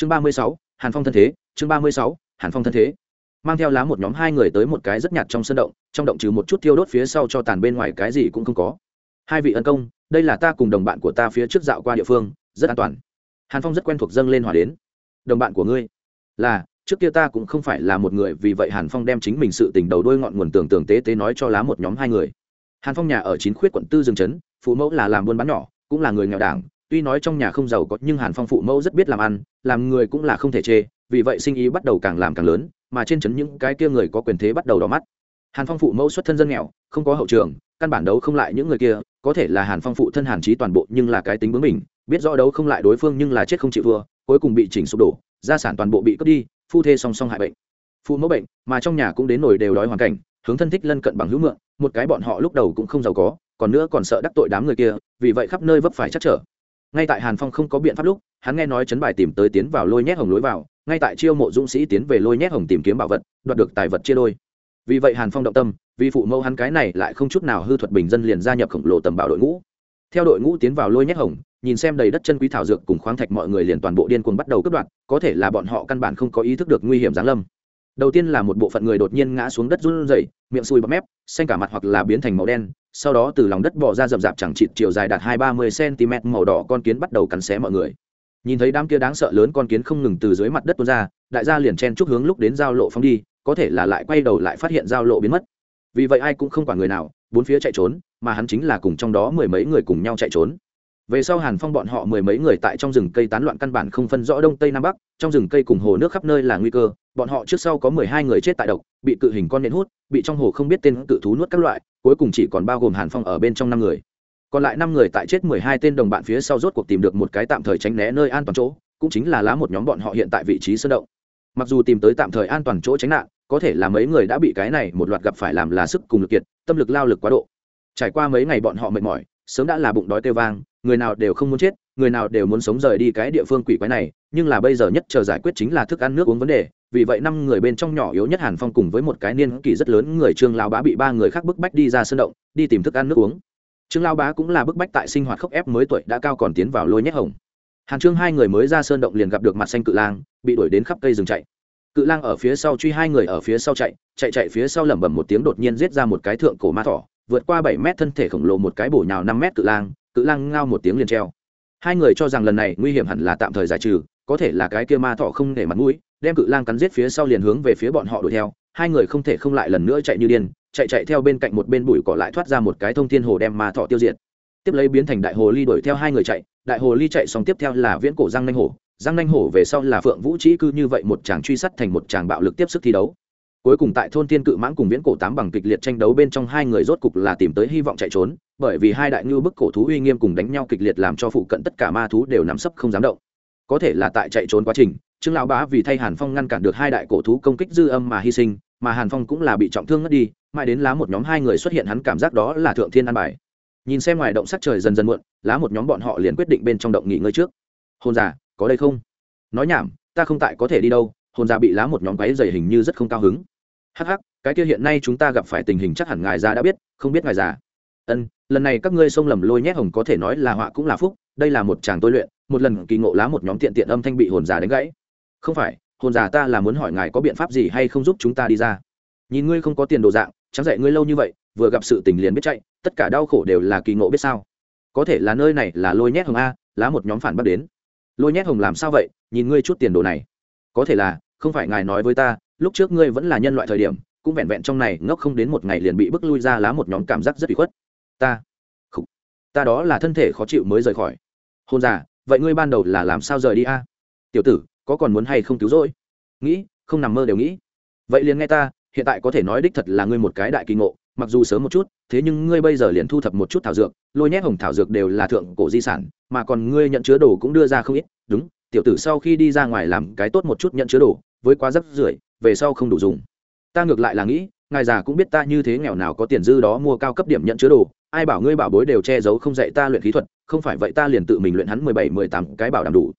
chương ba mươi sáu, hàn phong thân thế, chương ba mươi sáu, hàn phong thân thế. Mang theo lá một nhóm hai người tới một cái rất nhạt trong sân động, trong động trừ một chút thiêu đốt phía sau cho tàn bên ngoài cái gì cũng không có. Hai vị ân công, đây là ta cùng đồng bạn của ta phía trước dạo qua địa phương, rất an toàn. Hàn phong rất quen thuộc dâng lên hòa đến. Đồng bạn của ngươi? Là, trước kia ta cũng không phải là một người, vì vậy hàn phong đem chính mình sự tình đầu đôi ngọn nguồn tưởng tưởng tế tế nói cho lá một nhóm hai người. Hàn phong nhà ở chín khuyết quận tư dương chấn, phụ mẫu là làm buôn bán nhỏ, cũng là người nghèo đảng tuy nói trong nhà không giàu có nhưng hàn phong phụ mẫu rất biết làm ăn làm người cũng là không thể chê vì vậy sinh ý bắt đầu càng làm càng lớn mà trên chấn những cái kia người có quyền thế bắt đầu đỏ mắt. Hàn phong phụ mẫu xuất thân dân nghèo không có hậu trường căn bản đấu không lại những người kia có thể là hàn phong phụ thân hàn trí toàn bộ nhưng là cái tính bướng mình biết rõ đấu không lại đối phương nhưng là chết không chịu vừa, cuối cùng bị chỉnh sụp đổ gia sản toàn bộ bị cướp đi phu thê song song hại bệnh. Phụ mẫu bệnh mà trong nhà cũng đến nổi đều đói hoàn cảnh hướng thân thích lân cận bằng hữu mượn một cái bọn họ lúc đầu cũng không giàu có còn nữa còn sợ đắc tội đám người kia vì vậy khắp nơi vấp phải chắc trở ngay tại hàn phong không có biện pháp lúc, hắn nghe nói chấn bài tìm tới tiến vào lôi nhét hồng lối vào, ngay tại chiêu mộ dũng sĩ tiến về lôi nhét hồng tìm kiếm bảo vật, đoạt được tài vật chia đôi. Vì vậy hàn phong động tâm, vì phụ mẫu hắn cái này lại không chút nào hư thuật bình dân liền gia nhập khổng lồ tầm bảo đội ngũ. Theo đội ngũ tiến vào lôi nhét hồng, nhìn xem đầy đất chân quý thảo dược cùng khoáng thạch mọi người liền toàn bộ điên cuồng bắt đầu cướp đoạt, có thể là bọn họ căn bản không có ý thức được nguy hiểm giáng lâm. Đầu tiên là một bộ phận người đột nhiên ngã xuống đất run rẩy, miệng sùi bọt mép, xanh cả mặt hoặc là biến thành màu đen sau đó từ lòng đất bỏ ra rậm rạp chẳng chịt chiều dài đạt hai ba mươi cm màu đỏ con kiến bắt đầu cắn xé mọi người. Nhìn thấy đám kia đáng sợ lớn con kiến không ngừng từ dưới mặt đất tuôn ra, đại gia liền chen chúc hướng lúc đến giao lộ phóng đi, có thể là lại quay đầu lại phát hiện giao lộ biến mất. Vì vậy ai cũng không quản người nào, bốn phía chạy trốn, mà hắn chính là cùng trong đó mười mấy người cùng nhau chạy trốn về sau hàn phong bọn họ mười mấy người tại trong rừng cây tán loạn căn bản không phân rõ đông tây nam bắc, trong rừng cây cùng hồ nước khắp nơi là nguy cơ, bọn họ trước sau có mười hai người chết tại độc, bị cự hình con nện hút, bị trong hồ không biết tên cự thú nuốt các loại, cuối cùng chỉ còn bao gồm hàn phong ở bên trong năm người. Còn lại năm người tại chết mười hai tên đồng bạn phía sau rốt cuộc tìm được một cái tạm thời tránh né nơi an toàn chỗ, cũng chính là lá một nhóm bọn họ hiện tại vị trí sơn động. Mặc dù tìm tới tạm thời an toàn chỗ tránh nạn, có thể là mấy người đã bị cái này một loạt gặp phải làm là sức cùng lực kiệt, tâm lực lao lực quá độ. Trải qua mấy ngày bọn họ mệt mỏi sớm đã là bụng đói kêu vang, người nào đều không muốn chết, người nào đều muốn sống rời đi cái địa phương quỷ quái này, nhưng là bây giờ nhất chờ giải quyết chính là thức ăn nước uống vấn đề, vì vậy năm người bên trong nhỏ yếu nhất hàn phong cùng với một cái niên kỳ rất lớn người trương lao bá bị ba người khác bức bách đi ra sân động, đi tìm thức ăn nước uống. Trương lao bá cũng là bức bách tại sinh hoạt khốc ép mới tuổi đã cao còn tiến vào lôi nhét hồng. Hàn trương hai người mới ra sơn động liền gặp được mặt xanh cự lang, bị đuổi đến khắp cây rừng chạy. Cự lang ở phía sau truy hai người ở phía sau chạy chạy chạy phía sau lẩm bẩm một tiếng đột nhiên giết ra một cái thượng cổ ma thỏ vượt qua bảy mét thân thể khổng lồ một cái bổ nhào năm mét cự lang cự lang ngao một tiếng liền treo. Hai người cho rằng lần này nguy hiểm hẳn là tạm thời giải trừ, có thể là cái kia ma thọ không để mặt mũi, đem cự lang cắn giết phía sau liền hướng về phía bọn họ đuổi theo. Hai người không thể không lại lần nữa chạy như điên, chạy chạy theo bên cạnh một bên bụi cỏ lại thoát ra một cái thông thiên hồ đem ma thọ tiêu diệt. Tiếp lấy biến thành đại hồ ly đuổi theo hai người chạy, đại hồ ly chạy xong tiếp theo là viễn cổ giang nanh hổ. Giang nanh hổ về sau là phượng vũ trí cư như vậy một chàng truy sát thành một chàng bạo lực tiếp sức thi đấu cuối cùng tại thôn tiên cự mãng cùng viễn cổ tám bằng kịch liệt tranh đấu bên trong hai người rốt cục là tìm tới hy vọng chạy trốn, bởi vì hai đại ngư bức cổ thú uy nghiêm cùng đánh nhau kịch liệt làm cho phụ cận tất cả ma thú đều nắm sấp không dám động. Có thể là tại chạy trốn quá trình, trương lão bá vì thay hàn phong ngăn cản được hai đại cổ thú công kích dư âm mà hy sinh, mà hàn phong cũng là bị trọng thương ngất đi, mãi đến lá một nhóm hai người xuất hiện hắn cảm giác đó là thượng thiên an bài. Nhìn xem ngoài động sắc trời dần dần muộn, lá một nhóm bọn họ liền quyết định bên trong động nghỉ ngơi trước. Hồn già, có đây không? Nói nhảm, ta không tại có thể đi đâu, hồn già bị lá một nhóm quáy dày hình như rất không cao hứng hắc hắc, cái kia hiện nay chúng ta gặp phải tình hình chắc hẳn ngài già đã biết, không biết ngài già. Ân, lần này các ngươi xông lầm lôi nhét hồng có thể nói là họa cũng là phúc, đây là một chàng tôi luyện, một lần kỳ ngộ lá một nhóm tiện tiện âm thanh bị hồn già đánh gãy. Không phải, hồn già ta là muốn hỏi ngài có biện pháp gì hay không giúp chúng ta đi ra. Nhìn ngươi không có tiền đồ dạng trắng dạy ngươi lâu như vậy, vừa gặp sự tình liền biết chạy, tất cả đau khổ đều là kỳ ngộ biết sao. Có thể là nơi này là lôi nhét hồng a, lá một nhóm phản bắt đến. Lôi nhét hồng làm sao vậy? Nhìn ngươi chút tiền đồ này. Có thể là, không phải ngài nói với ta lúc trước ngươi vẫn là nhân loại thời điểm cũng vẹn vẹn trong này ngốc không đến một ngày liền bị bức lui ra lá một nhóm cảm giác rất bị khuất. Ta khủ, ta đó là thân thể khó chịu mới rời khỏi. Hôn giả vậy ngươi ban đầu là làm sao rời đi a? Tiểu tử có còn muốn hay không cứu rỗi? Nghĩ không nằm mơ đều nghĩ. Vậy liền nghe ta hiện tại có thể nói đích thật là ngươi một cái đại kỳ ngộ mặc dù sớm một chút thế nhưng ngươi bây giờ liền thu thập một chút thảo dược lôi nhét hồng thảo dược đều là thượng cổ di sản mà còn ngươi nhận chứa đồ cũng đưa ra không ít. Đúng tiểu tử sau khi đi ra ngoài làm cái tốt một chút nhận chứa đồ với quá rất rưởi về sau không đủ dùng. Ta ngược lại là nghĩ, ngài già cũng biết ta như thế nghèo nào có tiền dư đó mua cao cấp điểm nhận chứa đồ, ai bảo ngươi bảo bối đều che giấu không dạy ta luyện khí thuật, không phải vậy ta liền tự mình luyện hắn mười bảy, mười tám cái bảo đảm đủ.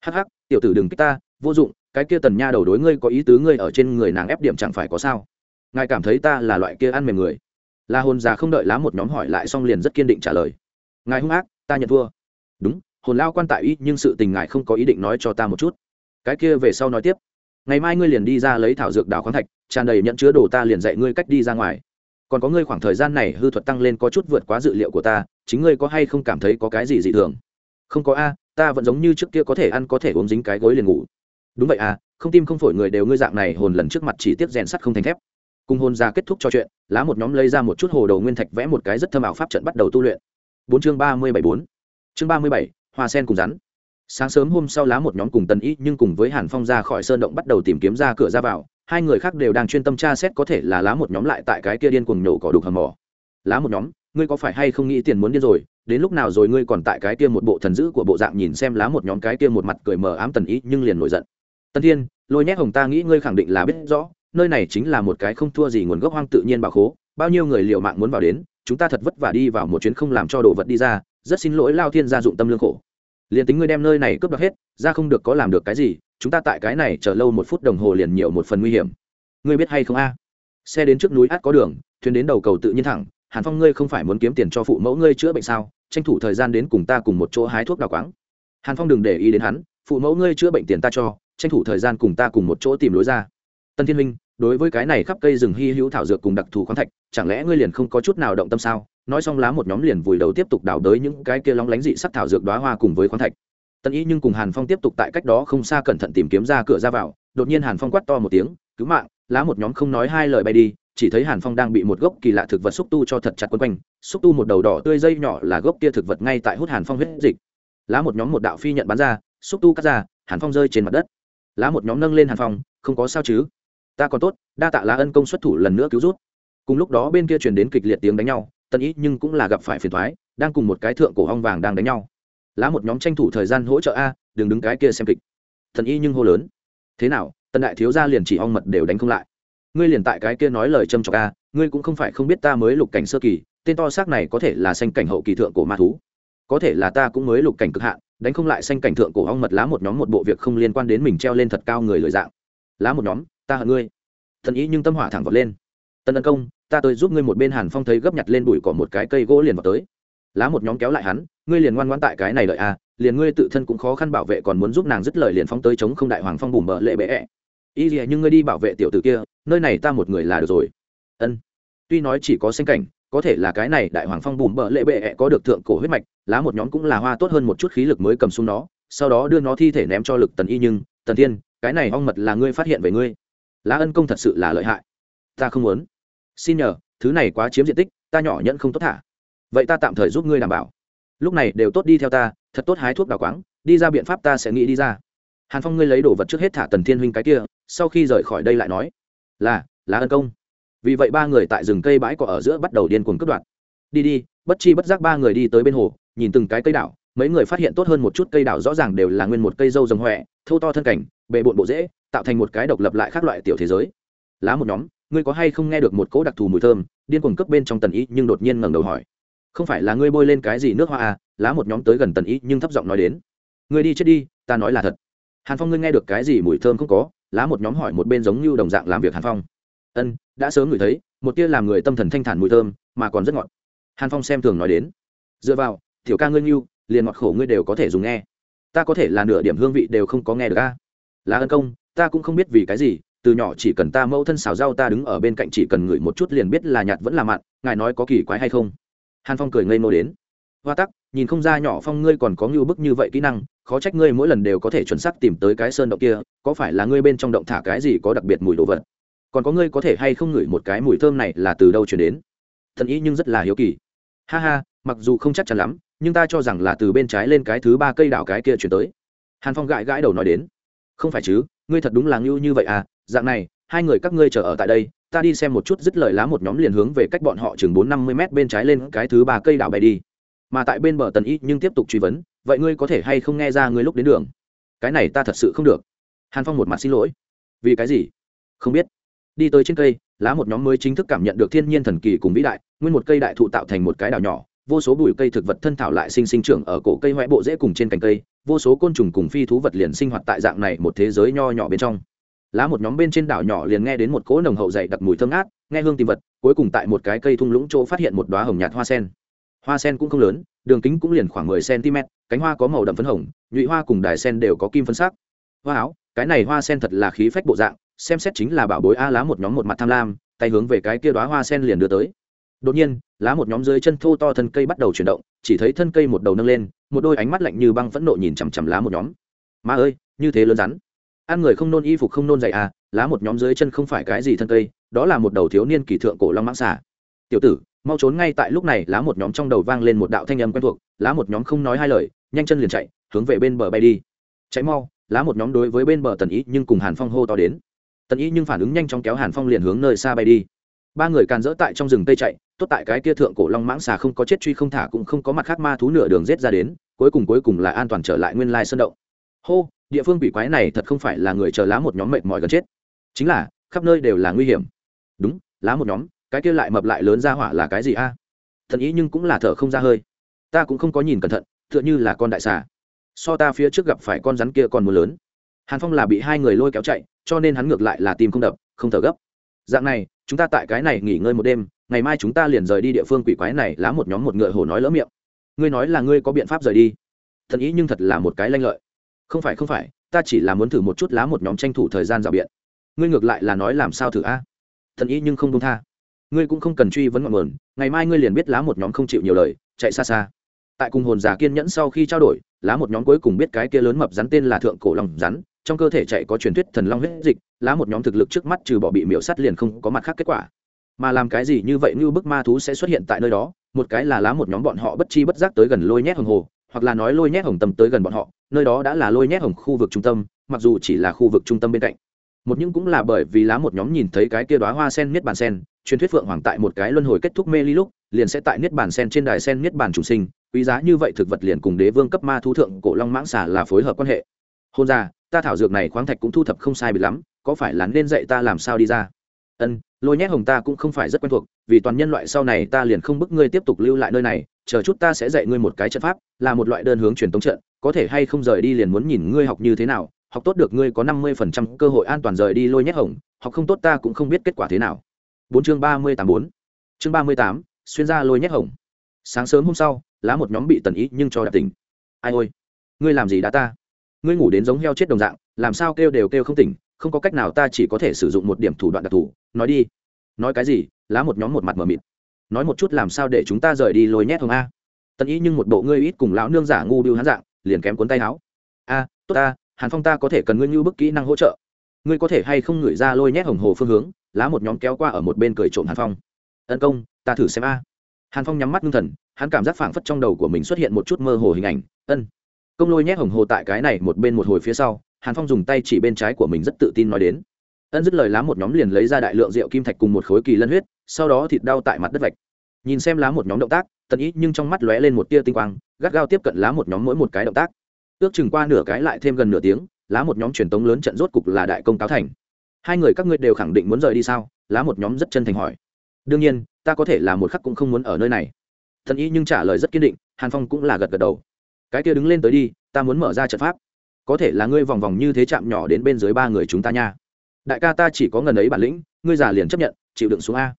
Hắc hắc, tiểu tử đừng kích ta, vô dụng, cái kia tần nha đầu đối ngươi có ý tứ ngươi ở trên người nàng ép điểm chẳng phải có sao? Ngài cảm thấy ta là loại kia ăn mềm người? Là hồn già không đợi lá một nhóm hỏi lại xong liền rất kiên định trả lời. Ngài hung ác, ta nhận thua. Đúng, hồn lao quan tại ý, nhưng sự tình ngài không có ý định nói cho ta một chút. Cái kia về sau nói tiếp ngày mai ngươi liền đi ra lấy thảo dược đào khoáng thạch, tràn đầy nhận chứa đồ ta liền dạy ngươi cách đi ra ngoài. Còn có ngươi khoảng thời gian này hư thuật tăng lên có chút vượt quá dự liệu của ta, chính ngươi có hay không cảm thấy có cái gì dị thường? Không có a, ta vẫn giống như trước kia có thể ăn có thể uống dính cái gối liền ngủ. Đúng vậy à không tim không phổi người đều ngươi dạng này hồn lần trước mặt chỉ tiếp rèn sắt không thành thép. Cùng hồn ra kết thúc cho chuyện, lá một nhóm lấy ra một chút hồ đầu nguyên thạch vẽ một cái rất thâm ảo pháp trận bắt đầu tu luyện. Bốn chương ba mươi bảy bốn. Chương ba mươi bảy, hoa sen cùng rắn sáng sớm hôm sau lá một nhóm cùng tần ý nhưng cùng với hàn phong ra khỏi sơn động bắt đầu tìm kiếm ra cửa ra vào, hai người khác đều đang chuyên tâm tra xét có thể là lá một nhóm lại tại cái kia điên cuồng nhổ cỏ đục hầm mỏ. Lá một nhóm, ngươi có phải hay không nghĩ tiền muốn điên rồi? Đến lúc nào rồi ngươi còn tại cái kia một bộ thần dữ của bộ dạng nhìn xem lá một nhóm cái kia một mặt cười mờ ám tần ý nhưng liền nổi giận. Tân thiên, lôi nhét hồng ta nghĩ ngươi khẳng định là biết rõ, nơi này chính là một cái không thua gì nguồn gốc hoang tự nhiên bảo khố, bao nhiêu người liệu mạng muốn vào đến, chúng ta thật vất vả đi vào một chuyến không làm cho đồ vật đi ra, rất xin lỗi lao thiên gia dụng tâm lương khổ liền tính ngươi đem nơi này cướp đoạt hết, ra không được có làm được cái gì, chúng ta tại cái này chờ lâu một phút đồng hồ liền nhiều một phần nguy hiểm. Ngươi biết hay không a? Xe đến trước núi át có đường, thuyền đến đầu cầu tự nhiên thẳng, hàn phong ngươi không phải muốn kiếm tiền cho phụ mẫu ngươi chữa bệnh sao? Tranh thủ thời gian đến cùng ta cùng một chỗ hái thuốc đào quáng. Hàn phong đừng để ý đến hắn, phụ mẫu ngươi chữa bệnh tiền ta cho, tranh thủ thời gian cùng ta cùng một chỗ tìm lối ra. Tân thiên minh, đối với cái này khắp cây rừng hy hữu thảo dược cùng đặc thù khoáng thạch, chẳng lẽ ngươi liền không có chút nào động tâm sao? Nói xong lá một nhóm liền vùi đầu tiếp tục đào đới những cái kia lóng lánh dị sắc thảo dược đoá hoa cùng với khoáng thạch. Tân ý nhưng cùng hàn phong tiếp tục tại cách đó không xa cẩn thận tìm kiếm ra cửa ra vào, đột nhiên hàn phong quát to một tiếng, cứu mạng, lá một nhóm không nói hai lời bay đi, chỉ thấy hàn phong đang bị một gốc kỳ lạ thực vật xúc tu cho thật chặt quấn quanh, xúc tu một đầu đỏ tươi dây nhỏ là gốc kia thực vật ngay tại hút hàn phong huyết dịch. Lá một nhóm một đạo phi nhận bắn ra, xúc tu cắt ra, hàn phong rơi trên mặt đất. Lá một nhóm nâng lên hàn phong, không có sao chứ? Ta còn tốt, đa tạ lá ân công xuất thủ lần nữa cứu rút cùng lúc đó bên kia truyền đến kịch liệt tiếng đánh nhau tân ý nhưng cũng là gặp phải phiền thoái đang cùng một cái thượng cổ hong vàng đang đánh nhau. Lá một nhóm tranh thủ thời gian hỗ trợ a, đừng đứng cái kia xem kịch. Thần y nhưng hô lớn. Thế nào tần đại thiếu gia liền chỉ ong mật đều đánh không lại. Ngươi liền tại cái kia nói lời châm chọc a, ngươi cũng không phải không biết ta mới lục cảnh sơ kỳ, tên to xác này có thể là xanh cảnh hậu kỳ thượng cổ ma thú. Có thể là ta cũng mới lục cảnh cực hạn, đánh không lại xanh cảnh thượng cổ ong mật lá một nhóm một bộ việc không liên quan đến mình treo lên thật cao người lời dạng. Lá một nhóm, ta hận ngươi. Thần ý nhưng tâm hỏa thẳng vọt lên. Tân tấn công ta tới giúp ngươi một bên hàn phong thấy gấp nhặt lên bụi cỏ một cái cây gỗ liền vào tới. Lá một nhóm kéo lại hắn, ngươi liền ngoan ngoan tại cái này lợi a à, liền ngươi tự thân cũng khó khăn bảo vệ còn muốn giúp nàng dứt lời liền Phong tới chống không đại hoàng phong bùm bợ lệ bệ ẹ. Y gì nhưng ngươi đi bảo vệ tiểu tử kia, nơi này ta một người là được rồi. Ân. Tuy nói chỉ có sinh cảnh, có thể là cái này đại hoàng phong bùm bợ lệ bệ ẹ có được thượng cổ huyết mạch, lá một nhóm cũng là hoa tốt hơn một chút khí lực mới cầm xuống nó, sau đó đưa nó thi thể ném cho lực tần y nhưng, tần thiên, cái này ong mật là ngươi phát hiện về ngươi. Lá ân công thật sự là lợi hại. Ta không muốn xin nhờ, thứ này quá chiếm diện tích, ta nhỏ nhẫn không tốt thả. Vậy ta tạm thời giúp ngươi đảm bảo. Lúc này đều tốt đi theo ta, thật tốt hái thuốc đào quáng, đi ra biện pháp ta sẽ nghĩ đi ra. Hàn phong ngươi lấy đồ vật trước hết thả tần thiên huynh cái kia, sau khi rời khỏi đây lại nói, là là ân công. Vì vậy ba người tại rừng cây bãi cỏ ở giữa bắt đầu điên cuồng cướp đoạt. Đi đi, bất chi bất giác ba người đi tới bên hồ, nhìn từng cái cây đảo mấy người phát hiện tốt hơn một chút cây đảo rõ ràng đều là nguyên một cây dâu rồng huệ thâu to thân cảnh, bề bộn bộ dễ, tạo thành một cái độc lập lại khác loại tiểu thế giới. Lá một nhóm ngươi có hay không nghe được một cỗ đặc thù mùi thơm, điên cuồng cấp bên trong tần ý nhưng đột nhiên ngẩng đầu hỏi. Không phải là ngươi bôi lên cái gì nước hoa à lá một nhóm tới gần tần ý nhưng thấp giọng nói đến. Ngươi đi chết đi, ta nói là thật. Hàn phong ngươi nghe được cái gì mùi thơm không có, lá một nhóm hỏi một bên giống như đồng dạng làm việc hàn phong. Ân, đã sớm ngửi thấy, một tia làm người tâm thần thanh thản mùi thơm, mà còn rất ngọt. Hàn phong xem thường nói đến. Dựa vào, tiểu ca ngươi nhu liền ngọt khổ ngươi đều có thể dùng nghe. Ta có thể là nửa điểm hương vị đều không có nghe được a. Lá ân công, ta cũng không biết vì cái gì từ nhỏ chỉ cần ta mẫu thân xào rau ta đứng ở bên cạnh chỉ cần ngửi một chút liền biết là nhạt vẫn là mặn, ngài nói có kỳ quái hay không? Hàn phong cười ngây ngô đến. Hoa tắc, nhìn không ra nhỏ phong ngươi còn có ngưu bức như vậy kỹ năng, khó trách ngươi mỗi lần đều có thể chuẩn xác tìm tới cái sơn động kia, có phải là ngươi bên trong động thả cái gì có đặc biệt mùi đồ vật? Còn có ngươi có thể hay không ngửi một cái mùi thơm này là từ đâu chuyển đến? Thần ý nhưng rất là hiếu kỳ. Ha ha, mặc dù không chắc chắn lắm, nhưng ta cho rằng là từ bên trái lên cái thứ ba cây đảo cái kia chuyển tới. Hàn phong gãi gãi đầu nói đến. Không phải chứ ngươi thật đúng là ngưu như vậy à dạng này, hai người các ngươi chờ ở tại đây, ta đi xem một chút dứt lời lá một nhóm liền hướng về cách bọn họ chừng bốn năm mươi m bên trái lên cái thứ ba cây đảo bay đi. Mà tại bên bờ tần y nhưng tiếp tục truy vấn, vậy ngươi có thể hay không nghe ra ngươi lúc đến đường? Cái này ta thật sự không được. Hàn phong một mặt xin lỗi. Vì cái gì? Không biết. Đi tới trên cây, lá một nhóm mới chính thức cảm nhận được thiên nhiên thần kỳ cùng vĩ đại, nguyên một cây đại thụ tạo thành một cái đảo nhỏ vô số bụi cây thực vật thân thảo lại sinh sinh trưởng ở cổ cây hoại bộ dễ cùng trên cành cây, vô số côn trùng cùng phi thú vật liền sinh hoạt tại dạng này một thế giới nho nhỏ bên trong. Lá một nhóm bên trên đảo nhỏ liền nghe đến một cỗ nồng hậu dày đặc mùi thơm ngát, nghe hương tìm vật, cuối cùng tại một cái cây thung lũng chỗ phát hiện một đoá hồng nhạt hoa sen. Hoa sen cũng không lớn, đường kính cũng liền khoảng mười cm cánh hoa có màu đậm phấn hồng, nhụy hoa cùng đài sen đều có kim phân sắc. Hoa áo, cái này hoa sen thật là khí phách bộ dạng, xem xét chính là bảo bối a lá một nhóm một mặt tham lam, tay hướng về cái kia đoá hoa sen liền đưa tới đột nhiên, lá một nhóm dưới chân thô to thân cây bắt đầu chuyển động, chỉ thấy thân cây một đầu nâng lên, một đôi ánh mắt lạnh như băng phẫn nộ nhìn chằm chằm lá một nhóm. Ma ơi, như thế lớn rắn. Ăn người không nôn y phục không nôn dày à lá một nhóm dưới chân không phải cái gì thân cây, đó là một đầu thiếu niên kỳ thượng cổ long mãng xả tiểu tử, mau trốn ngay tại lúc này, lá một nhóm trong đầu vang lên một đạo thanh âm quen thuộc, lá một nhóm không nói hai lời, nhanh chân liền chạy, hướng về bên bờ bay đi. Chạy mau, lá một nhóm đối với bên bờ tần ý nhưng cùng hàn phong hô to đến. Tần ý nhưng phản ứng nhanh chóng kéo hàn phong liền hướng nơi xa bay đi ba người càn dỡ tại trong rừng tây chạy, tốt tại cái kia thượng cổ long mãng xà không có chết truy không thả cũng không có mặt khác ma thú nửa đường rết ra đến, cuối cùng cuối cùng là an toàn trở lại nguyên lai sơn động. Hô, địa phương quỷ quái này thật không phải là người chờ lá một nhóm mệt mỏi gần chết. Chính là, khắp nơi đều là nguy hiểm. Đúng, lá một nhóm, cái kia lại mập lại lớn ra hỏa là cái gì a? À? thần ý nhưng cũng là thở không ra hơi. Ta cũng không có nhìn cẩn thận, tựa như là con đại xà. So ta phía trước gặp phải con rắn kia còn mưa lớn. Hàn phong là bị hai người lôi kéo chạy, cho nên hắn ngược lại là tìm không đập, không thở gấp dạng này, chúng ta tại cái này nghỉ ngơi một đêm, ngày mai chúng ta liền rời đi địa phương quỷ quái này lá một nhóm một ngựa hổ nói lỡ miệng. Ngươi nói là ngươi có biện pháp rời đi. Thần ý nhưng thật là một cái lanh lợi. Không phải không phải, ta chỉ là muốn thử một chút lá một nhóm tranh thủ thời gian rào biện. Ngươi ngược lại là nói làm sao thử a? Thần ý nhưng không đông tha. Ngươi cũng không cần truy vấn ngọn nguồn, ngày mai ngươi liền biết lá một nhóm không chịu nhiều lời, chạy xa xa. Tại cùng hồn giả kiên nhẫn sau khi trao đổi, lá một nhóm cuối cùng biết cái kia lớn mập rắn tên là thượng cổ long rắn trong cơ thể chạy có truyền thuyết thần long huyết dịch, lá một nhóm thực lực trước mắt trừ bỏ bị miễu sắt liền không có mặt khác kết quả. Mà làm cái gì như vậy như bức ma thú sẽ xuất hiện tại nơi đó, một cái là lá một nhóm bọn họ bất chi bất giác tới gần lôi nhét hồng hồ, hoặc là nói lôi nhét hồng tâm tới gần bọn họ, nơi đó đã là lôi nhét hồng khu vực trung tâm, mặc dù chỉ là khu vực trung tâm bên cạnh. Một những cũng là bởi vì lá một nhóm nhìn thấy cái kia đoá hoa sen niết bàn sen, truyền thuyết phượng hoàng tại một cái luân hồi kết thúc mê ly lúc, liền sẽ tại niết bàn sen trên đài sen niết bàn chủ sinh, quý giá như vậy thực vật liền cùng đế vương cấp ma thú thượng cổ long mãng xà là phối hợp quan hệ. Hôn ra ta thảo dược này khoáng thạch cũng thu thập không sai bị lắm, có phải là nên dạy ta làm sao đi ra? Ân, lôi nhét hồng ta cũng không phải rất quen thuộc, vì toàn nhân loại sau này ta liền không bức ngươi tiếp tục lưu lại nơi này, chờ chút ta sẽ dạy ngươi một cái trận pháp, là một loại đơn hướng truyền tống trận, có thể hay không rời đi liền muốn nhìn ngươi học như thế nào, học tốt được ngươi có năm mươi phần trăm cơ hội an toàn rời đi lôi nhét hồng, học không tốt ta cũng không biết kết quả thế nào. Bốn chương ba mươi tám bốn. Chương ba mươi tám, xuyên ra lôi nhét hồng. Sáng sớm hôm sau, lá một nhóm bị tần ý nhưng cho đạt tỉnh. Ai ôi, ngươi làm gì đã ta? Ngươi ngủ đến giống heo chết đồng dạng, làm sao kêu đều kêu không tỉnh, không có cách nào ta chỉ có thể sử dụng một điểm thủ đoạn đặc thù. Nói đi. Nói cái gì? Lá một nhóm một mặt mờ mịt. Nói một chút làm sao để chúng ta rời đi lôi nhét hồng a? Tân ý nhưng một bộ ngươi ít cùng lão nương giả ngu biêu hắn dạng, liền kém cuốn tay áo. A, tốt ta, hàn phong ta có thể cần ngươi như bức kỹ năng hỗ trợ. Ngươi có thể hay không ngửi ra lôi nhét hồng hồ phương hướng? Lá một nhóm kéo qua ở một bên cười trộm hàn phong. Tấn công, ta thử xem a. Hàn phong nhắm mắt ngưng thần, hắn cảm giác phảng phất trong đầu của mình xuất hiện một chút mơ hồ hình ảnh. Ân công lôi nhét hồng hồ tại cái này một bên một hồi phía sau, hàn phong dùng tay chỉ bên trái của mình rất tự tin nói đến. Ân dứt lời lá một nhóm liền lấy ra đại lượng rượu kim thạch cùng một khối kỳ lân huyết, sau đó thịt đau tại mặt đất vạch. Nhìn xem lá một nhóm động tác tận ý nhưng trong mắt lóe lên một tia tinh quang, gắt gao tiếp cận lá một nhóm mỗi một cái động tác. Ước chừng qua nửa cái lại thêm gần nửa tiếng, lá một nhóm truyền tống lớn trận rốt cục là đại công cáo thành. Hai người các ngươi đều khẳng định muốn rời đi sao? Lá một nhóm rất chân thành hỏi. Đương nhiên, ta có thể là một khắc cũng không muốn ở nơi này. Thần y nhưng trả lời rất kiên định, hàn phong cũng là gật gật đầu cái kia đứng lên tới đi, ta muốn mở ra trận pháp. Có thể là ngươi vòng vòng như thế chạm nhỏ đến bên dưới ba người chúng ta nha. Đại ca ta chỉ có ngần ấy bản lĩnh, ngươi già liền chấp nhận, chịu đựng xuống a.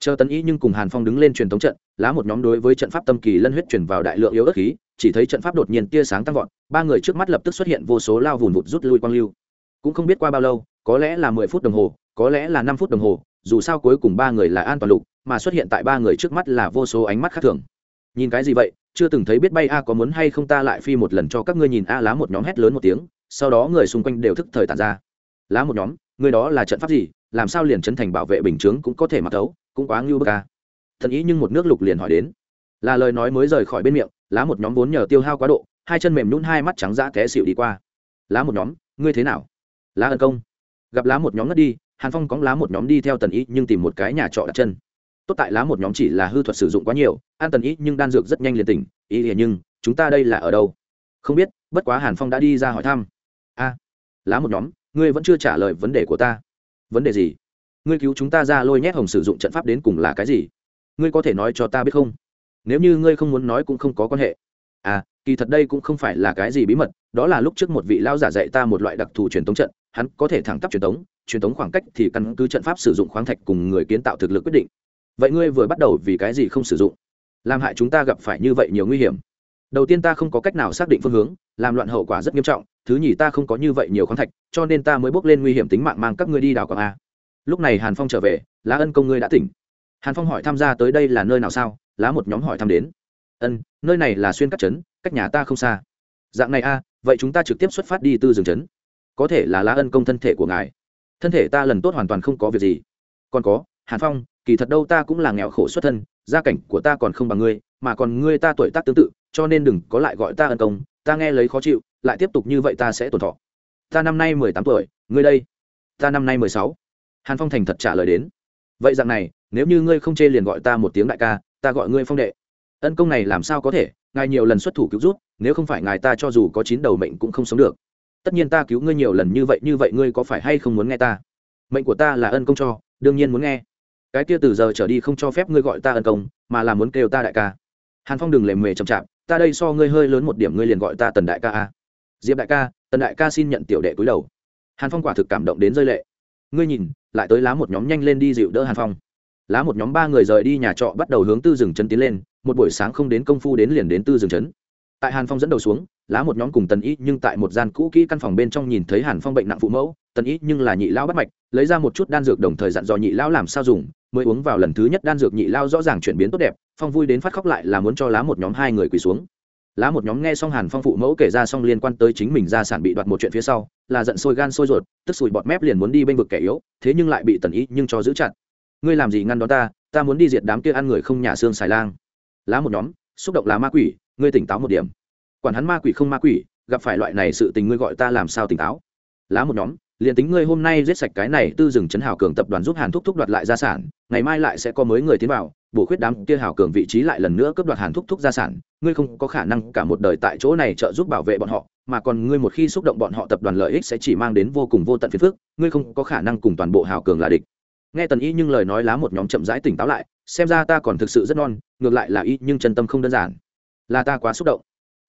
Chờ tấn ý nhưng cùng hàn phong đứng lên truyền thống trận, lá một nhóm đối với trận pháp tâm kỳ lân huyết chuyển vào đại lượng yếu ớt khí, chỉ thấy trận pháp đột nhiên tia sáng tăng vọt, ba người trước mắt lập tức xuất hiện vô số lao vùn vụt rút lui quang lưu. Cũng không biết qua bao lâu, có lẽ là mười phút đồng hồ, có lẽ là năm phút đồng hồ, dù sao cuối cùng ba người là an toàn lục, mà xuất hiện tại ba người trước mắt là vô số ánh mắt khác thường. Nhìn cái gì vậy chưa từng thấy biết bay a có muốn hay không ta lại phi một lần cho các ngươi nhìn a lá một nhóm hét lớn một tiếng, sau đó người xung quanh đều thức thời tàn ra. Lá một nhóm, người đó là trận pháp gì, làm sao liền chấn thành bảo vệ bình chướng cũng có thể mặc thấu cũng quá ngưu bơ ca thần ý nhưng một nước lục liền hỏi đến. Là lời nói mới rời khỏi bên miệng, lá một nhóm vốn nhờ tiêu hao quá độ, hai chân mềm nhún hai mắt trắng dã té xịu đi qua. Lá một nhóm, ngươi thế nào? Lá ân công. Gặp lá một nhóm ngất đi, hàn phong cóng lá một nhóm đi theo tần ý nhưng tìm một cái nhà trọ đặt chân tốt tại lá một nhóm chỉ là hư thuật sử dụng quá nhiều, an tần ý nhưng đan dược rất nhanh liền tỉnh, ý nghĩa nhưng, chúng ta đây là ở đâu? Không biết, bất quá hàn phong đã đi ra hỏi thăm. A, lá một nhóm, ngươi vẫn chưa trả lời vấn đề của ta. Vấn đề gì? Ngươi cứu chúng ta ra lôi nhét hồng sử dụng trận pháp đến cùng là cái gì? Ngươi có thể nói cho ta biết không? Nếu như ngươi không muốn nói cũng không có quan hệ. À kỳ thật đây cũng không phải là cái gì bí mật, đó là lúc trước một vị lao giả dạy ta một loại đặc thù truyền thống trận, hắn có thể thẳng tắp truyền thống truyền thống khoảng cách thì căn cứ trận pháp sử dụng khoáng thạch cùng người kiến tạo thực lực quyết định vậy ngươi vừa bắt đầu vì cái gì không sử dụng? Làm hại chúng ta gặp phải như vậy nhiều nguy hiểm. Đầu tiên ta không có cách nào xác định phương hướng, làm loạn hậu quả rất nghiêm trọng, thứ nhì ta không có như vậy nhiều khoáng thạch, cho nên ta mới bước lên nguy hiểm tính mạng mang các ngươi đi đào quảng a. Lúc này hàn phong trở về, lá ân công ngươi đã tỉnh. Hàn phong hỏi tham gia tới đây là nơi nào sao? Lá một nhóm hỏi thăm đến. Ân, nơi này là xuyên cắt trấn, cách nhà ta không xa. Dạng này a, vậy chúng ta trực tiếp xuất phát đi tư rừng trấn. Có thể là lá ân công thân thể của ngài. Thân thể ta lần tốt hoàn toàn không có việc gì. Còn có hàn phong, kỳ thật đâu ta cũng là nghèo khổ xuất thân, gia cảnh của ta còn không bằng ngươi, mà còn ngươi ta tuổi tác tương tự, cho nên đừng có lại gọi ta ân công, ta nghe lấy khó chịu, lại tiếp tục như vậy ta sẽ tổn thọ. Ta năm nay mười tám tuổi, ngươi đây? Ta năm nay mười sáu. Hàn phong thành thật trả lời đến. Vậy dạng này, nếu như ngươi không chê liền gọi ta một tiếng đại ca, ta gọi ngươi phong đệ. Ân công này làm sao có thể? Ngài nhiều lần xuất thủ cứu rút nếu không phải ngài ta cho dù có chín đầu mệnh cũng không sống được. Tất nhiên ta cứu ngươi nhiều lần như vậy như vậy ngươi có phải hay không muốn nghe ta? Mệnh của ta là ân công cho, đương nhiên muốn nghe cái kia từ giờ trở đi không cho phép ngươi gọi ta ân công, mà là muốn kêu ta đại ca. Hàn phong đừng lề mề chậm chạp, ta đây so ngươi hơi lớn một điểm ngươi liền gọi ta tần đại ca a. Diệp đại ca, tần đại ca xin nhận tiểu đệ cúi đầu. Hàn phong quả thực cảm động đến rơi lệ. Ngươi nhìn, lại tới lá một nhóm nhanh lên đi dịu đỡ hàn phong. Lá một nhóm ba người rời đi nhà trọ bắt đầu hướng tư rừng chân tiến lên, một buổi sáng không đến công phu đến liền đến tư rừng trấn tại hàn phong dẫn đầu xuống, lá một nhóm cùng tần ý nhưng tại một gian cũ kỹ căn phòng bên trong nhìn thấy hàn phong bệnh nặng phụ mẫu, tần ý nhưng là nhị lao bắt mạch, lấy ra một chút đan dược đồng thời dặn dò nhị lao làm sao dùng mới uống vào lần thứ nhất đan dược nhị lao rõ ràng chuyển biến tốt đẹp, phong vui đến phát khóc lại là muốn cho lá một nhóm hai người quỳ xuống. Lá một nhóm nghe xong hàn phong phụ mẫu kể ra xong liên quan tới chính mình gia sản bị đoạt một chuyện phía sau, là giận sôi gan sôi ruột, tức sùi bọt mép liền muốn đi bênh vực kẻ yếu, thế nhưng lại bị tần ý nhưng cho giữ chặt. Ngươi làm gì ngăn đó ta? Ta muốn đi diệt đám kia ăn người không nhà xương xài lang. Lá một nhóm, xúc động là ma quỷ, ngươi tỉnh táo một điểm. Quản hắn ma quỷ không ma quỷ, gặp phải loại này sự tình ngươi gọi ta làm sao tỉnh táo? Lá một nhóm liền tính ngươi hôm nay giết sạch cái này tư rừng chấn hào cường tập đoàn giúp hàn thúc thúc đoạt lại gia sản, ngày mai lại sẽ có mới người tiến vào, bổ khuyết đám kia hào cường vị trí lại lần nữa cướp đoạt hàn thúc thúc gia sản, ngươi không có khả năng cả một đời tại chỗ này trợ giúp bảo vệ bọn họ, mà còn ngươi một khi xúc động bọn họ tập đoàn lợi ích sẽ chỉ mang đến vô cùng vô tận phiền phức, ngươi không có khả năng cùng toàn bộ hào cường là địch. Nghe tần y nhưng lời nói lá một nhóm chậm rãi tỉnh táo lại, xem ra ta còn thực sự rất non, ngược lại là y nhưng chân tâm không đơn giản. Là ta quá xúc động.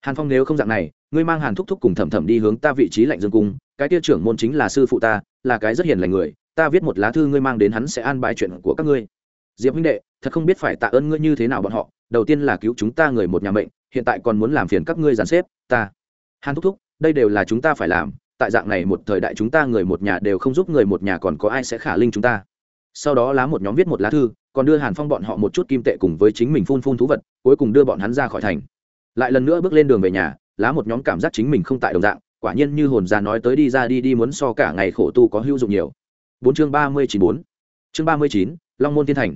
Hàn phong nếu không dạng này, ngươi mang hàn thúc thúc cùng thẩm thẩm đi hướng ta vị trí lạnh dương cung cái tia trưởng môn chính là sư phụ ta, là cái rất hiền lành người, ta viết một lá thư ngươi mang đến hắn sẽ an bài chuyện của các ngươi. Diệp huynh đệ, thật không biết phải tạ ơn ngươi như thế nào bọn họ, đầu tiên là cứu chúng ta người một nhà mệnh, hiện tại còn muốn làm phiền các ngươi giàn xếp, ta. Hàn thúc thúc, đây đều là chúng ta phải làm, tại dạng này một thời đại chúng ta người một nhà đều không giúp người một nhà còn có ai sẽ khả linh chúng ta. Sau đó lá một nhóm viết một lá thư, còn đưa hàn phong bọn họ một chút kim tệ cùng với chính mình phun phun thú vật, cuối cùng đưa bọn hắn ra khỏi thành. Lại lần nữa bước lên đường về nhà, lá một nhóm cảm giác chính mình không tại đồng dạng quả nhiên như hồn già nói tới đi ra đi đi muốn so cả ngày khổ tu có hữu dụng nhiều. Bốn chương ba mươi chín bốn. Chương ba mươi chín, long môn thiên thành.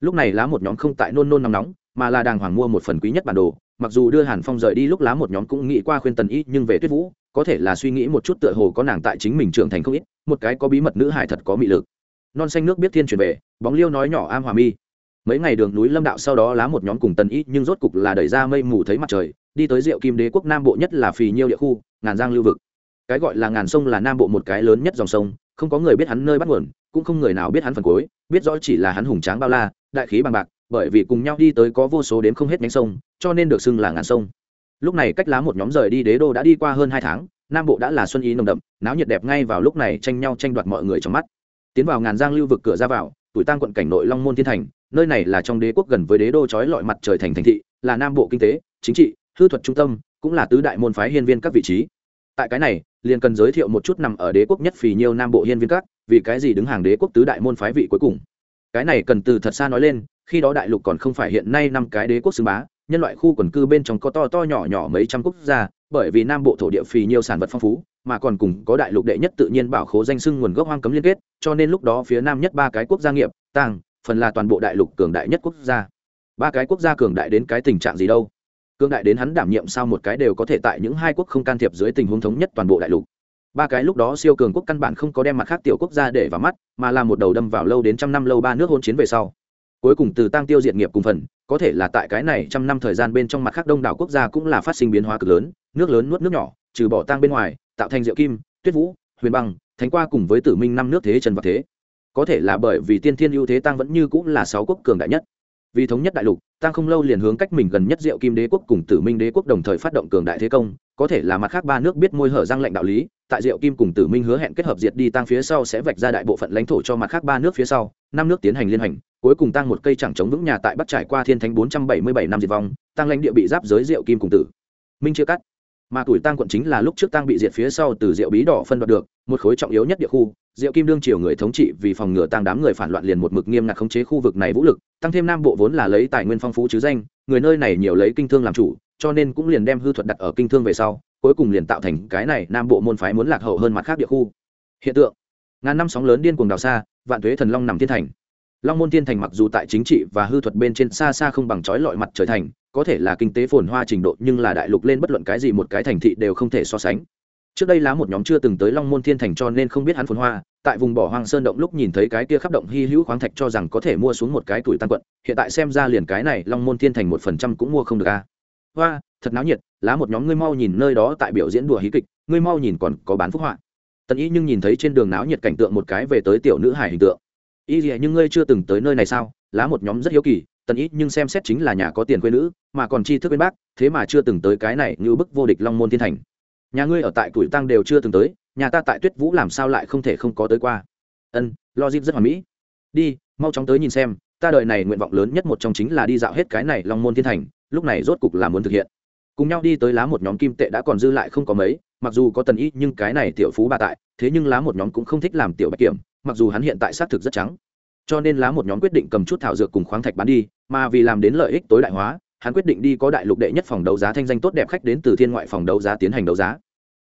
Lúc này lá một nhóm không tại nôn nôn nóng nóng, mà là đàng hoàng mua một phần quý nhất bản đồ, mặc dù đưa hàn phong rời đi lúc lá một nhóm cũng nghĩ qua khuyên tần y, nhưng về tuyết vũ, có thể là suy nghĩ một chút tựa hồ có nàng tại chính mình trưởng thành không ít, một cái có bí mật nữ hải thật có mị lực. Non xanh nước biết thiên chuyển về, bóng liêu nói nhỏ am hòa mi. Mấy ngày đường núi lâm đạo sau đó lá một nhóm cùng tần y, nhưng rốt cục là đẩy ra mây mù thấy mặt trời đi tới diệu kim đế quốc nam bộ nhất là phì nhiêu địa khu, ngàn giang lưu vực. Cái gọi là ngàn sông là nam bộ một cái lớn nhất dòng sông, không có người biết hắn nơi bắt nguồn, cũng không người nào biết hắn phần cuối, biết rõ chỉ là hắn hùng tráng bao la, đại khí bằng bạc, bởi vì cùng nhau đi tới có vô số đến không hết nhánh sông, cho nên được xưng là ngàn sông. Lúc này cách lá một nhóm rời đi đế đô đã đi qua hơn hai tháng, nam bộ đã là xuân ý nồng đậm, náo nhiệt đẹp ngay vào lúc này tranh nhau tranh đoạt mọi người trong mắt. Tiến vào ngàn giang lưu vực cửa ra vào, tuổi tăng quận cảnh nội long môn thiên thành, nơi này là trong đế quốc gần với đế đô trói lọi mặt trời thành thành thị, là nam bộ kinh tế, chính trị hư thuật trung tâm cũng là tứ đại môn phái hiên viên các vị trí. Tại cái này, liền cần giới thiệu một chút nằm ở đế quốc nhất phì nhiêu nam bộ hiên viên các, vì cái gì đứng hàng đế quốc tứ đại môn phái vị cuối cùng. Cái này cần từ thật xa nói lên, khi đó đại lục còn không phải hiện nay năm cái đế quốc xưng bá, nhân loại khu quần cư bên trong có to to nhỏ nhỏ mấy trăm quốc gia, bởi vì nam bộ thổ địa phì nhiều sản vật phong phú, mà còn cùng có đại lục đệ nhất tự nhiên bảo khố danh sưng nguồn gốc hoang cấm liên kết, cho nên lúc đó phía nam nhất ba cái quốc gia nghiệp tăng phần là toàn bộ đại lục cường đại nhất quốc gia. Ba cái quốc gia cường đại đến cái tình trạng gì đâu? Cương đại đến hắn đảm nhiệm sao một cái đều có thể tại những hai quốc không can thiệp dưới tình huống thống nhất toàn bộ đại lục. Ba cái lúc đó siêu cường quốc căn bản không có đem mặt khác tiểu quốc gia để vào mắt, mà là một đầu đâm vào lâu đến trăm năm lâu ba nước hôn chiến về sau. Cuối cùng từ tăng tiêu diệt nghiệp cùng phần, có thể là tại cái này trăm năm thời gian bên trong mặt khác đông đảo quốc gia cũng là phát sinh biến hóa cực lớn, nước lớn nuốt nước nhỏ, trừ bỏ tăng bên ngoài, tạo thành diệu kim, tuyết vũ, huyền băng, thánh qua cùng với tử minh năm nước thế trần và thế. Có thể là bởi vì tiên thiên ưu thế tăng vẫn như cũng là sáu quốc cường đại nhất vì thống nhất đại lục tăng không lâu liền hướng cách mình gần nhất diệu kim đế quốc cùng tử minh đế quốc đồng thời phát động cường đại thế công, có thể là mặt khác ba nước biết môi hở răng lệnh đạo lý, tại diệu kim cùng tử minh hứa hẹn kết hợp diệt đi tăng phía sau sẽ vạch ra đại bộ phận lãnh thổ cho mặt khác ba nước phía sau, năm nước tiến hành liên hành cuối cùng tăng một cây chẳng chống vững nhà tại bắc trải qua thiên thánh bốn trăm bảy mươi bảy năm diệt vong tăng lãnh địa bị giáp giới diệu kim cùng tử minh chia cắt. Mà tuổi tăng quận chính là lúc trước tăng bị diệt phía sau từ diệu bí đỏ phân đoạt được một khối trọng yếu nhất địa khu, diệu kim đương triều người thống trị vì phòng ngừa tăng đám người phản loạn liền một mực nghiêm ngặt khống chế khu vực này vũ lực, tăng thêm nam bộ vốn là lấy tài nguyên phong phú chứ danh, người nơi này nhiều lấy kinh thương làm chủ, cho nên cũng liền đem hư thuật đặt ở kinh thương về sau, cuối cùng liền tạo thành cái này nam bộ môn phái muốn lạc hậu hơn mặt khác địa khu. Hiện tượng, ngàn năm sóng lớn điên cuồng đào xa, vạn thuế thần long nằm thiên thành. Long môn thiên thành mặc dù tại chính trị và hư thuật bên trên xa xa không bằng trói lọi mặt trời thành, có thể là kinh tế phồn hoa trình độ nhưng là đại lục lên bất luận cái gì một cái thành thị đều không thể so sánh trước đây lá một nhóm chưa từng tới long môn thiên thành cho nên không biết hắn phồn hoa, tại vùng bỏ hoang sơn động lúc nhìn thấy cái kia khắp động hy hữu khoáng thạch cho rằng có thể mua xuống một cái tuổi tăng quận, hiện tại xem ra liền cái này long môn thiên thành một phần trăm cũng mua không được a hoa, thật náo nhiệt, lá một nhóm ngươi mau nhìn nơi đó tại biểu diễn đùa hí kịch, ngươi mau nhìn còn có bán phúc họa. Tần ý nhưng nhìn thấy trên đường náo nhiệt cảnh tượng một cái về tới tiểu nữ hải hình tượng. Ý gì nhưng ngươi chưa từng tới nơi này sao? Lá một nhóm rất hiếu kỳ, tần ý nhưng xem xét chính là nhà có tiền quê nữ, mà còn chi thức bên bác thế mà chưa từng tới cái này như bức vô địch long môn thiên thành nhà ngươi ở tại tuổi tăng đều chưa từng tới, nhà ta tại tuyết vũ làm sao lại không thể không có tới qua? Ân, lo dip rất hoàn mỹ. Đi, mau chóng tới nhìn xem, ta đời này nguyện vọng lớn nhất một trong chính là đi dạo hết cái này long môn thiên thành, lúc này rốt cục là muốn thực hiện. Cùng nhau đi tới lá một nhóm kim tệ đã còn dư lại không có mấy, mặc dù có tần ý nhưng cái này tiểu phú bà tại, thế nhưng lá một nhóm cũng không thích làm tiểu bạch kiểm, mặc dù hắn hiện tại xác thực rất trắng. Cho nên lá một nhóm quyết định cầm chút thảo dược cùng khoáng thạch bán đi, mà vì làm đến lợi ích tối đại hóa hắn quyết định đi có đại lục đệ nhất phòng đấu giá thanh danh tốt đẹp khách đến từ thiên ngoại phòng đấu giá tiến hành đấu giá.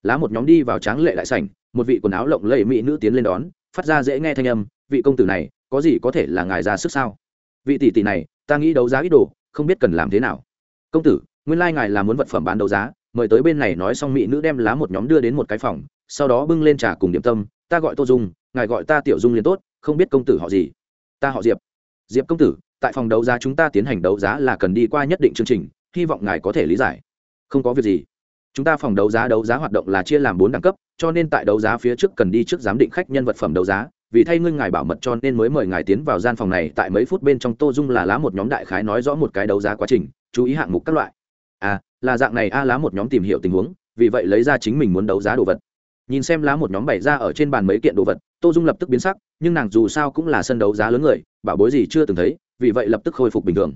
Lá một nhóm đi vào tráng lệ đại sảnh, một vị quần áo lộng lẫy mỹ nữ tiến lên đón, phát ra dễ nghe thanh âm, vị công tử này, có gì có thể là ngài ra sức sao? Vị tỷ tỷ này, ta nghĩ đấu giá ít đồ, không biết cần làm thế nào. Công tử, nguyên lai ngài là muốn vật phẩm bán đấu giá, mời tới bên này nói xong mỹ nữ đem lá một nhóm đưa đến một cái phòng, sau đó bưng lên trà cùng điểm tâm, ta gọi tô dung, ngài gọi ta tiểu dung liền tốt, không biết công tử họ gì? Ta họ diệp. Diệp công tử tại phòng đấu giá chúng ta tiến hành đấu giá là cần đi qua nhất định chương trình, hy vọng ngài có thể lý giải. Không có việc gì. Chúng ta phòng đấu giá đấu giá hoạt động là chia làm bốn đẳng cấp, cho nên tại đấu giá phía trước cần đi trước giám định khách nhân vật phẩm đấu giá. Vì thay ngươi ngài bảo mật cho nên mới mời ngài tiến vào gian phòng này, tại mấy phút bên trong tô dung là lá một nhóm đại khái nói rõ một cái đấu giá quá trình, chú ý hạng mục các loại. À là dạng này a, lá một nhóm tìm hiểu tình huống, vì vậy lấy ra chính mình muốn đấu giá đồ vật. Nhìn xem lá một nhóm bày ra ở trên bàn mấy kiện đồ vật, tô dung lập tức biến sắc, nhưng nàng dù sao cũng là sân đấu giá lớn người, bảo bối gì chưa từng thấy vì vậy lập tức khôi phục bình thường.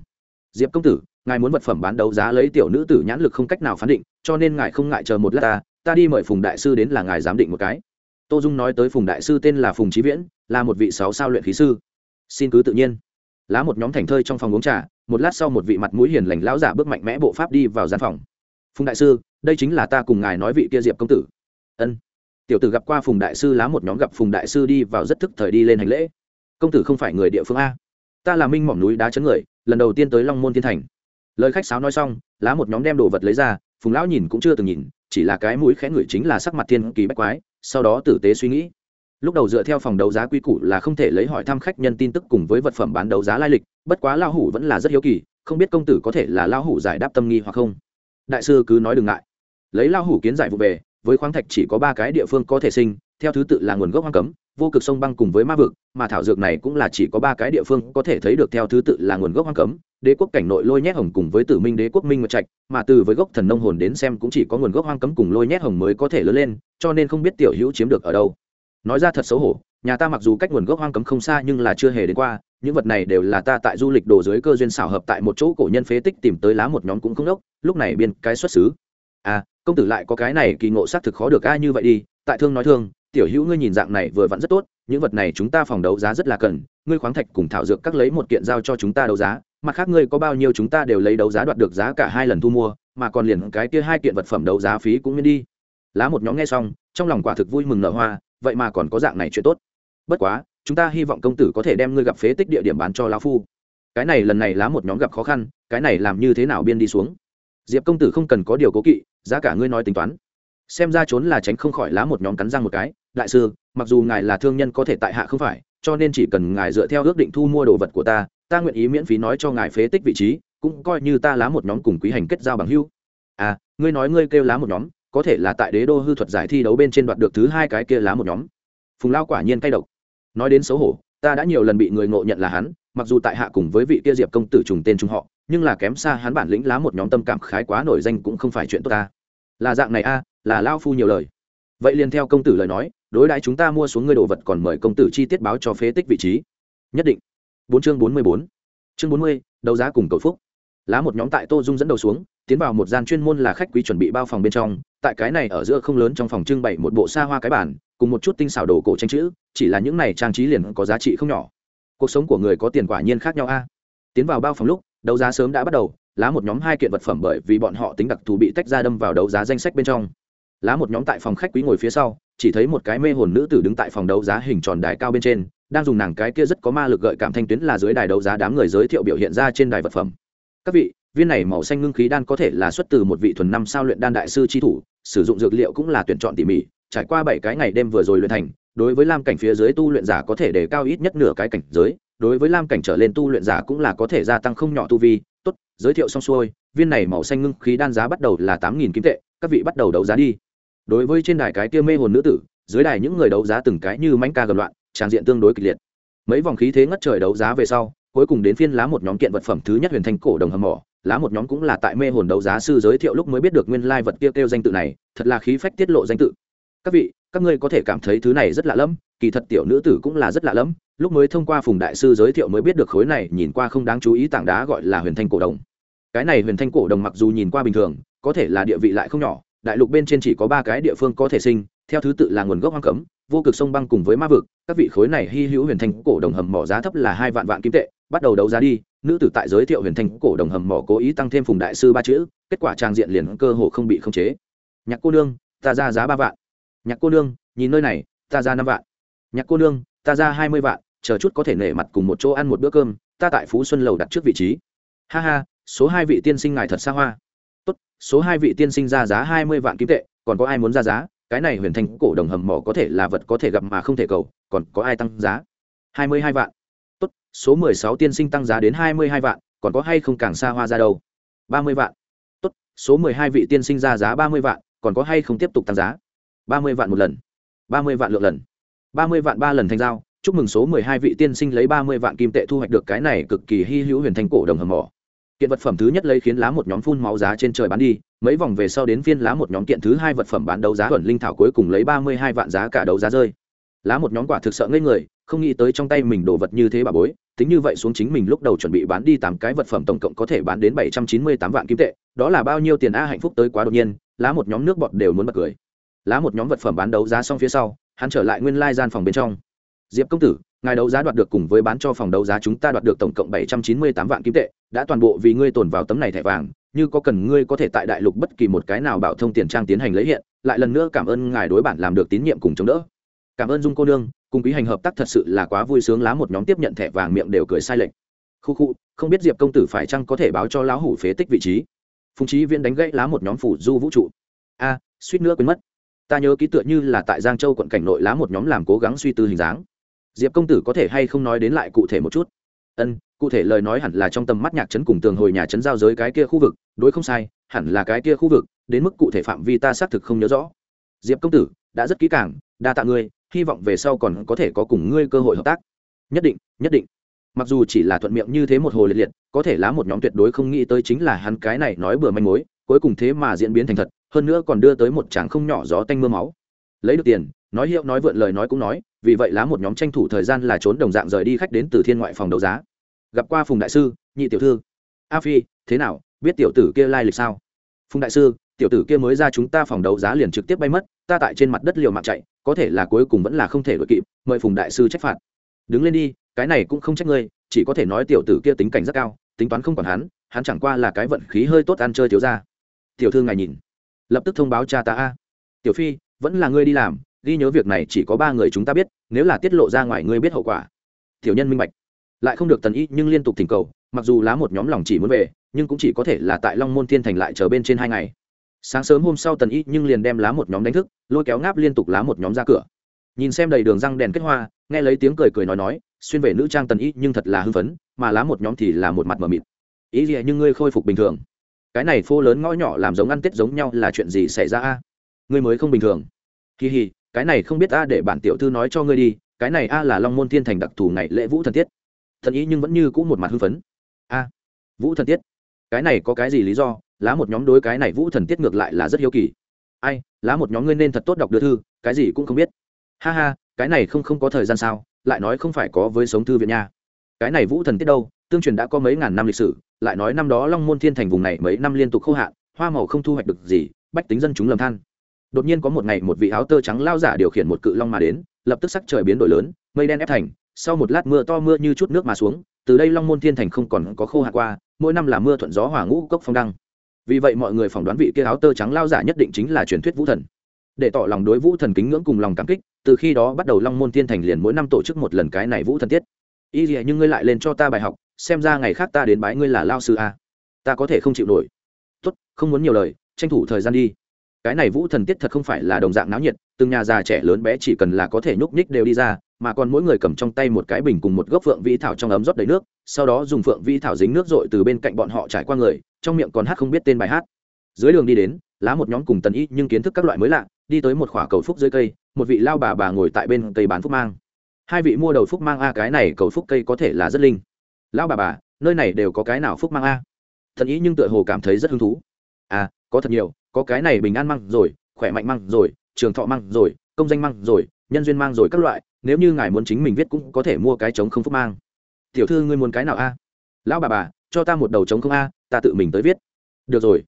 Diệp công tử, ngài muốn vật phẩm bán đấu giá lấy tiểu nữ tử nhãn lực không cách nào phán định, cho nên ngài không ngại chờ một lát ta ta đi mời phùng đại sư đến là ngài giám định một cái. Tô dung nói tới phùng đại sư tên là phùng trí viễn, là một vị sáu sao luyện khí sư. Xin cứ tự nhiên. Lá một nhóm thành thơi trong phòng uống trà, một lát sau một vị mặt mũi hiền lành lão giả bước mạnh mẽ bộ pháp đi vào gian phòng. Phùng đại sư, đây chính là ta cùng ngài nói vị kia diệp công tử. Ân. Tiểu tử gặp qua phùng đại sư, lá một nhóm gặp phùng đại sư đi vào rất thức thời đi lên hành lễ. Công tử không phải người địa phương a ta là minh mỏm núi đá chấn người, lần đầu tiên tới long môn thiên thành. Lời khách sáo nói xong, lá một nhóm đem đồ vật lấy ra, phùng lão nhìn cũng chưa từng nhìn, chỉ là cái mũi khẽ ngửi chính là sắc mặt thiên kỳ bách quái, sau đó tử tế suy nghĩ. Lúc đầu dựa theo phòng đấu giá quy củ là không thể lấy hỏi thăm khách nhân tin tức cùng với vật phẩm bán đấu giá lai lịch, bất quá lao hủ vẫn là rất hiếu kỳ, không biết công tử có thể là lao hủ giải đáp tâm nghi hoặc không. Đại sư cứ nói đừng ngại. Lấy lao hủ kiến giải vụ về, với khoáng thạch chỉ có ba cái địa phương có thể sinh theo thứ tự là nguồn gốc hoang cấm, vô cực sông băng cùng với ma vực, mà thảo dược này cũng là chỉ có ba cái địa phương có thể thấy được theo thứ tự là nguồn gốc hoang cấm, đế quốc cảnh nội lôi nhét hồng cùng với tử minh đế quốc minh mật trạch, mà từ với gốc thần nông hồn đến xem cũng chỉ có nguồn gốc hoang cấm cùng lôi nhét hồng mới có thể lớn lên, cho nên không biết tiểu hữu chiếm được ở đâu. Nói ra thật xấu hổ, nhà ta mặc dù cách nguồn gốc hoang cấm không xa nhưng là chưa hề đến qua, những vật này đều là ta tại du lịch đồ dưới cơ duyên xảo hợp tại một chỗ cổ nhân phế tích tìm tới lá một nhóm cũng không đốc, lúc này biên cái xuất xứ. À công tử lại có cái này kỳ ngộ xác thực khó được ai như vậy đi, tại thương nói thương tiểu hữu ngươi nhìn dạng này vừa vặn rất tốt, những vật này chúng ta phòng đấu giá rất là cần, ngươi khoáng thạch cùng thảo dược các lấy một kiện giao cho chúng ta đấu giá, mặt khác ngươi có bao nhiêu chúng ta đều lấy đấu giá đoạt được giá cả hai lần thu mua, mà còn liền cái kia hai kiện vật phẩm đấu giá phí cũng miễn đi. Lá một nhóm nghe xong, trong lòng quả thực vui mừng nở hoa, vậy mà còn có dạng này chuyện tốt. Bất quá, chúng ta hy vọng công tử có thể đem ngươi gặp phế tích địa điểm bán cho lão phu. Cái này lần này lá một nhóm gặp khó khăn, cái này làm như thế nào biên đi xuống? Diệp công tử không cần có điều cố kỵ, giá cả ngươi nói tính toán. Xem ra trốn là tránh không khỏi lá một nhóm cắn răng một cái đại sư, mặc dù ngài là thương nhân có thể tại hạ không phải, cho nên chỉ cần ngài dựa theo ước định thu mua đồ vật của ta ta nguyện ý miễn phí nói cho ngài phế tích vị trí, cũng coi như ta lá một nhóm cùng quý hành kết giao bằng hưu à ngươi nói ngươi kêu lá một nhóm, có thể là tại đế đô hư thuật giải thi đấu bên trên đoạt được thứ hai cái kia lá một nhóm. Phùng lao quả nhiên cay độc. Nói đến xấu hổ, ta đã nhiều lần bị người ngộ nhận là hắn, mặc dù tại hạ cùng với vị kia diệp công tử trùng tên trung họ, nhưng là kém xa hắn bản lĩnh lá một nhóm tâm cảm khái quá nổi danh cũng không phải chuyện tốt ta. Là dạng này a, là lao phu nhiều lời. Vậy liền theo công tử lời nói đối đãi chúng ta mua xuống ngươi đồ vật còn mời công tử chi tiết báo cho phế tích vị trí. Nhất định. Bốn chương bốn mươi bốn. Chương bốn mươi, đấu giá cùng cầu phúc. Lá một nhóm tại tô dung dẫn đầu xuống, tiến vào một gian chuyên môn là khách quý chuẩn bị bao phòng bên trong. Tại cái này ở giữa không lớn trong phòng trưng bày một bộ xa hoa cái bản cùng một chút tinh xảo đồ cổ tranh chữ, chỉ là những này trang trí liền có giá trị không nhỏ. Cuộc sống của người có tiền quả nhiên khác nhau a. Tiến vào bao phòng lúc, đấu giá sớm đã bắt đầu, lá một nhóm hai kiện vật phẩm bởi vì bọn họ tính đặc thù bị tách ra đâm vào đấu giá danh sách bên trong lá một nhóm tại phòng khách quý ngồi phía sau, chỉ thấy một cái mê hồn nữ tử đứng tại phòng đấu giá hình tròn đài cao bên trên, đang dùng nàng cái kia rất có ma lực gợi cảm thanh tuyến là dưới đài đấu giá đám người giới thiệu biểu hiện ra trên đài vật phẩm. Các vị, viên này màu xanh ngưng khí đan có thể là xuất từ một vị thuần năm sao luyện đan đại sư tri thủ, sử dụng dược liệu cũng là tuyển chọn tỉ mỉ, trải qua bảy cái ngày đêm vừa rồi luyện thành, đối với lam cảnh phía dưới tu luyện giả có thể đề cao ít nhất nửa cái cảnh giới, đối với lam cảnh trở lên tu luyện giả cũng là có thể gia tăng không nhỏ tu vi. Tốt, giới thiệu xong xuôi, viên này màu xanh ngưng khí đan giá bắt đầu là tám nghìn kim tệ, các vị bắt đầu đấu giá đi đối với trên đài cái kia mê hồn nữ tử dưới đài những người đấu giá từng cái như mánh ca gầm loạn tràn diện tương đối kịch liệt. Mấy vòng khí thế ngất trời đấu giá về sau cuối cùng đến phiên lá một nhóm kiện vật phẩm thứ nhất huyền thanh cổ đồng hầm mỏ. Lá một nhóm cũng là tại mê hồn đấu giá sư giới thiệu lúc mới biết được nguyên lai vật kia kêu, kêu danh tự này thật là khí phách tiết lộ danh tự. Các vị các ngươi có thể cảm thấy thứ này rất lạ lẫm kỳ thật tiểu nữ tử cũng là rất lạ lẫm lúc mới thông qua phùng đại sư giới thiệu mới biết được khối này nhìn qua không đáng chú ý tảng đá gọi là huyền thanh cổ đồng. Cái này huyền thanh cổ đồng mặc dù nhìn qua bình thường có thể là địa vị lại không nhỏ đại lục bên trên chỉ có ba cái địa phương có thể sinh, theo thứ tự là nguồn gốc hoang cấm, vô cực sông băng cùng với ma vực, các vị khối này hy hữu huyền thanh cổ đồng hầm mỏ giá thấp là hai vạn vạn kim tệ, bắt đầu đấu giá đi, nữ tử tại giới thiệu huyền thanh cổ đồng hầm mỏ cố ý tăng thêm phùng đại sư ba chữ, kết quả trang diện liền cơ hồ không bị khống chế. Nhạc cô nương, ta ra giá ba vạn. Nhạc cô nương, nhìn nơi này, ta ra năm vạn. Nhạc cô nương, ta ra hai mươi vạn, chờ chút có thể nể mặt cùng một chỗ ăn một bữa cơm, ta tại phú xuân lầu đặt trước vị trí. Ha ha, số hai vị tiên sinh ngài thật xa hoa số hai vị tiên sinh ra giá hai mươi vạn kim tệ, còn có ai muốn ra giá? Cái này huyền thanh cổ đồng hầm mỏ có thể là vật có thể gặp mà không thể cầu, còn có ai tăng giá? Hai mươi hai vạn. Tốt, số mười sáu tiên sinh tăng giá đến hai mươi hai vạn, còn có hay không càng xa hoa ra đâu? Ba mươi vạn. Tốt, số mười hai vị tiên sinh ra giá ba mươi vạn, còn có hay không tiếp tục tăng giá? Ba mươi vạn một lần. Ba mươi vạn lượng lần. Ba mươi vạn ba lần thành giao. Chúc mừng số mười hai vị tiên sinh lấy ba mươi vạn kim tệ thu hoạch được cái này cực kỳ hy hữu huyền thanh cổ đồng hầm mỏ kiện vật phẩm thứ nhất lấy khiến lá một nhóm phun máu giá trên trời bán đi, mấy vòng về sau đến phiên lá một nhóm kiện thứ hai vật phẩm bán đấu giá thuần linh thảo cuối cùng lấy ba mươi hai vạn giá cả đấu giá rơi. Lá một nhóm quả thực sợ ngây người, không nghĩ tới trong tay mình đồ vật như thế bà bối, tính như vậy xuống chính mình lúc đầu chuẩn bị bán đi tám cái vật phẩm tổng cộng có thể bán đến bảy trăm chín mươi tám vạn kim tệ, đó là bao nhiêu tiền a, hạnh phúc tới quá đột nhiên, lá một nhóm nước bọt đều muốn bật cười. Lá một nhóm vật phẩm bán đấu giá xong phía sau, hắn trở lại nguyên lai gian phòng bên trong. Diệp công tử ngài đấu giá đoạt được cùng với bán cho phòng đấu giá chúng ta đoạt được tổng cộng bảy trăm chín mươi tám vạn kim tệ, đã toàn bộ vì ngươi tồn vào tấm này thẻ vàng, như có cần ngươi có thể tại đại lục bất kỳ một cái nào bảo thông tiền trang tiến hành lấy hiện, lại lần nữa cảm ơn ngài đối bản làm được tín nhiệm cùng chống đỡ. Cảm ơn dung cô nương, cùng quý hành hợp tác thật sự là quá vui sướng lá một nhóm tiếp nhận thẻ vàng miệng đều cười sai lệch. Khu khu, không biết diệp công tử phải chăng có thể báo cho lão hủ phế tích vị trí. Phùng trí viễn đánh gãy lá một nhóm phủ du vũ trụ. A, suýt nữa quên mất. Ta nhớ ký tựa như là tại giang châu quận cảnh nội lá một nhóm làm cố gắng suy tư hình dáng diệp công tử có thể hay không nói đến lại cụ thể một chút? Ân, cụ thể lời nói hẳn là trong tầm mắt nhạc trấn cùng tường hồi nhà trấn giao giới cái kia khu vực, đối không sai, hẳn là cái kia khu vực, đến mức cụ thể phạm vi ta xác thực không nhớ rõ. Diệp công tử, đã rất kỹ càng, đa tạ ngươi, hy vọng về sau còn có thể có cùng ngươi cơ hội hợp tác. Nhất định nhất định. Mặc dù chỉ là thuận miệng như thế một hồ liệt liệt, có thể lá một nhóm tuyệt đối không nghĩ tới chính là hắn cái này nói bừa manh mối, cuối cùng thế mà diễn biến thành thật, hơn nữa còn đưa tới một tràng không nhỏ gió tanh mưa máu lấy được tiền, nói hiệu nói vượn lời nói cũng nói, vì vậy lá một nhóm tranh thủ thời gian là trốn đồng dạng rời đi khách đến từ thiên ngoại phòng đấu giá. Gặp qua phùng đại sư, nhị tiểu thư. A phi, thế nào, biết tiểu tử kia lai lịch sao? Phùng đại sư, tiểu tử kia mới ra chúng ta phòng đấu giá liền trực tiếp bay mất, ta tại trên mặt đất liều mạng chạy, có thể là cuối cùng vẫn là không thể đội kịp, mời phùng đại sư trách phạt. Đứng lên đi, cái này cũng không trách ngươi, chỉ có thể nói tiểu tử kia tính cảnh rất cao, tính toán không còn hắn hắn chẳng qua là cái vận khí hơi tốt ăn chơi thiếu ra tiểu thư ngài nhìn. Lập tức thông báo cha ta a. Tiểu phi vẫn là ngươi đi làm, ghi nhớ việc này chỉ có ba người chúng ta biết, nếu là tiết lộ ra ngoài ngươi biết hậu quả. Tiểu nhân minh bạch. Lại không được tần y, nhưng liên tục thỉnh cầu, mặc dù lá một nhóm lòng chỉ muốn về, nhưng cũng chỉ có thể là tại long môn thiên thành lại chờ bên trên hai ngày. Sáng sớm hôm sau tần y nhưng liền đem lá một nhóm đánh thức, lôi kéo ngáp liên tục lá một nhóm ra cửa. Nhìn xem đầy đường răng đèn kết hoa, nghe lấy tiếng cười cười nói nói, xuyên về nữ trang tần y nhưng thật là hưng phấn, mà lá một nhóm thì là một mặt mờ mịt. Ý gì à, nhưng ngươi khôi phục bình thường? Cái này phô lớn ngõ nhỏ làm giống ăn tết giống nhau là chuyện gì xảy ra a? Ngươi mới không bình thường. Kỳ hì, cái này không biết a để bản tiểu thư nói cho ngươi đi, cái này a là long môn thiên thành đặc thù ngày lễ vũ thần tiết. Thần ý nhưng vẫn như cũ một mặt hưng phấn. A, vũ thần tiết? Cái này có cái gì lý do? Lá một nhóm đối cái này vũ thần tiết ngược lại là rất hiếu kỳ. Ai, lá một nhóm ngươi nên thật tốt đọc đưa thư, cái gì cũng không biết. Ha ha, cái này không không có thời gian sao? Lại nói không phải có với sống thư viện nha. Cái này vũ thần tiết đâu? Tương truyền đã có mấy ngàn năm lịch sử, lại nói năm đó long môn thiên thành vùng này mấy năm liên tục khô hạn, hoa màu không thu hoạch được gì, bách tính dân chúng lầm than đột nhiên có một ngày một vị áo tơ trắng lao giả điều khiển một cự long mà đến, lập tức sắc trời biến đổi lớn, mây đen ép thành, sau một lát mưa to mưa như chút nước mà xuống, từ đây long môn thiên thành không còn có khô hạn qua, mỗi năm là mưa thuận gió hỏa ngũ cốc phong đăng. Vì vậy mọi người phỏng đoán vị kia áo tơ trắng lao giả nhất định chính là truyền thuyết vũ thần. Để tỏ lòng đối vũ thần kính ngưỡng cùng lòng cảm kích, từ khi đó bắt đầu long môn thiên thành liền mỗi năm tổ chức một lần cái này vũ thần tiết. Y gì nhưng ngươi lại lên cho ta bài học, xem ra ngày khác ta đến bái ngươi là lao sư a. Ta có thể không chịu nổi. Tốt, không muốn nhiều lời, tranh thủ thời gian đi cái này vũ thần tiết thật không phải là đồng dạng náo nhiệt, từng nhà già trẻ lớn bé chỉ cần là có thể nhúc nhích đều đi ra, mà còn mỗi người cầm trong tay một cái bình cùng một gốc phượng vĩ thảo trong ấm rót đầy nước, sau đó dùng phượng vĩ thảo dính nước r từ bên cạnh bọn họ trải qua người, trong miệng còn hát không biết tên bài hát. Dưới đường đi đến, lá một nhóm cùng tần ý nhưng kiến thức các loại mới lạ, đi tới một khỏa cầu phúc dưới cây, một vị lao bà bà ngồi tại bên cây bán phúc mang. Hai vị mua đầu phúc mang a, cái này cầu phúc cây có thể là rất linh. Lao bà bà, nơi này đều có cái nào phúc mang a? Thần ý nhưng tựa hồ cảm thấy rất hứng thú. À có thật nhiều có cái này bình an mang rồi, khỏe mạnh mang rồi, trường thọ mang rồi, công danh mang rồi, nhân duyên mang rồi các loại, nếu như ngài muốn chính mình viết cũng có thể mua cái trống không phúc mang. Tiểu thư ngươi muốn cái nào a? Lão bà bà, cho ta một đầu trống không a, ta tự mình tới viết. Được rồi.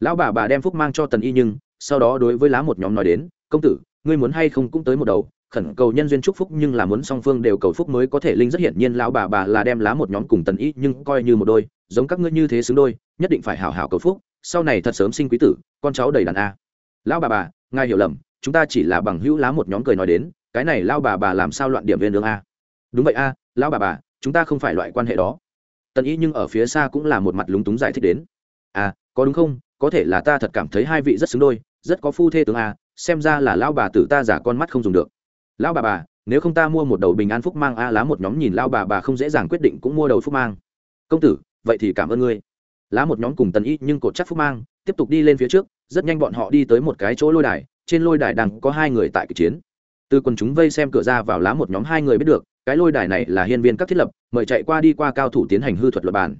Lão bà bà đem phúc mang cho tần y nhưng, sau đó đối với lá một nhóm nói đến, công tử, ngươi muốn hay không cũng tới một đầu, khẩn cầu nhân duyên chúc phúc nhưng là muốn song phương đều cầu phúc mới có thể linh rất hiển nhiên lão bà bà là đem lá một nhóm cùng tần y nhưng coi như một đôi, giống các ngươi như thế xứng đôi, nhất định phải hảo hảo cầu phúc sau này thật sớm sinh quý tử, con cháu đầy đàn a. Lão bà bà, ngài hiểu lầm, chúng ta chỉ là bằng hữu lá một nhóm cười nói đến, cái này lao bà bà làm sao loạn điểm viên đường a? Đúng vậy a, lão bà bà, chúng ta không phải loại quan hệ đó. Tần y nhưng ở phía xa cũng là một mặt lúng túng giải thích đến. À có đúng không? Có thể là ta thật cảm thấy hai vị rất xứng đôi, rất có phu thê tướng a, xem ra là lao bà tử ta giả con mắt không dùng được. Lão bà bà, nếu không ta mua một đầu bình an phúc mang a, lá một nhóm nhìn lao bà bà không dễ dàng quyết định cũng mua đầu phúc mang. Công tử, vậy thì cảm ơn ngươi lá một nhóm cùng tần y nhưng cột chắc phúc mang, tiếp tục đi lên phía trước, rất nhanh bọn họ đi tới một cái chỗ lôi đài, trên lôi đài đang có hai người tại kịch chiến. Từ quần chúng vây xem cửa ra vào lá một nhóm hai người biết được, cái lôi đài này là hiên viên các thiết lập, mời chạy qua đi qua cao thủ tiến hành hư thuật luận bàn.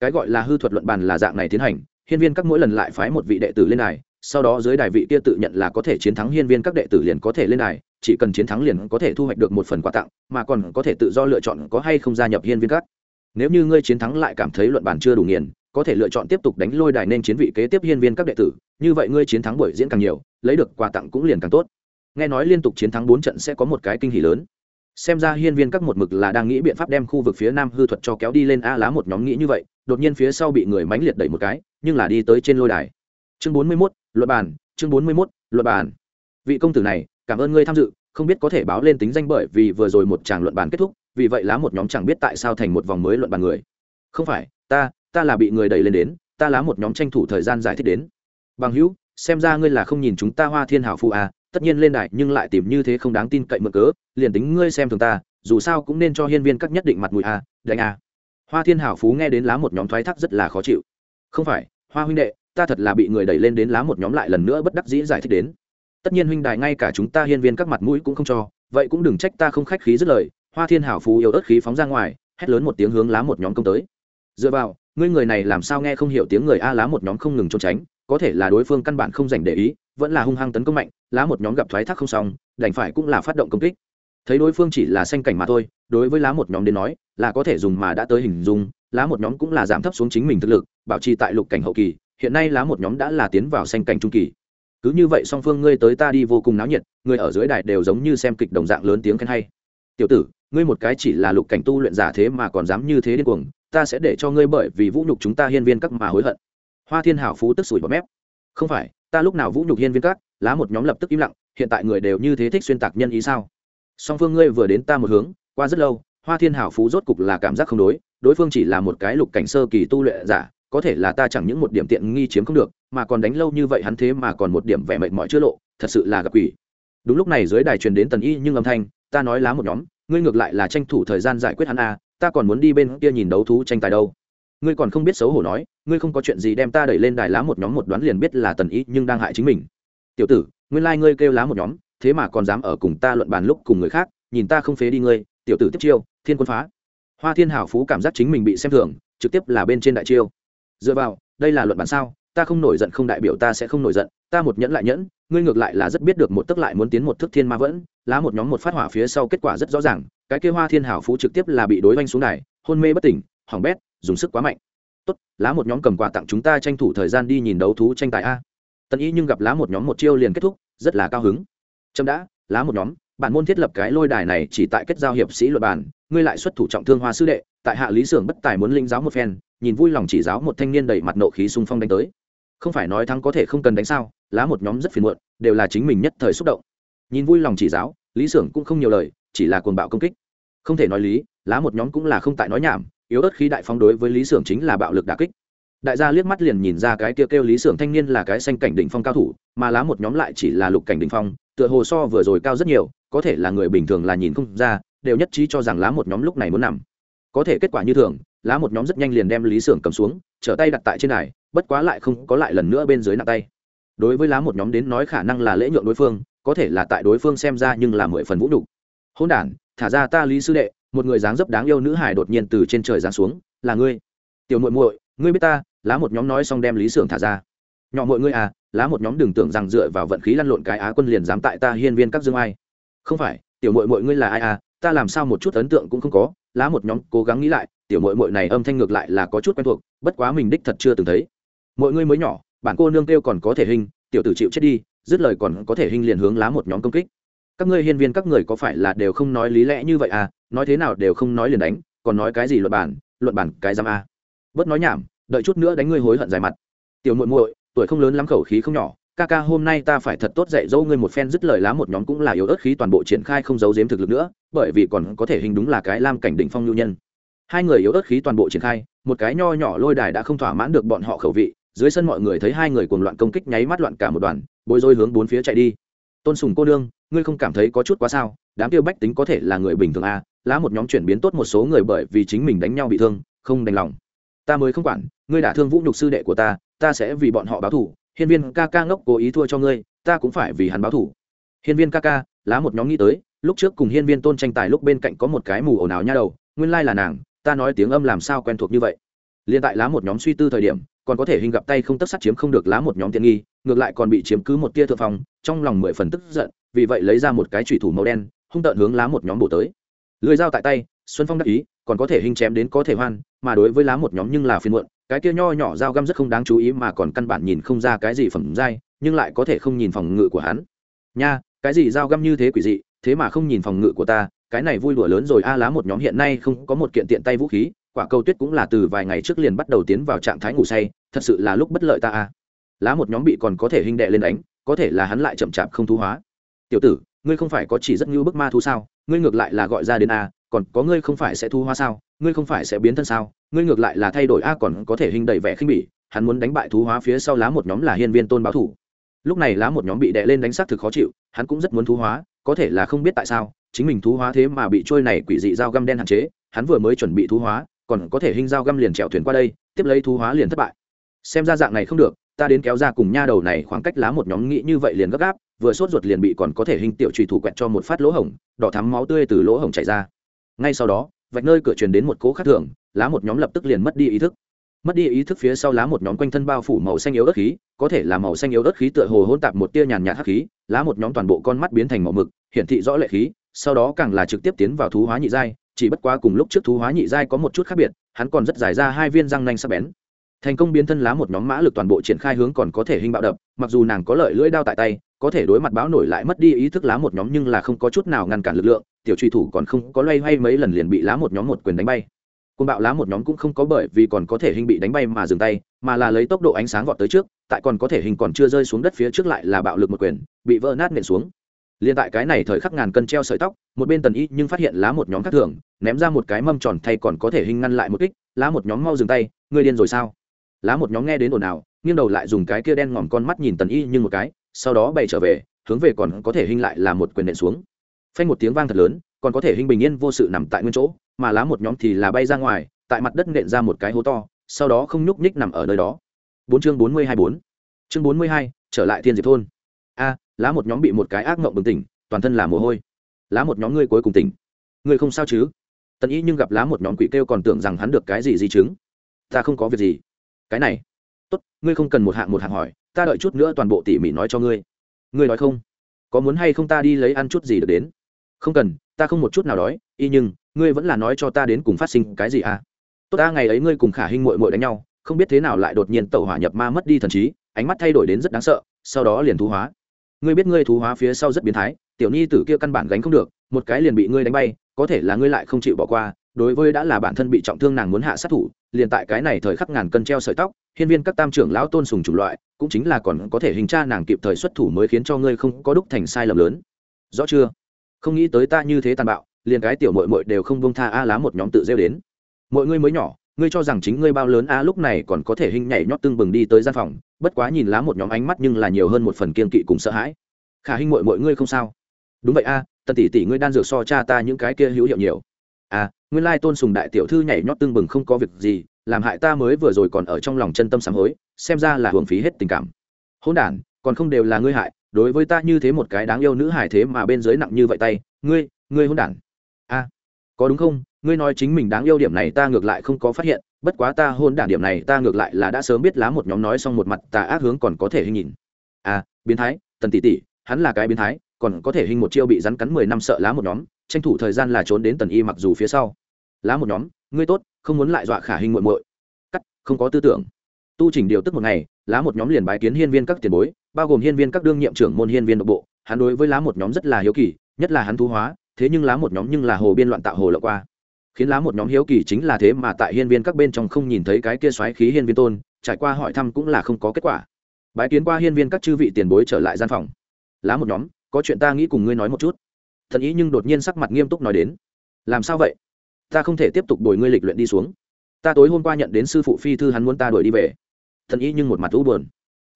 Cái gọi là hư thuật luận bàn là dạng này tiến hành, hiên viên các mỗi lần lại phái một vị đệ tử lên đài, sau đó dưới đài vị kia tự nhận là có thể chiến thắng hiên viên các đệ tử liền có thể lên đài, chỉ cần chiến thắng liền có thể thu hoạch được một phần quà tặng, mà còn có thể tự do lựa chọn có hay không gia nhập hiên viên các. Nếu như ngươi chiến thắng lại cảm thấy luận bàn chưa đủ nghiền có thể lựa chọn tiếp tục đánh lôi đài nên chiến vị kế tiếp hiên viên các đệ tử như vậy ngươi chiến thắng buổi diễn càng nhiều lấy được quà tặng cũng liền càng tốt. Nghe nói liên tục chiến thắng bốn trận sẽ có một cái kinh hỉ lớn. Xem ra hiên viên các một mực là đang nghĩ biện pháp đem khu vực phía nam hư thuật cho kéo đi lên a lá một nhóm nghĩ như vậy đột nhiên phía sau bị người mánh liệt đẩy một cái nhưng là đi tới trên lôi đài. Chương bốn mươi 41, luật bàn chương bốn mươi 41, luật bàn. Vị công tử này cảm ơn ngươi tham dự không biết có thể báo lên tính danh bởi vì vừa rồi một tràng luận bàn kết thúc vì vậy lá một nhóm chẳng biết tại sao thành một vòng mới luận bàn người. Không phải ta ta là bị người đẩy lên đến, ta lá một nhóm tranh thủ thời gian giải thích đến. Bằng hữu, xem ra ngươi là không nhìn chúng ta hoa thiên hảo phụ à tất nhiên lên đại nhưng lại tìm như thế không đáng tin cậy mượn cớ, liền tính ngươi xem thường ta, dù sao cũng nên cho hiên viên các nhất định mặt mũi à đánh à. Hoa thiên hảo phú nghe đến lá một nhóm thoái thác rất là khó chịu. Không phải, hoa huynh đệ, ta thật là bị người đẩy lên đến lá một nhóm lại lần nữa bất đắc dĩ giải thích đến. Tất nhiên huynh đài ngay cả chúng ta hiên viên các mặt mũi cũng không cho, vậy cũng đừng trách ta không khách khí dứt lời. Hoa thiên hảo phú yếu ớt khí phóng ra ngoài, hét lớn một tiếng hướng lá một nhóm công tới. Dựa vào ngươi người này làm sao nghe không hiểu tiếng người a lá một nhóm không ngừng trốn tránh, có thể là đối phương căn bản không dành để ý, vẫn là hung hăng tấn công mạnh, lá một nhóm gặp thoái thác không xong, đành phải cũng là phát động công kích. Thấy đối phương chỉ là xanh cảnh mà thôi, đối với lá một nhóm đến nói, là có thể dùng mà đã tới hình dung, lá một nhóm cũng là giảm thấp xuống chính mình thực lực, bảo trì tại lục cảnh hậu kỳ, hiện nay lá một nhóm đã là tiến vào xanh cảnh trung kỳ. Cứ như vậy song phương ngươi tới ta đi vô cùng náo nhiệt, người ở dưới đài đều giống như xem kịch đồng dạng lớn tiếng khen hay. Tiểu tử ngươi một cái chỉ là lục cảnh tu luyện giả thế mà còn dám như thế điên cuồng, ta sẽ để cho ngươi bởi vì vũ nhục chúng ta hiên viên các mà hối hận. Hoa thiên hảo phú tức sủi bọt mép. Không phải, ta lúc nào vũ nhục hiên viên các, lá một nhóm lập tức im lặng, hiện tại người đều như thế thích xuyên tạc nhân ý sao? Song phương ngươi vừa đến ta một hướng, qua rất lâu, hoa thiên hảo phú rốt cục là cảm giác không đối đối phương chỉ là một cái lục cảnh sơ kỳ tu luyện giả, có thể là ta chẳng những một điểm tiện nghi chiếm không được, mà còn đánh lâu như vậy hắn thế mà còn một điểm vẻ mệt mỏi chưa lộ, thật sự là gặp quỷ. Đúng lúc này dưới đài truyền đến tần y nhưng âm thanh, ta nói lá một nhóm ngươi ngược lại là tranh thủ thời gian giải quyết hắn a, ta còn muốn đi bên kia nhìn đấu thú tranh tài đâu. Ngươi còn không biết xấu hổ nói, ngươi không có chuyện gì đem ta đẩy lên đài lá một nhóm một đoán liền biết là tần ý nhưng đang hại chính mình. Tiểu tử, nguyên lai、like、ngươi kêu lá một nhóm, thế mà còn dám ở cùng ta luận bàn lúc cùng người khác, nhìn ta không phế đi ngươi, tiểu tử tiếp chiêu, thiên quân phá. Hoa thiên hảo phú cảm giác chính mình bị xem thường, trực tiếp là bên trên đại chiêu. Dựa vào, đây là luận bàn sao? Ta không nổi giận không đại biểu ta sẽ không nổi giận, ta một nhẫn lại nhẫn, ngươi ngược lại là rất biết được một tức lại muốn tiến một thức thiên ma vẫn, lá một nhóm một phát hỏa phía sau kết quả rất rõ ràng, cái kia hoa thiên hảo phú trực tiếp là bị đối oanh xuống đài, hôn mê bất tỉnh, hỏng bét, dùng sức quá mạnh. Tốt, lá một nhóm cầm quà tặng chúng ta tranh thủ thời gian đi nhìn đấu thú tranh tài a. Tần y nhưng gặp lá một nhóm một chiêu liền kết thúc, rất là cao hứng. Trâm đã, lá một nhóm, bản môn thiết lập cái lôi đài này chỉ tại kết giao hiệp sĩ luật bản, ngươi lại xuất thủ trọng thương hoa sư đệ, tại hạ lý sưởng bất tài muốn linh giáo một phen, nhìn vui lòng chỉ giáo một thanh niên đầy mặt nộ khí xung phong đánh tới không phải nói thắng có thể không cần đánh sao, lá một nhóm rất phiền muộn, đều là chính mình nhất thời xúc động. Nhìn vui lòng chỉ giáo, lý xưởng cũng không nhiều lời, chỉ là cuồng bạo công kích. Không thể nói lý, lá một nhóm cũng là không tại nói nhảm, yếu ớt khí đại phong đối với lý xưởng chính là bạo lực đà kích. Đại gia liếc mắt liền nhìn ra cái kia kêu lý xưởng thanh niên là cái xanh cảnh đỉnh phong cao thủ, mà lá một nhóm lại chỉ là lục cảnh đỉnh phong, tựa hồ so vừa rồi cao rất nhiều, có thể là người bình thường là nhìn không ra, đều nhất trí cho rằng lá một nhóm lúc này muốn nằm. Có thể kết quả như thường, lá một nhóm rất nhanh liền đem lý xưởng cầm xuống trở tay đặt tại trên đài, bất quá lại không có lại lần nữa bên dưới nặng tay. Đối với lá một nhóm đến nói khả năng là lễ nhượng đối phương, có thể là tại đối phương xem ra nhưng là mười phần vũ đủ. hôn đản, thả ra ta lý sư đệ, một người dáng dấp đáng yêu nữ hải đột nhiên từ trên trời giáng xuống, là ngươi. Tiểu muội muội, ngươi biết ta, lá một nhóm nói xong đem lý sưởng thả ra. Nhỏ mọi ngươi à lá một nhóm đừng tưởng rằng dựa vào vận khí lăn lộn cái á quân liền dám tại ta hiên viên các dương ai. Không phải, tiểu muội muội ngươi là ai à ta làm sao một chút ấn tượng cũng không có, lá một nhóm cố gắng nghĩ lại tiểu muội muội này âm thanh ngược lại là có chút quen thuộc, bất quá mình đích thật chưa từng thấy. Mọi ngươi mới nhỏ, bản cô nương kêu còn có thể hình, tiểu tử chịu chết đi, dứt lời còn có thể hình liền hướng lá một nhóm công kích. Các ngươi hiên viên các người có phải là đều không nói lý lẽ như vậy à? Nói thế nào đều không nói liền đánh, còn nói cái gì luật bản, luận bản cái giam à? bớt nói nhảm, đợi chút nữa đánh ngươi hối hận dài mặt. Tiểu muội muội, tuổi không lớn lắm, khẩu khí không nhỏ, ca ca hôm nay ta phải thật tốt dạy dỗ ngươi một phen, dứt lời lá một nhóm cũng là yếu ớt khí toàn bộ triển khai không giấu giếm thực lực nữa, bởi vì còn có thể hình đúng là cái lam cảnh đỉnh phong nhu nhân hai người yếu ớt khí toàn bộ triển khai, một cái nho nhỏ lôi đài đã không thỏa mãn được bọn họ khẩu vị, dưới sân mọi người thấy hai người cuồng loạn công kích nháy mắt loạn cả một đoàn, bối rối hướng bốn phía chạy đi. Tôn sùng cô nương, ngươi không cảm thấy có chút quá sao? Đám tiêu bách tính có thể là người bình thường à? Lá một nhóm chuyển biến tốt một số người bởi vì chính mình đánh nhau bị thương, không đành lòng. Ta mới không quản, ngươi đã thương vũ nhục sư đệ của ta ta sẽ vì bọn họ báo thủ hiên viên ca ca ngốc cố ý thua cho ngươi, ta cũng phải vì hắn báo thủ hiên viên ca ca, lá một nhóm nghĩ tới, lúc trước cùng hiên viên tôn tranh tài lúc bên cạnh có một cái mù ồn ào nha đầu, nguyên lai là nàng ta nói tiếng âm làm sao quen thuộc như vậy? Liền tại lá một nhóm suy tư thời điểm, còn có thể hình gặp tay không tất sắt chiếm không được lá một nhóm tiện nghi, ngược lại còn bị chiếm cứ một tia thượng phòng trong lòng mười phần tức giận, vì vậy lấy ra một cái thủy thủ màu đen, hung tợn hướng lá một nhóm bổ tới. Lưới dao tại tay, xuân phong đắc ý, còn có thể hình chém đến có thể hoan, mà đối với lá một nhóm nhưng là phiên muộn, cái kia nho nhỏ dao găm rất không đáng chú ý mà còn căn bản nhìn không ra cái gì phẩm dai nhưng lại có thể không nhìn phòng ngự của hắn. Nha, cái gì dao găm như thế quỷ dị, thế mà không nhìn phòng ngự của ta cái này vui đùa lớn rồi, a lá một nhóm hiện nay không có một kiện tiện tay vũ khí, quả cầu tuyết cũng là từ vài ngày trước liền bắt đầu tiến vào trạng thái ngủ say, thật sự là lúc bất lợi ta a. Lá một nhóm bị còn có thể hình đệ lên đánh, có thể là hắn lại chậm chạp không thu hóa. Tiểu tử, ngươi không phải có chỉ rất như bức ma thu sao? Ngươi ngược lại là gọi ra đến a, còn có ngươi không phải sẽ thu hóa sao? Ngươi không phải sẽ biến thân sao? Ngươi ngược lại là thay đổi a còn có thể hình đầy vẻ khinh bỉ, hắn muốn đánh bại thú hóa phía sau lá một nhóm là hiên viên tôn báo thủ. Lúc này lá một nhóm bị đệ lên đánh sát thực khó chịu, hắn cũng rất muốn thú hóa, có thể là không biết tại sao chính mình thú hóa thế mà bị trôi này quỷ dị dao găm đen hạn chế, hắn vừa mới chuẩn bị thú hóa, còn có thể hình dao găm liền trèo thuyền qua đây, tiếp lấy thú hóa liền thất bại. Xem ra dạng này không được, ta đến kéo ra cùng nha đầu này khoảng cách lá một nhóm nghĩ như vậy liền gấp gáp, vừa sốt ruột liền bị còn có thể hình tiểu trùy thủ quẹt cho một phát lỗ hổng, đỏ thắm máu tươi từ lỗ hổng chảy ra. Ngay sau đó, vạch nơi cửa truyền đến một cố khác thường, lá một nhóm lập tức liền mất đi ý thức. Mất đi ý thức phía sau lá một nhóm quanh thân bao phủ màu xanh yếu ớt khí, có thể là màu xanh yếu ớt khí tựa hồ hôn tạp một tia nhàn nhạt hắc khí, lá một nhóm toàn bộ con mắt biến thành màu mực, hiển thị rõ lệ khí sau đó càng là trực tiếp tiến vào thú hóa nhị giai, chỉ bất quá cùng lúc trước thú hóa nhị giai có một chút khác biệt, hắn còn rất dài ra hai viên răng nanh sắc bén. Thành công biến thân lá một nhóm mã lực toàn bộ triển khai hướng còn có thể hình bạo đập, mặc dù nàng có lợi lưỡi đao tại tay, có thể đối mặt báo nổi lại mất đi ý thức lá một nhóm nhưng là không có chút nào ngăn cản lực lượng, tiểu truy thủ còn không có loay hoay mấy lần liền bị lá một nhóm một quyền đánh bay. Côn bạo lá một nhóm cũng không có bởi vì còn có thể hình bị đánh bay mà dừng tay, mà là lấy tốc độ ánh sáng vọt tới trước, tại còn có thể hình còn chưa rơi xuống đất phía trước lại là bạo lực một quyền, bị vỡ nát nện xuống liền tại cái này thời khắc ngàn cân treo sợi tóc, một bên tần y nhưng phát hiện lá một nhóm khác thường, ném ra một cái mâm tròn thay còn có thể hình ngăn lại một kích, lá một nhóm mau dừng tay, ngươi điên rồi sao? Lá một nhóm nghe đến ồn ào, nghiêng đầu lại dùng cái kia đen ngòm con mắt nhìn tần y nhưng một cái, sau đó bày trở về, hướng về còn có thể hình lại là một quyền nện xuống. Phanh một tiếng vang thật lớn, còn có thể hình bình yên vô sự nằm tại nguyên chỗ, mà lá một nhóm thì là bay ra ngoài, tại mặt đất nện ra một cái hố to, sau đó không nhúc nhích nằm ở nơi đó. Bốn chương bốn mươi hai bốn. Chương bốn mươi hai, trở lại thiên diệp thôn. A lá một nhóm bị một cái ác ngộng bừng tỉnh, toàn thân là mồ hôi. Lá một nhóm ngươi cuối cùng tỉnh. Ngươi không sao chứ? Tần ý nhưng gặp lá một nhóm quỷ kêu còn tưởng rằng hắn được cái gì di chứng. Ta không có việc gì. Cái này. Tốt, ngươi không cần một hạng một hạng hỏi, ta đợi chút nữa toàn bộ tỉ mỉ nói cho ngươi. Ngươi nói không? Có muốn hay không ta đi lấy ăn chút gì được đến? Không cần, ta không một chút nào đói, y nhưng, ngươi vẫn là nói cho ta đến cùng phát sinh cái gì à? Tốt, ta ngày ấy ngươi cùng khả hình mội mội đánh nhau, không biết thế nào lại đột nhiên tẩu hỏa nhập ma mất đi thần trí, ánh mắt thay đổi đến rất đáng sợ, sau đó liền thu hóa ngươi biết ngươi thú hóa phía sau rất biến thái, tiểu nhi tử kia căn bản gánh không được, một cái liền bị ngươi đánh bay, có thể là ngươi lại không chịu bỏ qua, đối với đã là bản thân bị trọng thương nàng muốn hạ sát thủ, liền tại cái này thời khắc ngàn cân treo sợi tóc, hiên viên các tam trưởng lão tôn sùng chủng loại, cũng chính là còn có thể hình tra nàng kịp thời xuất thủ mới khiến cho ngươi không có đúc thành sai lầm lớn. Rõ chưa? Không nghĩ tới ta như thế tàn bạo, liền cái tiểu mội mội đều không bông tha a lá một nhóm tự rêu đến. Mọi ngươi mới nhỏ, ngươi cho rằng chính ngươi bao lớn a lúc này còn có thể hình nhảy nhót tương bừng đi tới gian phòng bất quá nhìn lá một nhóm ánh mắt nhưng là nhiều hơn một phần kiên kỵ cùng sợ hãi. Khả hình mội mọi ngươi không sao? Đúng vậy a, tần tỷ tỷ ngươi đan dược so cha ta những cái kia hữu hiệu nhiều. À nguyên lai tôn sùng đại tiểu thư nhảy nhót tương bừng không có việc gì, làm hại ta mới vừa rồi còn ở trong lòng chân tâm sám hối, xem ra là hưởng phí hết tình cảm. Hôn đản, còn không đều là ngươi hại, đối với ta như thế một cái đáng yêu nữ hài thế mà bên dưới nặng như vậy tay, ngươi ngươi hôn đản có đúng không? Ngươi nói chính mình đáng yêu điểm này ta ngược lại không có phát hiện, bất quá ta hôn đản điểm này ta ngược lại là đã sớm biết lá một nhóm nói xong một mặt tà ác hướng còn có thể hình nhìn. À biến thái, tần tỷ tỷ, hắn là cái biến thái, còn có thể hình một chiêu bị rắn cắn mười năm sợ lá một nhóm, tranh thủ thời gian là trốn đến tần y mặc dù phía sau. Lá một nhóm, ngươi tốt, không muốn lại dọa khả hình muội muội. Cắt, không có tư tưởng. Tu chỉnh điều tức một ngày, lá một nhóm liền bái kiến hiên viên các tiền bối, bao gồm hiên viên các đương nhiệm trưởng môn hiên viên độc bộ, hắn đối với lá một nhóm rất là hiếu kỳ, nhất là hắn thu hóa thế nhưng lá một nhóm nhưng là hồ biên loạn tạo hồ lộ qua. Khiến lá một nhóm hiếu kỳ chính là thế mà tại hiên viên các bên trong không nhìn thấy cái kia xoáy khí hiên viên tôn trải qua hỏi thăm cũng là không có kết quả. Bái kiến qua hiên viên các chư vị tiền bối trở lại gian phòng. Lá một nhóm có chuyện ta nghĩ cùng ngươi nói một chút. Thần ý nhưng đột nhiên sắc mặt nghiêm túc nói đến. Làm sao vậy? Ta không thể tiếp tục đổi ngươi lịch luyện đi xuống. Ta tối hôm qua nhận đến sư phụ phi thư hắn muốn ta đuổi đi về. Thần ý nhưng một mặt u buồn.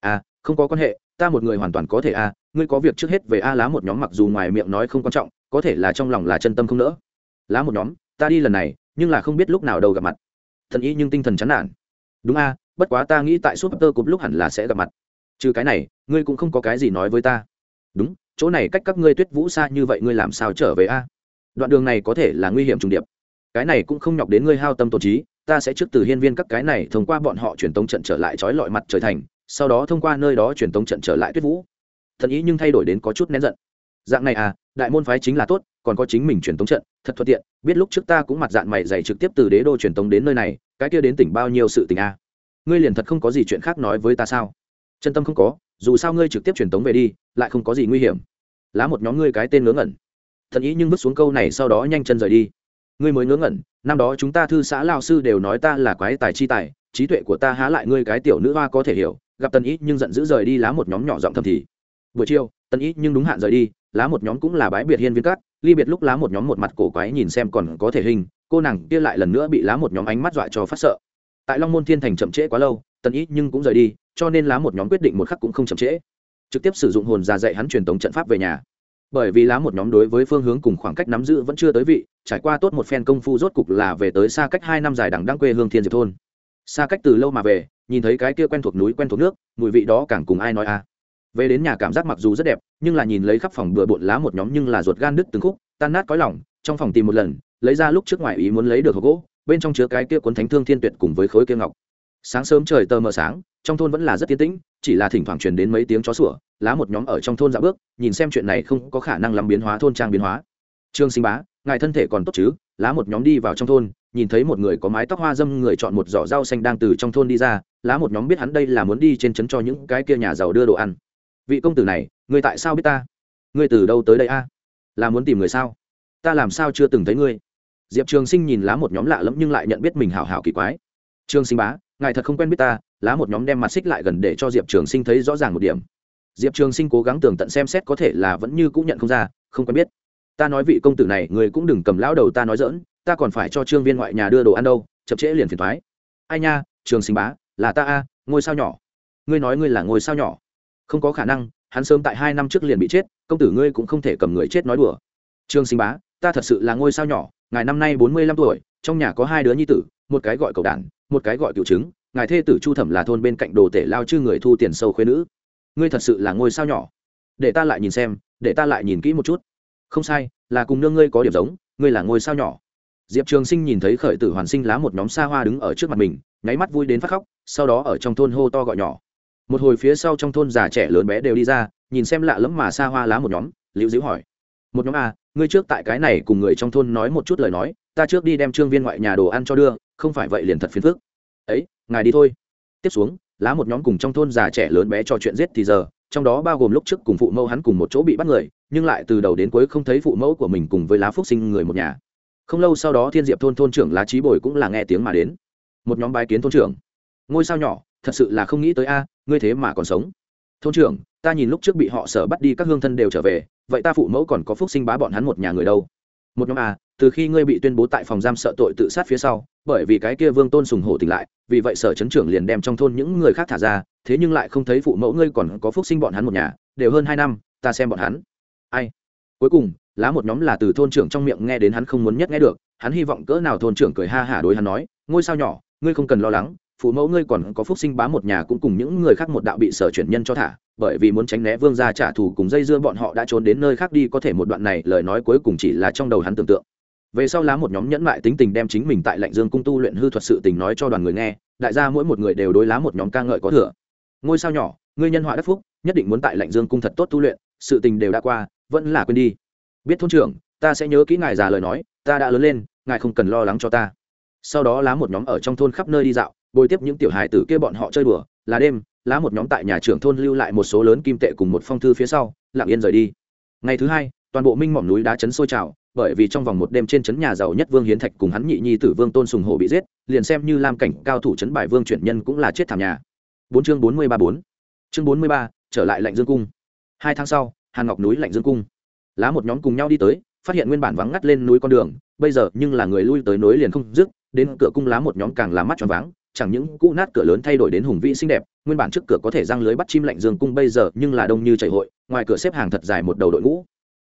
À không có quan hệ ta một người hoàn toàn có thể a à, ngươi có việc trước hết về a lá một nhóm mặc dù ngoài miệng nói không quan trọng có thể là trong lòng là chân tâm không nỡ. Lá một nhóm, ta đi lần này, nhưng là không biết lúc nào đâu gặp mặt. Thần ý nhưng tinh thần chán nản. Đúng a, bất quá ta nghĩ tại suốt tơ cụp lúc hẳn là sẽ gặp mặt. Trừ cái này, ngươi cũng không có cái gì nói với ta. Đúng, chỗ này cách các ngươi tuyết vũ xa như vậy ngươi làm sao trở về a? Đoạn đường này có thể là nguy hiểm trùng điệp. Cái này cũng không nhọc đến ngươi hao tâm tổ trí, ta sẽ trước từ hiên viên các cái này thông qua bọn họ truyền tống trận trở lại trói lọi mặt trời thành, sau đó thông qua nơi đó truyền tống trận trở lại tuyết vũ. Thần ý nhưng thay đổi đến có chút nén giận. Dạng này à đại môn phái chính là tốt, còn có chính mình truyền tống trận, thật thuận tiện, biết lúc trước ta cũng mặt dạng mày dày trực tiếp từ đế đô truyền tống đến nơi này, cái kia đến tỉnh bao nhiêu sự tình a? Ngươi liền thật không có gì chuyện khác nói với ta sao? Chân tâm không có, dù sao ngươi trực tiếp truyền tống về đi, lại không có gì nguy hiểm. Lá một nhóm ngươi cái tên ngớ ngẩn. Thần ý nhưng bước xuống câu này sau đó nhanh chân rời đi. Ngươi mới ngớ ngẩn, năm đó chúng ta thư xã lao sư đều nói ta là quái tài chi tài, trí tuệ của ta há lại ngươi cái tiểu nữ hoa có thể hiểu, gặp tần ý nhưng giận dữ rời đi lá một nhóm nhỏ giọng thầm thì buổi chiều tần ý nhưng đúng hạn rời đi, lá một nhóm cũng là bái biệt hiên viên cát ly biệt lúc lá một nhóm một mặt cổ quái nhìn xem còn có thể hình, cô nàng kia lại lần nữa bị lá một nhóm ánh mắt dọa cho phát sợ. Tại long môn thiên thành chậm trễ quá lâu tần ý nhưng cũng rời đi, cho nên lá một nhóm quyết định một khắc cũng không chậm trễ. Trực tiếp sử dụng hồn già dạy hắn truyền tống trận pháp về nhà. Bởi vì lá một nhóm đối với phương hướng cùng khoảng cách nắm giữ vẫn chưa tới vị, trải qua tốt một phen công phu rốt cục là về tới xa cách hai năm dài đằng đăng quê hương thiên diệp thôn. Xa cách từ lâu mà về, nhìn thấy cái kia quen thuộc núi quen thuộc nước, mùi vị đó càng cùng ai nói à? Về đến nhà cảm giác mặc dù rất đẹp, nhưng là nhìn lấy khắp phòng bừa bộn lá một nhóm nhưng là ruột gan đứt từng khúc, tan nát cõi lỏng trong phòng tìm một lần, lấy ra lúc trước ngoài ý muốn lấy được hộp gỗ, bên trong chứa cái kia cuốn thánh thương thiên tuyệt cùng với khối kia ngọc. Sáng sớm trời tờ mờ sáng, trong thôn vẫn là rất tiến tĩnh, chỉ là thỉnh thoảng truyền đến mấy tiếng chó sủa, lá một nhóm ở trong thôn dạo bước, nhìn xem chuyện này không có khả năng làm biến hóa, thôn trang biến hóa. Trương sinh bá, ngài thân thể còn tốt chứ? Lá một nhóm đi vào trong thôn, nhìn thấy một người có mái tóc hoa dâm người chọn một giỏ rau xanh đang từ trong thôn đi ra, lá một nhóm biết hắn đây là muốn đi trên trấn cho những cái kia nhà giàu đưa đồ ăn vị công tử này người tại sao biết ta? Ngươi từ đâu tới đây a? Là muốn tìm người sao? Ta làm sao chưa từng thấy ngươi? Diệp trường sinh nhìn lá một nhóm lạ lẫm nhưng lại nhận biết mình hảo hảo kỳ quái. Trương sinh bá, ngài thật không quen biết ta, lá một nhóm đem mặt xích lại gần để cho diệp trường sinh thấy rõ ràng một điểm. Diệp trường sinh cố gắng tường tận xem xét có thể là vẫn như cũng nhận không ra, không quen biết. Ta nói vị công tử này, người cũng đừng cầm lão đầu ta nói dỡn ta còn phải cho trương viên ngoại nhà đưa đồ ăn đâu, chậm trễ liền phiền thoái. Ai nha, trường sinh bá, là ta a, ngôi sao nhỏ. Ngươi nói ngươi là ngôi sao nhỏ không có khả năng, hắn sớm tại hai năm trước liền bị chết, công tử ngươi cũng không thể cầm người chết nói đùa. Trương sinh bá, ta thật sự là ngôi sao nhỏ, ngài năm nay bốn mươi lăm tuổi, trong nhà có hai đứa nhi tử, một cái gọi cầu đản, một cái gọi cựu trứng ngài thê tử chu thẩm là thôn bên cạnh đồ tể lao chư người thu tiền sâu khuyên nữ. Ngươi thật sự là ngôi sao nhỏ. Để ta lại nhìn xem, để ta lại nhìn kỹ một chút. Không sai, là cùng nương ngươi có điểm giống, ngươi là ngôi sao nhỏ. Diệp trường sinh nhìn thấy khởi tử hoàn sinh lá một nhóm xa hoa đứng ở trước mặt mình, nháy mắt vui đến phát khóc, sau đó ở trong thôn hô to gọi nhỏ một hồi phía sau trong thôn già trẻ lớn bé đều đi ra nhìn xem lạ lẫm mà xa hoa lá một nhóm liễu dĩu hỏi. Một nhóm a à, ngươi trước tại cái này cùng người trong thôn nói một chút lời nói ta trước đi đem trương viên ngoại nhà đồ ăn cho đưa không phải vậy liền thật phiền phức. Ấy ngài đi thôi. Tiếp xuống lá một nhóm cùng trong thôn già trẻ lớn bé trò chuyện giết thì giờ trong đó bao gồm lúc trước cùng phụ mẫu hắn cùng một chỗ bị bắt người nhưng lại từ đầu đến cuối không thấy phụ mẫu của mình cùng với lá phúc sinh người một nhà. Không lâu sau đó thiên diệp thôn thôn trưởng lá trí bồi cũng là nghe tiếng mà đến. Một nhóm bài kiến thôn trưởng. Ngôi sao nhỏ thật sự là không nghĩ tới a, ngươi thế mà còn sống. Thôn trưởng, ta nhìn lúc trước bị họ sở bắt đi các hương thân đều trở về, vậy ta phụ mẫu còn có phúc sinh bá bọn hắn một nhà người đâu? Một nhóm a, từ khi ngươi bị tuyên bố tại phòng giam sợ tội tự sát phía sau, bởi vì cái kia vương tôn sùng hổ tỉnh lại, vì vậy sở chấn trưởng liền đem trong thôn những người khác thả ra, thế nhưng lại không thấy phụ mẫu ngươi còn có phúc sinh bọn hắn một nhà, đều hơn hai năm, ta xem bọn hắn. Ai? Cuối cùng, lá một nhóm là từ thôn trưởng trong miệng nghe đến hắn không muốn nhất nghe được, hắn hy vọng cỡ nào thôn trưởng cười ha hả đối hắn nói, ngôi sao nhỏ, ngươi không cần lo lắng phụ mẫu ngươi còn có phúc sinh bá một nhà cũng cùng những người khác một đạo bị sở chuyển nhân cho thả, bởi vì muốn tránh né vương gia trả thù cùng dây dưa bọn họ đã trốn đến nơi khác đi có thể một đoạn này, lời nói cuối cùng chỉ là trong đầu hắn tưởng tượng. Về sau lá một nhóm nhẫn mại tính tình đem chính mình tại lạnh dương cung tu luyện hư thuật sự tình nói cho đoàn người nghe, đại gia mỗi một người đều đối lá một nhóm ca ngợi có thừa. Ngôi sao nhỏ, ngươi nhân họa đất phúc, nhất định muốn tại lạnh dương cung thật tốt tu luyện, sự tình đều đã qua, vẫn là quên đi. Biết thôn trưởng, ta sẽ nhớ kỹ ngài già lời nói, ta đã lớn lên, ngài không cần lo lắng cho ta. Sau đó lá một nhóm ở trong thôn khắp nơi đi dạo bồi tiếp những tiểu hài tử kia bọn họ chơi đùa, là đêm, lá một nhóm tại nhà trưởng thôn lưu lại một số lớn kim tệ cùng một phong thư phía sau, lặng yên rời đi. Ngày thứ hai, toàn bộ minh mỏm núi đá chấn sôi trào, bởi vì trong vòng một đêm trên trấn nhà giàu nhất vương hiến thạch cùng hắn nhị nhi tử vương tôn sùng hổ bị giết, liền xem như lam cảnh cao thủ trấn bài vương chuyển nhân cũng là chết thảm nhà. Bốn chương bốn mươi ba bốn. Chương bốn mươi ba, trở lại lạnh dương cung. Hai tháng sau, hàn ngọc núi lạnh dương cung. Lá một nhóm cùng nhau đi tới, phát hiện nguyên bản vắng ngắt lên núi con đường, bây giờ nhưng là người lui tới nối liền không dứt, đến cửa cung lá một nhóm càng là mắt tròn váng chẳng những cũ nát cửa lớn thay đổi đến hùng vĩ xinh đẹp, nguyên bản trước cửa có thể răng lưới bắt chim lạnh dương cung bây giờ nhưng là đông như chảy hội, ngoài cửa xếp hàng thật dài một đầu đội ngũ.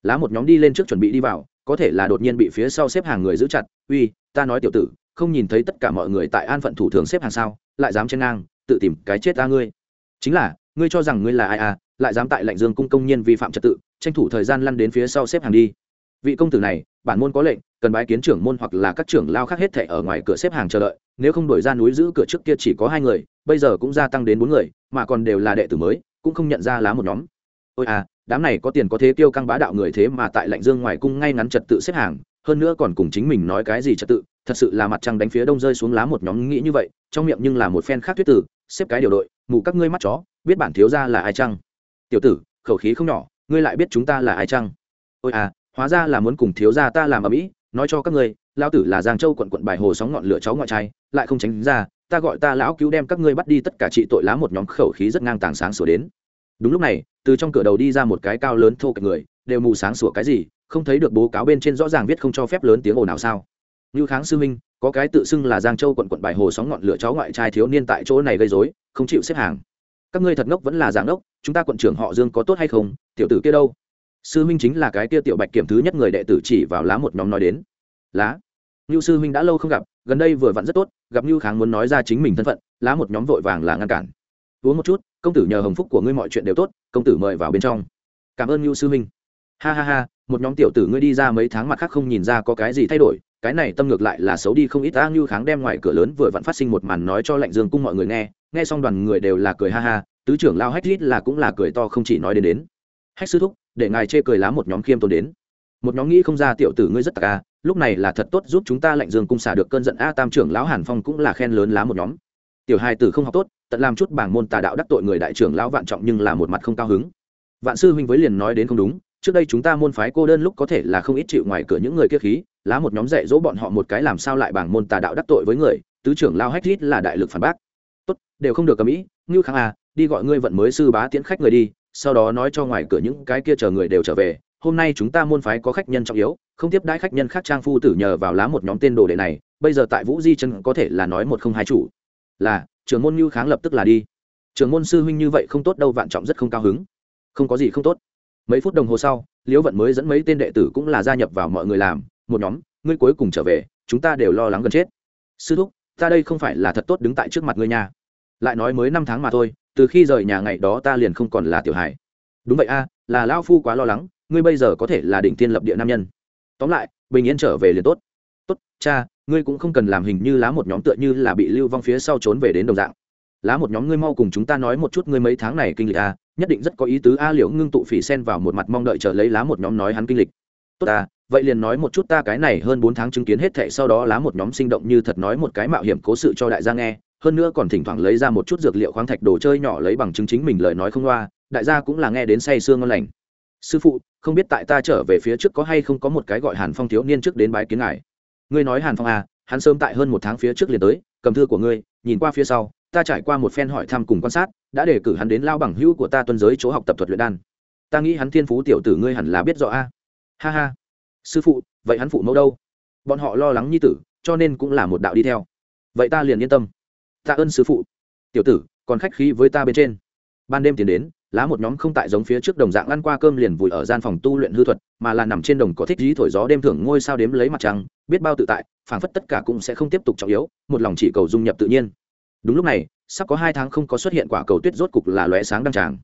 Lá một nhóm đi lên trước chuẩn bị đi vào, có thể là đột nhiên bị phía sau xếp hàng người giữ chặt, uy, ta nói tiểu tử, không nhìn thấy tất cả mọi người tại an phận thủ thường xếp hàng sao, lại dám chen ngang, tự tìm cái chết ta ngươi. Chính là, ngươi cho rằng ngươi là ai à lại dám tại lạnh dương cung công nhân vi phạm trật tự, tranh thủ thời gian lăn đến phía sau xếp hàng đi. Vị công tử này, bản môn có lệnh cần bái kiến trưởng môn hoặc là các trưởng lao khác hết thảy ở ngoài cửa xếp hàng chờ đợi, nếu không đổi ra núi giữ cửa trước kia chỉ có hai người, bây giờ cũng gia tăng đến bốn người, mà còn đều là đệ tử mới, cũng không nhận ra lá một nhóm. Ôi à đám này có tiền có thế tiêu căng bá đạo người thế mà tại lạnh dương ngoài cung ngay ngắn trật tự xếp hàng, hơn nữa còn cùng chính mình nói cái gì trật tự, thật sự là mặt trăng đánh phía đông rơi xuống lá một nhóm nghĩ như vậy, trong miệng nhưng là một phen khác thuyết tử, xếp cái điều đội, mù các ngươi mắt chó, biết bản thiếu gia là ai chăng? Tiểu tử, khẩu khí không nhỏ, ngươi lại biết chúng ta là ai chăng? Ôi à hóa ra là muốn cùng thiếu gia ta làm ở mỹ nói cho các ngươi, lão tử là giang châu quận quận bài hồ sóng ngọn lửa cháu ngoại trai, lại không tránh ra, ta gọi ta lão cứu đem các ngươi bắt đi, tất cả trị tội lá một nhóm khẩu khí rất ngang tàng sáng sửa đến. Đúng lúc này, từ trong cửa đầu đi ra một cái cao lớn thô cạnh người, đều mù sáng sủa cái gì, không thấy được bố cáo bên trên rõ ràng viết không cho phép lớn tiếng ồn nào sao. Như kháng sư minh, có cái tự xưng là giang châu quận quận bài hồ sóng ngọn lửa cháu ngoại trai thiếu niên tại chỗ này gây dối không chịu xếp hàng. Các ngươi thật ngốc vẫn là giảng đốc chúng ta quận trưởng họ dương có tốt hay không, tiểu tử kia đâu? Sư minh chính là cái kia tiểu bạch kiểm thứ nhất người đệ tử chỉ vào lá một nhóm nói đến. Lá. Ngưu sư minh đã lâu không gặp, gần đây vừa vặn rất tốt, gặp ngưu kháng muốn nói ra chính mình thân phận, lá một nhóm vội vàng là ngăn cản. Uống một chút, công tử nhờ hồng phúc của ngươi mọi chuyện đều tốt, công tử mời vào bên trong. Cảm ơn ngưu sư minh. Ha ha ha, một nhóm tiểu tử ngươi đi ra mấy tháng mặt khác không nhìn ra có cái gì thay đổi, cái này tâm ngược lại là xấu đi không ít ta ngưu kháng đem ngoài cửa lớn vừa vặn phát sinh một màn nói cho lạnh dương cung mọi người nghe nghe xong đoàn người đều là cười ha ha, tứ trưởng lao hách rít là cũng là cười to không chỉ nói đến đến. Hách sư thúc để ngài chê cười lá một nhóm khiêm tốn đến. Một nhóm nghĩ không ra tiểu tử ngươi rất tạc a à, lúc này là thật tốt giúp chúng ta lạnh dương cung xả được cơn giận a tam trưởng lão hàn phong cũng là khen lớn lá một nhóm. Tiểu hai tử không học tốt, tận làm chút bảng môn tà đạo đắc tội người đại trưởng lão vạn trọng nhưng là một mặt không cao hứng. Vạn sư huynh với liền nói đến không đúng, trước đây chúng ta môn phái cô đơn lúc có thể là không ít chịu ngoài cửa những người kia khí, lá một nhóm dạy dỗ bọn họ một cái làm sao lại bảng môn tà đạo đắc tội với người, tứ trưởng lao hách rít là đại lực phản bác. Tốt, đều không được cầm ý, ngưu khang à đi gọi ngươi vận mới sư bá tiễn khách người đi sau đó nói cho ngoài cửa những cái kia chờ người đều trở về, hôm nay chúng ta môn phái có khách nhân trọng yếu, không tiếp đãi khách nhân khác trang phu tử nhờ vào lá một nhóm tên đồ đệ này, bây giờ tại vũ di chân có thể là nói một không hai chủ. Là, trưởng môn như kháng lập tức là đi. Trưởng môn sư huynh như vậy không tốt đâu, vạn trọng rất không cao hứng. Không có gì không tốt. Mấy phút đồng hồ sau, liễu vận mới dẫn mấy tên đệ tử cũng là gia nhập vào mọi người làm, một nhóm, ngươi cuối cùng trở về, chúng ta đều lo lắng gần chết. Sư thúc, ta đây không phải là thật tốt đứng tại trước mặt ngươi nhà lại nói mới năm tháng mà thôi, từ khi rời nhà ngày đó ta liền không còn là tiểu hải đúng vậy a, là lao phu quá lo lắng, ngươi bây giờ có thể là đỉnh tiên lập địa nam nhân. Tóm lại, bình yên trở về liền tốt. Tốt, cha, ngươi cũng không cần làm hình như lá một nhóm tựa như là bị lưu vong phía sau trốn về đến đồng dạng. Lá một nhóm ngươi mau cùng chúng ta nói một chút ngươi mấy tháng này kinh lịch a, nhất định rất có ý tứ a, liễu ngưng tụ phỉ sen vào một mặt mong đợi chờ lấy lá một nhóm nói hắn kinh lịch tốt ta, vậy liền nói một chút ta cái này hơn bốn tháng chứng kiến hết thệ sau đó lá một nhóm sinh động như thật nói một cái mạo hiểm cố sự cho đại gia nghe, hơn nữa còn thỉnh thoảng lấy ra một chút dược liệu khoáng thạch đồ chơi nhỏ lấy bằng chứng chính mình lời nói không loa, đại gia cũng là nghe đến say sương ngon lành. Sư phụ, không biết tại ta trở về phía trước có hay không có một cái gọi hàn phong thiếu niên trước đến bái kiến ngài. Ngươi nói hàn phong à hắn sớm tại hơn một tháng phía trước liền tới, cầm thư của ngươi, nhìn qua phía sau, ta trải qua một phen hỏi thăm cùng quan sát, đã đề cử hắn đến lao bằng hữu của ta tuân giới chỗ học tập thuật luyện đan. Ta nghĩ hắn thiên phú tiểu tử ngươi hẳn là biết rõ a ha ha. Sư phụ, vậy hắn phụ mẫu đâu? Bọn họ lo lắng như tử, cho nên cũng là một đạo đi theo. Vậy ta liền yên tâm. Tạ ơn sư phụ. Tiểu tử, còn khách khí với ta bên trên. Ban đêm tiến đến, lá một nhóm không tại giống phía trước đồng dạng ăn qua cơm liền vùi ở gian phòng tu luyện hư thuật, mà là nằm trên đồng có thích dí thổi gió đêm thưởng ngôi sao đếm lấy mặt trăng, biết bao tự tại, phảng phất tất cả cũng sẽ không tiếp tục trọng yếu, một lòng chỉ cầu dung nhập tự nhiên. Đúng lúc này, sắp có hai tháng không có xuất hiện quả cầu tuyết rốt cục là lóe sáng đăng tràng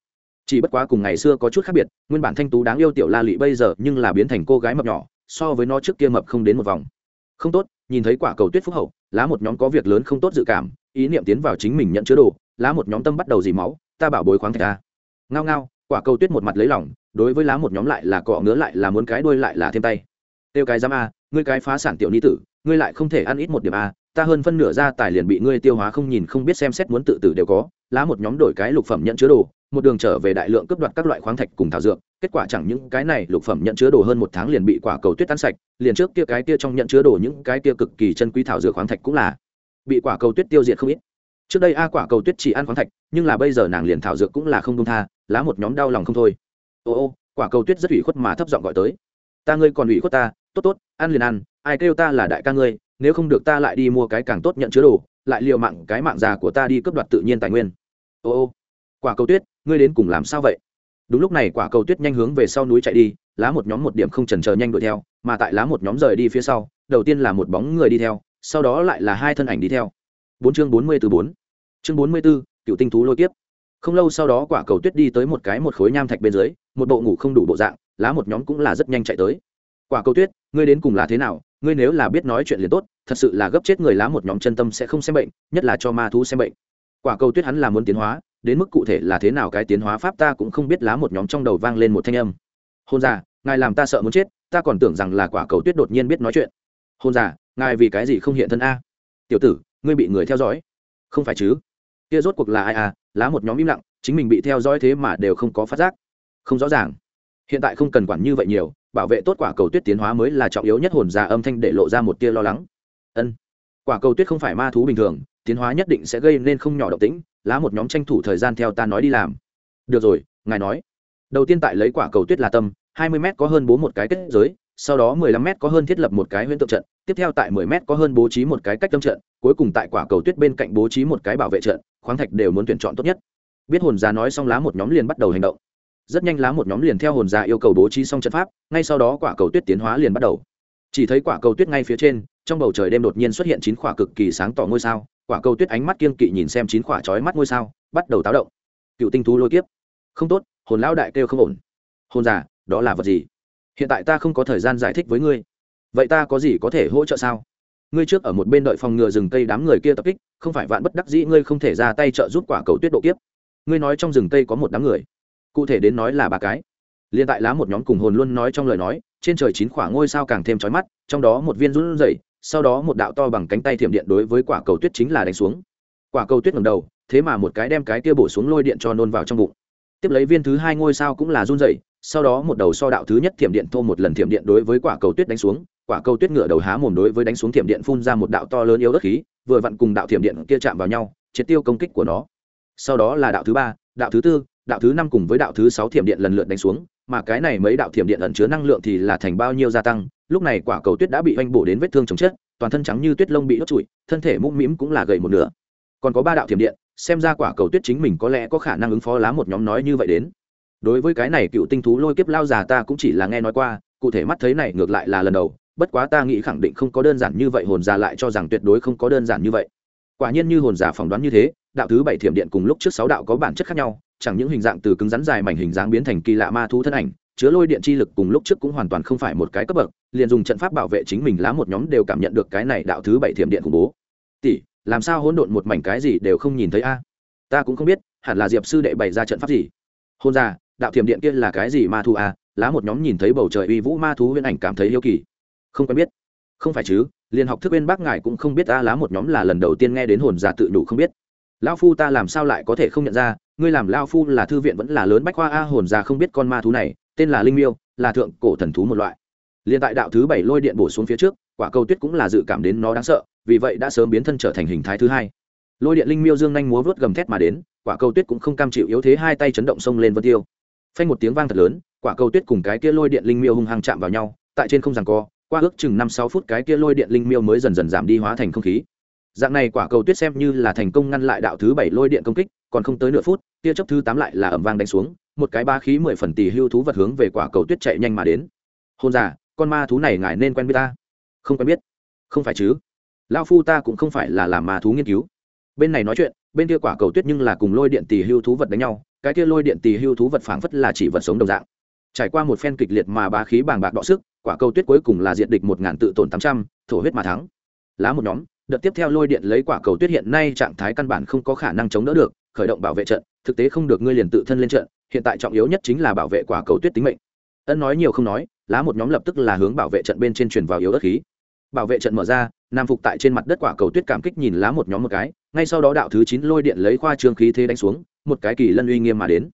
chỉ bất quá cùng ngày xưa có chút khác biệt, nguyên bản thanh tú đáng yêu tiểu la lị bây giờ nhưng là biến thành cô gái mập nhỏ, so với nó trước kia mập không đến một vòng. Không tốt, nhìn thấy quả cầu tuyết phúc hậu, lá một nhóm có việc lớn không tốt dự cảm, ý niệm tiến vào chính mình nhận chứa đồ, lá một nhóm tâm bắt đầu dì máu, ta bảo bối khoáng thạch ta. Ngao ngao, quả cầu tuyết một mặt lấy lỏng đối với lá một nhóm lại là cọ ngứa lại là muốn cái đuôi lại là thêm tay. Tiêu cái giám a, ngươi cái phá sản tiểu ni tử, ngươi lại không thể ăn ít một điểm a, ta hơn phân nửa ra tài liền bị ngươi tiêu hóa không nhìn không biết xem xét muốn tự tử đều có, lá một nhóm đổi cái lục phẩm nhận chứa đồ một đường trở về đại lượng cướp đoạt các loại khoáng thạch cùng thảo dược, kết quả chẳng những cái này lục phẩm nhận chứa đồ hơn một tháng liền bị quả cầu tuyết tan sạch, liền trước kia cái kia trong nhận chứa đồ những cái kia cực kỳ chân quý thảo dược khoáng thạch cũng là bị quả cầu tuyết tiêu diệt không ít. Trước đây a quả cầu tuyết chỉ ăn khoáng thạch, nhưng là bây giờ nàng liền thảo dược cũng là không công tha, lá một nhóm đau lòng không thôi. Ô ô, quả cầu tuyết rất ủy khuất mà thấp giọng gọi tới. Ta ngươi còn ủy khuất ta, tốt tốt, ăn liền ăn, ai kêu ta là đại ca ngươi, nếu không được ta lại đi mua cái càng tốt nhận chứa đồ, lại liều mạng cái mạng già của ta đi cướp đoạt tự nhiên tài nguyên. Ô ô quả cầu tuyết, ngươi đến cùng làm sao vậy? Đúng lúc này quả cầu tuyết nhanh hướng về sau núi chạy đi, lá một nhóm một điểm không trần chờ nhanh đuổi theo, mà tại lá một nhóm rời đi phía sau, đầu tiên là một bóng người đi theo, sau đó lại là hai thân ảnh đi theo. Bốn chương bốn mươi từ bốn. Chương bốn mươi b ố cựu tinh thú lôi kiếp. Không lâu sau đó quả cầu tuyết đi tới một cái một khối nham thạch bên dưới, một bộ ngủ không đủ bộ dạng, lá một nhóm cũng là rất nhanh chạy tới. Quả cầu tuyết, ngươi đến cùng là thế nào? Ngươi nếu là biết nói chuyện liền tốt, thật sự là gấp chết người lá một nhóm chân tâm sẽ không xem bệnh, nhất là cho ma thú xem bệnh. Quả cầu tuyết hắn là muốn tiến hóa đến mức cụ thể là thế nào cái tiến hóa pháp ta cũng không biết lá một nhóm trong đầu vang lên một thanh âm. Hôn giả ngài làm ta sợ muốn chết, ta còn tưởng rằng là quả cầu tuyết đột nhiên biết nói chuyện. Hôn giả ngài vì cái gì không hiện thân a? Tiểu tử, ngươi bị người theo dõi. Không phải chứ? Kia rốt cuộc là ai à? Lá một nhóm im lặng, chính mình bị theo dõi thế mà đều không có phát giác. Không rõ ràng. Hiện tại không cần quản như vậy nhiều, bảo vệ tốt quả cầu tuyết tiến hóa mới là trọng yếu nhất hồn già âm thanh để lộ ra một tia lo lắng. Ân. Quả cầu tuyết không phải ma thú bình thường tiến hóa nhất định sẽ gây nên không nhỏ động tĩnh, lá một nhóm tranh thủ thời gian theo ta nói đi làm. Được rồi, ngài nói. Đầu tiên tại lấy quả cầu tuyết là tâm, hai mươi m có hơn bố một cái kết giới, sau đó mười lăm m có hơn thiết lập một cái huyễn tượng trận, tiếp theo tại mười m có hơn bố trí một cái cách tâm trận, cuối cùng tại quả cầu tuyết bên cạnh bố trí một cái bảo vệ trận, khoáng thạch đều muốn tuyển chọn tốt nhất. Biết hồn già nói xong lá một nhóm liền bắt đầu hành động. Rất nhanh lá một nhóm liền theo hồn già yêu cầu bố trí xong trận pháp, ngay sau đó quả cầu tuyết tiến hóa liền bắt đầu. Chỉ thấy quả cầu tuyết ngay phía trên, trong bầu trời đêm đột nhiên xuất hiện chín quả cực kỳ sáng tỏ ngôi sao quả cầu tuyết ánh mắt kiên kỵ nhìn xem chín quả chói mắt ngôi sao, bắt đầu táo động. Cựu tinh thú lôi kiếp. Không tốt, hồn lão đại kêu không ổn. Hồn giả đó là vật gì? Hiện tại ta không có thời gian giải thích với ngươi. Vậy ta có gì có thể hỗ trợ sao? Ngươi trước ở một bên đợi phòng ngừa rừng cây đám người kia tập kích, không phải vạn bất đắc dĩ ngươi không thể ra tay trợ giúp quả cầu tuyết độ kiếp. Ngươi nói trong rừng cây có một đám người. Cụ thể đến nói là ba cái. Liên tại lá một nhóm cùng hồn luôn nói trong lời nói, trên trời chín khoảng ngôi sao càng thêm trói mắt, trong đó một viên run rẩy sau đó một đạo to bằng cánh tay thiểm điện đối với quả cầu tuyết chính là đánh xuống. Quả cầu tuyết ngầm đầu, thế mà một cái đem cái kia bổ xuống lôi điện cho nôn vào trong bụng. Tiếp lấy viên thứ hai ngôi sao cũng là run rẩy, sau đó một đầu so đạo thứ nhất thiểm điện thô một lần thiểm điện đối với quả cầu tuyết đánh xuống, quả cầu tuyết ngựa đầu há mồm đối với đánh xuống thiểm điện phun ra một đạo to lớn yếu đất khí, vừa vặn cùng đạo thiểm điện kia chạm vào nhau, triệt tiêu công kích của nó. Sau đó là đạo thứ ba, đạo thứ tư, đạo thứ năm cùng với đạo thứ sáu thiểm điện lần lượt đánh xuống mà cái này mấy đạo thiểm điện ẩn chứa năng lượng thì là thành bao nhiêu gia tăng, lúc này quả cầu tuyết đã bị oanh bổ đến vết thương chồng chết, toàn thân trắng như tuyết lông bị đốt trụi, thân thể mũm mĩm cũng là gầy một nửa. Còn có ba đạo thiểm điện, xem ra quả cầu tuyết chính mình có lẽ có khả năng ứng phó lá một nhóm nói như vậy đến. Đối với cái này cựu tinh thú lôi kiếp lao già ta cũng chỉ là nghe nói qua, cụ thể mắt thấy này ngược lại là lần đầu, bất quá ta nghĩ khẳng định không có đơn giản như vậy, hồn già lại cho rằng tuyệt đối không có đơn giản như vậy. Quả nhiên như hồn giả phỏng đoán như thế, đạo thứ bảy thiểm điện cùng lúc trước sáu đạo có bản chất khác nhau chẳng những hình dạng từ cứng rắn dài mảnh hình dáng biến thành kỳ lạ ma thú thân ảnh, chứa lôi điện chi lực cùng lúc trước cũng hoàn toàn không phải một cái cấp bậc, liền dùng trận pháp bảo vệ chính mình lá một nhóm đều cảm nhận được cái này đạo thứ bảy thiểm điện khủng bố. Tỷ, làm sao hỗn độn một mảnh cái gì đều không nhìn thấy a? Ta cũng không biết, hẳn là diệp sư đệ bày ra trận pháp gì? Hôn ra, đạo thiểm điện kia là cái gì ma thú a? Lá một nhóm nhìn thấy bầu trời uy vũ ma thú huyễn ảnh cảm thấy yêu kỳ. Không quen biết. Không phải chứ liền học thức bên bác ngài cũng không biết ta lá một nhóm là lần đầu tiên nghe đến hồn già tự nhủ không biết. Lão phu ta làm sao lại có thể không nhận ra ngươi làm lao phu là thư viện vẫn là lớn bách khoa a, hồn già không biết con ma thú này, tên là linh miêu, là thượng cổ thần thú một loại. Liền tại đạo thứ bảy lôi điện bổ xuống phía trước, quả cầu tuyết cũng là dự cảm đến nó đáng sợ, vì vậy đã sớm biến thân trở thành hình thái thứ hai. Lôi điện linh miêu dương nhanh múa vớt gầm thét mà đến, quả cầu tuyết cũng không cam chịu yếu thế hai tay chấn động sông lên vân tiêu. Phanh một tiếng vang thật lớn, quả cầu tuyết cùng cái kia lôi điện linh miêu hung hăng chạm vào nhau, tại trên không giằng co, qua ước chừng năm sáu phút cái kia lôi điện linh miêu mới dần dần giảm đi hóa thành không khí dạng này quả cầu tuyết xem như là thành công ngăn lại đạo thứ bảy lôi điện công kích, còn không tới nửa phút, tia chấp thứ tám lại là ẩm vang đánh xuống, một cái ba khí mười phần tỷ hưu thú vật hướng về quả cầu tuyết chạy nhanh mà đến. Hôn giả con ma thú này ngài nên quen biết ta. Không quen biết. Không phải chứ. Lao phu ta cũng không phải là làm ma thú nghiên cứu. Bên này nói chuyện, bên kia quả cầu tuyết nhưng là cùng lôi điện tỷ hưu thú vật đánh nhau, cái kia lôi điện tỷ hưu thú vật phảng phất là chỉ vật sống đồng dạng. Trải qua một phen kịch liệt mà ba khí bàng bạc đọ sức, quả cầu tuyết cuối cùng là diện địch một ngàn tự tổn tám trăm, thổ huyết mà thắng. Lá một nhóm đợt tiếp theo lôi điện lấy quả cầu tuyết hiện nay trạng thái căn bản không có khả năng chống đỡ được, khởi động bảo vệ trận, thực tế không được ngươi liền tự thân lên trận, hiện tại trọng yếu nhất chính là bảo vệ quả cầu tuyết tính mệnh. Ân nói nhiều không nói, lá một nhóm lập tức là hướng bảo vệ trận bên trên truyền vào yếu đất khí. Bảo vệ trận mở ra, nam phục tại trên mặt đất quả cầu tuyết cảm kích nhìn lá một nhóm một cái, ngay sau đó đạo thứ chín lôi điện lấy khoa trương khí thế đánh xuống, một cái kỳ lân uy nghiêm mà đến.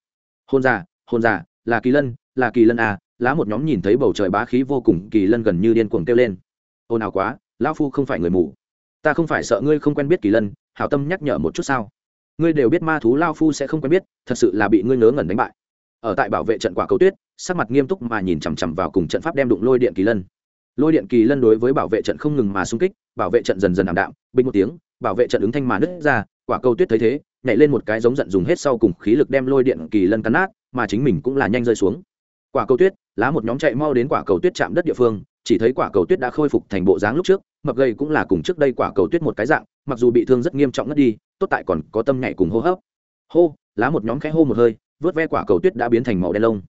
Hôn già hôn già là kỳ lân, là kỳ lân à lá một nhóm nhìn thấy bầu trời bá khí vô cùng, kỳ lân gần như điên cuồng kêu lên. Ồn ào quá, lão phu không phải người mù ta không phải sợ ngươi không quen biết kỳ lân, hảo tâm nhắc nhở một chút sao? Ngươi đều biết ma thú lao phu sẽ không quen biết, thật sự là bị ngươi ngớ ngẩn đánh bại. Ở tại bảo vệ trận quả cầu tuyết, sắc mặt nghiêm túc mà nhìn chằm chằm vào cùng trận pháp đem đụng lôi điện kỳ lân. Lôi điện kỳ lân đối với bảo vệ trận không ngừng mà xung kích, bảo vệ trận dần dần ảm đạm, bình một tiếng, bảo vệ trận ứng thanh mà nứt ra, quả cầu tuyết thấy thế, nhảy lên một cái giống giận dùng hết sau cùng khí lực đem lôi điện kỳ lân cắn nát, mà chính mình cũng là nhanh rơi xuống. Quả cầu tuyết, lá một nhóm chạy mau đến quả cầu tuyết chạm đất địa phương chỉ thấy quả cầu tuyết đã khôi phục thành bộ dáng lúc trước, mập gầy cũng là cùng trước đây quả cầu tuyết một cái dạng, mặc dù bị thương rất nghiêm trọng ngất đi, tốt tại còn có tâm nhảy cùng hô hấp. Hô, lá một nhóm khẽ hô một hơi, vớt ve quả cầu tuyết đã biến thành màu đen lông.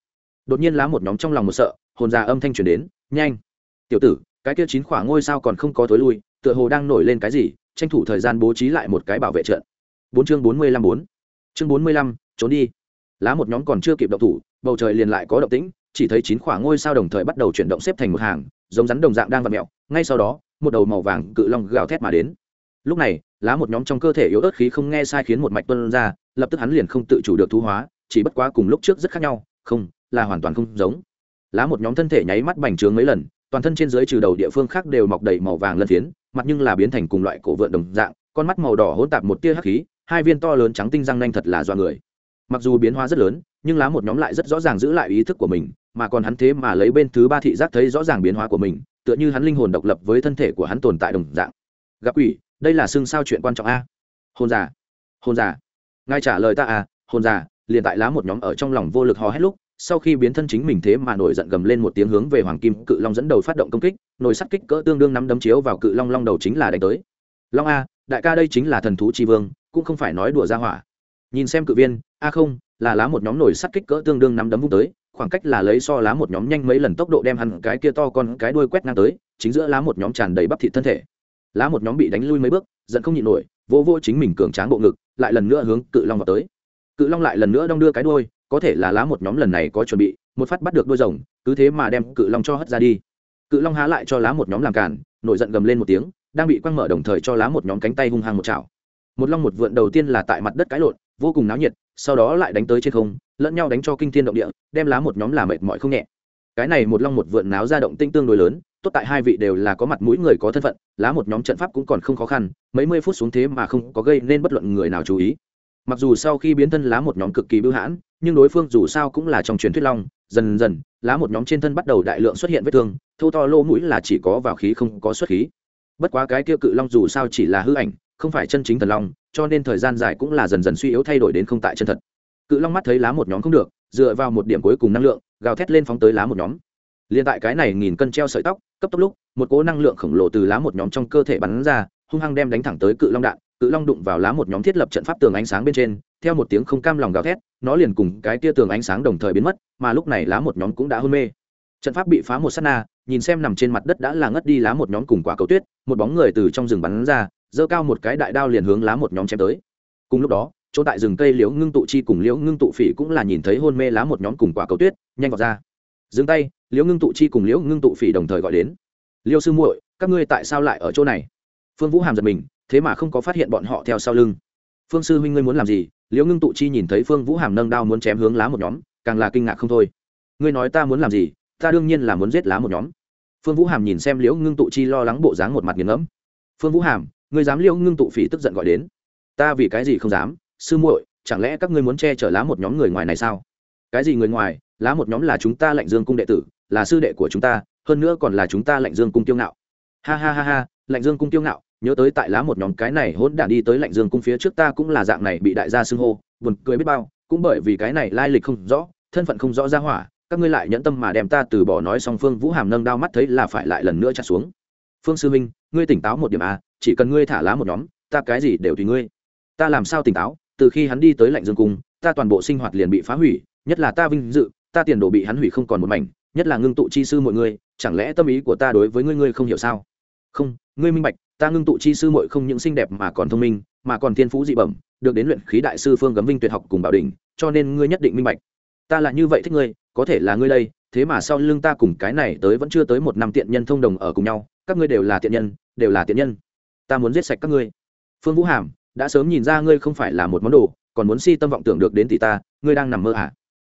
Đột nhiên lá một nhóm trong lòng một sợ, hồn già âm thanh truyền đến, nhanh! Tiểu tử, cái kia chín khỏa ngôi sao còn không có tối lui, tựa hồ đang nổi lên cái gì, tranh thủ thời gian bố trí lại một cái bảo vệ trận. Bốn chương bốn mươi lăm bốn. Chương bốn mươi lăm, trốn đi. Lá một nhóm còn chưa kịp động thủ, bầu trời liền lại có động tĩnh, chỉ thấy chín khỏa ngôi sao đồng thời bắt đầu chuyển động xếp thành một hàng giống rắn đồng dạng đang vặn mẹo, ngay sau đó, một đầu màu vàng cự long gào thét mà đến. Lúc này, lá một nhóm trong cơ thể yếu ớt khí không nghe sai khiến một mạch tuân ra, lập tức hắn liền không tự chủ được thu hóa, chỉ bất quá cùng lúc trước rất khác nhau, không, là hoàn toàn không giống. Lá một nhóm thân thể nháy mắt bành trướng mấy lần, toàn thân trên dưới trừ đầu địa phương khác đều mọc đầy màu vàng lân phiến, mặt nhưng là biến thành cùng loại cổ vượn đồng dạng, con mắt màu đỏ hỗn tạp một tia hắc khí, hai viên to lớn trắng tinh răng nanh thật là do người. Mặc dù biến hóa rất lớn, nhưng lá một nhóm lại rất rõ ràng giữ lại ý thức của mình mà còn hắn thế mà lấy bên thứ ba thị giác thấy rõ ràng biến hóa của mình, tựa như hắn linh hồn độc lập với thân thể của hắn tồn tại đồng dạng. Gặp quỷ, đây là xương sao chuyện quan trọng a. Hôn già hôn già. Ngài trả lời ta à hôn già, liền tại lá một nhóm ở trong lòng vô lực hò hét lúc, sau khi biến thân chính mình thế mà nổi giận gầm lên một tiếng hướng về hoàng kim cự long dẫn đầu phát động công kích, nồi sắt kích cỡ tương đương nắm đấm chiếu vào cự long long đầu chính là đánh tới. Long a, đại ca đây chính là thần thú tri vương, cũng không phải nói đùa ra hỏa. Nhìn xem cự viên, a không, là lá một nhóm nồi sắt kích cỡ tương đương nắm đấm vung tới khoảng cách là lấy so lá một nhóm nhanh mấy lần tốc độ đem hắn cái kia to con cái đuôi quét ngang tới, chính giữa lá một nhóm tràn đầy bắp thịt thân thể. Lá một nhóm bị đánh lui mấy bước, giận không nhịn nổi, vô vô chính mình cường tráng bộ ngực, lại lần nữa hướng cự long vào tới. Cự long lại lần nữa đong đưa cái đuôi, có thể là lá một nhóm lần này có chuẩn bị, một phát bắt được đuôi rồng, cứ thế mà đem cự long cho hất ra đi. Cự long há lại cho lá một nhóm làm cản, nổi giận gầm lên một tiếng, đang bị quăng mở đồng thời cho lá một nhóm cánh tay hung hăng một chảo. Một long một vượn đầu tiên là tại mặt đất cái lộn, vô cùng náo nhiệt sau đó lại đánh tới trên không, lẫn nhau đánh cho kinh thiên động địa, đem lá một nhóm làm mệt mỏi không nhẹ. Cái này một long một vượn náo ra động tinh tương đối lớn, tốt tại hai vị đều là có mặt mũi người có thân phận, lá một nhóm trận pháp cũng còn không khó khăn, mấy mươi phút xuống thế mà không có gây nên bất luận người nào chú ý. Mặc dù sau khi biến thân lá một nhóm cực kỳ bưu hãn, nhưng đối phương dù sao cũng là trong truyền thuyết long, dần dần, lá một nhóm trên thân bắt đầu đại lượng xuất hiện vết thương thâu to lô mũi là chỉ có vào khí không có xuất khí. Bất quá cái kia cự long dù sao chỉ là hư ảnh, không phải chân chính thần long cho nên thời gian dài cũng là dần dần suy yếu thay đổi đến không tại chân thật. Cự long mắt thấy lá một nhóm không được, dựa vào một điểm cuối cùng năng lượng, gào thét lên phóng tới lá một nhóm. Liền tại cái này nghìn cân treo sợi tóc, cấp tốc lúc, một cỗ năng lượng khổng lồ từ lá một nhóm trong cơ thể bắn ra, hung hăng đem đánh thẳng tới cự long đạn. Cự long đụng vào lá một nhóm thiết lập trận pháp tường ánh sáng bên trên, theo một tiếng không cam lòng gào thét, nó liền cùng cái tia tường ánh sáng đồng thời biến mất, mà lúc này lá một nhóm cũng đã hôn mê. Trận pháp bị phá một s á t na, nhìn xem nằm trên mặt đất đã là ngất đi lá một nhóm cùng quả cầu tuyết, một bóng người từ trong rừng bắn ra giơ cao một cái đại đao liền hướng lá một nhóm chém tới. Cùng lúc đó, chỗ tại rừng cây liễu ngưng tụ chi cùng liễu ngưng tụ phỉ cũng là nhìn thấy hôn mê lá một nhóm cùng quả cầu tuyết, nhanh vào ra. Dừng tay, liễu ngưng tụ chi cùng liễu ngưng tụ phỉ đồng thời gọi đến. Liêu sư muội, các ngươi tại sao lại ở chỗ này? Phương vũ hàm giật mình, thế mà không có phát hiện bọn họ theo sau lưng. Phương sư huynh ngươi muốn làm gì? Liễu ngưng tụ chi nhìn thấy phương vũ hàm nâng đao muốn chém hướng lá một nhóm, càng là kinh ngạc không thôi. Ngươi nói ta muốn làm gì? Ta đương nhiên là muốn giết lá một nhóm. Phương vũ hàm nhìn xem liễu ngưng tụ chi lo lắng bộ dáng một mặt nghiền ngẫm. Phương vũ hàm ngươi dám liêu ngưng tụ phỉ tức giận gọi đến. Ta vì cái gì không dám? Sư muội, chẳng lẽ các ngươi muốn che chở lá một nhóm người ngoài này sao? Cái gì người ngoài? Lá một nhóm là chúng ta lạnh dương cung đệ tử, là sư đệ của chúng ta, hơn nữa còn là chúng ta lạnh dương cung tiêu ngạo. Ha ha ha ha, lạnh dương cung tiêu ngạo, nhớ tới tại lá một nhóm cái này hỗn đản đi tới lạnh dương cung phía trước ta cũng là dạng này bị đại gia xưng hô, buồn cười biết bao, cũng bởi vì cái này lai lịch không rõ, thân phận không rõ ra hỏa, các ngươi lại nhẫn tâm mà đem ta từ bỏ nói song phương vũ hàm nâng đao mắt thấy là phải lại lần nữa chặt xuống. Phương sư minh, ngươi tỉnh táo một điểm a chỉ cần ngươi thả lá một nhóm, ta cái gì đều tùy ngươi. Ta làm sao tỉnh táo, từ khi hắn đi tới lạnh dương cung, ta toàn bộ sinh hoạt liền bị phá hủy, nhất là ta vinh dự, ta tiền đồ bị hắn hủy không còn một mảnh, nhất là ngưng tụ chi sư mọi người, chẳng lẽ tâm ý của ta đối với ngươi ngươi không hiểu sao? Không, ngươi minh bạch, ta ngưng tụ chi sư muội không những xinh đẹp mà còn thông minh, mà còn thiên phú dị bẩm, được đến luyện khí đại sư phương gấm vinh tuyệt học cùng bảo đình cho nên ngươi nhất định minh bạch. Ta là như vậy thích ngươi, có thể là ngươi đây, thế mà sau lưng ta cùng cái này tới vẫn chưa tới một năm tiện nhân thông đồng ở cùng nhau, các ngươi đều là tiện nhân, đều là tiện nhân ta muốn giết sạch các ngươi. Phương vũ hàm, đã sớm nhìn ra ngươi không phải là một món đồ, còn muốn si tâm vọng tưởng được đến tỷ ta, ngươi đang nằm mơ à?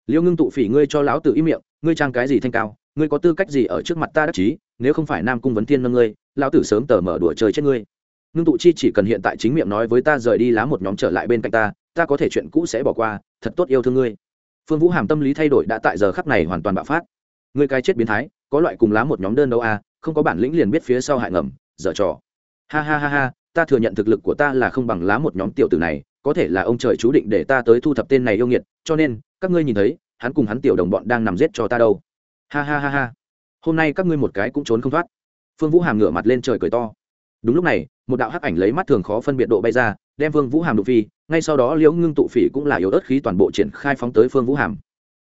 Liêu ngưng tụ phỉ ngươi cho lão Tử ý miệng, ngươi trang cái gì thanh cao, ngươi có tư cách gì ở trước mặt ta đắc chí, nếu không phải nam cung vấn thiên nâng ngươi, lão tử sớm tờ mở đùa chơi chết ngươi. Ngưng tụ chi chỉ cần hiện tại chính miệng nói với ta rời đi lá một nhóm trở lại bên cạnh ta ta có thể chuyện cũ sẽ bỏ qua, thật tốt yêu thương ngươi. Phương vũ hàm tâm lý thay đổi đã tại giờ khắc này hoàn toàn bạo phát. Ngươi cái chết biến thái, có loại cùng lá một nhóm đơn đâu à không có bản lĩnh liền biết phía sau hại ngầm, dở trò ha ha ha ha, ta thừa nhận thực lực của ta là không bằng lá một nhóm tiểu tử này, có thể là ông trời chú định để ta tới thu thập tên này yêu nghiệt, cho nên, các ngươi nhìn thấy, hắn cùng hắn tiểu đồng bọn đang nằm giết cho ta đâu. Ha ha ha ha. Hôm nay các ngươi một cái cũng trốn không thoát. Phương vũ hàm ngửa mặt lên trời cười to. Đúng lúc này, một đạo hắc ảnh lấy mắt thường khó phân biệt độ bay ra, đem phương vũ hàm đụ phi, ngay sau đó liễu ngưng tụ phỉ cũng là yếu ớt khí toàn bộ triển khai phóng tới phương vũ hàm.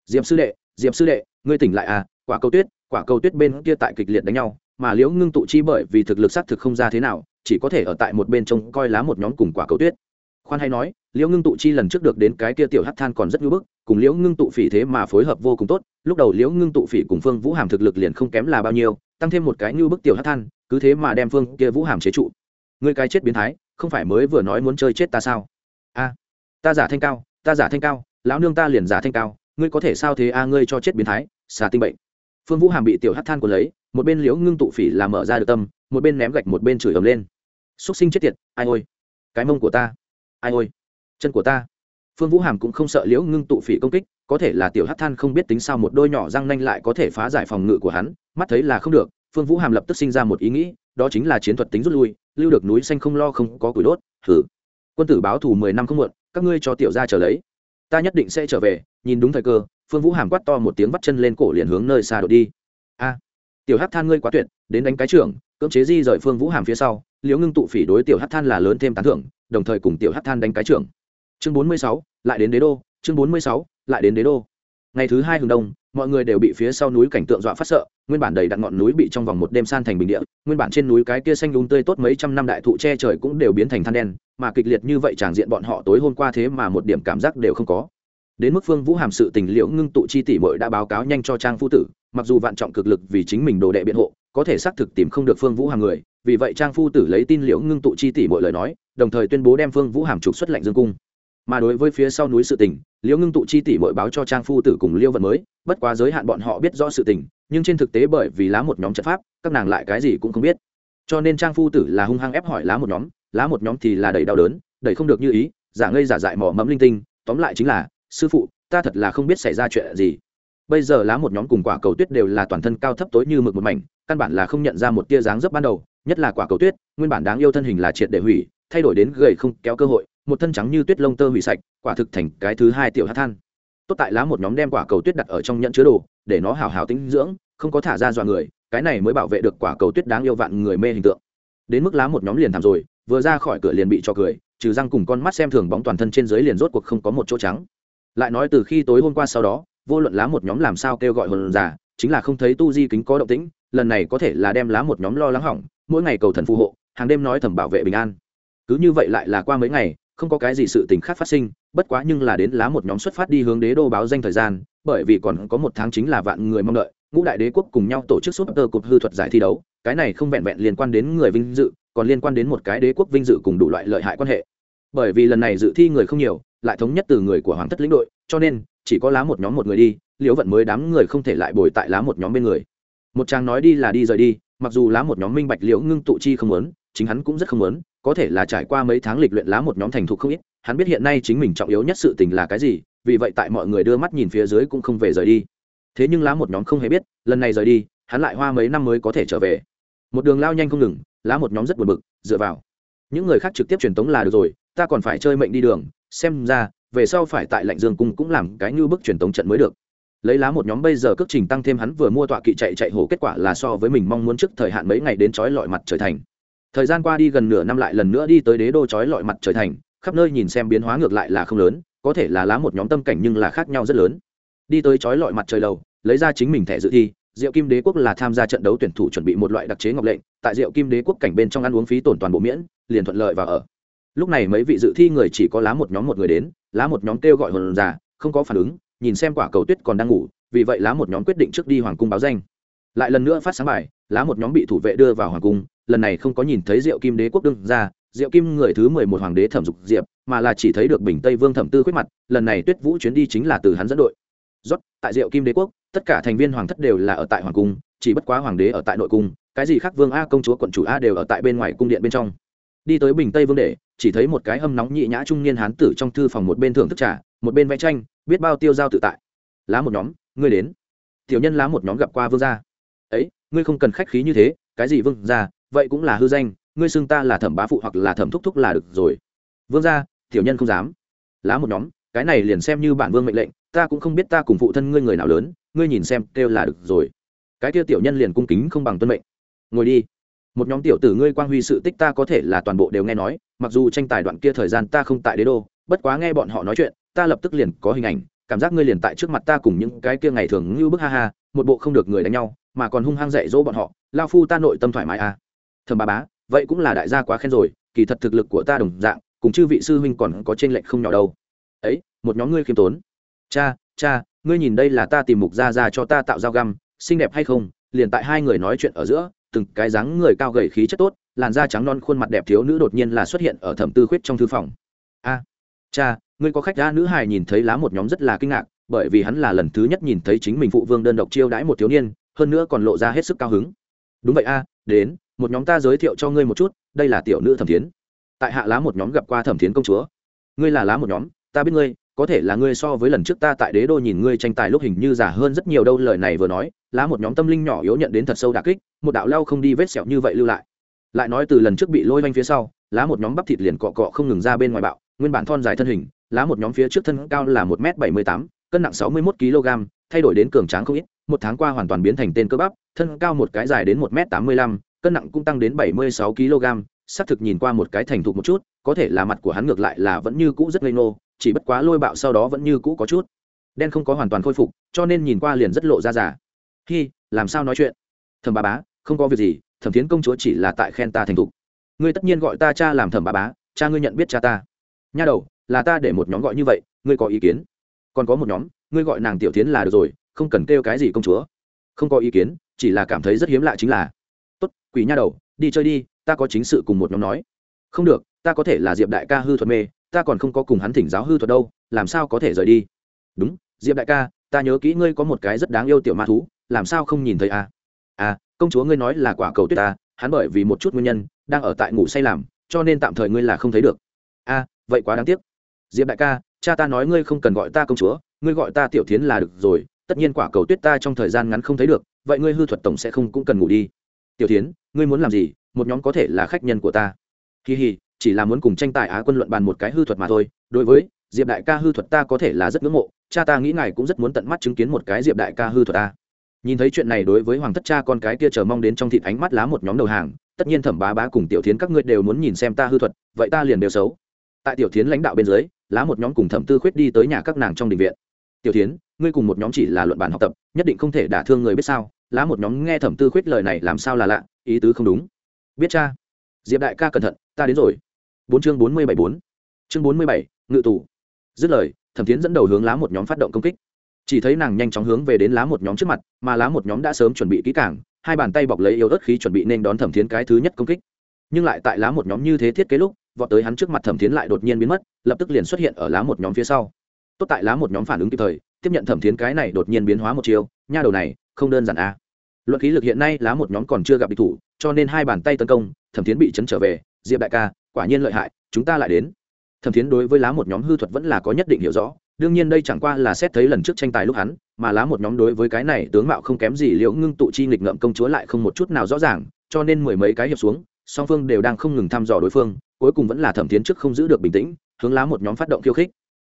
Diệm sư đệ diệm sư đệ, ngươi tỉnh lại à quả cầu tuyết, quả cầu tuyết bên kia tại kịch liệt đánh nhau mà liễu ngưng tụ chi bởi vì thực lực xác thực không ra thế nào, chỉ có thể ở tại một bên trông coi lá một nhóm cùng quả cầu tuyết. Khoan hay nói, liễu ngưng tụ chi lần trước được đến cái kia tiểu hắc than còn rất ngưỡng bức, cùng liễu ngưng tụ phỉ thế mà phối hợp vô cùng tốt, lúc đầu liễu ngưng tụ phỉ cùng phương vũ hàm thực lực liền không kém là bao nhiêu, tăng thêm một cái như bức tiểu hắc than, cứ thế mà đem phương kia vũ hàm chế trụ. Ngươi cái chết biến thái, không phải mới vừa nói muốn chơi chết ta sao? A, ta giả thanh cao, ta giả thanh cao, lão nương ta liền giả thanh cao, ngươi có thể sao thế a, ngươi cho chết biến thái xà tinh bệnh. Phương vũ hàm bị tiểu hắc than của lấy một bên liễu ngưng tụ phỉ làm mở ra được tâm, một bên ném gạch một bên chửi ầm lên. Xúc sinh chết tiệt, ai ôi. Cái mông của ta. Ai ôi. Chân của ta. Phương vũ hàm cũng không sợ liễu ngưng tụ phỉ công kích, có thể là tiểu hát than không biết tính sao một đôi nhỏ răng nanh lại có thể phá giải phòng ngự của hắn, mắt thấy là không được, phương vũ hàm lập tức sinh ra một ý nghĩ, đó chính là chiến thuật tính rút lui, lưu được núi xanh không lo không có củi đốt thử quân tử báo thù mười năm không muộn, các ngươi cho tiểu ra trở lấy. Ta nhất định sẽ trở về, nhìn đúng thời cơ, phương vũ hàm quát to một tiếng bắt chân lên cổ liền hướng nơi xa đột đi. A tiểu hát than ngươi quá tuyệt, đến đánh cái trưởng, cưỡng chế di rời phương vũ hàm phía sau, liễu ngưng tụ phỉ đối tiểu hát than là lớn thêm tán thưởng, đồng thời cùng tiểu hát than đánh cái trưởng. Chương bốn mươi sáu, lại đến đế đô, chương bốn mươi sáu, lại đến đế đô. Ngày thứ hai hừng đông, mọi người đều bị phía sau núi cảnh tượng dọa phát sợ, nguyên bản đầy đặn ngọn núi bị trong vòng một đêm san thành bình địa, nguyên bản trên núi cái kia xanh lún tươi tốt mấy trăm năm đại thụ che trời cũng đều biến thành than đen, mà kịch liệt như vậy tràng diện bọn họ tối hôm qua thế mà một điểm cảm giác đều không có đến mức phương vũ hàm sự tình liễu ngưng tụ chi tỷ mội đã báo cáo nhanh cho trang phu tử, mặc dù vạn trọng cực lực vì chính mình đồ đệ biện hộ, có thể xác thực tìm không được phương vũ hàm người, vì vậy trang phu tử lấy tin liễu ngưng tụ chi tỷ mội lời nói, đồng thời tuyên bố đem phương vũ hàm trục xuất lệnh dương cung. Mà đối với phía sau núi sự tình liễu ngưng tụ chi tỷ mội báo cho trang phu tử cùng liêu vận mới, bất quá giới hạn bọn họ biết rõ sự tình, nhưng trên thực tế bởi vì lá một nhóm trận pháp, các nàng lại cái gì cũng không biết. Cho nên trang phu tử là hung hăng ép hỏi lá một nhóm, lá một nhóm thì là đầy đau đớn, đầy không được như ý, giả ngây giả dại mỏ mẫm linh tinh, tóm lại chính là sư phụ, ta thật là không biết xảy ra chuyện gì. Bây giờ lá một nhóm cùng quả cầu tuyết đều là toàn thân cao thấp tối như mực một mảnh, căn bản là không nhận ra một tia dáng dấp ban đầu, nhất là quả cầu tuyết, nguyên bản đáng yêu thân hình là triệt để hủy, thay đổi đến gầy không kéo cơ hội, một thân trắng như tuyết lông tơ hủy sạch, quả thực thành cái thứ hai tiểu hát than. Tốt tại lá một nhóm đem quả cầu tuyết đặt ở trong nhận chứa đồ, để nó hào hào tinh dưỡng, không có thả ra dọa người, cái này mới bảo vệ được quả cầu tuyết đáng yêu vạn người mê hình tượng. Đến mức lá một nhóm liền thảm rồi, vừa ra khỏi cửa liền bị cho cười, trừ răng cùng con mắt xem thường bóng toàn thân trên dưới liền rốt cuộc không có một chỗ trắng lại nói từ khi tối hôm qua sau đó, vô luận lá một nhóm làm sao kêu gọi hồn giả, chính là không thấy tu di kính có động tĩnh, lần này có thể là đem lá một nhóm lo lắng hỏng, mỗi ngày cầu thần phù hộ, hàng đêm nói thầm bảo vệ bình an. Cứ như vậy lại là qua mấy ngày, không có cái gì sự tình khác phát sinh, bất quá nhưng là đến lá một nhóm xuất phát đi hướng đế đô báo danh thời gian, bởi vì còn có một tháng chính là vạn người mong đợi, ngũ đại đế quốc cùng nhau tổ chức súp tơ cục hư thuật giải thi đấu, cái này không vẹn vẹn liên quan đến người vinh dự, còn liên quan đến một cái đế quốc vinh dự cùng đủ loại lợi hại quan hệ. Bởi vì lần này dự thi người không nhiều lại thống nhất từ người của hoàng thất lĩnh đội, cho nên, chỉ có lá một nhóm một người đi, liễu vận mới đám người không thể lại bồi tại lá một nhóm bên người. Một chàng nói đi là đi rời đi, mặc dù lá một nhóm minh bạch liễu ngưng tụ chi không muốn, chính hắn cũng rất không muốn, có thể là trải qua mấy tháng lịch luyện lá một nhóm thành thục không ít, hắn biết hiện nay chính mình trọng yếu nhất sự tình là cái gì, vì vậy tại mọi người đưa mắt nhìn phía dưới cũng không về rời đi. Thế nhưng lá một nhóm không hề biết, lần này rời đi, hắn lại hoa mấy năm mới có thể trở về. Một đường lao nhanh không ngừng, lá một nhóm rất buồn bực, dựa vào. Những người khác trực tiếp truyền tống là được rồi, ta còn phải chơi mệnh đi đường xem ra, về sau phải tại lạnh dương cung cũng làm cái như bức truyền tống trận mới được. Lấy lá một nhóm bây giờ cước trình tăng thêm hắn vừa mua tọa kỵ chạy chạy hổ kết quả là so với mình mong muốn trước thời hạn mấy ngày đến trói lọi mặt trời thành. Thời gian qua đi gần nửa năm lại lần nữa đi tới đế đô trói lọi mặt trời thành, khắp nơi nhìn xem biến hóa ngược lại là không lớn, có thể là lá một nhóm tâm cảnh nhưng là khác nhau rất lớn. Đi tới trói lọi mặt trời lầu, lấy ra chính mình thẻ dự thi, diệu kim đế quốc là tham gia trận đấu tuyển thủ chuẩn bị một loại đặc chế ngọc lệnh, tại diệu kim đế quốc cảnh bên trong ăn uống phí tổn toàn bộ miễn, liền thuận lợi và ở lúc này mấy vị dự thi người chỉ có lá một nhóm một người đến, lá một nhóm kêu gọi hồn già không có phản ứng, nhìn xem quả cầu tuyết còn đang ngủ, vì vậy lá một nhóm quyết định trước đi hoàng cung báo danh. Lại lần nữa phát sáng bài, lá một nhóm bị thủ vệ đưa vào hoàng cung, lần này không có nhìn thấy diệu kim đế quốc đương ra, diệu kim người thứ mười một hoàng đế thẩm dục diệp, mà là chỉ thấy được bình tây vương thẩm tư khuyết mặt, lần này tuyết vũ chuyến đi chính là từ hắn dẫn đội. Rót tại diệu kim đế quốc, tất cả thành viên hoàng thất đều là ở tại hoàng cung, chỉ bất quá hoàng đế ở tại nội cung, cái gì khác vương a công chúa quận chủ a đều ở tại bên ngoài cung điện bên trong đi tới bình tây vương để, chỉ thấy một cái hâm nóng nhị nhã trung niên hán tử trong thư phòng một bên thưởng thức trà, một bên vẽ tranh, biết bao tiêu giao tự tại. Lá một nhóm, ngươi đến. Tiểu nhân lá một nhóm gặp qua vương gia. Ấy, ngươi không cần khách khí như thế, cái gì vương gia, vậy cũng là hư danh, ngươi xưng ta là thẩm bá phụ hoặc là thẩm thúc thúc là được rồi. Vương gia, tiểu nhân không dám. Lá một nhóm, cái này liền xem như bản vương mệnh lệnh, ta cũng không biết ta cùng phụ thân ngươi người nào lớn, ngươi nhìn xem kêu là được rồi. Cái kia tiểu nhân liền cung kính không bằng tuân mệnh. Ngồi đi một nhóm tiểu tử ngươi quang huy sự tích ta có thể là toàn bộ đều nghe nói, mặc dù tranh tài đoạn kia thời gian ta không tại đế đô, bất quá nghe bọn họ nói chuyện, ta lập tức liền có hình ảnh, cảm giác ngươi liền tại trước mặt ta cùng những cái kia ngày thường như bức ha ha, một bộ không được người đánh nhau, mà còn hung hăng dạy dỗ bọn họ, lao phu ta nội tâm thoải mái à. Thầm bà bá, vậy cũng là đại gia quá khen rồi, kỳ thật thực lực của ta đồng dạng, cùng chư vị sư huynh còn có trên lệnh không nhỏ đâu. Ấy, một nhóm ngươi khiêm tốn. Cha cha, ngươi nhìn đây là ta tìm mục ra ra cho ta tạo dao găm, xinh đẹp hay không, liền tại hai người nói chuyện ở giữa từng cái dáng người cao gầy khí chất tốt, làn da trắng non, khuôn mặt đẹp thiếu nữ đột nhiên là xuất hiện ở thẩm tư khuyết trong thư phòng. A, cha, ngươi có khách ra nữ hài nhìn thấy lá một nhóm rất là kinh ngạc, bởi vì hắn là lần thứ nhất nhìn thấy chính mình phụ vương đơn độc chiêu đãi một thiếu niên, hơn nữa còn lộ ra hết sức cao hứng. Đúng vậy a, đến, một nhóm ta giới thiệu cho ngươi một chút, đây là tiểu nữ thẩm thiến. Tại hạ lá một nhóm gặp qua thẩm thiến công chúa. Ngươi là lá một nhóm, ta biết ngươi, có thể là ngươi so với lần trước ta tại đế đô nhìn ngươi tranh tài lúc hình như giả hơn rất nhiều đâu, lời này vừa nói lá một nhóm tâm linh nhỏ yếu nhận đến thật sâu đà kích, một đạo lao không đi vết sẹo như vậy lưu lại. Lại nói từ lần trước bị lôi vanh phía sau, lá một nhóm bắp thịt liền cọ cọ không ngừng ra bên ngoài bạo, nguyên bản thon dài thân hình, lá một nhóm phía trước thân cao là một m bảy mươi tám, cân nặng sáu mươi một kg, thay đổi đến cường tráng không ít, một tháng qua hoàn toàn biến thành tên cơ bắp, thân cao một cái dài đến một m tám mươi lăm, cân nặng cũng tăng đến bảy mươi sáu kg, xác thực nhìn qua một cái thành thục một chút, có thể là mặt của hắn ngược lại là vẫn như cũ rất ngây ngô, chỉ bất quá lôi bạo sau đó vẫn như cũ có chút. Đen không có hoàn toàn khôi phục, cho nên nhìn qua liền rất lộ ra giả hi, làm sao nói chuyện? Thầm bà bá, không có việc gì, thẩm thiến công chúa chỉ là tại khen ta thành thục. Ngươi tất nhiên gọi ta cha làm thẩm bà bá, cha ngươi nhận biết cha ta. Nha đầu, là ta để một nhóm gọi như vậy, ngươi có ý kiến? Còn có một nhóm, ngươi gọi nàng tiểu tiến là được rồi, không cần kêu cái gì công chúa. Không có ý kiến, chỉ là cảm thấy rất hiếm lạ chính là. Tốt, quỷ nha đầu, đi chơi đi, ta có chính sự cùng một nhóm nói. Không được, ta có thể là diệp đại ca hư thuật mê, ta còn không có cùng hắn thỉnh giáo hư thuật đâu, làm sao có thể rời đi? Đúng, diệp đại ca, ta nhớ kỹ ngươi có một cái rất đáng yêu tiểu ma thú làm sao không nhìn thấy à? à công chúa ngươi nói là quả cầu tuyết ta hắn bởi vì một chút nguyên nhân đang ở tại ngủ say làm cho nên tạm thời ngươi là không thấy được. A à, vậy quá đáng tiếc. Diệp đại ca cha ta nói ngươi không cần gọi ta công chúa ngươi gọi ta tiểu tiến là được rồi tất nhiên quả cầu tuyết ta trong thời gian ngắn không thấy được vậy ngươi hư thuật tổng sẽ không cũng cần ngủ đi. Tiểu tiến ngươi muốn làm gì? Một nhóm có thể là khách nhân của ta. Kỳ hì chỉ là muốn cùng tranh tài á quân luận bàn một cái hư thuật mà thôi. Đối với diệp đại ca hư thuật ta có thể là rất ngưỡng mộ cha ta nghĩ ngài cũng rất muốn tận mắt chứng kiến một cái diệp đại ca hư thuật ta nhìn thấy chuyện này đối với hoàng thất cha con cái kia chờ mong đến trong thịt ánh mắt lá một nhóm đầu hàng, tất nhiên thẩm bá bá cùng tiểu tiến các ngươi đều muốn nhìn xem ta hư thuật, vậy ta liền đều xấu. Tại tiểu tiến lãnh đạo bên dưới, lá một nhóm cùng thẩm tư khuyết đi tới nhà các nàng trong đình viện. Tiểu tiến ngươi cùng một nhóm chỉ là luận bàn học tập, nhất định không thể đả thương người biết sao? Lá một nhóm nghe thẩm tư khuyết lời này làm sao là lạ, ý tứ không đúng. Biết cha. Diệp đại ca cẩn thận, ta đến rồi. Bốn chương bốn mươi bảy bốn. Chương bốn mươi bảy, ngự tù. Dứt lời, thẩm tiến dẫn đầu hướng lá một nhóm phát động công kích chỉ thấy nàng nhanh chóng hướng về đến lá một nhóm trước mặt, mà lá một nhóm đã sớm chuẩn bị kỹ càng, hai bàn tay bọc lấy yếu ớt khí chuẩn bị nên đón thẩm thiến cái thứ nhất công kích. Nhưng lại tại lá một nhóm như thế thiết kế lúc, vọt tới hắn trước mặt thẩm thiến lại đột nhiên biến mất, lập tức liền xuất hiện ở lá một nhóm phía sau. Tốt tại lá một nhóm phản ứng kịp thời, tiếp nhận thẩm thiến cái này đột nhiên biến hóa một chiều nha đầu này, không đơn giản a à. luận khí lực hiện nay lá một nhóm còn chưa gặp địch thủ, cho nên hai bàn tay tấn công, thẩm thiến bị chấn trở về, diệp đại ca, quả nhiên lợi hại, chúng ta lại đến. Thẩm thiến đối với lá một nhóm hư thuật vẫn là có nhất định hiểu rõ đương nhiên đây chẳng qua là xét thấy lần trước tranh tài lúc hắn, mà lá một nhóm đối với cái này tướng mạo không kém gì liễu ngưng tụ chi nghịch ngợm công chúa lại không một chút nào rõ ràng, cho nên mười mấy cái hiệp xuống, song phương đều đang không ngừng thăm dò đối phương, cuối cùng vẫn là thẩm tiến trước không giữ được bình tĩnh, hướng lá một nhóm phát động khiêu khích.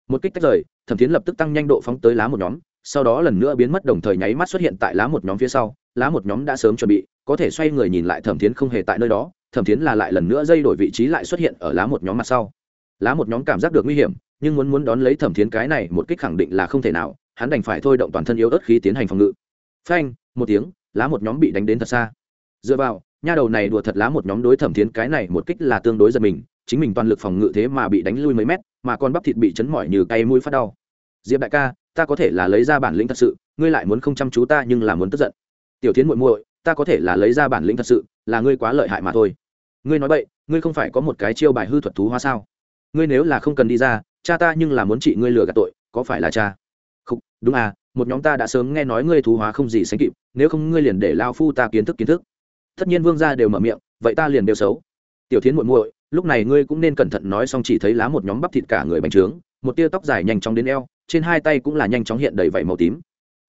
Một kích tách rời, thẩm tiến lập tức tăng nhanh độ phóng tới lá một nhóm, sau đó lần nữa biến mất đồng thời nháy mắt xuất hiện tại lá một nhóm phía sau, lá một nhóm đã sớm chuẩn bị, có thể xoay người nhìn lại thẩm tiến không hề tại nơi đó, thẩm tiến là lại lần nữa dây đổi vị trí lại xuất hiện ở lá một nhóm mặt sau. Lá một nhóm cảm giác được nguy hiểm nhưng muốn muốn đón lấy thẩm thiến cái này một kích khẳng định là không thể nào, hắn đành phải thôi động toàn thân yếu ớt khí tiến hành phòng ngự. Phanh, một tiếng, lá một nhóm bị đánh đến thật xa. Dựa vào, nha đầu này đùa thật lá một nhóm đối thẩm thiến cái này một kích là tương đối giật mình, chính mình toàn lực phòng ngự thế mà bị đánh lui mấy mét, mà con bắp thịt bị chấn mỏi như cay mũi phát đau. Diệp đại ca, ta có thể là lấy ra bản lĩnh thật sự, ngươi lại muốn không chăm chú ta nhưng là muốn tức giận. Tiểu tiến muội muội, ta có thể là lấy ra bản lĩnh thật sự, là ngươi quá lợi hại mà thôi. Ngươi nói vậy ngươi không phải có một cái chiêu bài hư thuật thú hoa sao? Ngươi nếu là không cần đi ra cha ta nhưng là muốn trị ngươi lừa gạt tội, có phải là cha? Không, đúng à một nhóm ta đã sớm nghe nói ngươi thú hóa không gì sánh kịp, nếu không ngươi liền để lao phu ta kiến thức kiến thức. Tất nhiên vương gia đều mở miệng, vậy ta liền đều xấu. Tiểu thiến muội muội, lúc này ngươi cũng nên cẩn thận nói xong chỉ thấy lá một nhóm bắp thịt cả người bành trướng, một tia tóc dài nhanh chóng đến eo, trên hai tay cũng là nhanh chóng hiện đầy vảy màu tím.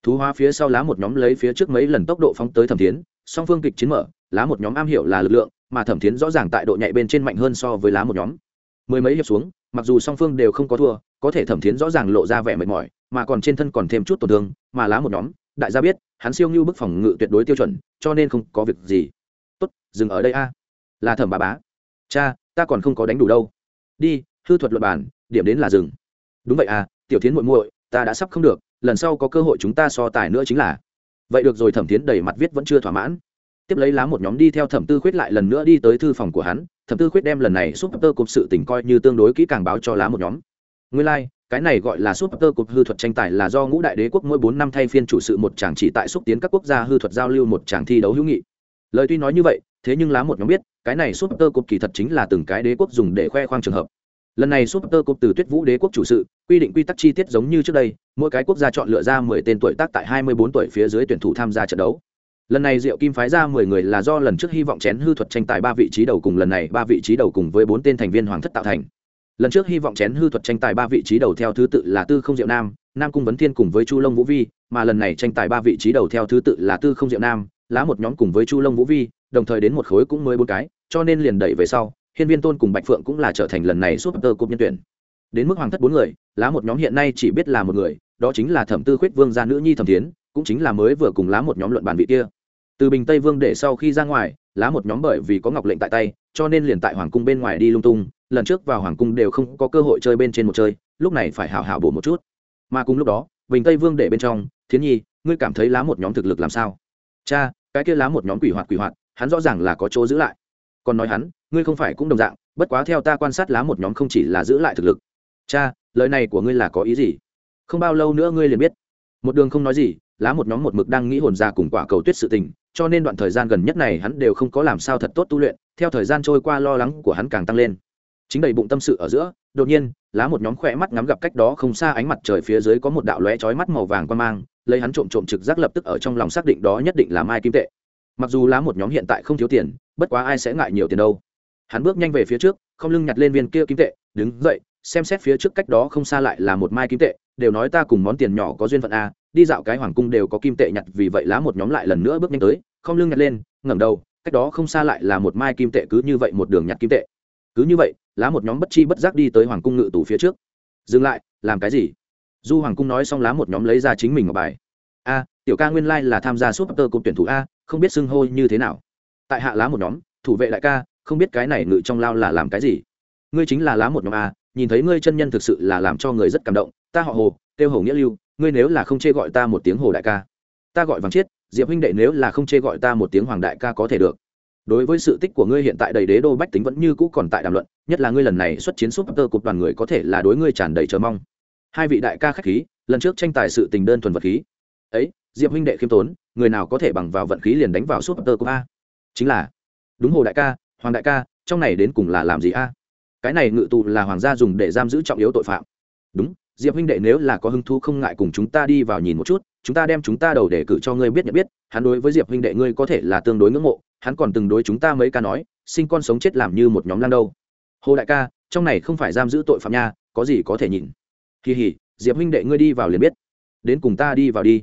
Thú hóa phía sau lá một nhóm lấy phía trước mấy lần tốc độ phóng tới thẩm thiến, song phương kịch chiến mở, lá một nhóm am hiểu là lực lượng, mà thẩm thiến rõ ràng tại độ nhạy bên trên mạnh hơn so với lá một nhóm. Mười mấy hiệp xuống mặc dù song phương đều không có thua, có thể thẩm thiến rõ ràng lộ ra vẻ mệt mỏi, mà còn trên thân còn thêm chút tổn thương, mà lá một nhóm, đại gia biết, hắn siêu như bức phòng ngự tuyệt đối tiêu chuẩn, cho nên không có việc gì. Tốt, dừng ở đây a. Là thẩm bà bá. Cha, ta còn không có đánh đủ đâu. Đi, hư thuật luật bản điểm đến là dừng. Đúng vậy à tiểu tiến h muội muội, ta đã sắp không được, lần sau có cơ hội chúng ta so tài nữa chính là. Vậy được rồi, thẩm tiến đầy mặt viết vẫn chưa thỏa mãn tiếp lấy lá một nhóm đi theo thẩm tư khuyết lại lần nữa đi tới thư phòng của hắn thẩm tư khuyết đem lần này súp tơ cục sự tỉnh coi như tương đối kỹ càng báo cho lá một nhóm. Nguyên lai、like, cái này gọi là súp tơ cục hư thuật tranh tài là do ngũ đại đế quốc mỗi bốn năm thay phiên chủ sự một chàng chỉ tại xúc tiến các quốc gia hư thuật giao lưu một chàng thi đấu hữu nghị. Lời tuy nói như vậy thế nhưng lá một nhóm biết cái này súp tơ cục kỳ thật chính là từng cái đế quốc dùng để khoe khoang trường hợp. Lần này súp tơ cục từ tuyết vũ đế quốc chủ sự quy định quy tắc chi tiết giống như trước đây mỗi cái quốc gia chọn lựa ra mười tên tuổi tác tại hai mươi bốn tuổi phía dưới tuyển thủ tham gia trận đấu lần này diệu kim phái ra mười người là do lần trước hy vọng chén hư thuật tranh tài ba vị trí đầu cùng lần này ba vị trí đầu cùng với bốn tên thành viên hoàng thất tạo thành. Lần trước hy vọng chén hư thuật tranh tài ba vị trí đầu theo thứ tự là tư không diệu nam nam cung vấn thiên cùng với chu long vũ vi, mà lần này tranh tài ba vị trí đầu theo thứ tự là tư không diệu nam, lá một nhóm cùng với chu long vũ vi, đồng thời đến một khối cũng mới bốn cái, cho nên liền đẩy về sau, hiên viên tôn cùng bạch phượng cũng là trở thành lần này súp tơ cúp nhân tuyển. Đến mức hoàng thất bốn người, lá một nhóm hiện nay chỉ biết là một người, đó chính là thẩm tư khuyết vương gia nữ nhi thẩm tiến cũng chính là mới vừa cùng lá một nhóm luận bàn vị kia từ bình tây vương để sau khi ra ngoài, lá một nhóm bởi vì có ngọc lệnh tại tay, cho nên liền tại hoàng cung bên ngoài đi lung tung, lần trước vào hoàng cung đều không có cơ hội chơi bên trên một chơi, lúc này phải hào hào bổ một chút. Mà cùng lúc đó, bình tây vương để bên trong, thiến nhi, ngươi cảm thấy lá một nhóm thực lực làm sao? Cha, cái kia lá một nhóm quỷ hoạt quỷ hoạt, hắn rõ ràng là có chỗ giữ lại. Còn nói hắn, ngươi không phải cũng đồng dạng, bất quá theo ta quan sát lá một nhóm không chỉ là giữ lại thực lực. Cha, lời này của ngươi là có ý gì? Không bao lâu nữa ngươi liền biết. Một đường không nói gì, lá một nhóm một mực đang nghĩ hồn ra cùng quả cầu tuyết sự tình cho nên đoạn thời gian gần nhất này hắn đều không có làm sao thật tốt tu luyện, theo thời gian trôi qua lo lắng của hắn càng tăng lên. Chính đầy bụng tâm sự ở giữa, đột nhiên, lá một nhóm khỏe mắt ngắm gặp cách đó không xa ánh mặt trời phía dưới có một đạo lóe chói mắt màu vàng qua mang, lấy hắn trộm trộm trực giác lập tức ở trong lòng xác định đó nhất định là mai kim tệ. Mặc dù lá một nhóm hiện tại không thiếu tiền, bất quá ai sẽ ngại nhiều tiền đâu. Hắn bước nhanh về phía trước, không lưng nhặt lên viên kia kim tệ, đứng dậy xem xét phía trước cách đó không xa lại là một mai kim tệ, đều nói ta cùng món tiền nhỏ có duyên phận a, đi dạo cái hoàng cung đều có kim tệ nhặt, vì vậy lá một nhóm lại lần nữa bước nhanh tới, không lưng nhặt lên, ngẩng đầu, cách đó không xa lại là một mai kim tệ cứ như vậy một đường nhặt kim tệ. Cứ như vậy, lá một nhóm bất chi bất giác đi tới hoàng cung ngự tủ phía trước. Dừng lại, làm cái gì? Du hoàng cung nói xong lá một nhóm lấy ra chính mình ngọc bài. A, tiểu ca nguyên lai là tham gia súp tơ cục tuyển thủ a, không biết xưng hô như thế nào. Tại hạ lá một nhóm, thủ vệ đại ca, không biết cái này ngự trong lao là làm cái gì? Ngươi chính là lá một nhóm a nhìn thấy ngươi chân nhân thực sự là làm cho người rất cảm động, ta họ hồ, kêu hồ nghĩa lưu, ngươi nếu là không chê gọi ta một tiếng hồ đại ca. Ta gọi vàng chiết, diệp huynh đệ nếu là không chê gọi ta một tiếng hoàng đại ca có thể được. Đối với sự tích của ngươi hiện tại đầy đế đô bách tính vẫn như cũ còn tại đàm luận, nhất là ngươi lần này xuất chiến súp tơ cục đoàn người có thể là đối ngươi tràn đầy chờ mong. Hai vị đại ca khách khí, lần trước tranh tài sự tình đơn thuần vật khí. Ấy, diệp huynh đệ khiêm tốn, người nào có thể bằng vào vận khí liền đánh vào súp tơ cục a. Chính là, đúng hồ đại ca, hoàng đại ca, trong này đến cùng là làm gì a? Cái này ngự tù là hoàng gia dùng để giam giữ trọng yếu tội phạm. Đúng, diệp huynh đệ nếu là có hứng thú không ngại cùng chúng ta đi vào nhìn một chút, chúng ta đem chúng ta đầu để cử cho ngươi biết nhận biết, hắn đối với diệp huynh đệ ngươi có thể là tương đối ngưỡng mộ, hắn còn từng đối chúng ta mấy ca nói, sinh con sống chết làm như một nhóm lang đâu. Hồ đại ca, trong này không phải giam giữ tội phạm nha, có gì có thể nhìn. Kỳ hỉ diệp huynh đệ ngươi đi vào liền biết. Đến cùng ta đi vào đi.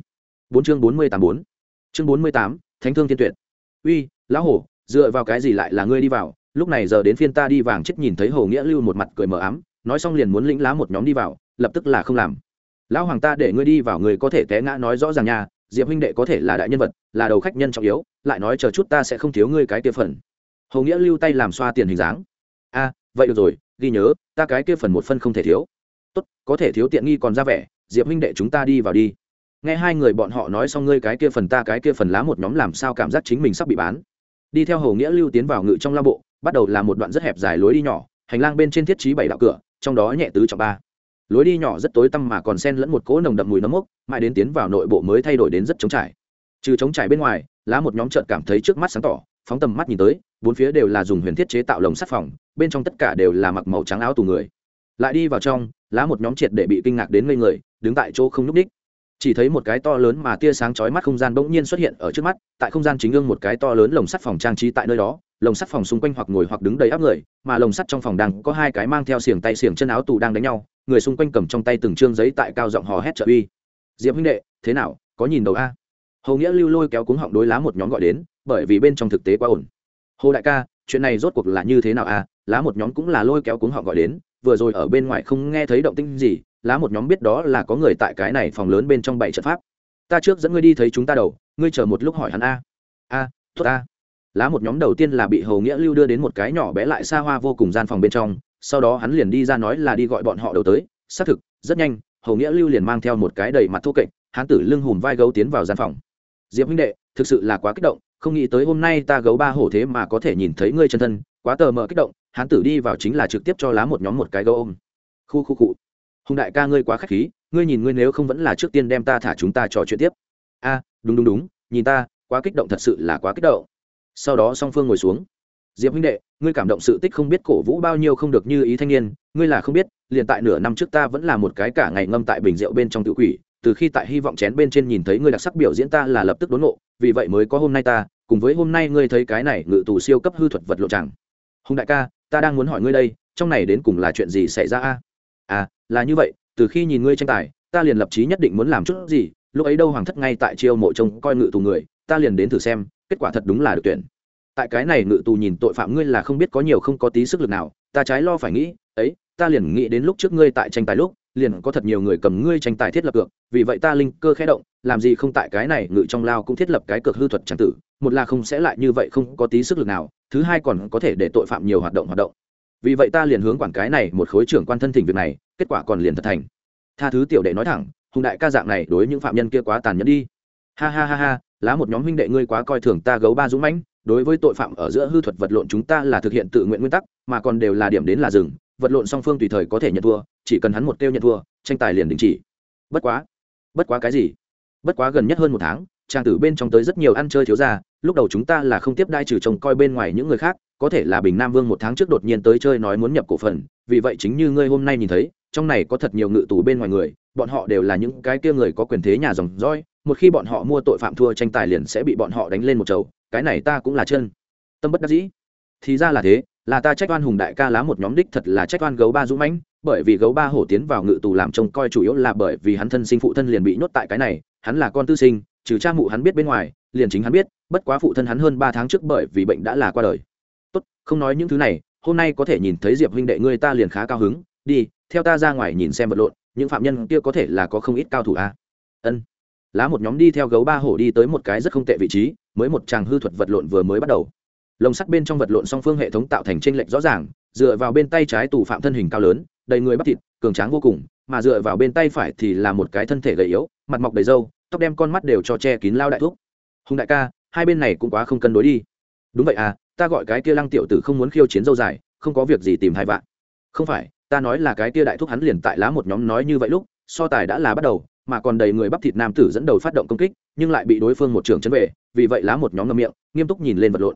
Bốn chương bốn mươi tám bốn. Chương bốn mươi tám, thánh thương thiên tuyệt. Uy, lão hổ, dựa vào cái gì lại là ngươi đi vào? Lúc này giờ đến phiên ta đi vàng chết nhìn thấy hồ nghĩa lưu một mặt cười mờ ám, nói xong liền muốn lĩnh lá một nhóm đi vào, lập tức là không làm. Lão hoàng ta để ngươi đi vào người có thể té ngã nói rõ ràng nha, diệp huynh đệ có thể là đại nhân vật, là đầu khách nhân trọng yếu, lại nói chờ chút ta sẽ không thiếu ngươi cái kia phần. Hồ nghĩa lưu tay làm xoa tiền hình dáng. A, vậy được rồi, ghi nhớ, ta cái kia phần một phân không thể thiếu. Tốt, có thể thiếu tiện nghi còn ra vẻ, diệp huynh đệ chúng ta đi vào đi. Nghe hai người bọn họ nói xong ngươi cái kia phần ta cái kia phần lá một nhóm làm sao cảm giác chính mình sắp bị bán. Đi theo hồ nghĩa lưu tiến vào ngự trong lao bộ bắt đầu là một đoạn rất hẹp dài lối đi nhỏ, hành lang bên trên thiết trí bảy đạo cửa, trong đó nhẹ tứ trọng ba. Lối đi nhỏ rất tối tăm mà còn sen lẫn một cỗ nồng đậm mùi nấm mốc, mãi đến tiến vào nội bộ mới thay đổi đến rất trống trải. Trừ trống trải bên ngoài, lá một nhóm trợn cảm thấy trước mắt sáng tỏ, phóng tầm mắt nhìn tới, bốn phía đều là dùng huyền thiết chế tạo lồng sắt phòng, bên trong tất cả đều là mặc màu trắng áo tù người. Lại đi vào trong, lá một nhóm triệt để bị kinh ngạc đến ngây người, đứng tại chỗ không n ú c ních chỉ thấy một cái to lớn mà tia sáng chói mắt không gian bỗng nhiên xuất hiện ở trước mắt, tại không gian chính ương một cái to lớn lồng sắt phòng trang trí tại nơi đó, lồng sắt phòng xung quanh hoặc ngồi hoặc đứng đầy áp người, mà lồng sắt trong phòng đang có hai cái mang theo xiềng tay xiềng chân áo tù đang đánh nhau, người xung quanh cầm trong tay từng trương giấy tại cao giọng hò hét trợ uy. Diệp huynh đệ, thế nào, có nhìn đầu a? Hầu nghĩa lưu lôi kéo cuống họng đối lá một nhóm gọi đến, bởi vì bên trong thực tế quá ổn. Hồ đại ca, chuyện này rốt cuộc là như thế nào a? Lá một nhóm cũng là lôi kéo cuống họng gọi đến, vừa rồi ở bên ngoài không nghe thấy động tĩnh gì lá một nhóm biết đó là có người tại cái này phòng lớn bên trong bảy trận pháp. Ta trước dẫn ngươi đi thấy chúng ta đầu, ngươi chờ một lúc hỏi hắn a. A, tốt a lá một nhóm đầu tiên là bị hầu nghĩa lưu đưa đến một cái nhỏ bé lại xa hoa vô cùng gian phòng bên trong, sau đó hắn liền đi ra nói là đi gọi bọn họ đầu tới. Xác thực, rất nhanh hầu nghĩa lưu liền mang theo một cái đầy mặt thô kệch, hắn tử lưng hùm vai gấu tiến vào gian phòng. Diệp huynh đệ, thực sự là quá kích động, không nghĩ tới hôm nay ta gấu ba hổ thế mà có thể nhìn thấy ngươi chân thân, quá tờ mờ kích động, hắn tử đi vào chính là trực tiếp cho lá một nhóm một cái gấu ôm. Khu khu cụ hùng đại ca ngươi quá k h á c h khí, ngươi nhìn ngươi nếu không vẫn là trước tiên đem ta thả chúng ta trò chuyện tiếp. A, đúng đúng đúng, nhìn ta, quá kích động thật sự là quá kích động. Sau đó song phương ngồi xuống. Diệp huynh đệ, ngươi cảm động sự tích không biết cổ vũ bao nhiêu không được như ý thanh niên, ngươi là không biết, liền tại nửa năm trước ta vẫn là một cái cả ngày ngâm tại bình rượu bên trong tự quỷ, từ khi tại hy vọng chén bên trên nhìn thấy ngươi đặc sắc biểu diễn ta là lập tức đốn ngộ, vì vậy mới có hôm nay ta, cùng với hôm nay ngươi thấy cái này ngự tù siêu cấp hư thuật vật lộ chẳng hùng đại ca, ta đang muốn hỏi ngươi đây, trong này đến cùng là chuyện gì xảy ra a? À là như vậy, từ khi nhìn ngươi tranh tài, ta liền lập chí nhất định muốn làm chút gì, lúc ấy đâu hoàng thất ngay tại chiêu mộ trông coi ngự tù người, ta liền đến thử xem, kết quả thật đúng là được tuyển. Tại cái này ngự tù nhìn tội phạm ngươi là không biết có nhiều không có tí sức lực nào, ta trái lo phải nghĩ, ấy, ta liền nghĩ đến lúc trước ngươi tại tranh tài lúc, liền có thật nhiều người cầm ngươi tranh tài thiết lập cược, vì vậy ta linh cơ khẽ động, làm gì không tại cái này ngự trong lao cũng thiết lập cái cược hư thuật tràng tử, một là không sẽ lại như vậy không có tí sức lực nào, thứ hai còn có thể để tội phạm nhiều hoạt động hoạt động vì vậy ta liền hướng quản cái này một khối trưởng quan thân thỉnh việc này, kết quả còn liền thật thành. Tha thứ tiểu đệ nói thẳng, hùng đại ca dạng này đối những phạm nhân kia quá tàn nhẫn đi. Ha ha ha ha, lá một nhóm huynh đệ ngươi quá coi thường ta gấu ba dũng mãnh, đối với tội phạm ở giữa hư thuật vật lộn chúng ta là thực hiện tự nguyện nguyên tắc, mà còn đều là điểm đến là rừng vật lộn song phương tùy thời có thể nhận thua, chỉ cần hắn một kêu nhận thua, tranh tài liền đình chỉ. Bất quá bất quá cái gì? Bất quá gần nhất hơn một tháng, trang tử bên trong tới rất nhiều ăn chơi thiếu gia lúc đầu chúng ta là không tiếp đai trừ trông coi bên ngoài những người khác, có thể là bình nam vương một tháng trước đột nhiên tới chơi nói muốn nhập cổ phần, vì vậy chính như ngươi hôm nay nhìn thấy, trong này có thật nhiều ngự tù bên ngoài người, bọn họ đều là những cái kia người có quyền thế nhà dòng roi một khi bọn họ mua tội phạm thua tranh tài liền sẽ bị bọn họ đánh lên một chầu, cái này ta cũng là chân. Tâm bất đắc dĩ. Thì ra là thế, là ta trách oan hùng đại ca lá một nhóm đích thật là trách oan gấu ba dũng mãnh, bởi vì gấu ba hổ tiến vào ngự tù làm trông coi chủ yếu là bởi vì hắn thân sinh phụ thân liền bị nhốt tại cái này, hắn là con tư sinh, trừ cha mụ hắn biết bên ngoài liền chính hắn biết, bất quá phụ thân hắn hơn ba tháng trước bởi vì bệnh đã là qua đời. Tốt, không nói những thứ này, hôm nay có thể nhìn thấy diệp huynh đệ ngươi ta liền khá cao hứng, đi, theo ta ra ngoài nhìn xem vật lộn, những phạm nhân kia có thể là có không ít cao thủ a à? ân. Lá một nhóm đi theo gấu ba hổ đi tới một cái rất không tệ vị trí, mới một chàng hư thuật vật lộn vừa mới bắt đầu. Lồng sắt bên trong vật lộn song phương hệ thống tạo thành t r ê n lệch rõ ràng, dựa vào bên tay trái tù phạm thân hình cao lớn, đầy người bắp thịt, cường tráng vô cùng, mà dựa vào bên tay phải thì là một cái thân thể gầy yếu, mặt mọc đầy râu, tóc đem con mắt đều cho che kín lao đại thuốc hùng đại ca, hai bên này cũng quá không cân đối đi. Đúng vậy à ta gọi cái kia lăng tiểu tử không muốn khiêu chiến dâu dài, không có việc gì tìm hai vạn. Không phải, ta nói là cái kia đại thúc hắn liền tại lá một nhóm nói như vậy lúc, so tài đã là bắt đầu, mà còn đầy người bắp thịt nam tử dẫn đầu phát động công kích, nhưng lại bị đối phương một trường chấn về, vì vậy lá một nhóm ngâm miệng, nghiêm túc nhìn lên vật lộn.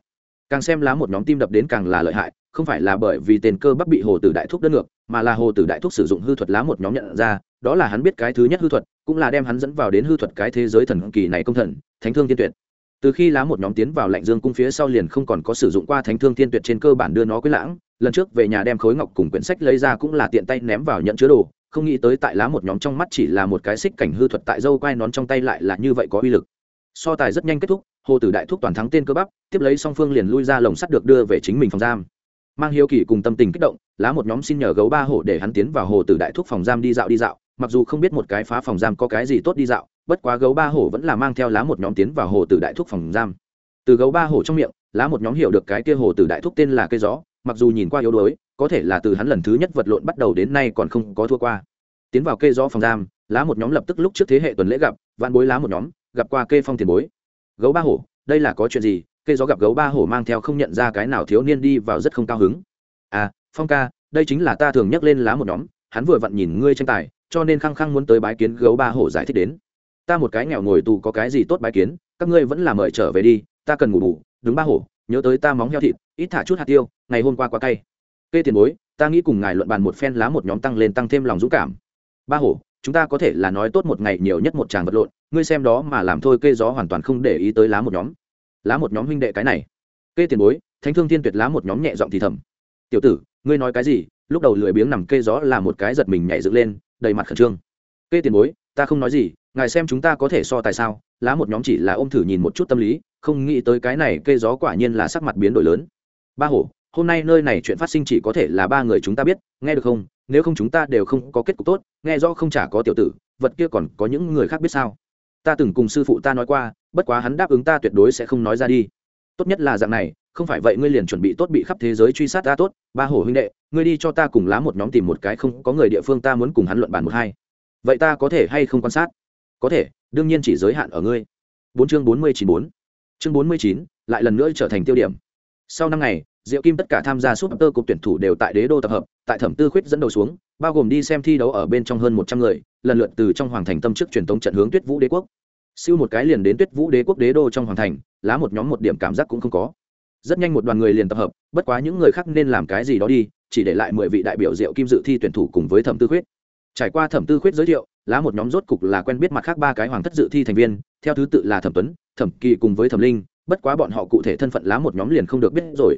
Càng xem lá một nhóm tim đập đến càng là lợi hại, không phải là bởi vì tên cơ bắp bị hồ tử đại thúc đất ngược, mà là hồ tử đại thúc sử dụng hư thuật lá một nhóm nhận ra đó là hắn biết cái thứ nhất hư thuật, cũng là đem hắn dẫn vào đến hư thuật cái thế giới thần kỳ này công thần, thánh thương tiên tuyệt. Từ khi lá một nhóm tiến vào lạnh dương cung phía sau liền không còn có sử dụng qua thánh thương tiên tuyệt trên cơ bản đưa nó quấy lãng, lần trước về nhà đem khối ngọc cùng quyển sách lấy ra cũng là tiện tay ném vào nhận chứa đồ, không nghĩ tới tại lá một nhóm trong mắt chỉ là một cái xích cảnh hư thuật tại dâu quai nón trong tay lại là như vậy có uy lực. So tài rất nhanh kết thúc, hồ tử đại thúc toàn thắng tên cơ bắp, tiếp lấy song phương liền lui ra lồng sắt được đưa về chính mình phòng giam. Mang hiếu kỳ cùng tâm tình kích động, lá một nhóm xin nhờ gấu ba hổ để hắn tiến vào hồ tử đại thúc phòng giam đi dạo đi dạo mặc dù không biết một cái phá phòng giam có cái gì tốt đi dạo, bất quá gấu ba hổ vẫn là mang theo lá một nhóm tiến vào hồ tử đại thúc phòng giam. Từ gấu ba hổ trong miệng, lá một nhóm hiểu được cái kia hồ tử đại thúc tên là cây gió, mặc dù nhìn qua yếu đuối, có thể là từ hắn lần thứ nhất vật lộn bắt đầu đến nay còn không có thua qua. Tiến vào cây gió phòng giam, lá một nhóm lập tức lúc trước thế hệ tuần lễ gặp, vạn bối lá một nhóm, gặp qua kê phong tiền bối. Gấu ba hổ, đây là có chuyện gì? Cây gió gặp gấu ba hổ mang theo không nhận ra cái nào thiếu niên đi vào rất không cao hứng. À phong ca, đây chính là ta thường nhắc lên lá một nhóm, hắn vừa vặn nhìn ngươi tranh tài cho nên khăng khăng muốn tới bái kiến gấu ba hổ giải thích đến. Ta một cái nghèo ngồi tù có cái gì tốt bái kiến, các ngươi vẫn là mời trở về đi, ta cần ngủ bù đứng ba hổ, nhớ tới ta móng heo thịt, ít thả chút hạt tiêu, ngày hôm qua quá cay. Kê tiền bối, ta nghĩ cùng ngài luận bàn một phen lá một nhóm tăng lên tăng thêm lòng dũng cảm. Ba hổ, chúng ta có thể là nói tốt một ngày nhiều nhất một tràng vật lộn, ngươi xem đó mà làm thôi kê gió hoàn toàn không để ý tới lá một nhóm. Lá một nhóm huynh đệ cái này. Kê tiền bối, thánh thương thiên tuyệt lá một nhóm nhẹ giọng thì thầm. Tiểu tử, ngươi nói cái gì, lúc đầu lười biếng nằm kê gió là một cái giật mình nhảy dựng lên đầy mặt khẩn trương. Kê tiền bối, ta không nói gì, ngài xem chúng ta có thể so tài sao? Lá một nhóm chỉ là ôm thử nhìn một chút tâm lý, không nghĩ tới cái này kê gió quả nhiên là sắc mặt biến đổi lớn. Ba hổ, hôm nay nơi này chuyện phát sinh chỉ có thể là ba người chúng ta biết, nghe được không? Nếu không chúng ta đều không có kết cục tốt, nghe rõ không chả có tiểu tử, vật kia còn có những người khác biết sao? Ta từng cùng sư phụ ta nói qua, bất quá hắn đáp ứng ta tuyệt đối sẽ không nói ra đi. Tốt nhất là dạng này không phải vậy ngươi liền chuẩn bị tốt bị khắp thế giới truy sát ta tốt, ba hổ huynh đệ, ngươi đi cho ta cùng lá một nhóm tìm một cái không có người địa phương ta muốn cùng hắn luận bàn một hai. Vậy ta có thể hay không quan sát? Có thể, đương nhiên chỉ giới hạn ở ngươi. Bốn chương bốn mươi chín bốn. Chương bốn mươi chín, lại lần nữa trở thành tiêu điểm. Sau năm ngày, diệu kim tất cả tham gia súp tơ cục tuyển thủ đều tại đế đô tập hợp, tại thẩm tư khuyết dẫn đầu xuống, bao gồm đi xem thi đấu ở bên trong hơn một trăm người, lần lượt từ trong hoàng thành tâm chức truyền tống trận hướng tuyết vũ đế quốc. Siêu một cái liền đến tuyết vũ đế quốc đế đô trong hoàng thành, lá một nhóm một điểm cảm giác cũng không có rất nhanh một đoàn người liền tập hợp, bất quá những người khác nên làm cái gì đó đi, chỉ để lại mười vị đại biểu diệu kim dự thi tuyển thủ cùng với thẩm tư khuyết. Trải qua thẩm tư khuyết giới thiệu, lá một nhóm rốt cục là quen biết mặt khác ba cái hoàng thất dự thi thành viên, theo thứ tự là thẩm tuấn, thẩm kỳ cùng với thẩm linh, bất quá bọn họ cụ thể thân phận lá một nhóm liền không được biết rồi.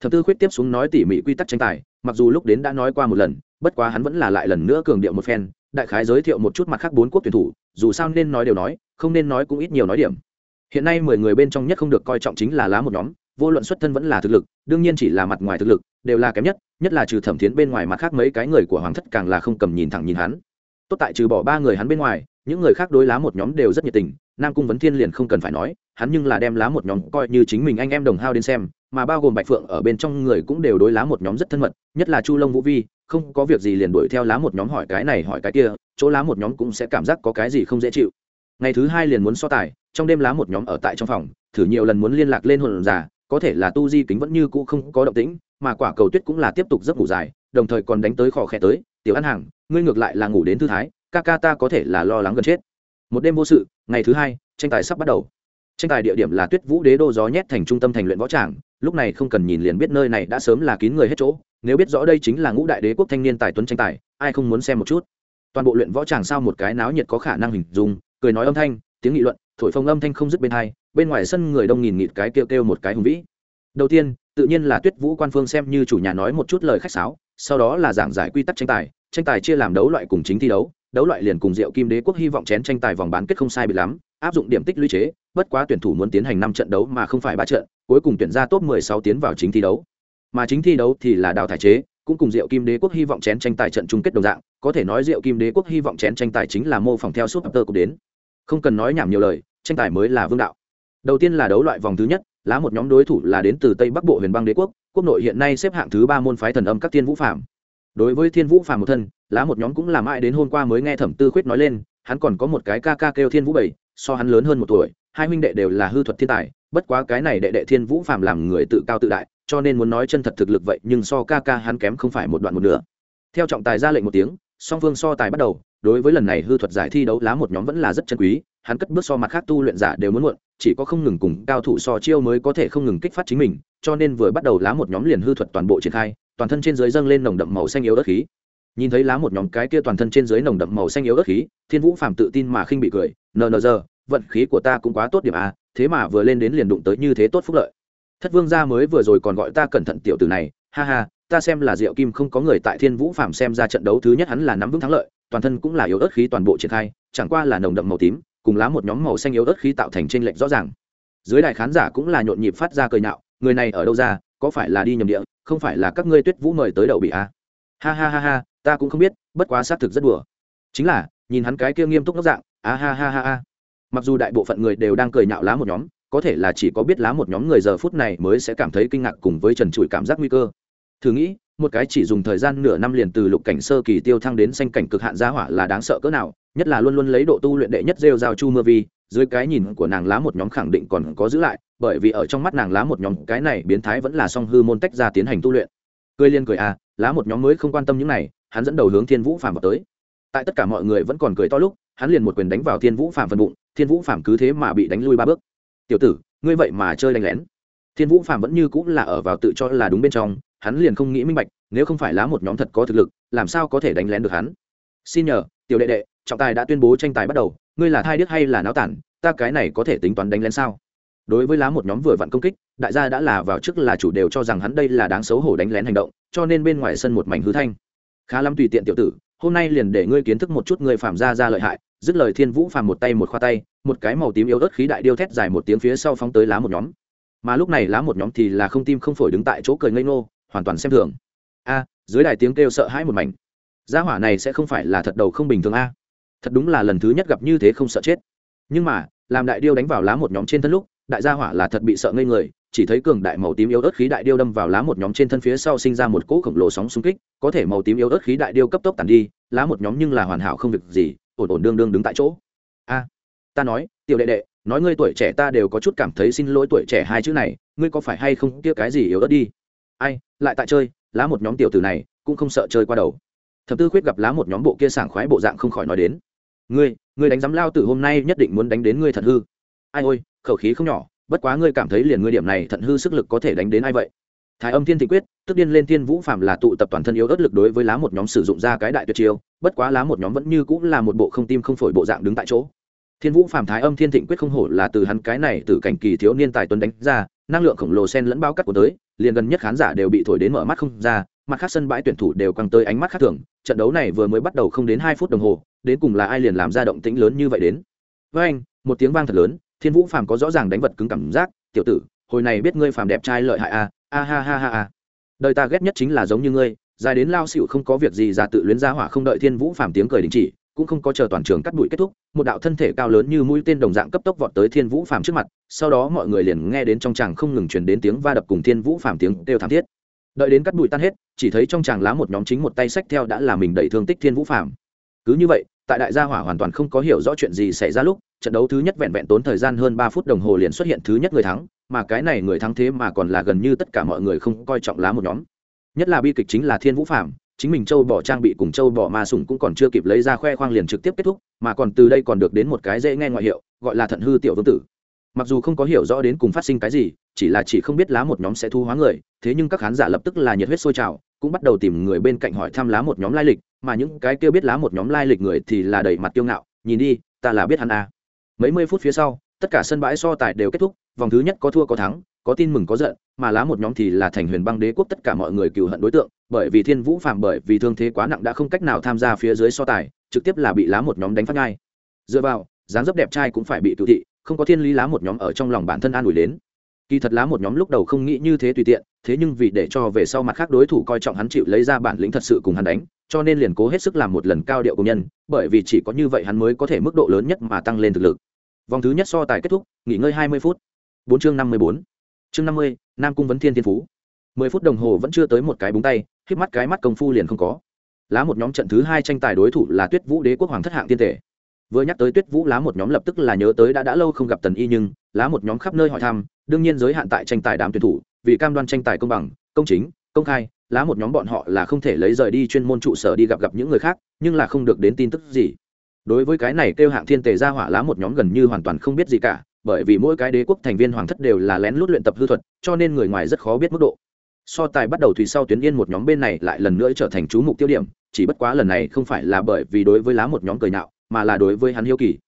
Thẩm tư khuyết tiếp xuống nói tỉ mỉ quy tắc tranh tài, mặc dù lúc đến đã nói qua một lần, bất quá hắn vẫn là lại lần nữa cường điệu một phen, đại khái giới thiệu một chút mặt khác bốn quốc tuyển thủ, dù sao nên nói đều nói, không nên nói cũng ít nhiều nói điểm. Hiện nay mười người bên trong nhất không được coi trọng chính là lá một nhóm vô luận xuất thân vẫn là thực lực, đương nhiên chỉ là mặt ngoài thực lực, đều là kém nhất nhất là trừ thẩm thiến bên ngoài mặt khác mấy cái người của hoàng thất càng là không cầm nhìn thẳng nhìn hắn tốt tại trừ bỏ ba người hắn bên ngoài, những người khác đối lá một nhóm đều rất nhiệt tình, nam cung vấn thiên liền không cần phải nói, hắn nhưng là đem lá một nhóm coi như chính mình anh em đồng hao đến xem, mà bao gồm bạch phượng ở bên trong người cũng đều đối lá một nhóm rất thân mật, nhất là chu lông vũ vi, không có việc gì liền đuổi theo lá một nhóm hỏi cái này hỏi cái kia, chỗ lá một nhóm cũng sẽ cảm giác có cái gì không dễ chịu ngày thứ hai liền muốn so tài, trong đêm lá một nhóm ở tại trong phòng, thử nhiều lần muốn liên lạc lên hồn giả có thể là tu di kính vẫn như cũ không có động tĩnh, mà quả cầu tuyết cũng là tiếp tục giấc ngủ dài, đồng thời còn đánh tới khò khẽ tới, tiểu ăn hàng ngươi ngược lại là ngủ đến thư thái, ca ca ta có thể là lo lắng gần chết. Một đêm vô sự, ngày thứ hai, tranh tài sắp bắt đầu. Tranh tài địa điểm là tuyết vũ đế đô gió nhét thành trung tâm thành luyện võ tràng, lúc này không cần nhìn liền biết nơi này đã sớm là kín người hết chỗ, nếu biết rõ đây chính là ngũ đại đế quốc thanh niên tài tuấn tranh tài, ai không muốn xem một chút. Toàn bộ luyện võ tràng sao một cái náo nhiệt có khả năng hình dung, cười nói âm thanh, tiếng nghị luận, thổi phồng âm thanh không dứt bên hai bên ngoài sân người đông nghìn nghịt cái kêu kêu một cái hùng vĩ. Đầu tiên, tự nhiên là tuyết vũ quan phương xem như chủ nhà nói một chút lời khách sáo, sau đó là giảng giải quy tắc tranh tài tranh tài chia làm đấu loại cùng chính thi đấu đấu loại liền cùng diệu kim đế quốc hy vọng chén tranh tài vòng bán kết không sai bị lắm, áp dụng điểm tích lũy chế, bất quá tuyển thủ muốn tiến hành năm trận đấu mà không phải ba trận, cuối cùng tuyển ra top 16 tiến vào chính thi đấu. Mà chính thi đấu thì là đào thải chế, cũng cùng diệu kim đế quốc hy vọng chén tranh tài trận chung kết đồng dạng, có thể nói diệu kim đế quốc hy vọng chén tranh tài chính là mô phỏng theo suốt tơ cũng đến. Không cần nói nhảm nhiều lời, tranh tài mới là vương đạo đầu tiên là đấu loại vòng thứ nhất, lá một nhóm đối thủ là đến từ tây bắc bộ huyền bang đế quốc quốc nội hiện nay xếp hạng thứ ba môn phái thần âm các thiên vũ phạm đối với thiên vũ phạm một thân, lá một nhóm cũng làm ai đến hôm qua mới nghe thẩm tư khuyết nói lên, hắn còn có một cái ca ca kêu thiên vũ bảy, so hắn lớn hơn một tuổi, hai huynh đệ đều là hư thuật thiên tài, bất quá cái này đệ đệ thiên vũ phạm làm người tự cao tự đại, cho nên muốn nói chân thật thực lực vậy, nhưng so ca ca hắn kém không phải một đoạn một nửa. Theo trọng tài ra lệnh một tiếng, song phương so tài bắt đầu, đối với lần này hư thuật giải thi đấu, lá một nhóm vẫn là rất chân quý hắn cất bước so mặt khác tu luyện giả đều muốn muộn, chỉ có không ngừng cùng cao thủ so chiêu mới có thể không ngừng kích phát chính mình, cho nên vừa bắt đầu lá một nhóm liền hư thuật toàn bộ triển khai, toàn thân trên dưới dâng lên nồng đậm màu xanh yếu ớt khí. Nhìn thấy lá một nhóm cái kia toàn thân trên dưới nồng đậm màu xanh yếu ớt khí, thiên vũ phàm tự tin mà khinh bị cười nờ nờ giờ vận khí của ta cũng quá tốt điểm à thế mà vừa lên đến liền đụng tới như thế tốt phúc lợi. Thất vương gia mới vừa rồi còn gọi ta cẩn thận tiểu tử này, ha ha, ta xem là diệu kim không có người tại thiên vũ phàm xem ra trận đấu thứ nhất hắn là nắm vững thắng lợi, toàn thân cũng là yếu ớt khí toàn bộ triển khai, chẳng qua là nồng đậm màu tím cùng lá một nhóm màu xanh yếu ớt khí tạo thành trên lệch rõ ràng. Dưới đài khán giả cũng là nhộn nhịp phát ra cười nhạo, người này ở đâu ra, có phải là đi nhầm địa, không phải là các ngươi tuyết vũ mời tới đậu bị à? ha ha ha ha, ta cũng không biết, bất quá xác thực rất đùa. Chính là, nhìn hắn cái kia nghiêm túc nốc dạng, a ha ha ha ha. Mặc dù đại bộ phận người đều đang cười nhạo lá một nhóm, có thể là chỉ có biết lá một nhóm người giờ phút này mới sẽ cảm thấy kinh ngạc cùng với trần trụi cảm giác nguy cơ. Thử nghĩ một cái chỉ dùng thời gian nửa năm liền từ lục cảnh sơ kỳ tiêu thăng đến xanh cảnh cực hạn gia hỏa là đáng sợ cỡ nào, nhất là luôn luôn lấy độ tu luyện đệ nhất rêu giao chu mưa vi, dưới cái nhìn của nàng lá một nhóm khẳng định còn có giữ lại, bởi vì ở trong mắt nàng lá một nhóm cái này biến thái vẫn là song hư môn tách ra tiến hành tu luyện. Cười liên cười à lá một nhóm mới không quan tâm những này, hắn dẫn đầu hướng thiên vũ phàm vào tới. Tại tất cả mọi người vẫn còn cười to lúc, hắn liền một quyền đánh vào thiên vũ phàm phần bụng, thiên vũ phàm cứ thế mà bị đánh lui ba bước. Tiểu tử, ngươi vậy mà chơi đánh lén. Thiên vũ phàm vẫn như cũng là ở vào tự cho là đúng bên trong hắn liền không nghĩ minh bạch, nếu không phải lá một nhóm thật có thực lực, làm sao có thể đánh lén được hắn? Xin nhờ, tiểu đệ đệ, trọng tài đã tuyên bố tranh tài bắt đầu, ngươi là thai điếc hay là náo tản, ta cái này có thể tính toán đánh lén sao? Đối với lá một nhóm vừa vặn công kích, đại gia đã là vào trước là chủ đều cho rằng hắn đây là đáng xấu hổ đánh lén hành động, cho nên bên ngoài sân một mảnh hư thanh. Khá lắm tùy tiện tiểu tử, hôm nay liền để ngươi kiến thức một chút ngươi phạm ra ra lợi hại, dứt lời thiên vũ phàm một tay một khoa tay, một cái màu tím yếu ớt khí đại điêu thét dài một tiếng phía sau phóng tới lá một nhóm. Mà lúc này lá một nhóm thì là không tim không phổi đứng tại chỗ cười ngây ngô hoàn toàn xem thường. A, dưới đài tiếng kêu sợ hãi một mảnh. Gia hỏa này sẽ không phải là thật đầu không bình thường a. Thật đúng là lần thứ nhất gặp như thế không sợ chết. Nhưng mà, làm đại điêu đánh vào lá một nhóm trên thân lúc, đại gia hỏa là thật bị sợ ngây người, chỉ thấy cường đại màu tím yếu ớt khí đại điêu đâm vào lá một nhóm trên thân phía sau sinh ra một cỗ khổng lồ sóng xung kích, có thể màu tím yếu ớt khí đại điêu cấp tốc tàn đi, lá một nhóm nhưng là hoàn hảo không việc gì, ổn ổn đương đương đứng tại chỗ. A, ta nói, tiểu đệ đệ, nói ngươi tuổi trẻ ta đều có chút cảm thấy xin lỗi tuổi trẻ hai chữ này, ngươi có phải hay không kia cái gì yếu ớt đi? Ai lại tại chơi, lá một nhóm tiểu tử này cũng không sợ chơi qua đầu. Thập tư khuyết gặp lá một nhóm bộ kia sảng khoái bộ dạng không khỏi nói đến, ngươi ngươi đánh giám lao tử hôm nay nhất định muốn đánh đến ngươi thật hư. Ai ôi, khẩu khí không nhỏ, bất quá ngươi cảm thấy liền ngươi điểm này thận hư sức lực có thể đánh đến ai vậy? Thái âm thiên thị quyết, tức điên lên thiên vũ phạm là tụ tập toàn thân yếu ớt lực đối với lá một nhóm sử dụng ra cái đại tuyệt chiêu, bất quá lá một nhóm vẫn như cũng là một bộ không tim không phổi bộ dạng đứng tại chỗ. Thiên vũ phạm thái âm thiên thịnh quyết không hổ là từ hắn cái này từ cảnh kỳ thiếu niên tài tuấn đánh ra, năng lượng khổng lồ sen lẫn bao cắt của tới liền gần nhất khán giả đều bị thổi đến mở mắt không ra, mặt khác sân bãi tuyển thủ đều căng tới ánh mắt khác thường, trận đấu này vừa mới bắt đầu không đến hai phút đồng hồ, đến cùng là ai liền làm ra động tĩnh lớn như vậy đến. Với anh, một tiếng vang thật lớn, thiên vũ phàm có rõ ràng đánh vật cứng cảm giác, tiểu tử, hồi này biết ngươi phàm đẹp trai lợi hại a a ha ha ha a đời ta ghét nhất chính là giống như ngươi, dài đến lao xịu không có việc gì ra tự luyến ra hỏa không đợi thiên vũ phàm tiếng cười đình chỉ cũng không có chờ toàn trường cắt bụi kết thúc, một đạo thân thể cao lớn như mũi tên đồng dạng cấp tốc vọt tới thiên vũ phàm trước mặt, sau đó mọi người liền nghe đến trong tràng không ngừng truyền đến tiếng va đập cùng thiên vũ phàm tiếng đều thảm thiết. Đợi đến cắt bụi tan hết, chỉ thấy trong tràng lá một nhóm chính một tay sách theo đã là mình đẩy thương tích thiên vũ phàm. Cứ như vậy, tại đại gia hỏa hoàn toàn không có hiểu rõ chuyện gì xảy ra lúc, trận đấu thứ nhất vẹn vẹn tốn thời gian hơn ba phút đồng hồ liền xuất hiện thứ nhất người thắng, mà cái này người thắng thế mà còn là gần như tất cả mọi người không coi trọng lá một nhóm. Nhất là bi kịch chính là thiên vũ phạm chính mình châu bỏ trang bị cùng châu bỏ ma sủng cũng còn chưa kịp lấy ra khoe khoang liền trực tiếp kết thúc, mà còn từ đây còn được đến một cái dễ nghe ngoại hiệu, gọi là thận hư tiểu vương tử mặc dù không có hiểu rõ đến cùng phát sinh cái gì, chỉ là chỉ không biết lá một nhóm sẽ thu hóa người, thế nhưng các khán giả lập tức là nhiệt huyết sôi trào, cũng bắt đầu tìm người bên cạnh hỏi thăm lá một nhóm lai lịch, mà những cái kêu biết lá một nhóm lai lịch người thì là đầy mặt kiêu ngạo, nhìn đi, ta là biết hắn à. mấy mươi phút phía sau, tất cả sân bãi so tài đều kết thúc, vòng thứ nhất có thua có thắng có tin mừng có giận, mà lá một nhóm thì là thành huyền băng đế quốc tất cả mọi người cừu hận đối tượng, bởi vì thiên vũ phạm bởi vì thương thế quá nặng đã không cách nào tham gia phía dưới so tài, trực tiếp là bị lá một nhóm đánh phát ngay. Dựa vào, dáng dấp đẹp trai cũng phải bị cựu thị, không có thiên lý lá một nhóm ở trong lòng bản thân an ủi đến. Kỳ thật lá một nhóm lúc đầu không nghĩ như thế tùy tiện, thế nhưng vì để cho về sau mặt khác đối thủ coi trọng hắn chịu lấy ra bản lĩnh thật sự cùng hắn đánh, cho nên liền cố hết sức làm một lần cao điệu công nhân, bởi vì chỉ có như vậy hắn mới có thể mức độ lớn nhất mà tăng lên thực lực. Vòng thứ nhất so tài kết thúc, nghỉ ngơi hai mươi phút. Bốn chương năm mươi bốn chương năm mươi, nam cung vấn thiên thiên phú. Mười phút đồng hồ vẫn chưa tới một cái búng tay k mắt cái mắt công phu liền không có. Lá một nhóm trận thứ hai tranh tài đối thủ là tuyết vũ đế quốc hoàng thất hạng tiên tể. Vừa nhắc tới tuyết vũ, lá một nhóm lập tức là nhớ tới đã đã lâu không gặp tần y nhưng, lá một nhóm khắp nơi hỏi thăm, đương nhiên giới hạn tại tranh tài đám tuyển thủ, vì cam đoan tranh tài công bằng, công chính, công khai, lá một nhóm bọn họ là không thể lấy rời đi chuyên môn trụ sở đi gặp gặp những người khác, nhưng là không được đến tin tức gì. Đối với cái này kêu hạng thiên tề ra hỏa, lá một nhóm gần như hoàn toàn không biết gì cả bởi vì mỗi cái đế quốc thành viên hoàng thất đều là lén lút luyện tập hư thuật, cho nên người ngoài rất khó biết mức độ. So tài bắt đầu thủy sau tuyến yên một nhóm bên này lại lần nữa trở thành chú mục tiêu điểm, chỉ bất quá lần này không phải là bởi vì đối với lá một nhóm cười nạo mà là đối với hắn hiếu kỳ.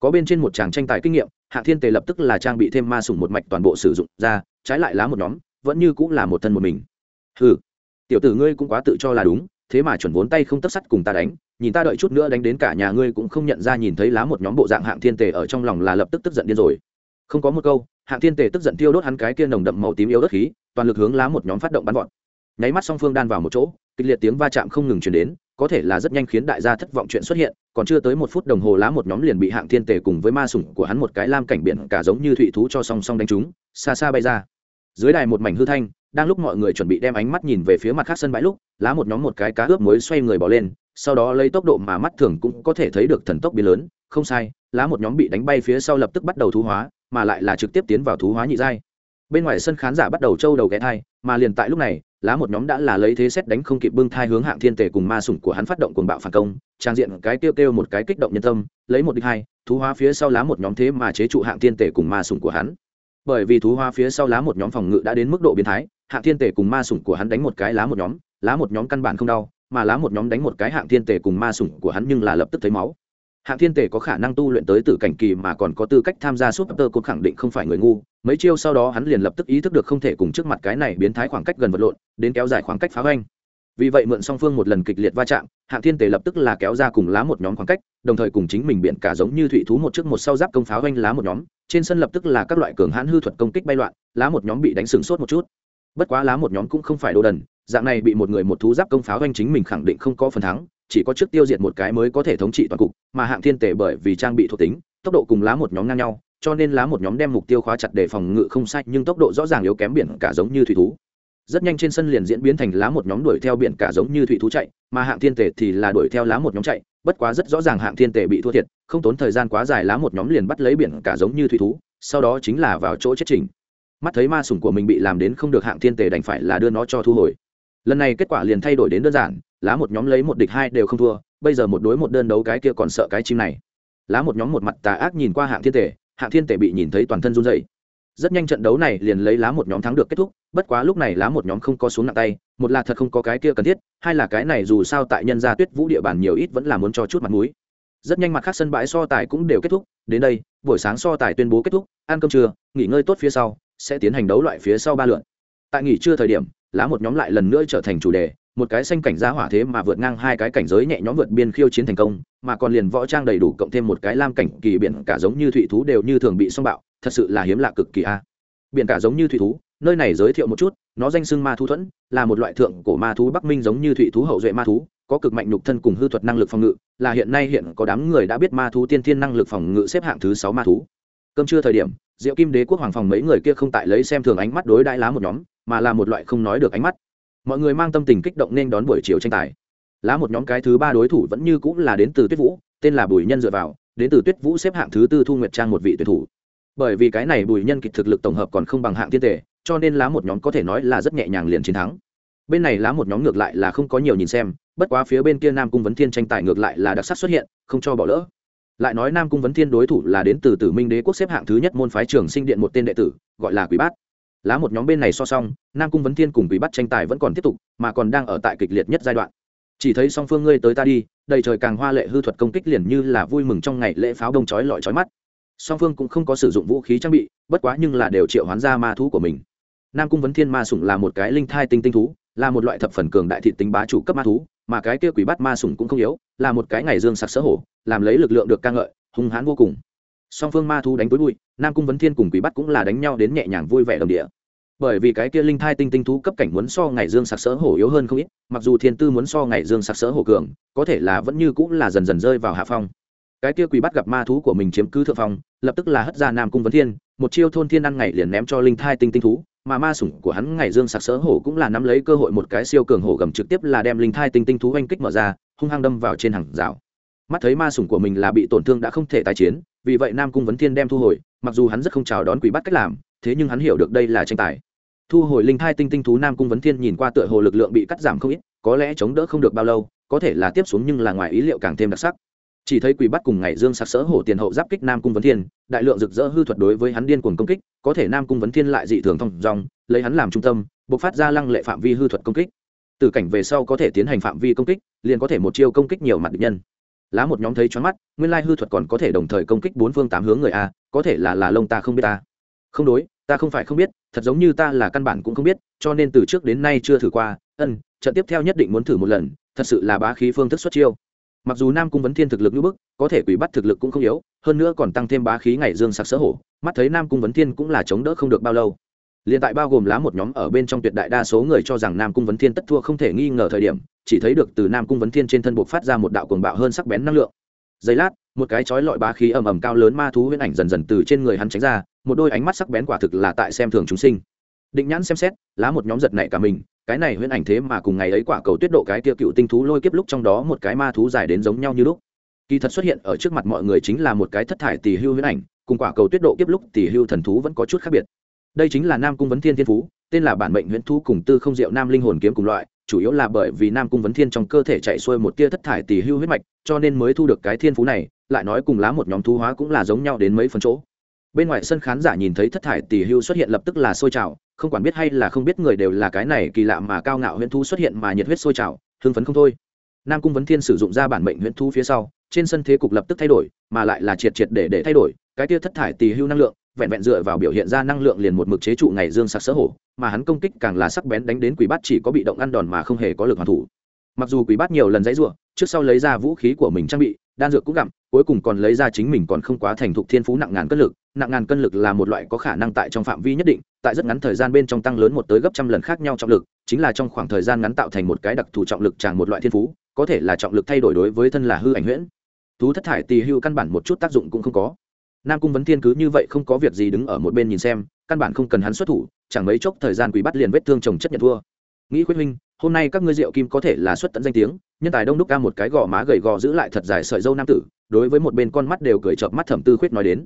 Có bên trên một tràng tranh tài kinh nghiệm, hạ thiên tề lập tức là trang bị thêm ma sủng một mạch toàn bộ sử dụng ra, trái lại lá một nhóm vẫn như cũng là một thân một mình. Ừ tiểu tử ngươi cũng quá tự cho là đúng thế mà chuẩn vốn tay không tấp sắt cùng ta đánh, nhìn ta đợi chút nữa đánh đến cả nhà ngươi cũng không nhận ra nhìn thấy lá một nhóm bộ dạng hạng thiên tề ở trong lòng là lập tức tức giận điên rồi. Không có một câu, hạng thiên tề tức giận tiêu đốt hắn cái kia nồng đậm màu tím yếu đất khí, toàn lực hướng lá một nhóm phát động bắn vọt. Nháy mắt song phương đan vào một chỗ, kịch liệt tiếng va chạm không ngừng chuyển đến, có thể là rất nhanh khiến đại gia thất vọng chuyện xuất hiện, còn chưa tới một phút đồng hồ lá một nhóm liền bị hạng thiên tề cùng với ma sủng của hắn một cái lam cảnh biển cả giống như thụy thú cho song song đánh chúng xa xa bay ra. Dưới đài một mảnh hư thanh đang lúc mọi người chuẩn bị đem ánh mắt nhìn về phía mặt khác sân bãi lúc, lá một nhóm một cái cá ướp muối xoay người bỏ lên, sau đó lấy tốc độ mà mắt thường cũng có thể thấy được thần tốc biến lớn, không sai, lá một nhóm bị đánh bay phía sau lập tức bắt đầu thú hóa, mà lại là trực tiếp tiến vào thú hóa nhị giai. Bên ngoài sân khán giả bắt đầu trâu đầu ghé thai, mà liền tại lúc này, lá một nhóm đã là lấy thế xét đánh không kịp bưng thai hướng hạng thiên tề cùng ma sủng của hắn phát động cuồng bạo phản công, trang diện cái kêu kêu một cái kích động nhân tâm, lấy một đích hai, thú hóa phía sau lá một nhóm thế mà chế trụ hạng thiên tề cùng ma sủng của hắn. Bởi vì thú hóa phía sau lá một nhóm phòng ngự đã đến mức độ biến thái hạng thiên tề cùng ma sủng của hắn đánh một cái lá một nhóm, lá một nhóm căn bản không đau, mà lá một nhóm đánh một cái hạng thiên tề cùng ma sủng của hắn nhưng là lập tức thấy máu. Hạng thiên tề có khả năng tu luyện tới tử cảnh kỳ mà còn có tư cách tham gia súp tơ cũng khẳng định không phải người ngu. Mấy chiêu sau đó hắn liền lập tức ý thức được không thể cùng trước mặt cái này biến thái khoảng cách gần vật lộn, đến kéo dài khoảng cách phá hoanh vì vậy mượn song phương một lần kịch liệt va chạm, hạng thiên tề lập tức là kéo ra cùng lá một nhóm khoảng cách, đồng thời cùng chính mình biện cả giống như thụy thú một trước một sau giáp công pháo hoanh lá một nhóm. Trên sân lập tức là các loại cường hãn hư thuật công kích bay loạn, lá một nhóm bị đánh sừng sốt một chút bất quá lá một nhóm cũng không phải đồ đần, dạng này bị một người một thú giáp công pháo doanh chính mình khẳng định không có phần thắng, chỉ có trước tiêu diệt một cái mới có thể thống trị toàn cục, mà hạng thiên tề bởi vì trang bị thuộc tính, tốc độ cùng lá một nhóm ngang nhau, cho nên lá một nhóm đem mục tiêu khóa chặt để phòng ngự không sai, nhưng tốc độ rõ ràng yếu kém biển cả giống như thủy thú. Rất nhanh trên sân liền diễn biến thành lá một nhóm đuổi theo biển cả giống như thủy thú chạy, mà hạng thiên tề thì là đuổi theo lá một nhóm chạy, bất quá rất rõ ràng hạng thiên tề bị thua thiệt, không tốn thời gian quá dài lá một nhóm liền bắt lấy biển cả giống như thủy thú, sau đó chính là vào chỗ chết trình mắt thấy ma sủng của mình bị làm đến không được hạng thiên tề đành phải là đưa nó cho thu hồi. Lần này kết quả liền thay đổi đến đơn giản lá một nhóm lấy một địch hai đều không thua bây giờ một đối một đơn đấu cái kia còn sợ cái chim này. Lá một nhóm một mặt tà ác nhìn qua hạng thiên tề, hạng thiên tề bị nhìn thấy toàn thân run dậy rất nhanh trận đấu này liền lấy lá một nhóm thắng được kết thúc bất quá lúc này lá một nhóm không có xuống nặng tay một là thật không có cái kia cần thiết hai là cái này dù sao tại nhân gia tuyết vũ địa bàn nhiều ít vẫn là muốn cho chút mặt mũi. Rất nhanh mặt khác sân bãi so tài cũng đều kết thúc đến đây buổi sáng so tài tuyên bố kết thúc ăn cơm trưa nghỉ ngơi tốt phía sau sẽ tiến hành đấu loại phía sau ba lượn. Tại nghỉ trưa thời điểm, lá một nhóm lại lần nữa trở thành chủ đề, một cái xanh cảnh giá hỏa thế mà vượt ngang hai cái cảnh giới nhẹ nhõm vượt biên khiêu chiến thành công, mà còn liền võ trang đầy đủ cộng thêm một cái lam cảnh kỳ biển cả giống như thụy thú đều như thường bị xông bạo, thật sự là hiếm lạ cực kỳ a. Biển cả giống như thụy thú, nơi này giới thiệu một chút, nó danh xưng ma thú thuẫn, là một loại thượng cổ ma thú bắc minh giống như thụy thú hậu duệ ma thú, có cực mạnh nhục thân cùng hư thuật năng lực phòng ngự, là hiện nay hiện có đám người đã biết ma thú tiên thiên năng lực phòng ngự xếp hạng thứ sáu ma thú cơm trưa thời điểm, diệu kim đế quốc hoàng phòng mấy người kia không tại lấy xem thường ánh mắt đối đãi lá một nhóm, mà là một loại không nói được ánh mắt. Mọi người mang tâm tình kích động nên đón buổi chiều tranh tài. Lá một nhóm cái thứ ba đối thủ vẫn như cũng là đến từ tuyết vũ, tên là bùi nhân dựa vào, đến từ tuyết vũ xếp hạng thứ tư thu nguyệt trang một vị tuyển thủ. Bởi vì cái này bùi nhân kịch thực lực tổng hợp còn không bằng hạng thiên tề, cho nên lá một nhóm có thể nói là rất nhẹ nhàng liền chiến thắng. Bên này lá một nhóm ngược lại là không có nhiều nhìn xem, bất quá phía bên kia nam cung vấn thiên tranh tài ngược lại là đặc sắc xuất hiện, không cho bỏ lỡ lại nói nam cung vấn thiên đối thủ là đến từ tử minh đế quốc xếp hạng thứ nhất môn phái trường sinh điện một tên đệ tử, gọi là quý bát. Lá một nhóm bên này so xong nam cung vấn thiên cùng quý bát tranh tài vẫn còn tiếp tục, mà còn đang ở tại kịch liệt nhất giai đoạn. Chỉ thấy song phương ngươi tới ta đi, đầy trời càng hoa lệ hư thuật công kích liền như là vui mừng trong ngày lễ pháo đông chói lọi chói mắt. Song phương cũng không có sử dụng vũ khí trang bị, bất quá nhưng là đều triệu hoán ra ma thú của mình. Nam cung vấn thiên ma sủng là một cái linh thai tinh tinh thú, là một loại thập phần cường đại thị tính bá chủ cấp ma thú mà cái kia quỷ bắt ma sủng cũng không yếu, là một cái ngày dương sặc sỡ hổ, làm lấy lực lượng được ca ngợi, hung hãn vô cùng. Song phương ma thú đánh tối bụi, nam cung vấn thiên cùng quỷ bắt cũng là đánh nhau đến nhẹ nhàng vui vẻ đồng địa. Bởi vì cái kia linh thai tinh tinh thú cấp cảnh muốn so ngày dương sặc sỡ hổ yếu hơn không ít, mặc dù thiên tư muốn so ngày dương sặc sỡ hổ cường, có thể là vẫn như cũng là dần dần rơi vào hạ phong. Cái kia quỷ bắt gặp ma thú của mình chiếm cứ thượng phong, lập tức là hất ra nam cung vấn thiên, một chiêu thôn thiên ăn ngày liền ném cho linh thai tinh tinh thú mà ma sủng của hắn ngày dương sặc sỡ hổ cũng là nắm lấy cơ hội một cái siêu cường hổ gầm trực tiếp là đem linh thai tinh tinh thú oanh kích mở ra, hung hăng đâm vào trên hàng rào. Mắt thấy ma sủng của mình là bị tổn thương đã không thể tái chiến, vì vậy nam cung vấn thiên đem thu hồi, mặc dù hắn rất không chào đón quỷ bắt cách làm, thế nhưng hắn hiểu được đây là tranh tài. Thu hồi linh thai tinh tinh thú nam cung vấn thiên nhìn qua tựa hồ lực lượng bị cắt giảm không ít, có lẽ chống đỡ không được bao lâu, có thể là tiếp xuống nhưng là ngoài ý liệu càng thêm đặc sắc chỉ thấy quỷ bắt cùng ngày dương sặc sỡ hổ tiền hậu giáp kích nam cung vấn thiên, đại lượng rực rỡ hư thuật đối với hắn điên cuồng công kích, có thể nam cung vấn thiên lại dị thường thông dòng lấy hắn làm trung tâm buộc phát ra lăng lệ phạm vi hư thuật công kích. Từ cảnh về sau có thể tiến hành phạm vi công kích, liền có thể một chiêu công kích nhiều mặt địch nhân. Lá một nhóm thấy choáng mắt, nguyên lai hư thuật còn có thể đồng thời công kích bốn phương tám hướng người a, có thể là là lông ta không biết ta. Không đối, ta không phải không biết, thật giống như ta là căn bản cũng không biết, cho nên từ trước đến nay chưa thử qua, ân, trận tiếp theo nhất định muốn thử một lần, thật sự là bá khí phương thức xuất chiêu mặc dù nam cung vấn thiên thực lực như bức, có thể quỷ bắt thực lực cũng không yếu, hơn nữa còn tăng thêm bá khí ngày dương sặc sỡ hổ, mắt thấy nam cung vấn thiên cũng là chống đỡ không được bao lâu. Liền tại bao gồm lá một nhóm ở bên trong tuyệt đại đa số người cho rằng nam cung vấn thiên tất thua không thể nghi ngờ thời điểm, chỉ thấy được từ nam cung vấn thiên trên thân buộc phát ra một đạo cuồng bạo hơn sắc bén năng lượng. Giây lát, một cái chói lọi bá khí ầm ầm cao lớn ma thú huyễn ảnh dần dần từ trên người hắn tránh ra, một đôi ánh mắt sắc bén quả thực là tại xem thường chúng sinh. Định nhãn xem xét, lá một nhóm giật này cả mình cái này huyễn ảnh thế mà cùng ngày ấy quả cầu tuyết độ cái kia cựu tinh thú lôi kiếp lúc trong đó một cái ma thú dài đến giống nhau như lúc. Kỳ thật xuất hiện ở trước mặt mọi người chính là một cái thất thải tỷ hưu huyễn ảnh, cùng quả cầu tuyết độ kiếp lúc tỷ hưu thần thú vẫn có chút khác biệt. Đây chính là nam cung vấn thiên thiên phú tên là bản mệnh huyễn thú cùng tư không diệu nam linh hồn kiếm cùng loại, chủ yếu là bởi vì nam cung vấn thiên trong cơ thể chạy xuôi một tia thất thải tỷ hưu huyết mạch, cho nên mới thu được cái thiên phú này, lại nói cùng lá một nhóm thú hóa cũng là giống nhau đến mấy phần chỗ. Bên ngoài sân khán giả nhìn thấy thất thải tỷ hưu xuất hiện lập tức là sôi trào không quản biết hay là không biết người đều là cái này kỳ lạ mà cao ngạo huyễn thú xuất hiện mà nhiệt huyết sôi trào, hưng phấn không thôi. Nam cung vấn thiên sử dụng ra bản mệnh huyễn thú phía sau, trên sân thế cục lập tức thay đổi, mà lại là triệt triệt để để thay đổi, cái tia thất thải tỷ hưu năng lượng, vẹn vẹn dựa vào biểu hiện ra năng lượng liền một mực chế trụ ngày dương sặc sỡ hổ, mà hắn công kích càng là sắc bén đánh đến quỷ bát chỉ có bị động ăn đòn mà không hề có lực hoàn thủ. Mặc dù quỷ bát nhiều lần dãy rủa, trước sau lấy ra vũ khí của mình trang bị đan dược cũng gặm, cuối cùng còn lấy ra chính mình còn không quá thành thục thiên phú nặng ngàn cân lực. Nặng ngàn cân lực là một loại có khả năng tại trong phạm vi nhất định, tại rất ngắn thời gian bên trong tăng lớn một tới gấp trăm lần khác nhau trọng lực, chính là trong khoảng thời gian ngắn tạo thành một cái đặc thù trọng lực tràn một loại thiên phú, có thể là trọng lực thay đổi đối với thân là hư ảnh huyễn. Thú thất thải tì hưu căn bản một chút tác dụng cũng không có. Nam cung vấn thiên cứ như vậy không có việc gì đứng ở một bên nhìn xem, căn bản không cần hắn xuất thủ, chẳng mấy chốc thời gian quỷ bắt liền vết thương chồng chất nhận thua nghĩ khuyết huynh, hôm nay các ngươi rượu kim có thể là xuất tận danh tiếng, nhân tài đông đúc ca một cái gò má gầy gò giữ lại thật dài sợi dâu nam tử, đối với một bên con mắt đều cười chợp mắt thẩm tư khuyết nói đến.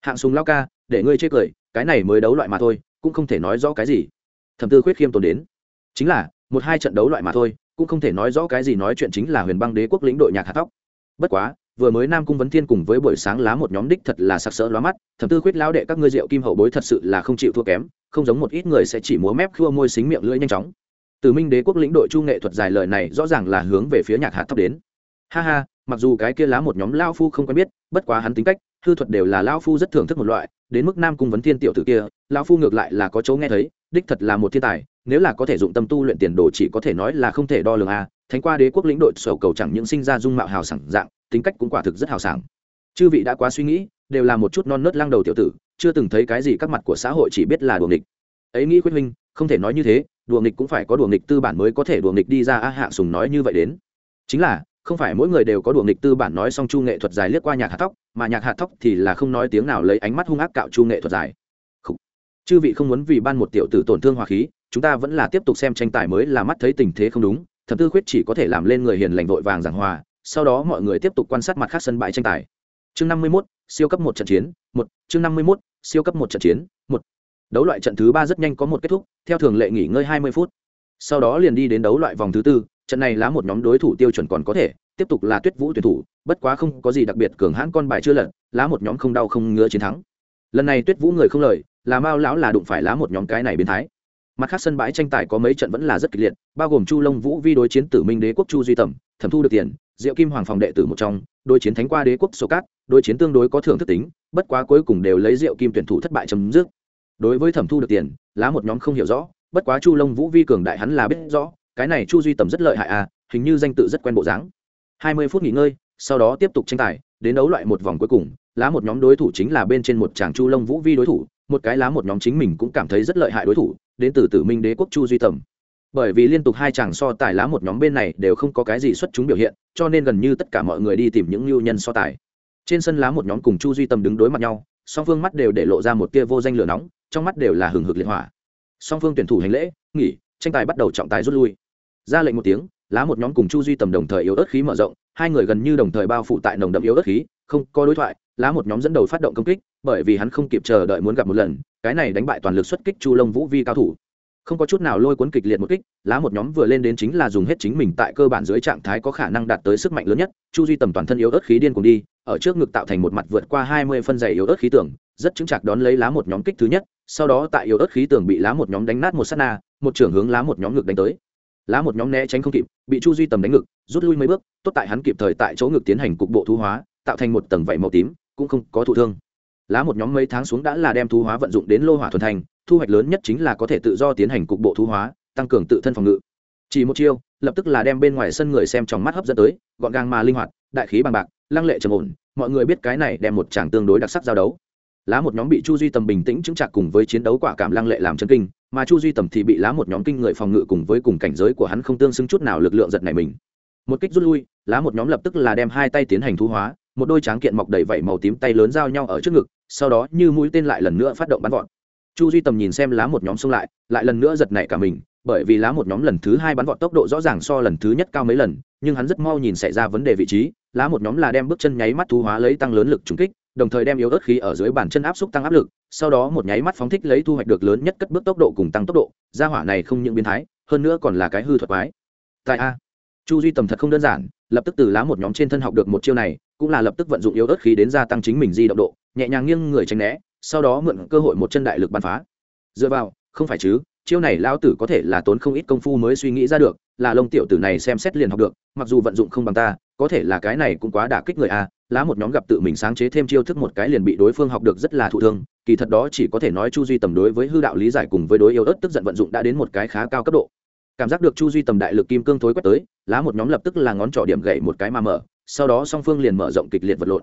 Hạng súng lao ca, để ngươi chê cười, cái này mới đấu loại mà thôi, cũng không thể nói rõ cái gì. Thẩm tư khuyết khiêm tốn đến. Chính là, một hai trận đấu loại mà thôi, cũng không thể nói rõ cái gì nói chuyện chính là huyền băng đế quốc lĩnh đội nhạc hạt tóc. Bất quá, vừa mới nam cung vấn thiên cùng với buổi sáng lá một nhóm đích thật là sặc sỡ lóa mắt thẩm tư khuyết lao đệ các ngươi rượu kim hậu bối thật sự là không chịu thua kém, không giống một ít người sẽ chỉ múa mép khua môi xính miệng lưỡi nhanh chóng từ minh đế quốc lĩnh đội chu nghệ thuật dài lời này rõ ràng là hướng về phía nhạc hạt thóc đến. Ha ha, mặc dù cái kia lá một nhóm lao phu không quen biết, bất quá hắn tính cách, hư thuật đều là lao phu rất thưởng thức một loại, đến mức nam cung vấn thiên tiểu tử kia, lao phu ngược lại là có chỗ nghe thấy, đích thật là một thiên tài, nếu là có thể dụng tâm tu luyện tiền đồ chỉ có thể nói là không thể đo lường a, thánh qua đế quốc lĩnh đội sầu cầu chẳng những sinh ra dung mạo hào sảng dạng, tính cách cũng quả thực rất hào sảng. Chư vị đã quá suy nghĩ, đều là một chút non nớt lăng đầu tiểu tử, chưa từng thấy cái gì các mặt của xã hội chỉ biết là đùa địch ấy nghĩ quyết minh không thể nói như thế đùa nghịch cũng phải có đùa nghịch tư bản mới có thể đùa nghịch đi ra. A hạ sùng nói như vậy đến. Chính là không phải mỗi người đều có đùa nghịch tư bản nói xong chu nghệ thuật dài liếc qua nhạc hạt tóc mà nhạc hạt tóc thì là không nói tiếng nào lấy ánh mắt hung ác cạo chu nghệ thuật dài. Không. chư vị không muốn vì ban một tiểu tử tổn thương hòa khí chúng ta vẫn là tiếp tục xem tranh tài mới là mắt thấy tình thế không đúng thập tư khuyết chỉ có thể làm lên người hiền lành vội vàng giảng hòa sau đó mọi người tiếp tục quan sát mặt khác sân bãi tranh tài. Chương năm mươi 51, siêu cấp một trận chiến một chương năm mươi 51, siêu cấp một trận chiến một đấu loại trận thứ ba rất nhanh có một kết thúc, theo thường lệ nghỉ ngơi hai mươi phút. Sau đó liền đi đến đấu loại vòng thứ tư, trận này lá một nhóm đối thủ tiêu chuẩn còn có thể, tiếp tục là tuyết vũ tuyển thủ, bất quá không có gì đặc biệt cường hãn con bài chưa lật, lá một nhóm không đau không ngứa chiến thắng. Lần này tuyết vũ người không lời, là mao lão là đụng phải lá một nhóm cái này biến thái. Mặt khác sân bãi tranh tài có mấy trận vẫn là rất kịch liệt, bao gồm chu long vũ vi đối chiến tử minh đế quốc chu duy tầm, thẩm thu được tiền, diệu kim hoàng phòng đệ tử một trong, đối chiến thánh qua đế quốc số cát, đối chiến tương đối có thưởng thức tính, bất quá cuối cùng đều lấy diệu kim tuyển thủ thất bại chấm dứt đối với thẩm thu được tiền, lá một nhóm không hiểu rõ, bất quá chu long vũ vi cường đại hắn là biết rõ, cái này chu duy tầm rất lợi hại à hình như danh tự rất quen bộ dáng. Hai mươi phút nghỉ ngơi, sau đó tiếp tục tranh tài, đến đấu loại một vòng cuối cùng, lá một nhóm đối thủ chính là bên trên một chàng chu long vũ vi đối thủ, một cái lá một nhóm chính mình cũng cảm thấy rất lợi hại đối thủ, đến từ tử minh đế quốc chu duy tầm. Bởi vì liên tục hai chàng so tài lá một nhóm bên này đều không có cái gì xuất chúng biểu hiện, cho nên gần như tất cả mọi người đi tìm những lưu nhân so tài. Trên sân lá một nhóm cùng chu duy tầm đứng đối mặt nhau, song phương mắt đều để lộ ra một tia vô danh lửa nóng trong mắt đều là hừng hực liệt hỏa. Song phương tuyển thủ hành lễ, nghỉ, tranh tài bắt đầu trọng tài rút lui. Ra lệnh một tiếng, lá một nhóm cùng chu duy tầm đồng thời yếu ớt khí mở rộng, hai người gần như đồng thời bao phủ tại nồng đậm yếu ớt khí, không có đối thoại, lá một nhóm dẫn đầu phát động công kích, bởi vì hắn không kịp chờ đợi muốn gặp một lần, cái này đánh bại toàn lực xuất kích chu lông vũ vi cao thủ. Không có chút nào lôi cuốn kịch liệt một kích, lá một nhóm vừa lên đến chính là dùng hết chính mình tại cơ bản dưới trạng thái có khả năng đạt tới sức mạnh lớn nhất, chu duy tầm toàn thân yếu ớt khí điên cùng đi, ở trước ngực tạo thành một mặt vượt qua hai mươi phân dày yếu ớt khí tưởng rất chứng chạc đón lấy lá một nhóm kích thứ nhất, sau đó tại yếu ớt khí tường bị lá một nhóm đánh nát một s á t na, một trưởng hướng lá một nhóm ngực đánh tới. Lá một nhóm né tránh không kịp, bị chu duy tầm đánh ngực, rút lui mấy bước, tốt tại hắn kịp thời tại chỗ ngực tiến hành cục bộ thu hóa, tạo thành một tầng vảy màu tím, cũng không có thụ thương. Lá một nhóm mấy tháng xuống đã là đem thu hóa vận dụng đến lô hỏa thuần thành, thu hoạch lớn nhất chính là có thể tự do tiến hành cục bộ thu hóa, tăng cường tự thân phòng ngự. Chỉ một chiêu, lập tức là đem bên ngoài sân người xem trong mắt hấp dẫn tới, gọn gàng mà linh hoạt, đại khí bằng bạc, lăng lệ trầm ổn, mọi người biết cái này đem một chàng tương đối đặc sắc giao đấu lá một nhóm bị chu duy tầm bình tĩnh chứng chặt cùng với chiến đấu quả cảm lăng lệ làm chân kinh, mà chu duy tầm thì bị lá một nhóm kinh người phòng ngự cùng với cùng cảnh giới của hắn không tương xứng chút nào lực lượng giật này mình. Một kích rút lui, lá một nhóm lập tức là đem hai tay tiến hành thu hóa, một đôi tráng kiện mọc đầy vảy màu tím tay lớn giao nhau ở trước ngực, sau đó như mũi tên lại lần nữa phát động bắn vọt. Chu duy tầm nhìn xem lá một nhóm xông lại lại lần nữa giật nảy cả mình, bởi vì lá một nhóm lần thứ hai bắn vọt tốc độ rõ ràng so lần thứ nhất cao mấy lần, nhưng hắn rất mau nhìn xảy ra vấn đề vị trí, lá một nhóm là đem bước chân nháy mắt thu hóa lấy tăng lớn lực trúng kích đồng thời đem yếu ớt khí ở dưới bàn chân áp xúc tăng áp lực, sau đó một nháy mắt phóng thích lấy thu hoạch được lớn nhất cất bước tốc độ cùng tăng tốc độ. Gia hỏa này không những biến thái, hơn nữa còn là cái hư thuật quái. Tại a, chu duy tầm thật không đơn giản, lập tức từ lá một nhóm trên thân học được một chiêu này, cũng là lập tức vận dụng yếu ớt khí đến gia tăng chính mình di động độ, nhẹ nhàng nghiêng người tránh né, sau đó mượn cơ hội một chân đại lực bắn phá. Dựa vào, không phải chứ, chiêu này lao tử có thể là tốn không ít công phu mới suy nghĩ ra được, là lông tiểu tử này xem xét liền học được, mặc dù vận dụng không bằng ta, có thể là cái này cũng quá đả kích người a lá một nhóm gặp tự mình sáng chế thêm chiêu thức một cái liền bị đối phương học được rất là thụ thương, kỳ thật đó chỉ có thể nói chu duy tầm đối với hư đạo lý giải cùng với đối yêu ớt tức giận vận dụng đã đến một cái khá cao cấp độ. Cảm giác được chu duy tầm đại lực kim cương thối quét tới, lá một nhóm lập tức là ngón trỏ điểm gậy một cái mà mở, sau đó song phương liền mở rộng kịch liệt vật lộn.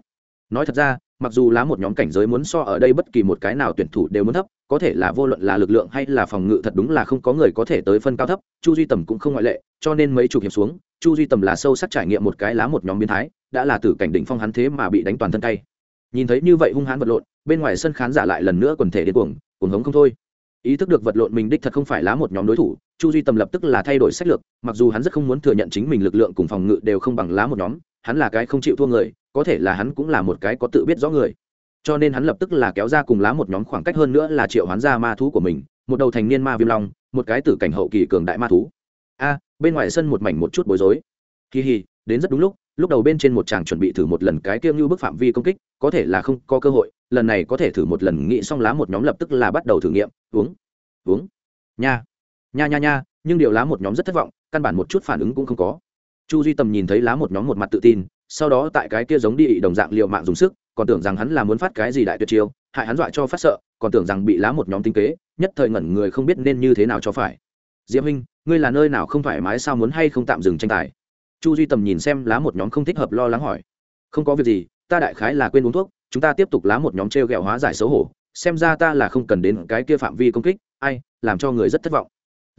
Nói thật ra mặc dù lá một nhóm cảnh giới muốn so ở đây bất kỳ một cái nào tuyển thủ đều muốn thấp, có thể là vô luận là lực lượng hay là phòng ngự thật đúng là không có người có thể tới phân cao thấp, chu duy tầm cũng không ngoại lệ, cho nên mấy chục hiệp xuống, chu duy tầm là sâu sắc trải nghiệm một cái lá một nhóm biến thái, đã là tử cảnh đỉnh phong hắn thế mà bị đánh toàn thân tay. Nhìn thấy như vậy hung hãn vật lộn, bên ngoài sân khán giả lại lần nữa quần thể điên cuồng cuồng hống không thôi. Ý thức được vật lộn mình đích thật không phải lá một nhóm đối thủ, chu duy tầm lập tức là thay đổi sách lược, mặc dù hắn rất không muốn thừa nhận chính mình lực lượng cùng phòng ngự đều không bằng lá một nhóm, hắn là cái không chịu thua người có thể là hắn cũng là một cái có tự biết rõ người. Cho nên hắn lập tức là kéo ra cùng lá một nhóm khoảng cách hơn nữa là triệu hoán ra ma thú của mình, một đầu thành niên ma viêm long, một cái tử cảnh hậu kỳ cường đại ma thú. A, bên ngoài sân một mảnh một chút bối rối. Kỳ hì đến rất đúng lúc lúc đầu bên trên một chàng chuẩn bị thử một lần cái kiêng như bức phạm vi công kích, có thể là không có cơ hội, lần này có thể thử một lần nghĩ xong lá một nhóm lập tức là bắt đầu thử nghiệm, uống uống. Nha nha nha nha, nhưng điều lá một nhóm rất thất vọng, căn bản một chút phản ứng cũng không có. Chu duy tầm nhìn thấy lá một nhóm một mặt tự tin sau đó tại cái kia giống đi đồng dạng liệu mạng dùng sức, còn tưởng rằng hắn là muốn phát cái gì đại tuyệt chiêu, hại hắn dọa cho phát sợ, còn tưởng rằng bị lá một nhóm tinh kế, nhất thời ngẩn người không biết nên như thế nào cho phải. Diễm huynh, ngươi là nơi nào không thoải mái sao muốn hay không tạm dừng tranh tài? Chu duy tầm nhìn xem lá một nhóm không thích hợp lo lắng hỏi. Không có việc gì, ta đại khái là quên uống thuốc, chúng ta tiếp tục lá một nhóm t r e o g ẹ o hóa giải xấu hổ, xem ra ta là không cần đến cái kia phạm vi công kích, ai, làm cho người rất thất vọng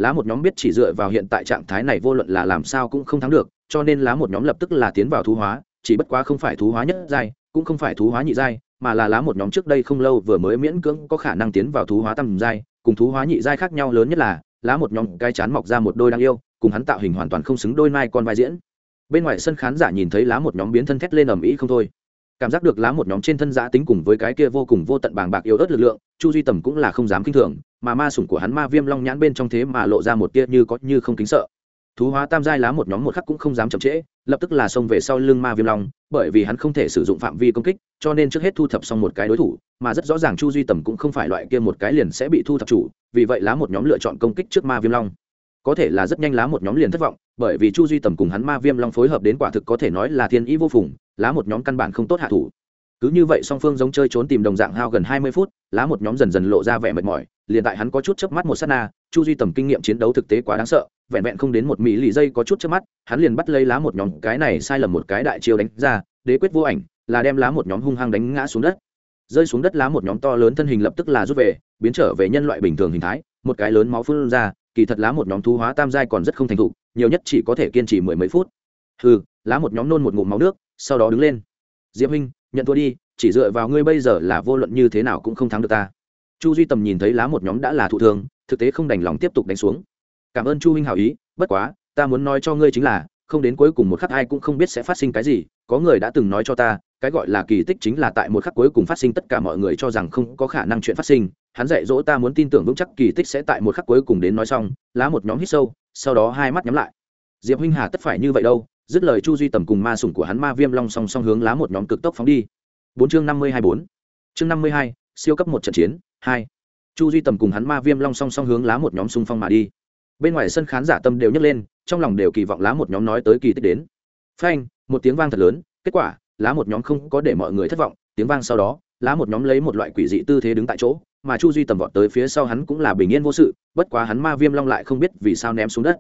lá một nhóm biết chỉ dựa vào hiện tại trạng thái này vô luận là làm sao cũng không thắng được, cho nên lá một nhóm lập tức là tiến vào thú hóa, chỉ bất quá không phải thú hóa nhất giai, cũng không phải thú hóa nhị giai, mà là lá một nhóm trước đây không lâu vừa mới miễn cưỡng có khả năng tiến vào thú hóa tầm giai, cùng thú hóa nhị giai khác nhau lớn nhất là, lá một nhóm cái chán mọc ra một đôi đang yêu, cùng hắn tạo hình hoàn toàn không xứng đôi mai con vai diễn. Bên ngoài sân khán giả nhìn thấy lá một nhóm biến thân thét lên ầm ĩ không thôi cảm giác được lá một nhóm trên thân giã tính cùng với cái kia vô cùng vô tận bàng bạc yếu ớt lực lượng, chu duy tầm cũng là không dám kinh thường, mà ma sủng của hắn ma viêm long nhãn bên trong thế mà lộ ra một tia như có như không kính sợ. Thú hóa tam giai lá một nhóm một khắc cũng không dám chậm trễ, lập tức là xông về sau lưng ma viêm long, bởi vì hắn không thể sử dụng phạm vi công kích, cho nên trước hết thu thập xong một cái đối thủ, mà rất rõ ràng chu duy tầm cũng không phải loại kia một cái liền sẽ bị thu thập chủ, vì vậy lá một nhóm lựa chọn công kích trước ma viêm long. Có thể là rất nhanh lá một nhóm liền thất vọng, bởi vì chu duy tầm cùng hắn ma viêm long phối hợp đến quả thực có thể nói là thiên ý vô phùng lá một nhóm căn bản không tốt hạ thủ. Cứ như vậy song phương giống chơi trốn tìm đồng dạng hao gần hai mươi phút, lá một nhóm dần dần lộ ra vẻ mệt mỏi, liền tại hắn có chút chớp mắt một s á t na, chu duy tầm kinh nghiệm chiến đấu thực tế quá đáng sợ, vẹn vẹn không đến một mỹ lì dây có chút chớp mắt, hắn liền bắt lấy lá một nhóm, cái này sai lầm một cái đại chiêu đánh ra, đế quyết vô ảnh, là đem lá một nhóm hung hăng đánh ngã xuống đất. Rơi xuống đất lá một nhóm to lớn thân hình lập tức là rút về, biến trở về nhân loại bình thường hình thái, một cái lớn máu phun ra, kỳ thật lá một nhóm thu hóa tam giai còn rất không thành thục, nhiều nhất chỉ có thể kiên trì mười mấy phút. Ừ lá một nhóm nôn một ngụm máu nước sau đó đứng lên. Diễm huynh, nhận thua đi, chỉ dựa vào ngươi bây giờ là vô luận như thế nào cũng không thắng được ta. Chu duy tầm nhìn thấy lá một nhóm đã là thụ thường thực tế không đành lòng tiếp tục đánh xuống. Cảm ơn chu huynh hảo ý, bất quá, ta muốn nói cho ngươi chính là, không đến cuối cùng một khắc ai cũng không biết sẽ phát sinh cái gì, có người đã từng nói cho ta, cái gọi là kỳ tích chính là tại một khắc cuối cùng phát sinh tất cả mọi người cho rằng không có khả năng chuyện phát sinh. Hắn dạy dỗ ta muốn tin tưởng vững chắc kỳ tích sẽ tại một khắc cuối cùng đến nói xong. Lá một nhóm hít sâu, sau đó hai mắt nhắm lại. Diệp huynh hà tất phải như vậy đâu dứt lời chu duy tầm cùng ma sủng của hắn ma viêm long song song hướng lá một nhóm cực tốc phóng đi. Bốn chương năm mươi hai bốn. Chương năm mươi hai, siêu cấp một trận chiến, hai. Chu duy tầm cùng hắn ma viêm long song song hướng lá một nhóm xung phong mà đi. Bên ngoài sân khán giả tâm đều nhấc lên, trong lòng đều kỳ vọng lá một nhóm nói tới kỳ tích đến. Phanh, một tiếng vang thật lớn, kết quả, lá một nhóm không có để mọi người thất vọng, tiếng vang sau đó, lá một nhóm lấy một loại quỷ dị tư thế đứng tại chỗ, mà chu duy tầm vọt tới phía sau hắn cũng là bình yên vô sự, bất quá hắn ma viêm long lại không biết vì sao ném xuống đất.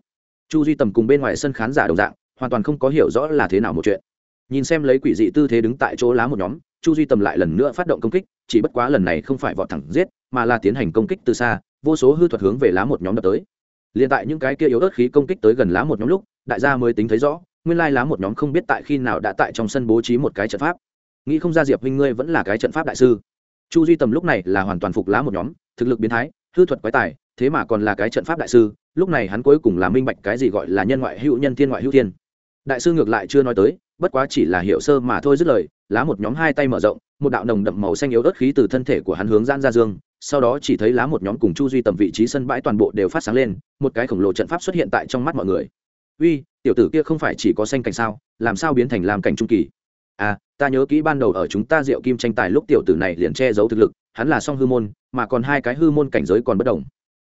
Chu duy tầm cùng bên ngoài sân khán giả đồng dạng hoàn toàn không có hiểu rõ là thế nào một chuyện. Nhìn xem lấy quỷ dị tư thế đứng tại chỗ lá một nhóm, chu duy tầm lại lần nữa phát động công kích, chỉ bất quá lần này không phải vọt thẳng giết, mà là tiến hành công kích từ xa, vô số hư thuật hướng về lá một nhóm đập tới. Liền tại những cái kia yếu ớt khí công kích tới gần lá một nhóm lúc, đại gia mới tính thấy rõ, nguyên lai lá một nhóm không biết tại khi nào đã tại trong sân bố trí một cái trận pháp. Nghĩ không ra diệp huynh ngươi vẫn là cái trận pháp đại sư. Chu duy tầm lúc này là hoàn toàn phục lá một nhóm, thực lực biến thái, hư thuật quái tài, thế mà còn là cái trận pháp đại sư, lúc này hắn cuối cùng là minh bạch cái gì gọi là nhân ngoại hữu nhân, thiên ngoại hữu thiên đại sư ngược lại chưa nói tới, bất quá chỉ là hiệu sơ mà thôi dứt lời, lá một nhóm hai tay mở rộng, một đạo nồng đậm màu xanh yếu ớt khí từ thân thể của hắn hướng gian ra dương, sau đó chỉ thấy lá một nhóm cùng chu duy tầm vị trí sân bãi toàn bộ đều phát sáng lên, một cái khổng lồ trận pháp xuất hiện tại trong mắt mọi người. Uy, tiểu tử kia không phải chỉ có xanh cảnh sao, làm sao biến thành làm cảnh trung kỳ? À ta nhớ kỹ ban đầu ở chúng ta diệu kim tranh tài lúc tiểu tử này liền che giấu thực lực, hắn là song hư môn, mà còn hai cái hư môn cảnh giới còn bất đồng.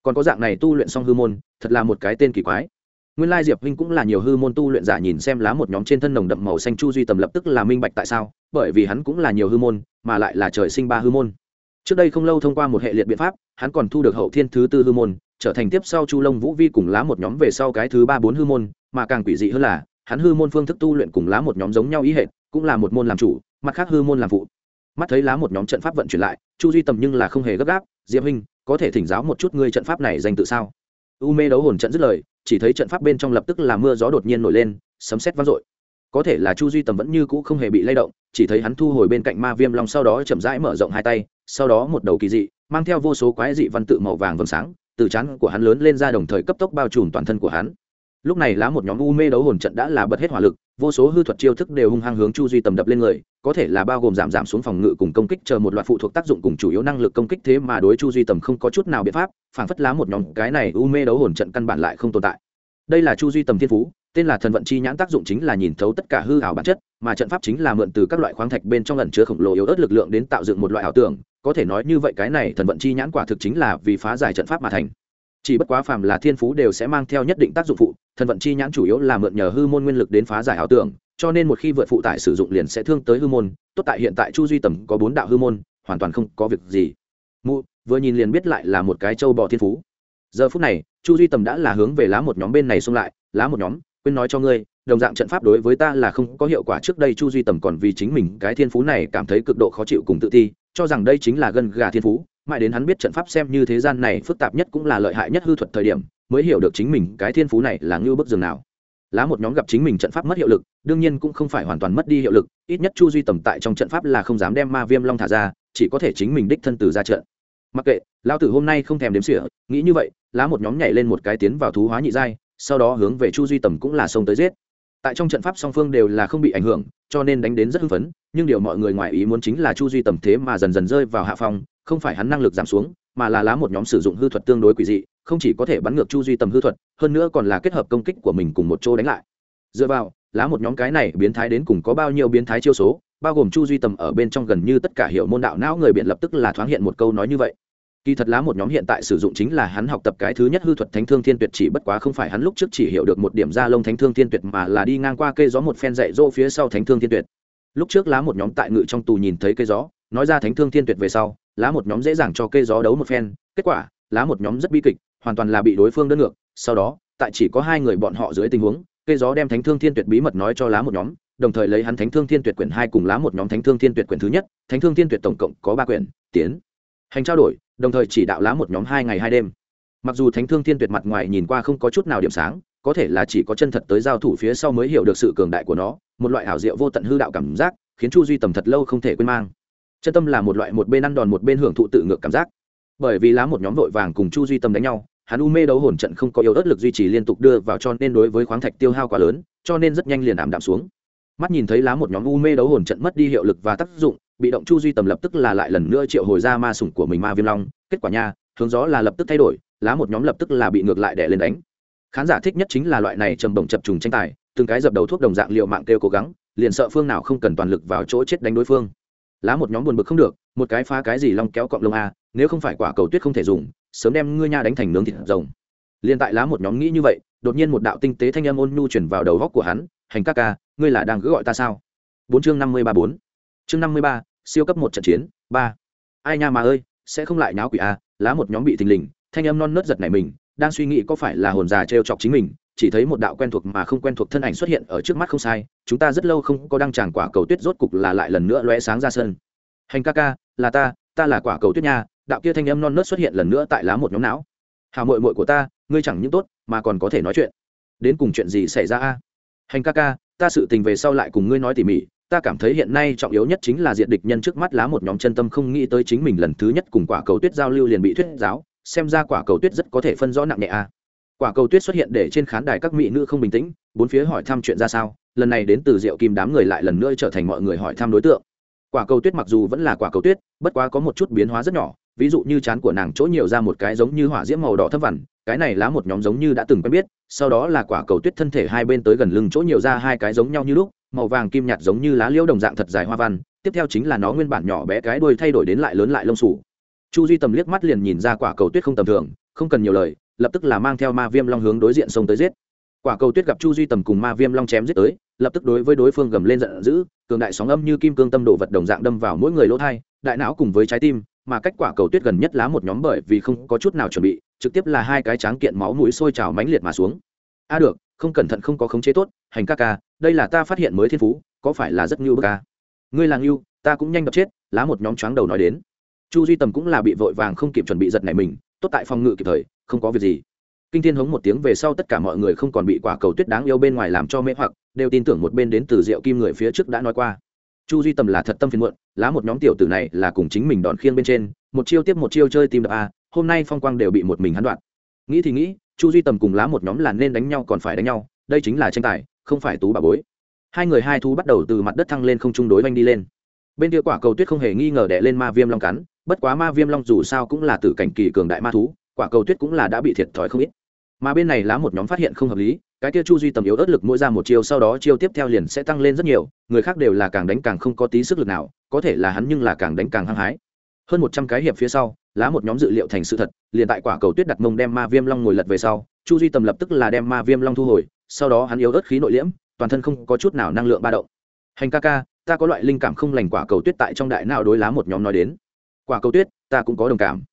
Còn có dạng này tu luyện song hư môn, thật là một cái tên kỳ quái nguyên lai diệp huynh cũng là nhiều hư môn tu luyện giả nhìn xem lá một nhóm trên thân nồng đậm màu xanh chu duy tầm lập tức là minh bạch tại sao, bởi vì hắn cũng là nhiều hư môn, mà lại là trời sinh ba hư môn. Trước đây không lâu thông qua một hệ liệt biện pháp, hắn còn thu được hậu thiên thứ tư hư môn, trở thành tiếp sau chu lông vũ vi cùng lá một nhóm về sau cái thứ ba bốn hư môn, mà càng quỷ dị hơn là, hắn hư môn phương thức tu luyện cùng lá một nhóm giống nhau ý hệ cũng là một môn làm chủ, mặt khác hư môn làm phụ. Mắt thấy lá một nhóm trận pháp vận chuyển lại, chu duy tầm nhưng là không hề gấp gáp, diệp huynh, có thể thỉnh giáo một chút ngươi trận pháp này danh tự sao? U mê đấu hồn trận dứt lời chỉ thấy trận pháp bên trong lập tức là mưa gió đột nhiên nổi lên, sấm sét vang dội. Có thể là chu duy tầm vẫn như cũ không hề bị lay động, chỉ thấy hắn thu hồi bên cạnh ma viêm long sau đó chậm rãi mở rộng hai tay, sau đó một đầu kỳ dị, mang theo vô số quái dị văn tự màu vàng vầng sáng, từ chán của hắn lớn lên ra đồng thời cấp tốc bao trùm toàn thân của hắn. Lúc này lá một nhóm u mê đấu hồn trận đã là bật hết hỏa lực, vô số hư thuật chiêu thức đều hung hăng hướng chu duy tầm đập lên người có thể là bao gồm giảm giảm xuống phòng ngự cùng công kích chờ một loạt phụ thuộc tác dụng cùng chủ yếu năng lực công kích thế mà đối chu duy tầm không có chút nào biện pháp, phản phất lá một nhóm cái này u mê đấu hồn trận căn bản lại không tồn tại. Đây là chu duy tầm thiên phú, tên là thần vận chi nhãn tác dụng chính là nhìn thấu tất cả hư hảo bản chất, mà trận pháp chính là mượn từ các loại khoáng thạch bên trong lần chứa khổng lồ yếu ớt lực lượng đến tạo dựng một loại ảo tưởng, có thể nói như vậy cái này thần vận chi nhãn quả thực chính là vì phá giải trận pháp mà thành. Chỉ bất quá phàm là thiên phú đều sẽ mang theo nhất định tác dụng phụ, thần vận chi nhãn chủ yếu là mượn nhờ hư môn nguyên lực đến phá giải ảo tưởng cho nên một khi vượt phụ tải sử dụng liền sẽ thương tới hư môn, tốt tại hiện tại chu duy tầm có bốn đạo hư môn, hoàn toàn không có việc gì. Mụ, vừa nhìn liền biết lại là một cái châu bò thiên phú. Giờ phút này, chu duy tầm đã là hướng về lá một nhóm bên này xông lại, lá một nhóm, quên nói cho ngươi, đồng dạng trận pháp đối với ta là không có hiệu quả trước đây chu duy tầm còn vì chính mình cái thiên phú này cảm thấy cực độ khó chịu cùng tự ti, cho rằng đây chính là gân gà thiên phú, mãi đến hắn biết trận pháp xem như thế gian này phức tạp nhất cũng là lợi hại nhất hư thuật thời điểm, mới hiểu được chính mình cái thiên phú này là ngưu bức dường nào. Lá một nhóm gặp chính mình trận pháp mất hiệu lực đương nhiên cũng không phải hoàn toàn mất đi hiệu lực, ít nhất chu duy tầm tại trong trận pháp là không dám đem ma viêm long thả ra, chỉ có thể chính mình đích thân từ ra trận. Mặc kệ lao tử hôm nay không thèm đếm xỉa, nghĩ như vậy, lá một nhóm nhảy lên một cái tiến vào thú hóa nhị giai, sau đó hướng về chu duy tầm cũng là xông tới giết. Tại trong trận pháp song phương đều là không bị ảnh hưởng, cho nên đánh đến rất hưng phấn, nhưng điều mọi người ngoài ý muốn chính là chu duy tầm thế mà dần dần rơi vào hạ phong, không phải hắn năng lực giảm xuống, mà là lá một nhóm sử dụng hư thuật tương đối quỷ dị, không chỉ có thể bắn ngược chu duy tầm hư thuật, hơn nữa còn là kết hợp công kích của mình cùng một chỗ đánh lại. Dựa vào lá một nhóm cái này biến thái đến cùng có bao nhiêu biến thái chiêu số, bao gồm chu duy tầm ở bên trong gần như tất cả hiệu môn đạo não người biện lập tức là thoáng hiện một câu nói như vậy. Kỳ thật lá một nhóm hiện tại sử dụng chính là hắn học tập cái thứ nhất hư thuật thánh thương thiên tuyệt chỉ bất quá không phải hắn lúc trước chỉ hiểu được một điểm ra lông thánh thương thiên tuyệt mà là đi ngang qua cây gió một phen dạy dỗ phía sau thánh thương thiên tuyệt. Lúc trước lá một nhóm tại ngự trong tù nhìn thấy cây gió, nói ra thánh thương thiên tuyệt về sau, lá một nhóm dễ dàng cho cây gió đấu một phen, kết quả, lá một nhóm rất bi kịch, hoàn toàn là bị đối phương đơn ngược, sau đó, tại chỉ có hai người bọn họ dưới tình huống cây gió đem thánh thương thiên tuyệt bí mật nói cho lá một nhóm, đồng thời lấy hắn thánh thương thiên tuyệt quyển hai cùng lá một nhóm thánh thương thiên tuyệt quyển thứ nhất, thánh thương thiên tuyệt tổng cộng có ba quyển, tiến, hành trao đổi, đồng thời chỉ đạo lá một nhóm hai ngày hai đêm. Mặc dù thánh thương thiên tuyệt mặt ngoài nhìn qua không có chút nào điểm sáng, có thể là chỉ có chân thật tới giao thủ phía sau mới hiểu được sự cường đại của nó, một loại ảo diệu vô tận hư đạo cảm giác, khiến chu duy tầm thật lâu không thể quên mang. Chân tâm là một loại một bên ăn đòn một bên hưởng thụ tự ngược cảm giác. Bởi vì lá một nhóm vội vàng cùng chu duy tâm đánh nhau hắn u mê đấu hồn trận không có yếu ớt lực duy trì liên tục đưa vào cho nên đối với khoáng thạch tiêu hao quá lớn, cho nên rất nhanh liền ảm đạm xuống. Mắt nhìn thấy lá một nhóm u mê đấu hồn trận mất đi hiệu lực và tác dụng, bị động chu duy tầm lập tức là lại lần nữa triệu hồi ra ma sủng của mình ma viêm long. Kết quả nha, hướng gió là lập tức thay đổi, lá một nhóm lập tức là bị ngược lại đè lên đánh. Khán giả thích nhất chính là loại này trầm bổng chập trùng tranh tài, từng cái dập đầu thuốc đồng dạng liệu mạng kêu cố gắng, liền sợ phương nào không cần toàn lực vào chỗ chết đánh đối phương. Lá một nhóm buồn bực không được, một cái phá cái gì long kéo cọng lông a, nếu không phải quả cầu tuyết không thể dùng sớm đem ngươi nha đánh thành nướng thịt rồng. Liền tại lá một nhóm nghĩ như vậy, đột nhiên một đạo tinh tế thanh âm ôn nhu chuyển vào đầu góc của hắn, hành ca ca, ngươi là đang cứ gọi ta sao? Bốn chương năm mươi ba bốn. Chương năm mươi ba, siêu cấp một trận chiến, ba. Ai nha mà ơi, sẽ không lại nháo quỷ a lá một nhóm bị thình lình, thanh âm non nớt giật này mình, đang suy nghĩ có phải là hồn già trêu chọc chính mình, chỉ thấy một đạo quen thuộc mà không quen thuộc thân ảnh xuất hiện ở trước mắt không sai, chúng ta rất lâu không có đăng tràng quả cầu tuyết rốt cục là lại lần nữa lóe sáng ra sân. Hành ca ca, là ta ta là quả cầu tuyết nha đạo kia thanh âm non nớt xuất hiện lần nữa tại lá một nhóm não. Hào mội mội của ta, ngươi chẳng những tốt, mà còn có thể nói chuyện. Đến cùng chuyện gì xảy ra a? Hành ca ca, ta sự tình về sau lại cùng ngươi nói tỉ mỉ, ta cảm thấy hiện nay trọng yếu nhất chính là diện địch nhân trước mắt lá một nhóm chân tâm không nghĩ tới chính mình lần thứ nhất cùng quả cầu tuyết giao lưu liền bị thuyết giáo, xem ra quả cầu tuyết rất có thể phân rõ nặng nhẹ a. Quả cầu tuyết xuất hiện để trên khán đài các mỹ nữ không bình tĩnh, bốn phía hỏi thăm chuyện ra sao, lần này đến từ rượu kim đám người lại lần nữa trở thành mọi người hỏi thăm đối tượng. Quả cầu tuyết mặc dù vẫn là quả cầu tuyết, bất quá có một chút biến hóa rất nhỏ ví dụ như chán của nàng chỗ nhiều ra một cái giống như hỏa diễm màu đỏ thấp vằn, cái này lá một nhóm giống như đã từng quen biết, sau đó là quả cầu tuyết thân thể hai bên tới gần lưng chỗ nhiều ra hai cái giống nhau như lúc, màu vàng kim nhạt giống như lá liễu đồng dạng thật dài hoa văn, tiếp theo chính là nó nguyên bản nhỏ bé cái đuôi thay đổi đến lại lớn lại lông sủ chu duy tầm liếc mắt liền nhìn ra quả cầu tuyết không tầm thường, không cần nhiều lời, lập tức là mang theo ma viêm long hướng đối diện sông tới giết. Quả cầu tuyết gặp chu duy tầm cùng ma viêm long chém giết tới, lập tức đối với đối phương gầm lên giận dữ, cường đại sóng âm như kim cương tâm đồ vật đồng dạng đâm vào mỗi người lỗ thai, đại não cùng với trái tim mà cách quả cầu tuyết gần nhất lá một nhóm bởi vì không có chút nào chuẩn bị, trực tiếp là hai cái tráng kiện máu mũi sôi trào mãnh liệt mà xuống. A được, không cẩn thận không có khống chế tốt, hành ca ca, đây là ta phát hiện mới thiên phú, có phải là rất ngưu bức ca ngươi là ngưu ta cũng nhanh đập chết, lá một nhóm choáng đầu nói đến. Chu duy tầm cũng là bị vội vàng không kịp chuẩn bị giật này mình, tốt tại phòng ngự kịp thời, không có việc gì. Kinh thiên hống một tiếng về sau tất cả mọi người không còn bị quả cầu tuyết đáng yêu bên ngoài làm cho mê hoặc, đều tin tưởng một bên đến từ rượu kim người phía trước đã nói qua. Chu duy tầm là thật tâm phiền muộn lá một nhóm tiểu tử này là cùng chính mình đòn khiêng bên trên, một chiêu tiếp một chiêu chơi tìm đập a, hôm nay phong quang đều bị một mình hắn đoạn. Nghĩ thì nghĩ, chu duy tầm cùng lá một nhóm là nên đánh nhau còn phải đánh nhau, đây chính là tranh tài, không phải tú bà bối. Hai người hai thú bắt đầu từ mặt đất thăng lên không chung đối oanh đi lên. Bên kia quả cầu tuyết không hề nghi ngờ đẻ lên ma viêm long cắn, bất quá ma viêm long dù sao cũng là tử cảnh kỳ cường đại ma thú, quả cầu tuyết cũng là đã bị thiệt thòi không ít. Mà bên này lá một nhóm phát hiện không hợp lý cái kia chu duy tầm yếu ớt lực mỗi ra một chiêu sau đó chiêu tiếp theo liền sẽ tăng lên rất nhiều, người khác đều là càng đánh càng không có tí sức lực nào, có thể là hắn nhưng là càng đánh càng hăng hái. Hơn một trăm cái hiệp phía sau, lá một nhóm dự liệu thành sự thật, liền tại quả cầu tuyết đặt mông đem ma viêm long ngồi lật về sau, chu duy tầm lập tức là đem ma viêm long thu hồi, sau đó hắn yếu ớt khí nội liễm, toàn thân không có chút nào năng lượng ba động. Hành ca ca, ta có loại linh cảm không lành quả cầu tuyết tại trong đại nào đối lá một nhóm nói đến. Quả cầu tuyết, ta cũng có đồng cảm.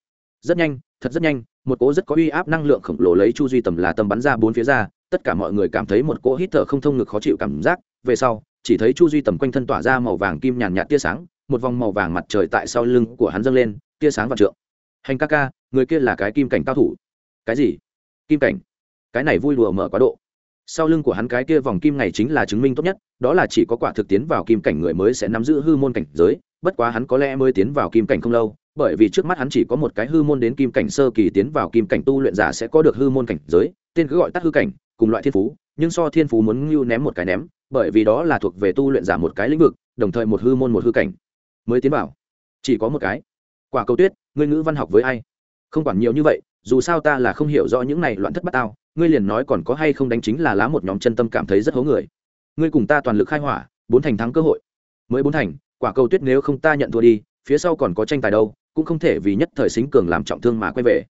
Rất nhanh, thật rất nhanh, một cỗ rất có uy áp năng lượng khổng lồ lấy chu duy tầm là tầm bắn ra bốn phía ra tất cả mọi người cảm thấy một cỗ hít thở không thông ngực khó chịu cảm giác. Về sau, chỉ thấy chu duy tầm quanh thân tỏa ra màu vàng kim nhàn nhạt tia sáng, một vòng màu vàng mặt trời tại sau lưng của hắn dâng lên, tia sáng và trượng. Hành ca ca, người kia là cái kim cảnh cao thủ. Cái gì? Kim cảnh. Cái này vui đùa mở quá độ. Sau lưng của hắn cái kia vòng kim này chính là chứng minh tốt nhất, đó là chỉ có quả thực tiến vào kim cảnh người mới sẽ nắm giữ hư môn cảnh giới, bất quá hắn có lẽ mới tiến vào kim cảnh không lâu, bởi vì trước mắt hắn chỉ có một cái hư môn đến kim cảnh sơ kỳ tiến vào kim cảnh tu luyện giả sẽ có được hư môn cảnh giới, tên cứ gọi tắt hư cảnh cùng loại thiên phú, nhưng so thiên phú muốn ngưu ném một cái ném, bởi vì đó là thuộc về tu luyện giả một cái lĩnh vực, đồng thời một hư môn một hư cảnh. Mới tiến vào. Chỉ có một cái. Quả cầu tuyết, ngươi ngữ văn học với ai? Không quản nhiều như vậy, dù sao ta là không hiểu rõ những này loạn thất bát tao, ngươi liền nói còn có hay không đánh chính là lá một nhóm chân tâm cảm thấy rất hố người. Ngươi cùng ta toàn lực khai hỏa, bốn thành thắng cơ hội. Mới bốn thành, quả cầu tuyết nếu không ta nhận thua đi, phía sau còn có tranh tài đâu, cũng không thể vì nhất thời xính cường làm trọng thương mà quay về.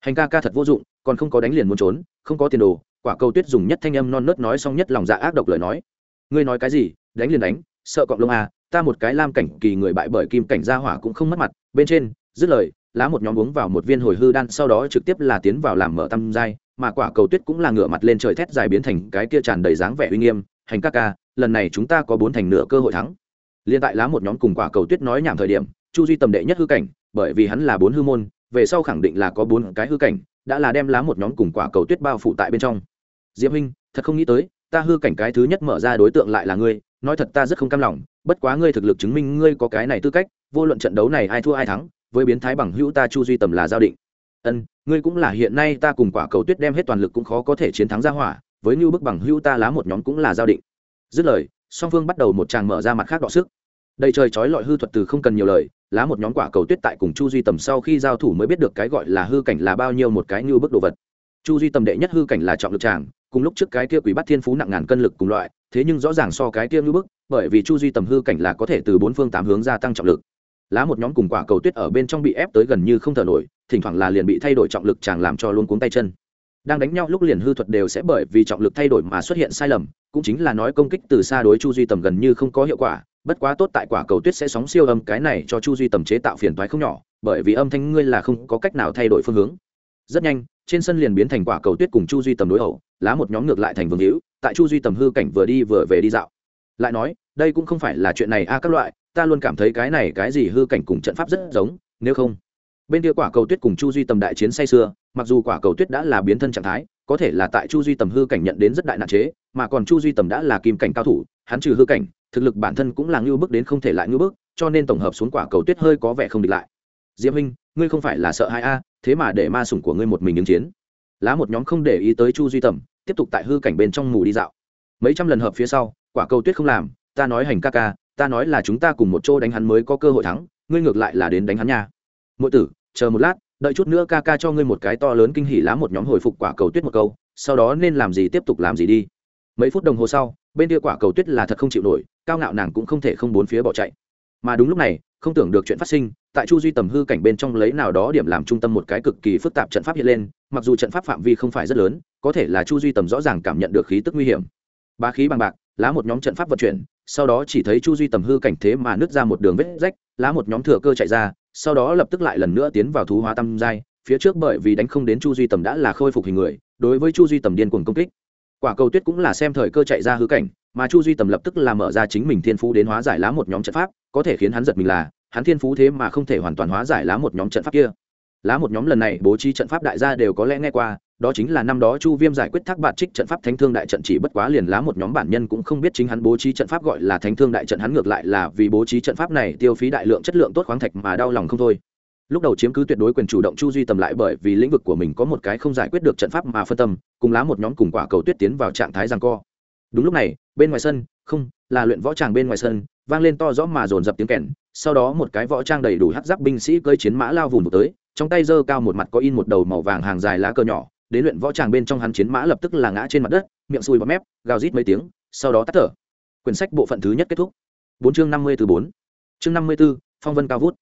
Hành ca ca thật vô dụng, còn không có đánh liền muốn trốn không có tiền đồ, quả cầu tuyết dùng nhất thanh âm non nớt nói xong nhất lòng dạ ác độc lời nói. Ngươi nói cái gì? Đánh liền đánh, sợ cọng lông à ta một cái lam cảnh kỳ người bại bởi kim cảnh gia hỏa cũng không mất mặt. Bên trên, dứt lời, lá một nhóm uống vào một viên hồi hư đan, sau đó trực tiếp là tiến vào làm mở tâm giai, mà quả cầu tuyết cũng là ngửa mặt lên trời thét dài biến thành cái kia tràn đầy dáng vẻ uy nghiêm. Hành ca ca, lần này chúng ta có bốn thành nửa cơ hội thắng. Liên tại lá một nhóm cùng quả cầu tuyết nói nhảm thời điểm, chu duy tầm đệ nhất hư cảnh, bởi vì hắn là bốn hư môn, về sau khẳng định là có bốn cái hư cảnh đã là đem lá một nhóm cùng quả cầu tuyết bao phủ tại bên trong. Diễm huynh, thật không nghĩ tới, ta hư cảnh cái thứ nhất mở ra đối tượng lại là ngươi, nói thật ta rất không cam lòng, bất quá ngươi thực lực chứng minh ngươi có cái này tư cách, vô luận trận đấu này ai thua ai thắng, với biến thái bằng hữu ta chu duy tầm là giao định. Ân, ngươi cũng là hiện nay ta cùng quả cầu tuyết đem hết toàn lực cũng khó có thể chiến thắng ra hỏa, với như bức bằng hữu ta lá một nhóm cũng là giao định. Dứt lời, song phương bắt đầu một tràng mở ra mặt khác đọ sức đầy trời trói lọi hư thuật từ không cần nhiều lời, lá một nhóm quả cầu tuyết tại cùng chu duy tầm sau khi giao thủ mới biết được cái gọi là hư cảnh là bao nhiêu một cái như bức đồ vật. Chu duy tầm đệ nhất hư cảnh là trọng lực tràng, cùng lúc trước cái kia quỷ bắt thiên phú nặng ngàn cân lực cùng loại, thế nhưng rõ ràng so cái kia như bức, bởi vì chu duy tầm hư cảnh là có thể từ bốn phương tám hướng gia tăng trọng lực. Lá một nhóm cùng quả cầu tuyết ở bên trong bị ép tới gần như không thở nổi, thỉnh thoảng là liền bị thay đổi trọng lực chàng làm cho luôn cuống tay chân. Đang đánh nhau lúc liền hư thuật đều sẽ bởi vì trọng lực thay đổi mà xuất hiện sai lầm, cũng chính là nói công kích từ xa đối chu duy tầm gần như không có hiệu quả bất quá tốt tại quả cầu tuyết sẽ sóng siêu âm, cái này cho chu duy tầm chế tạo phiền toái không nhỏ, bởi vì âm thanh ngươi là không có cách nào thay đổi phương hướng. Rất nhanh, trên sân liền biến thành quả cầu tuyết cùng chu duy tầm đối ẩu lá một nhóm ngược lại thành vương hữu, tại chu duy tầm hư cảnh vừa đi vừa về đi dạo. Lại nói, đây cũng không phải là chuyện này a, các loại, ta luôn cảm thấy cái này cái gì hư cảnh cùng trận pháp rất giống, nếu không. Bên kia quả cầu tuyết cùng chu duy tầm đại chiến say xưa mặc dù quả cầu tuyết đã là biến thân trạng thái, có thể là tại chu duy tầm hư cảnh nhận đến rất đại nạn chế, mà còn chu duy tầm đã là kim cảnh cao thủ hắn trừ hư cảnh, thực lực bản thân cũng là ngưu bức đến không thể lại ngưu bức, cho nên tổng hợp xuống quả cầu tuyết hơi có vẻ không địch lại. Diễm huynh, ngươi không phải là sợ hai a, thế mà để ma sủng của ngươi một mình ứng chiến. Lá một nhóm không để ý tới chu duy tầm, tiếp tục tại hư cảnh bên trong mù đi dạo. Mấy trăm lần hợp phía sau, quả cầu tuyết không làm, ta nói hành ca ca, ta nói là chúng ta cùng một chỗ đánh hắn mới có cơ hội thắng, ngươi ngược lại là đến đánh hắn nha. Mỗi tử, chờ một lát, đợi chút nữa ca ca cho ngươi một cái to lớn kinh hỉ lá một nhóm hồi phục quả cầu tuyết một câu, sau đó nên làm gì tiếp tục làm gì đi. Mấy phút đồng hồ sau bên kia quả cầu tuyết là thật không chịu nổi, cao ngạo nàng cũng không thể không bốn phía bỏ chạy. Mà đúng lúc này, không tưởng được chuyện phát sinh, tại chu duy tầm hư cảnh bên trong lấy nào đó điểm làm trung tâm một cái cực kỳ phức tạp trận pháp hiện lên, mặc dù trận pháp phạm vi không phải rất lớn, có thể là chu duy tầm rõ ràng cảm nhận được khí tức nguy hiểm. Ba khí bằng bạc, lá một nhóm trận pháp vận chuyển, sau đó chỉ thấy chu duy tầm hư cảnh thế mà nứt ra một đường vết rách, lá một nhóm thừa cơ chạy ra, sau đó lập tức lại lần nữa tiến vào thú hóa tam giai, phía trước bởi vì đánh không đến chu duy tầm đã là khôi phục hình người, đối với chu duy tầm điên cuồng công kích quả cầu tuyết cũng là xem thời cơ chạy ra hư cảnh, mà chu duy tầm lập tức là mở ra chính mình thiên phú đến hóa giải lá một nhóm trận pháp, có thể khiến hắn giật mình là, hắn thiên phú thế mà không thể hoàn toàn hóa giải lá một nhóm trận pháp kia. Lá một nhóm lần này bố trí trận pháp đại gia đều có lẽ nghe qua, đó chính là năm đó chu viêm giải quyết thác bạt trích trận pháp thánh thương đại trận chỉ bất quá liền lá một nhóm bản nhân cũng không biết chính hắn bố trí trận pháp gọi là thánh thương đại trận, hắn ngược lại là vì bố trí trận pháp này tiêu phí đại lượng chất lượng tốt khoáng thạch mà đau lòng không thôi lúc đầu chiếm cứ tuyệt đối quyền chủ động chu duy tầm lại bởi vì lĩnh vực của mình có một cái không giải quyết được trận pháp mà phân tâm, cùng lá một nhóm cùng quả cầu tuyết tiến vào trạng thái rằng co. Đúng lúc này, bên ngoài sân, không, là luyện võ tràng bên ngoài sân, vang lên to rõ mà dồn dập tiếng kèn, sau đó một cái võ trang đầy đủ hắc giáp binh sĩ cơi chiến mã lao vùng tới, trong tay giơ cao một mặt có in một đầu màu vàng hàng dài lá cờ nhỏ, đến luyện võ tràng bên trong hắn chiến mã lập tức là ngã trên mặt đất, miệng sùi bọt mép, gào rít mấy tiếng, sau đó tắt thở. Quyển sách bộ phận thứ nhất kết thúc. Bốn chương năm mươi từ bốn. Chương năm mươi b ố phong vân cao vút.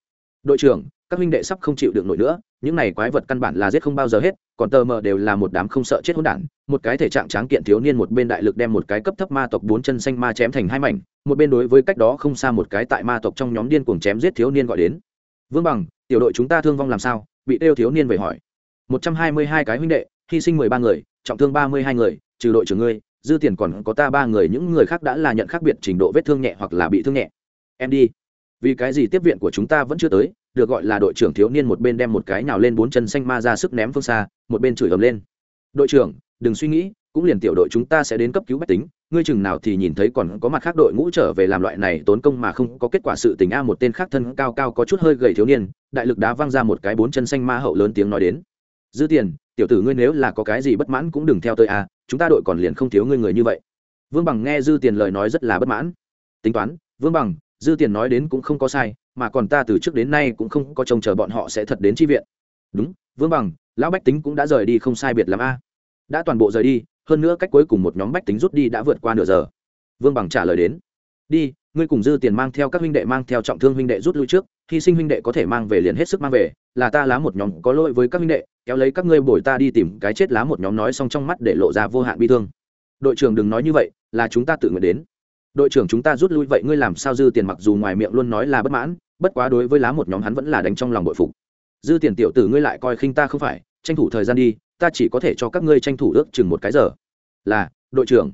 Đội trưởng các huynh đệ sắp không chịu được nổi nữa, những này quái vật căn bản là giết không bao giờ hết, còn tờ mờ đều là một đám không sợ chết hỗn đản, một cái thể trạng tráng kiện thiếu niên một bên đại lực đem một cái cấp thấp ma tộc bốn chân xanh ma chém thành hai mảnh, một bên đối với cách đó không xa một cái tại ma tộc trong nhóm điên cuồng chém giết thiếu niên gọi đến. Vương bằng, tiểu đội chúng ta thương vong làm sao? bị đeo thiếu niên về hỏi. Một trăm hai mươi hai cái huynh đệ, hy sinh mười ba người, trọng thương ba mươi hai người, trừ đội trưởng ngươi, dư tiền còn có ta ba người, những người khác đã là nhận khác biệt trình độ vết thương nhẹ hoặc là bị thương nhẹ. Em đi. Vì cái gì tiếp viện của chúng ta vẫn chưa tới được gọi là đội trưởng thiếu niên một bên đem một cái nào lên bốn chân xanh ma ra sức ném phương xa, một bên chửi ầm lên. Đội trưởng, đừng suy nghĩ, cũng liền tiểu đội chúng ta sẽ đến cấp cứu bách tính, ngươi chừng nào thì nhìn thấy còn có mặt khác đội ngũ trở về làm loại này tốn công mà không có kết quả sự tình a một tên khác thân cao cao có chút hơi gầy thiếu niên, đại lực đá văng ra một cái bốn chân xanh ma hậu lớn tiếng nói đến. Dư tiền, tiểu tử ngươi nếu là có cái gì bất mãn cũng đừng theo tôi a, chúng ta đội còn liền không thiếu ngươi người như vậy. Vương bằng nghe dư tiền lời nói rất là bất mãn. Tính toán, vương bằng dư tiền nói đến cũng không có sai, mà còn ta từ trước đến nay cũng không có trông chờ bọn họ sẽ thật đến tri viện. Đúng, vương bằng, lão bách tính cũng đã rời đi không sai biệt lắm a. Đã toàn bộ rời đi, hơn nữa cách cuối cùng một nhóm bách tính rút đi đã vượt qua nửa giờ. Vương bằng trả lời đến. Đi, ngươi cùng dư tiền mang theo các huynh đệ mang theo trọng thương huynh đệ rút lui trước, hy sinh huynh đệ có thể mang về liền hết sức mang về, là ta lá một nhóm có lỗi với các huynh đệ, kéo lấy các ngươi bồi ta đi tìm cái chết lá một nhóm nói xong trong mắt để lộ ra vô hạn bi thương. Đội trưởng đừng nói như vậy, là chúng ta tự nguyện đến đội trưởng chúng ta rút lui vậy ngươi làm sao dư tiền mặc dù ngoài miệng luôn nói là bất mãn, bất quá đối với lá một nhóm hắn vẫn là đánh trong lòng bội phục. Dư tiền tiểu tử ngươi lại coi khinh ta không phải, tranh thủ thời gian đi, ta chỉ có thể cho các ngươi tranh thủ ước chừng một cái giờ. Là, đội trưởng.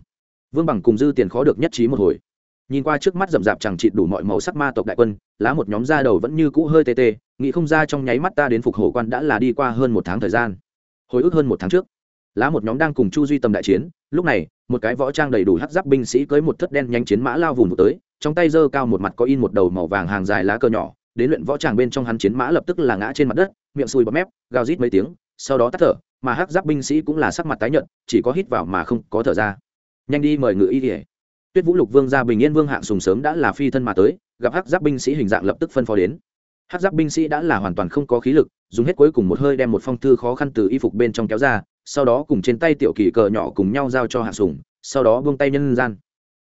Vương bằng cùng dư tiền khó được nhất trí một hồi. Nhìn qua trước mắt rậm rạp chẳng chịt đủ mọi màu sắc ma tộc đại quân, lá một nhóm da đầu vẫn như cũ hơi tê tê, nghĩ không ra trong nháy mắt ta đến phục hồi quan đã là đi qua hơn một tháng thời gian. Hồi ức hơn một tháng trước, lá một nhóm đang cùng chu duy tầm đại chiến, lúc này một cái võ trang đầy đủ hắc giáp binh sĩ cưới một thất đen nhanh chiến mã lao vùng tới, trong tay giơ cao một mặt có in một đầu màu vàng hàng dài lá cờ nhỏ, đến luyện võ tràng bên trong hắn chiến mã lập tức là ngã trên mặt đất, miệng sùi bọt mép, gào rít mấy tiếng, sau đó tắt thở, mà hắc giáp binh sĩ cũng là sắc mặt tái nhợt, chỉ có hít vào mà không có thở ra. Nhanh đi mời ngự y ỉa tuyết vũ lục vương gia bình yên vương hạng sùng sớm đã là phi thân mà tới, gặp hắc giáp binh sĩ hình dạng lập tức phân phó đến. Hắc giáp binh sĩ đã là hoàn toàn không có khí lực, dùng hết cuối cùng một hơi đem một phong thư khó khăn từ y phục bên trong kéo ra sau đó cùng trên tay tiểu kỳ cờ nhỏ cùng nhau giao cho hạng sùng, sau đó buông tay nhân gian.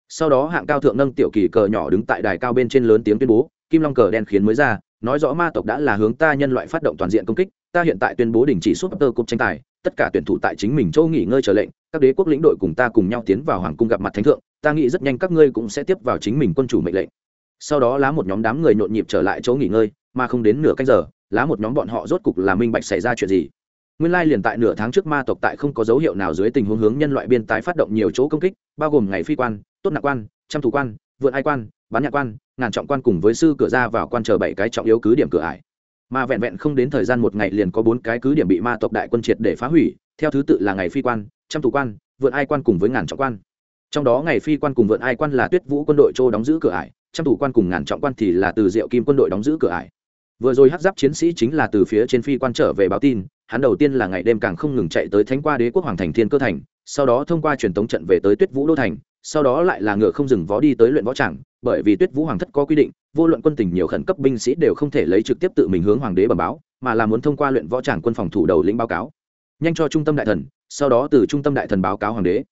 Sau đó hạng cao thượng nâng tiểu kỳ cờ nhỏ đứng tại đài cao bên trên lớn tiếng tuyên bố, kim long cờ đen khiến mới ra, nói rõ ma tộc đã là hướng ta nhân loại phát động toàn diện công kích, ta hiện tại tuyên bố đình chỉ suốt tơ cục tranh tài, tất cả tuyển thủ tại chính mình châu nghỉ ngơi chờ lệnh, các đế quốc lĩnh đội cùng ta cùng nhau tiến vào hoàng cung gặp mặt thánh thượng, ta nghĩ rất nhanh các ngươi cũng sẽ tiếp vào chính mình quân chủ mệnh lệnh. Sau đó lá một nhóm đám người nhộn nhịp trở lại chỗ nghỉ ngơi, mà không đến nửa canh giờ, lá một nhóm bọn họ rốt cục là minh bạch xảy ra chuyện gì nguyên lai liền tại nửa tháng trước ma tộc tại không có dấu hiệu nào dưới tình huống hướng nhân loại biên tái phát động nhiều chỗ công kích, bao gồm ngày phi quan, tốt nạc quan, trăm thủ quan, vượn ai quan, bán nhạc quan, ngàn trọng quan cùng với sư cửa ra vào quan chờ bảy cái trọng yếu cứ điểm cửa ải. Mà vẹn vẹn không đến thời gian một ngày liền có bốn cái cứ điểm bị ma tộc đại quân triệt để phá hủy, theo thứ tự là ngày phi quan, trăm thủ quan, vượn ai quan cùng với ngàn trọng quan. Trong đó ngày phi quan cùng vượn ai quan là tuyết vũ quân đội châu đóng giữ cửa ải, trăm thủ quan cùng ngàn trọng quan thì là từ diệu kim quân đội đóng giữ cửa ải. Vừa rồi hát giáp chiến sĩ chính là từ phía trên phi quan trở về báo tin hắn đầu tiên là ngày đêm càng không ngừng chạy tới thánh qua đế quốc hoàng thành thiên cơ thành, sau đó thông qua truyền tống trận về tới tuyết vũ đô thành, sau đó lại là ngựa không dừng vó đi tới luyện võ tràng, bởi vì tuyết vũ hoàng thất có quy định, vô luận quân tình nhiều khẩn cấp binh sĩ đều không thể lấy trực tiếp tự mình hướng hoàng đế bẩm báo, mà là muốn thông qua luyện võ tràng quân phòng thủ đầu lĩnh báo cáo. Nhanh cho trung tâm đại thần, sau đó từ trung tâm đại thần báo cáo hoàng đế.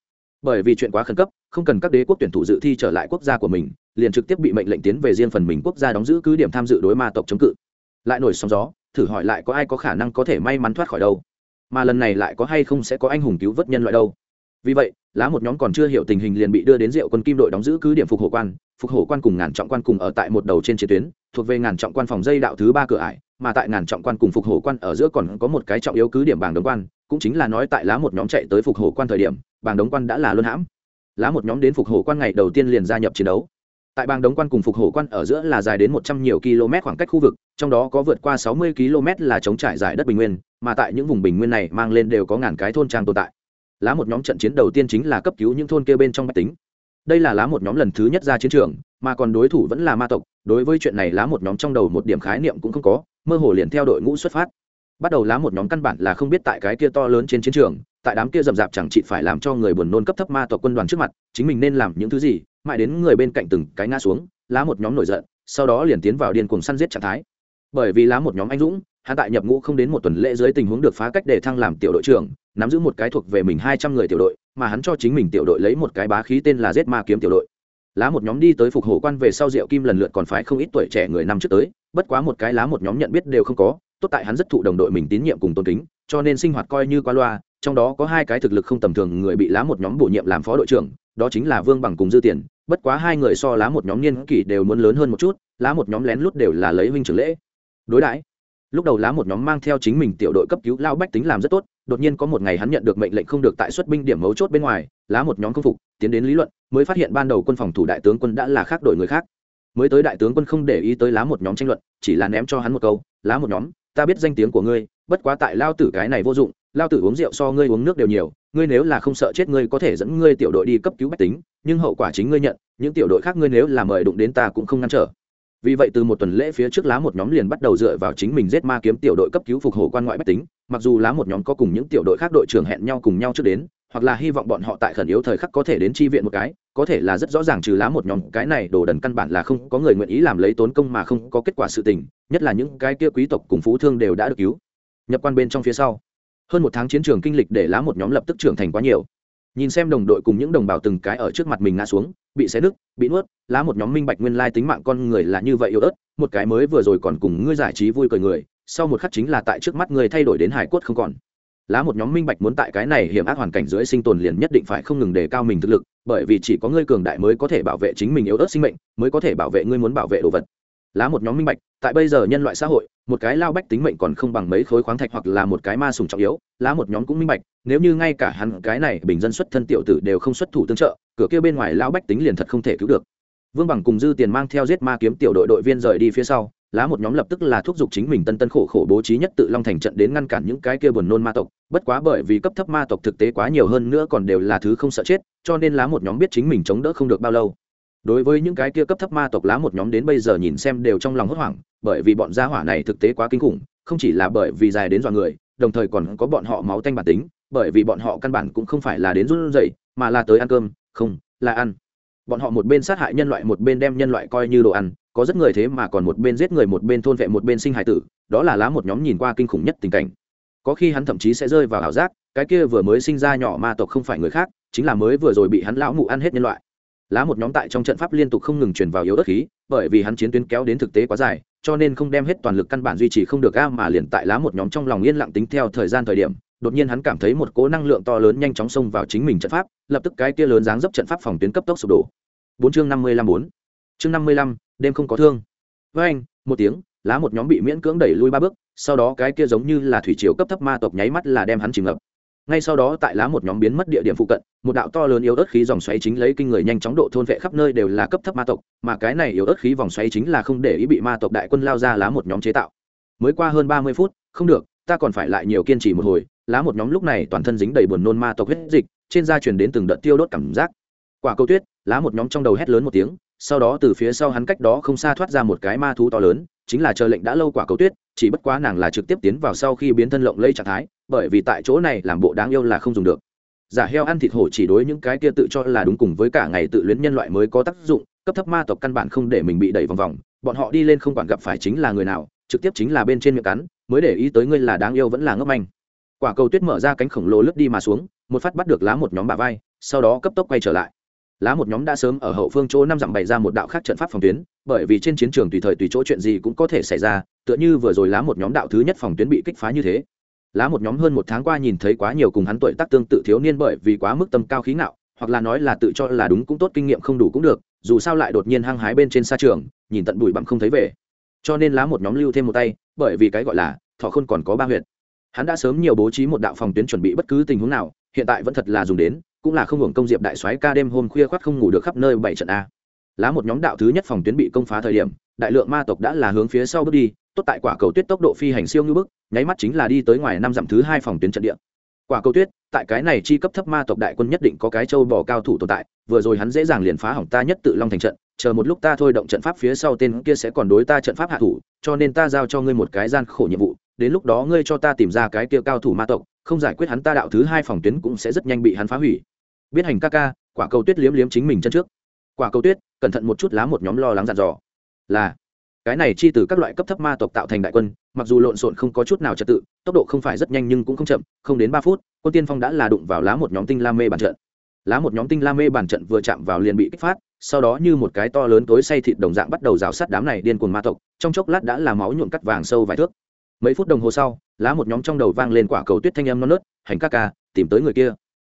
Bởi vì chuyện quá khẩn cấp, không cần các đế quốc tuyển thủ dự thi trở lại quốc gia của mình, liền trực tiếp bị mệnh lệnh tiến về riêng phần mình quốc gia đóng giữ cứ điểm tham dự đối ma tộc chống cự. Lại nổi sóng gió thử hỏi lại có ai có khả năng có thể may mắn thoát khỏi đâu. Mà lần này lại có hay không sẽ có anh hùng cứu vớt nhân loại đâu. Vì vậy, lá một nhóm còn chưa hiểu tình hình liền bị đưa đến diệu quân kim đội đóng giữ cứ điểm phục hộ quan. Phục hộ quan cùng ngàn trọng quan cùng ở tại một đầu trên chiến tuyến, thuộc về ngàn trọng quan phòng dây đạo thứ ba cửa ải, mà tại ngàn trọng quan cùng phục hộ quan ở giữa còn có một cái trọng yếu cứ điểm bảng đống quan, cũng chính là nói tại lá một nhóm chạy tới phục hộ quan thời điểm, bảng đống quan đã là luân hãm. Lá một nhóm đến phục hộ quan ngày đầu tiên liền gia nhập chiến đấu tại bang đống quan cùng phục hổ quan ở giữa là dài đến một trăm nhiều km khoảng cách khu vực, trong đó có vượt qua sáu mươi km là chống trải dài đất bình nguyên, mà tại những vùng bình nguyên này mang lên đều có ngàn cái thôn trang tồn tại. Lá một nhóm trận chiến đầu tiên chính là cấp cứu những thôn kia bên trong bách tính. Đây là lá một nhóm lần thứ nhất ra chiến trường, mà còn đối thủ vẫn là ma tộc, đối với chuyện này lá một nhóm trong đầu một điểm khái niệm cũng không có, mơ hồ liền theo đội ngũ xuất phát. Bắt đầu lá một nhóm căn bản là không biết tại cái kia to lớn trên chiến trường, tại đám kia rậm rạp chẳng chị phải làm cho người buồn nôn cấp thấp ma tộc quân đoàn trước mặt, chính mình nên làm những thứ gì mãi đến người bên cạnh từng cái ngã xuống, lá một nhóm nổi giận, sau đó liền tiến vào điên cuồng săn giết trạng thái. Bởi vì lá một nhóm anh dũng, hắn tại nhập ngũ không đến một tuần lễ dưới tình huống được phá cách để thăng làm tiểu đội trưởng, nắm giữ một cái thuộc về mình hai trăm người tiểu đội, mà hắn cho chính mình tiểu đội lấy một cái bá khí tên là giết ma kiếm tiểu đội. Lá một nhóm đi tới phục hộ quan về sau diệu kim lần lượt còn phải không ít tuổi trẻ người năm trước tới, bất quá một cái lá một nhóm nhận biết đều không có, tốt tại hắn rất thụ đồng đội mình tín nhiệm cùng tôn kính, cho nên sinh hoạt coi như qua loa, trong đó có hai cái thực lực không tầm thường người bị lá một nhóm bổ nhiệm làm phó đội trưởng đó chính là vương bằng cùng dư tiền, bất quá hai người so lá một nhóm niên kỷ đều muốn lớn hơn một chút, lá một nhóm lén lút đều là lấy huynh trưởng lễ. Đối đãi, lúc đầu lá một nhóm mang theo chính mình tiểu đội cấp cứu lao bách tính làm rất tốt, đột nhiên có một ngày hắn nhận được mệnh lệnh không được tại xuất binh điểm mấu chốt bên ngoài, lá một nhóm công phục, tiến đến lý luận, mới phát hiện ban đầu quân phòng thủ đại tướng quân đã là khác đổi người khác. Mới tới đại tướng quân không để ý tới lá một nhóm tranh luận, chỉ là ném cho hắn một câu, lá một nhóm, ta biết danh tiếng của ngươi, bất quá tại lao tử cái này vô dụng lao tử uống rượu so ngươi uống nước đều nhiều, ngươi nếu là không sợ chết ngươi có thể dẫn ngươi tiểu đội đi cấp cứu bách tính, nhưng hậu quả chính ngươi nhận, những tiểu đội khác ngươi nếu là mời đụng đến ta cũng không ngăn trở. Vì vậy từ một tuần lễ phía trước lá một nhóm liền bắt đầu dựa vào chính mình giết ma kiếm tiểu đội cấp cứu phục hồi quan ngoại bách tính, mặc dù lá một nhóm có cùng những tiểu đội khác đội trưởng hẹn nhau cùng nhau trước đến, hoặc là hy vọng bọn họ tại khẩn yếu thời khắc có thể đến chi viện một cái, có thể là rất rõ ràng trừ lá một nhóm, cái này đồ đần căn bản là không có người nguyện ý làm lấy tốn công mà không có kết quả sự tình, nhất là những cái kia quý tộc cùng phú thương đều đã được cứu. Nhập quan bên trong phía sau hơn một tháng chiến trường kinh lịch để lá một nhóm lập tức trưởng thành quá nhiều. Nhìn xem đồng đội cùng những đồng bào từng cái ở trước mặt mình ngã xuống, bị xé nứt, bị nuốt, lá một nhóm minh bạch nguyên lai tính mạng con người là như vậy yếu ớt, một cái mới vừa rồi còn cùng ngươi giải trí vui cười người, sau một khắc chính là tại trước mắt người thay đổi đến hải quất không còn. Lá một nhóm minh bạch muốn tại cái này hiểm ác hoàn cảnh dưới sinh tồn liền nhất định phải không ngừng đề cao mình thực lực, bởi vì chỉ có ngươi cường đại mới có thể bảo vệ chính mình yếu ớt sinh mệnh, mới có thể bảo vệ ngươi muốn bảo vệ đồ vật. Lá một nhóm minh bạch, tại bây giờ nhân loại xã hội một cái lao bách tính mệnh còn không bằng mấy khối khoáng thạch hoặc là một cái ma sùng trọng yếu, lá một nhóm cũng minh bạch, nếu như ngay cả hắn cái này bình dân xuất thân tiểu tử đều không xuất thủ tương trợ, cửa kia bên ngoài lao bách tính liền thật không thể cứu được. Vương bằng cùng dư tiền mang theo giết ma kiếm tiểu đội đội viên rời đi phía sau, lá một nhóm lập tức là thúc giục chính mình tân tân khổ khổ bố trí nhất tự long thành trận đến ngăn cản những cái kia buồn nôn ma tộc, bất quá bởi vì cấp thấp ma tộc thực tế quá nhiều hơn nữa còn đều là thứ không sợ chết, cho nên lá một nhóm biết chính mình chống đỡ không được bao lâu đối với những cái kia cấp thấp ma tộc lá một nhóm đến bây giờ nhìn xem đều trong lòng hốt hoảng, bởi vì bọn gia hỏa này thực tế quá kinh khủng, không chỉ là bởi vì dài đến dọa người, đồng thời còn có bọn họ máu tanh bản tính, bởi vì bọn họ căn bản cũng không phải là đến run rẩy, mà là tới ăn cơm, không, là ăn. Bọn họ một bên sát hại nhân loại, một bên đem nhân loại coi như đồ ăn, có rất người thế mà còn một bên giết người, một bên thôn vệ, một bên sinh hải tử, đó là lá một nhóm nhìn qua kinh khủng nhất tình cảnh. Có khi hắn thậm chí sẽ rơi vào ảo giác, cái kia vừa mới sinh ra nhỏ ma tộc không phải người khác, chính là mới vừa rồi bị hắn lão mụ ăn hết nhân loại lá một nhóm tại trong trận pháp liên tục không ngừng truyền vào yếu đất khí, bởi vì hắn chiến tuyến kéo đến thực tế quá dài, cho nên không đem hết toàn lực căn bản duy trì không được a mà liền tại lá một nhóm trong lòng yên lặng tính theo thời gian thời điểm, đột nhiên hắn cảm thấy một cố năng lượng to lớn nhanh chóng xông vào chính mình trận pháp, lập tức cái kia lớn dáng dấp trận pháp phòng tuyến cấp tốc sụp đổ. Bốn chương năm mươi lăm bốn. Chương năm mươi lăm, đêm không có thương. Với anh, một tiếng, lá một nhóm bị miễn cưỡng đẩy lui ba bước, sau đó cái kia giống như là thủy triều cấp thấp ma tộc nháy mắt là đem hắn chìm ngập ngay sau đó tại lá một nhóm biến mất địa điểm phụ cận, một đạo to lớn yếu ớt khí dòng xoáy chính lấy kinh người nhanh chóng độ thôn vệ khắp nơi đều là cấp thấp ma tộc, mà cái này yếu ớt khí vòng xoáy chính là không để ý bị ma tộc đại quân lao ra lá một nhóm chế tạo. Mới qua hơn ba mươi phút, không được, ta còn phải lại nhiều kiên trì một hồi, lá một nhóm lúc này toàn thân dính đầy buồn nôn ma tộc huyết dịch, trên da truyền đến từng đợt tiêu đốt cảm giác. Quả câu tuyết, lá một nhóm trong đầu hét lớn một tiếng, sau đó từ phía sau hắn cách đó không xa thoát ra một cái ma thú to lớn, chính là chờ lệnh đã lâu quả cầu tuyết chỉ bất quá nàng là trực tiếp tiến vào sau khi biến thân lộng lây trạng thái, bởi vì tại chỗ này làm bộ đáng yêu là không dùng được. Giả heo ăn thịt hổ chỉ đối những cái kia tự cho là đúng cùng với cả ngày tự luyến nhân loại mới có tác dụng, cấp thấp ma tộc căn bản không để mình bị đẩy vòng vòng, bọn họ đi lên không quản gặp phải chính là người nào, trực tiếp chính là bên trên miệng cắn, mới để ý tới ngươi là đáng yêu vẫn là ngốc manh. Quả cầu tuyết mở ra cánh khổng lồ lướt đi mà xuống, một phát bắt được lá một nhóm bà vai, sau đó cấp tốc quay trở lại lá một nhóm đã sớm ở hậu phương chỗ năm dặm bày ra một đạo khác trận pháp phòng tuyến, bởi vì trên chiến trường tùy thời tùy chỗ chuyện gì cũng có thể xảy ra, tựa như vừa rồi lá một nhóm đạo thứ nhất phòng tuyến bị kích phá như thế. Lá một nhóm hơn một tháng qua nhìn thấy quá nhiều cùng hắn tuổi tác tương tự thiếu niên bởi vì quá mức tâm cao khí ngạo, hoặc là nói là tự cho là đúng cũng tốt kinh nghiệm không đủ cũng được, dù sao lại đột nhiên hăng hái bên trên xa trường, nhìn tận bụi bặm không thấy về. Cho nên lá một nhóm lưu thêm một tay, bởi vì cái gọi là thọ khôn còn có ba huyện hắn đã sớm nhiều bố trí một đạo phòng tuyến chuẩn bị bất cứ tình huống nào, hiện tại vẫn thật là dùng đến cũng là không hưởng công diệp đại soái ca đêm hôm khuya khoắt không ngủ được khắp nơi bảy trận a. Lá một nhóm đạo thứ nhất phòng tuyến bị công phá thời điểm, đại lượng ma tộc đã là hướng phía sau bước đi, tốt tại quả cầu tuyết tốc độ phi hành siêu ngưỡng bước nháy mắt chính là đi tới ngoài năm dặm thứ hai phòng tuyến trận địa. Quả cầu tuyết, tại cái này chi cấp thấp ma tộc đại quân nhất định có cái châu bò cao thủ tồn tại, vừa rồi hắn dễ dàng liền phá hỏng ta nhất tự long thành trận, chờ một lúc ta thôi động trận pháp phía sau tên kia sẽ còn đối ta trận pháp hạ thủ, cho nên ta giao cho ngươi một cái gian khổ nhiệm vụ, đến lúc đó ngươi cho ta tìm ra cái kia cao thủ ma tộc không giải quyết hắn ta đạo thứ hai phòng tuyến cũng sẽ rất nhanh bị hắn phá hủy. Biết hành ca ca, quả cầu tuyết liếm liếm chính mình chân trước. Quả cầu tuyết, cẩn thận một chút lá một nhóm lo lắng dặn dò. Là, cái này chi từ các loại cấp thấp ma tộc tạo thành đại quân, mặc dù lộn xộn không có chút nào trật tự, tốc độ không phải rất nhanh nhưng cũng không chậm, không đến ba phút, quân tiên phong đã là đụng vào lá một nhóm tinh la mê bàn trận. Lá một nhóm tinh la mê bàn trận vừa chạm vào liền bị kích phát, sau đó như một cái to lớn tối say thịt đồng dạng bắt đầu rào sát đám này điên cuồng ma tộc, trong chốc lát đã là máu nhuộm cắt vàng sâu vài thước. Mấy phút đồng hồ sau lá một nhóm trong đầu vang lên quả cầu tuyết thanh âm non nớt, hành ca ca, tìm tới người kia.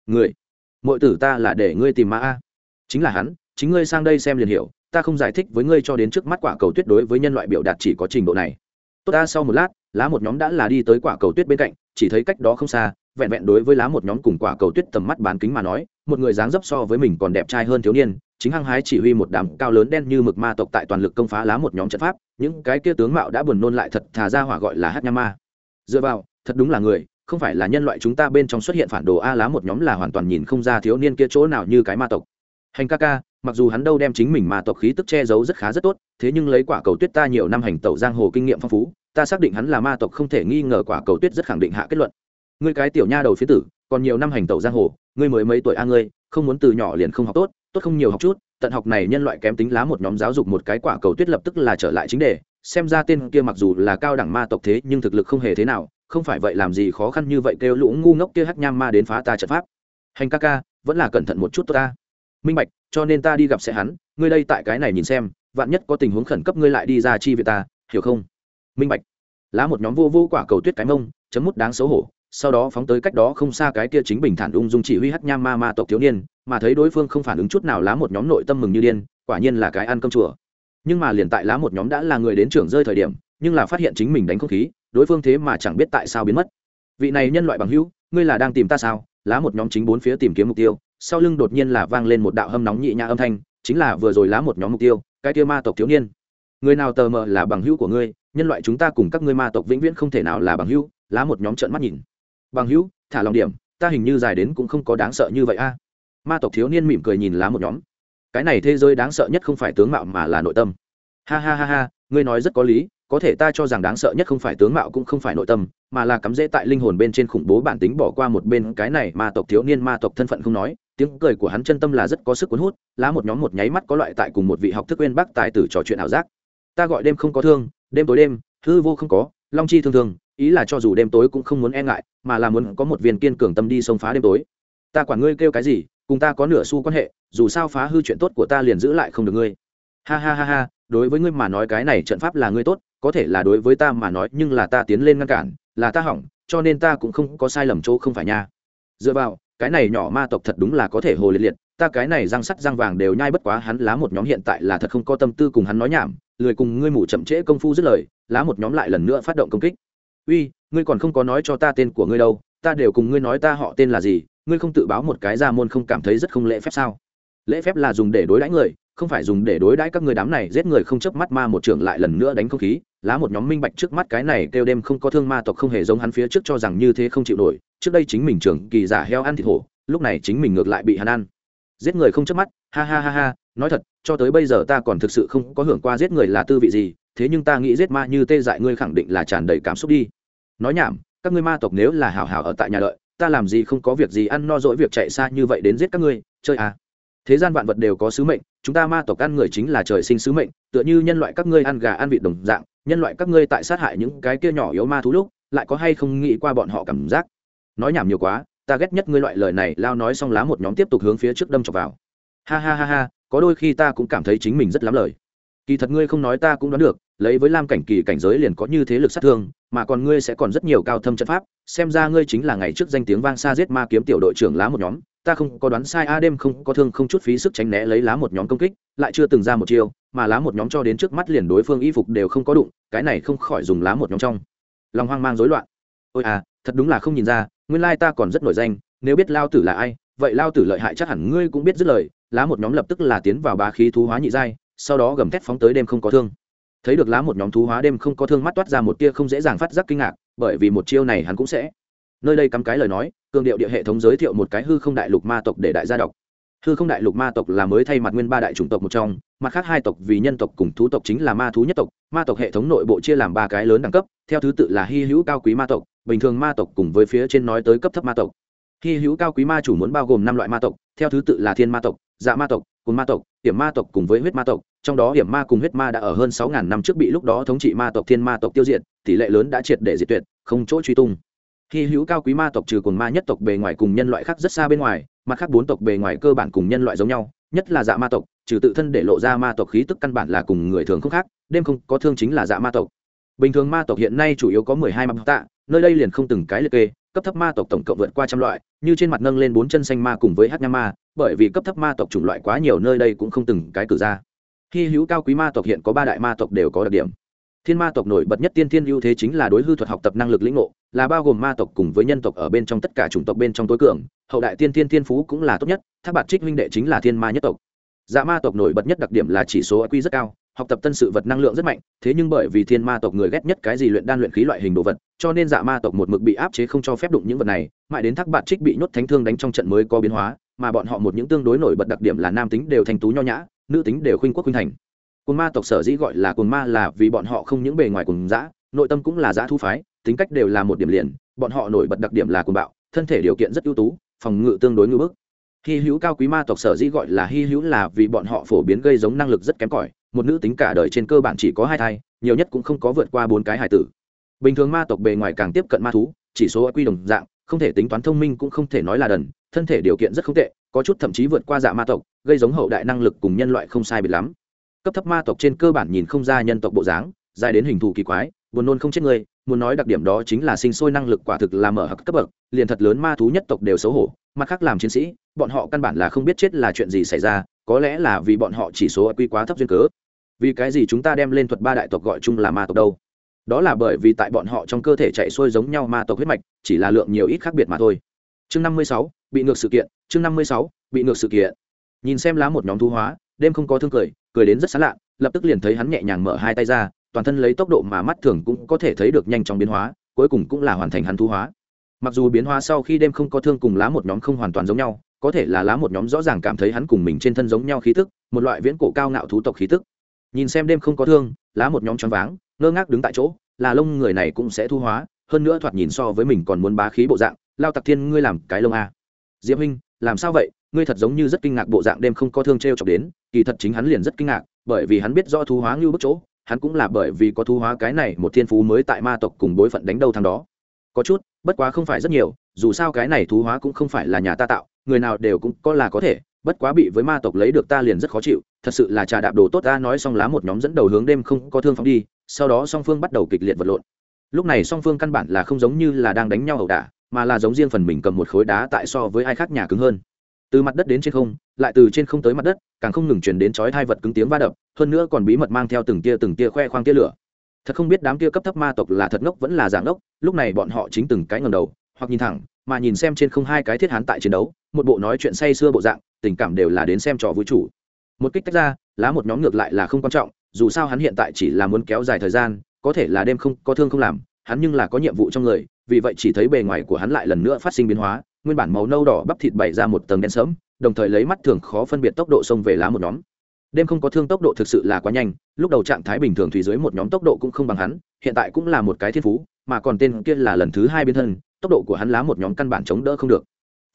Người? Mọi tử ta là để ngươi tìm ma a. Chính là hắn, chính ngươi sang đây xem liền hiểu, ta không giải thích với ngươi cho đến trước mắt quả cầu tuyết đối với nhân loại biểu đạt chỉ có trình độ này. Tốt ta, sau một lát, lá một nhóm đã là đi tới quả cầu tuyết bên cạnh, chỉ thấy cách đó không xa, vẹn vẹn đối với lá một nhóm cùng quả cầu tuyết tầm mắt bán kính mà nói, một người dáng dấp so với mình còn đẹp trai hơn thiếu niên, chính hăng hái chỉ huy một đám cao lớn đen như mực ma tộc tại toàn lực công phá lá một nhóm trận pháp, những cái kia tướng mạo đã buồn nôn lại thật thà ra hỏa gọi là hát nha ma dựa vào, thật đúng là người, không phải là nhân loại chúng ta bên trong xuất hiện phản đồ a lá một nhóm là hoàn toàn nhìn không ra thiếu niên kia chỗ nào như cái ma tộc. Hành ca ca, mặc dù hắn đâu đem chính mình ma tộc khí tức che giấu rất khá rất tốt, thế nhưng lấy quả cầu tuyết ta nhiều năm hành tẩu giang hồ kinh nghiệm phong phú, ta xác định hắn là ma tộc không thể nghi ngờ quả cầu tuyết rất khẳng định hạ kết luận. Ngươi cái tiểu nha đầu phía tử, còn nhiều năm hành tẩu giang hồ, ngươi mới mấy tuổi a ngươi, không muốn từ nhỏ liền không học tốt tốt không nhiều học chút, tận học này nhân loại kém tính lá một nhóm giáo dục một cái quả cầu tuyết lập tức là trở lại chính đề xem ra tên kia mặc dù là cao đẳng ma tộc thế nhưng thực lực không hề thế nào, không phải vậy làm gì khó khăn như vậy kêu lũ ngu ngốc kia hắc nham ma đến phá ta trận pháp. Hành ca ca, vẫn là cẩn thận một chút tốt ta. Minh bạch, cho nên ta đi gặp sẽ hắn, ngươi đây tại cái này nhìn xem, vạn nhất có tình huống khẩn cấp ngươi lại đi ra chi về ta, hiểu không? Minh bạch. Lá một nhóm vô vô quả cầu tuyết cái mông, chấm mút đáng xấu hổ, sau đó phóng tới cách đó không xa cái kia chính bình thản ung dung chỉ huy hắc nham ma ma tộc thiếu niên, mà thấy đối phương không phản ứng chút nào lá một nhóm nội tâm mừng như điên, quả nhiên là cái ăn cơm chùa nhưng mà liền tại lá một nhóm đã là người đến trưởng rơi thời điểm, nhưng là phát hiện chính mình đánh không khí, đối phương thế mà chẳng biết tại sao biến mất. Vị này nhân loại bằng hữu, ngươi là đang tìm ta sao? Lá một nhóm chính bốn phía tìm kiếm mục tiêu, sau lưng đột nhiên là vang lên một đạo hâm nóng nhị nhã âm thanh, chính là vừa rồi lá một nhóm mục tiêu, cái kia ma tộc thiếu niên. Người nào tờ mờ là bằng hữu của ngươi, nhân loại chúng ta cùng các ngươi ma tộc vĩnh viễn không thể nào là bằng hữu, lá một nhóm trợn mắt nhìn. Bằng hữu, thả lòng điểm, ta hình như dài đến cũng không có đáng sợ như vậy a. Ma tộc thiếu niên mỉm cười nhìn lá một nhóm cái này thế giới đáng sợ nhất không phải tướng mạo mà là nội tâm. Ha ha ha ha, ngươi nói rất có lý, có thể ta cho rằng đáng sợ nhất không phải tướng mạo cũng không phải nội tâm, mà là cắm rễ tại linh hồn bên trên khủng bố bản tính bỏ qua một bên, cái này ma tộc thiếu niên ma tộc thân phận không nói, tiếng cười của hắn chân tâm là rất có sức cuốn hút, lá một nhóm một nháy mắt có loại tại cùng một vị học thức quên bác tài tử trò chuyện ảo giác. Ta gọi đêm không có thương, đêm tối đêm thư vô không có, long chi thương thương ý là cho dù đêm tối cũng không muốn e ngại, mà là muốn có một viên kiên cường tâm đi xông phá đêm tối. Ta quản ngươi kêu cái gì cùng ta có nửa xu quan hệ, dù sao phá hư chuyện tốt của ta liền giữ lại không được ngươi. Ha ha ha ha, đối với ngươi mà nói cái này trận pháp là ngươi tốt, có thể là đối với ta mà nói, nhưng là ta tiến lên ngăn cản, là ta hỏng, cho nên ta cũng không có sai lầm chỗ không phải nha. Dựa vào, cái này nhỏ ma tộc thật đúng là có thể hồ liệt liệt, ta cái này răng sắt răng vàng đều nhai bất quá hắn, lá một nhóm hiện tại là thật không có tâm tư cùng hắn nói nhảm, lười cùng ngươi mủ chậm trễ công phu dứt lời, lá một nhóm lại lần nữa phát động công kích. Uy, ngươi còn không có nói cho ta tên của ngươi đâu, ta đều cùng ngươi nói ta họ tên là gì ngươi không tự báo một cái ra môn không cảm thấy rất không lễ phép sao? Lễ phép là dùng để đối đãi người, không phải dùng để đối đãi các người đám này giết người không chớp mắt ma một trưởng lại lần nữa đánh không khí. Lá một nhóm minh bạch trước mắt cái này kêu đêm không có thương ma tộc không hề giống hắn phía trước cho rằng như thế không chịu nổi. Trước đây chính mình trưởng kỳ giả heo ăn thịt hổ, lúc này chính mình ngược lại bị hắn ăn. Giết người không chớp mắt, ha ha ha ha, nói thật, cho tới bây giờ ta còn thực sự không có hưởng qua giết người là tư vị gì, thế nhưng ta nghĩ giết ma như tê dại ngươi khẳng định là tràn đầy cảm xúc đi. Nói nhảm, các ngươi ma tộc nếu là hào hào ở tại nhà đợi ta làm gì không có việc gì ăn no dỗi việc chạy xa như vậy đến giết các ngươi, chơi à. Thế gian vạn vật đều có sứ mệnh, chúng ta ma tộc ăn người chính là trời sinh sứ mệnh, tựa như nhân loại các ngươi ăn gà ăn vịt đồng dạng, nhân loại các ngươi tại sát hại những cái kia nhỏ yếu ma thú lúc, lại có hay không nghĩ qua bọn họ cảm giác. Nói nhảm nhiều quá, ta ghét nhất ngươi loại lời này, lao nói xong lá một nhóm tiếp tục hướng phía trước đâm chọc vào. Ha ha ha ha, có đôi khi ta cũng cảm thấy chính mình rất lắm lời. Kỳ thật ngươi không nói ta cũng đoán được, lấy với lam cảnh kỳ cảnh giới liền có như thế lực sát thương mà còn ngươi sẽ còn rất nhiều cao thâm trận pháp, xem ra ngươi chính là ngày trước danh tiếng vang xa giết ma kiếm tiểu đội trưởng lá một nhóm, ta không có đoán sai, a đêm không có thương không chút phí sức tránh né lấy lá một nhóm công kích, lại chưa từng ra một chiêu, mà lá một nhóm cho đến trước mắt liền đối phương y phục đều không có đụng, cái này không khỏi dùng lá một nhóm trong. Lòng hoang mang rối loạn. Ôi à thật đúng là không nhìn ra, nguyên lai ta còn rất nổi danh, nếu biết lao tử là ai, vậy lao tử lợi hại chắc hẳn ngươi cũng biết dứt lời, lá một nhóm lập tức là tiến vào bá khí thú hóa nhị giai, sau đó gầm thét phóng tới đêm không có thương thấy được lá một nhóm thú hóa đêm không có thương mắt toát ra một tia không dễ dàng phát giác kinh ngạc, bởi vì một chiêu này hắn cũng sẽ. Nơi đây cắm cái lời nói, cường điệu địa hệ thống giới thiệu một cái hư không đại lục ma tộc để đại gia đọc. Hư không đại lục ma tộc là mới thay mặt nguyên ba đại chủng tộc một trong, mặt khác hai tộc vì nhân tộc cùng thú tộc chính là ma thú nhất tộc, ma tộc hệ thống nội bộ chia làm ba cái lớn đẳng cấp, theo thứ tự là hy hữu cao quý ma tộc, bình thường ma tộc cùng với phía trên nói tới cấp thấp ma tộc. Hy hữu cao quý ma chủ muốn bao gồm năm loại ma tộc, theo thứ tự là thiên ma tộc dạ ma tộc cùng ma tộc, hiểm ma tộc cùng với huyết ma tộc, trong đó hiểm ma cùng huyết ma đã ở hơn sáu ngàn năm trước bị lúc đó thống trị ma tộc, thiên ma tộc tiêu diệt, tỷ lệ lớn đã triệt để diệt tuyệt, không chỗ truy tung. Hy hữu cao quý ma tộc trừ cùng ma nhất tộc bề ngoài cùng nhân loại khác rất xa bên ngoài, mặt khác bốn tộc bề ngoài cơ bản cùng nhân loại giống nhau, nhất là dạ ma tộc, trừ tự thân để lộ ra ma tộc khí tức căn bản là cùng người thường không khác, đêm không có thương chính là dạ ma tộc. Bình thường ma tộc hiện nay chủ yếu có mười hai ma tạ, nơi đây liền không từng cái liệt kê, cấp thấp ma tộc tổng cộng vượt qua trăm loại, như trên mặt nâng lên bốn chân xanh ma cùng với hát nham ma bởi vì cấp thấp ma tộc chủng loại quá nhiều nơi đây cũng không từng cái cử ra. Hy hữu cao quý ma tộc hiện có ba đại ma tộc đều có đặc điểm. Thiên ma tộc nổi bật nhất tiên thiên ưu thế chính là đối hư thuật học tập năng lực lĩnh ngộ, là bao gồm ma tộc cùng với nhân tộc ở bên trong tất cả chủng tộc bên trong tối cường, hậu đại tiên thiên thiên phú cũng là tốt nhất, tháp bạt trích huynh đệ chính là thiên ma nhất tộc. Dạ ma tộc nổi bật nhất đặc điểm là chỉ số q rất cao, học tập tân sự vật năng lượng rất mạnh, thế nhưng bởi vì thiên ma tộc người ghét nhất cái gì luyện đan luyện khí loại hình đồ vật, cho nên dạ ma tộc một mực bị áp chế không cho phép đụng những vật này, mãi đến thác bạt trích bị nhốt thánh thương đánh trong trận mới có biến hóa mà bọn họ một những tương đối nổi bật đặc điểm là nam tính đều thành tú nho nhã, nữ tính đều khuynh quốc khuynh thành. Cồn ma tộc sở dĩ gọi là cồn ma là vì bọn họ không những bề ngoài cùng dã, nội tâm cũng là dã thu phái, tính cách đều là một điểm liền, bọn họ nổi bật đặc điểm là cồn bạo, thân thể điều kiện rất ưu tú, phòng ngự tương đối ngưỡng bức. Hy hữu cao quý ma tộc sở dĩ gọi là hy hữu là vì bọn họ phổ biến gây giống năng lực rất kém cỏi, một nữ tính cả đời trên cơ bản chỉ có hai thai, nhiều nhất cũng không có vượt qua bốn cái hài tử. Bình thường ma tộc bề ngoài càng tiếp cận ma thú, chỉ số quy đồng dạng, không thể tính toán thông minh cũng không thể nói là đần thân thể điều kiện rất không tệ, có chút thậm chí vượt qua dạ ma tộc, gây giống hậu đại năng lực cùng nhân loại không sai biệt lắm. Cấp thấp ma tộc trên cơ bản nhìn không ra nhân tộc bộ dáng, dài đến hình thù kỳ quái, buồn nôn không chết người, muốn nói đặc điểm đó chính là sinh sôi năng lực quả thực là mở hặc cấp bậc, liền thật lớn ma thú nhất tộc đều xấu hổ, mặt khác làm chiến sĩ, bọn họ căn bản là không biết chết là chuyện gì xảy ra, có lẽ là vì bọn họ chỉ số quy quá thấp duyên cớ. Vì cái gì chúng ta đem lên thuật ba đại tộc gọi chung là ma tộc đâu? Đó là bởi vì tại bọn họ trong cơ thể chạy xuôi giống nhau ma tộc huyết mạch, chỉ là lượng nhiều ít khác biệt mà thôi. Chương năm mươi sáu bị ngược sự kiện, chương năm mươi sáu, bị ngược sự kiện. Nhìn xem lá một nhóm thu hóa, đêm không có thương cười cười đến rất xa lạ, lập tức liền thấy hắn nhẹ nhàng mở hai tay ra, toàn thân lấy tốc độ mà mắt thường cũng có thể thấy được nhanh chóng biến hóa, cuối cùng cũng là hoàn thành hắn thu hóa. Mặc dù biến hóa sau khi đêm không có thương cùng lá một nhóm không hoàn toàn giống nhau, có thể là lá một nhóm rõ ràng cảm thấy hắn cùng mình trên thân giống nhau khí tức, một loại viễn cổ cao ngạo thú tộc khí tức. Nhìn xem đêm không có thương, lá một nhóm choáng váng, ngơ ngác đứng tại chỗ, là lông người này cũng sẽ thu hóa, hơn nữa thoạt nhìn so với mình còn muốn bá khí bộ dạng, lao tặc thiên, ngươi làm cái lông a diệp huynh, làm sao vậy? Ngươi thật giống như rất kinh ngạc bộ dạng đêm không có thương t r e o chọc đến. Kỳ thật chính hắn liền rất kinh ngạc, bởi vì hắn biết rõ thu hóa ngưu bức chỗ. Hắn cũng là bởi vì có thu hóa cái này một thiên phú mới tại ma tộc cùng bối phận đánh đâu thằng đó. Có chút, bất quá không phải rất nhiều, dù sao cái này thú hóa cũng không phải là nhà ta tạo, người nào đều cũng có là có thể. Bất quá bị với ma tộc lấy được ta liền rất khó chịu, thật sự là trà đạp đồ tốt ta nói xong lá một nhóm dẫn đầu hướng đêm không có thương phóng đi, sau đó song phương bắt đầu kịch liệt vật lộn. Lúc này song phương căn bản là không giống như là đang đánh nhau ẩu đả mà là giống riêng phần mình cầm một khối đá tại so với ai khác nhà cứng hơn. Từ mặt đất đến trên không, lại từ trên không tới mặt đất, càng không ngừng chuyển đến chói hai vật cứng tiếng va đập, hơn nữa còn bí mật mang theo từng tia từng tia khoe khoang tia lửa. Thật không biết đám tia cấp thấp ma tộc là thật ngốc vẫn là giả ngốc, lúc này bọn họ chính từng cái ngầm đầu, hoặc nhìn thẳng, mà nhìn xem trên không hai cái thiết hán tại chiến đấu, một bộ nói chuyện say sưa bộ dạng, tình cảm đều là đến xem trò vui chủ. Một kích tách ra, lá một nhóm ngược lại là không quan trọng, dù sao hắn hiện tại chỉ là muốn kéo dài thời gian, có thể là đêm không có thương không làm, hắn nhưng là có nhiệm vụ trong người vì vậy chỉ thấy bề ngoài của hắn lại lần nữa phát sinh biến hóa, nguyên bản màu nâu đỏ bắp thịt bày ra một tầng đen sẫm, đồng thời lấy mắt thường khó phân biệt tốc độ xông về lá một nhóm. Đêm không có thương tốc độ thực sự là quá nhanh, lúc đầu trạng thái bình thường thủy dưới một nhóm tốc độ cũng không bằng hắn, hiện tại cũng là một cái thiên phú, mà còn tên kia là lần thứ hai biến thân, tốc độ của hắn lá một nhóm căn bản chống đỡ không được.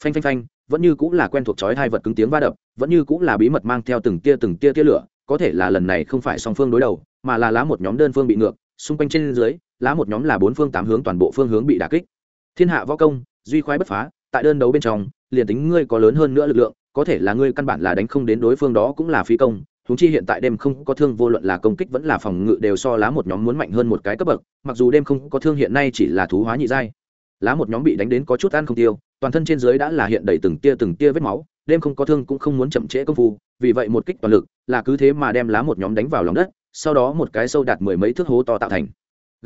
Phanh phanh phanh, vẫn như cũng là quen thuộc chói hai vật cứng tiếng va đập, vẫn như cũng là bí mật mang theo từng tia từng tia tia lửa, có thể là lần này không phải song phương đối đầu, mà là lá một nhóm đơn phương bị ngược, xung quanh trên dưới lá một nhóm là bốn phương tám hướng toàn bộ phương hướng bị đả kích. Thiên hạ võ công, duy khoái bất phá, tại đơn đấu bên trong, liền tính ngươi có lớn hơn nữa lực lượng, có thể là ngươi căn bản là đánh không đến đối phương đó cũng là phí công. Chúng chi hiện tại đêm không có thương vô luận là công kích vẫn là phòng ngự đều so lá một nhóm muốn mạnh hơn một cái cấp bậc, mặc dù đêm không có thương hiện nay chỉ là thú hóa nhị giai. Lá một nhóm bị đánh đến có chút ăn không tiêu, toàn thân trên dưới đã là hiện đầy từng tia từng tia vết máu, đêm không có thương cũng không muốn chậm trễ công phu, vì vậy một kích toàn lực là cứ thế mà đem lá một nhóm đánh vào lòng đất, sau đó một cái sâu đạt mười mấy thước hố to tạo thành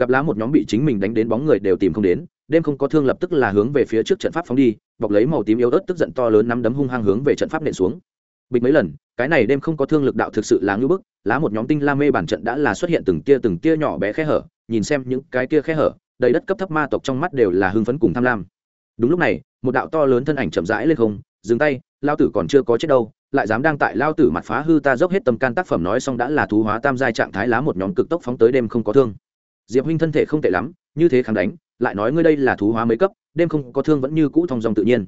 gặp lá một nhóm bị chính mình đánh đến bóng người đều tìm không đến, đêm không có thương lập tức là hướng về phía trước trận pháp phóng đi, bọc lấy màu tím yếu ớt tức giận to lớn nắm đấm hung hăng hướng về trận pháp nện xuống. Bịch mấy lần, cái này đêm không có thương lực đạo thực sự là ngưỡng bức, lá một nhóm tinh la mê bản trận đã là xuất hiện từng tia từng tia nhỏ bé khe hở, nhìn xem những cái tia khe hở, đầy đất cấp thấp ma tộc trong mắt đều là hưng phấn cùng tham lam. Đúng lúc này, một đạo to lớn thân ảnh chậm rãi lên không, dừng tay, lao tử còn chưa có chết đâu, lại dám đang tại lao tử mặt phá hư ta dốc hết tâm can tác phẩm nói xong đã là thú hóa tam giai trạng thái lá một nhóm cực tốc phóng tới đêm không có thương diệp huynh thân thể không tệ lắm, như thế kháng đánh, lại nói ngươi đây là thú hóa mấy cấp, đêm không có thương vẫn như cũ thong dòng tự nhiên.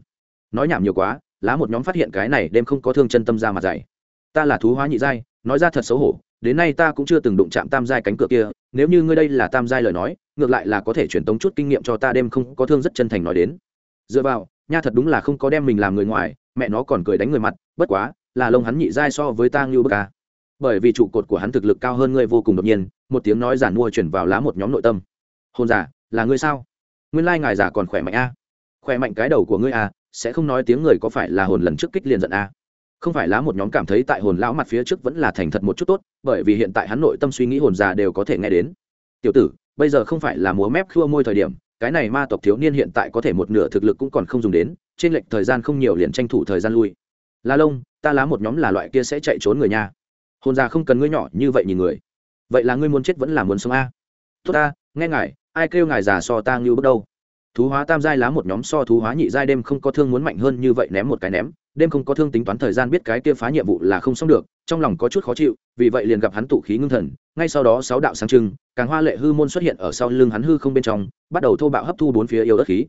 Nói nhảm nhiều quá, lá một nhóm phát hiện cái này đêm không có thương chân tâm ra mặt dày. Ta là thú hóa nhị giai, nói ra thật xấu hổ, đến nay ta cũng chưa từng đụng chạm tam giai cánh cửa kia, nếu như ngươi đây là tam giai lời nói, ngược lại là có thể truyền tống chút kinh nghiệm cho ta đêm không có thương rất chân thành nói đến. Dựa vào, nha thật đúng là không có đem mình làm người ngoài, mẹ nó còn cười đánh người mặt, bất quá, là lông hắn nhị giai so với ta ngưu Bất ca bởi vì trụ cột của hắn thực lực cao hơn ngươi vô cùng đột nhiên một tiếng nói giản mua chuyển vào lá một nhóm nội tâm. Hồn giả là ngươi sao? Nguyên lai ngài giả còn khỏe mạnh a. Khỏe mạnh cái đầu của ngươi a, sẽ không nói tiếng người có phải là hồn lần trước kích liền giận a. Không phải lá một nhóm cảm thấy tại hồn lão mặt phía trước vẫn là thành thật một chút tốt, bởi vì hiện tại hắn nội tâm suy nghĩ hồn già đều có thể nghe đến. Tiểu tử, bây giờ không phải là múa mép khua môi thời điểm, cái này ma tộc thiếu niên hiện tại có thể một nửa thực lực cũng còn không dùng đến, trên lệch thời gian không nhiều liền tranh thủ thời gian lui. La lông, ta lá một nhóm là loại kia sẽ chạy trốn người nha. Hồn già không cần ngươi nhỏ như vậy nhìn người vậy là ngươi muốn chết vẫn là muốn sống a? Tốt ta, nghe ngài, ai kêu ngài già so ta như bước đâu? Thú hóa tam giai lá một nhóm so thú hóa nhị giai đêm không có thương muốn mạnh hơn như vậy ném một cái ném, đêm không có thương tính toán thời gian biết cái kia phá nhiệm vụ là không xong được, trong lòng có chút khó chịu, vì vậy liền gặp hắn tụ khí ngưng thần, ngay sau đó sáu đạo sáng trưng, càng hoa lệ hư môn xuất hiện ở sau lưng hắn hư không bên trong, bắt đầu thô bạo hấp thu bốn phía yêu đất khí.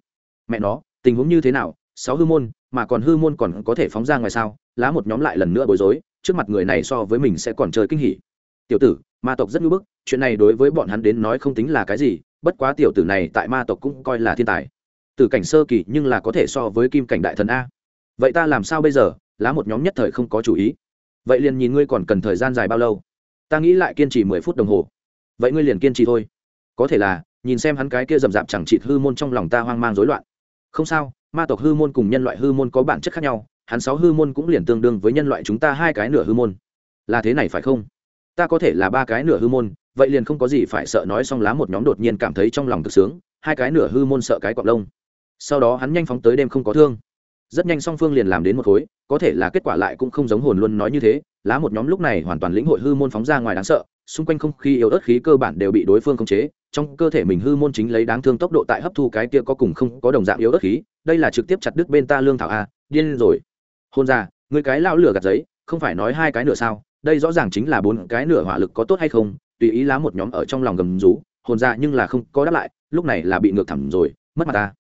Mẹ nó, tình huống như thế nào? Sáu hư môn, mà còn hư môn còn có thể phóng ra ngoài sao? Lá một nhóm lại lần nữa bối rối, trước mặt người này so với mình sẽ còn chơi kinh hỉ tiểu tử, ma tộc rất ngưỡng bức, chuyện này đối với bọn hắn đến nói không tính là cái gì, bất quá tiểu tử này tại ma tộc cũng coi là thiên tài. Tử cảnh sơ kỳ nhưng là có thể so với kim cảnh đại thần a. Vậy ta làm sao bây giờ? Lá một nhóm nhất thời không có chủ ý. Vậy liền nhìn ngươi còn cần thời gian dài bao lâu? Ta nghĩ lại kiên trì mười phút đồng hồ. Vậy ngươi liền kiên trì thôi. Có thể là, nhìn xem hắn cái kia rầm rạp chẳng chịt hư môn trong lòng ta hoang mang rối loạn. Không sao, ma tộc hư môn cùng nhân loại hư môn có bản chất khác nhau, hắn sáu hư môn cũng liền tương đương với nhân loại chúng ta hai cái nửa hư môn. Là thế này phải không? Ta có thể là ba cái nửa hư môn, vậy liền không có gì phải sợ nói xong lá một nhóm đột nhiên cảm thấy trong lòng thực sướng, hai cái nửa hư môn sợ cái cọp lông. Sau đó hắn nhanh phóng tới đêm không có thương. Rất nhanh song phương liền làm đến một khối, có thể là kết quả lại cũng không giống hồn luôn nói như thế, lá một nhóm lúc này hoàn toàn lĩnh hội hư môn phóng ra ngoài đáng sợ, xung quanh không khí yếu ớt khí cơ bản đều bị đối phương khống chế, trong cơ thể mình hư môn chính lấy đáng thương tốc độ tại hấp thu cái kia có cùng không có đồng dạng yếu ớt khí, đây là trực tiếp chặt đứt bên ta lương thảo a, điên rồi. Hôn ra người cái lao lửa gạt giấy, không phải nói hai cái nửa sao đây rõ ràng chính là bốn cái nửa hỏa lực có tốt hay không, tùy ý lá một nhóm ở trong lòng gầm rú, hồn ra nhưng là không có đáp lại, lúc này là bị ngược thẳm rồi, mất mặt ta.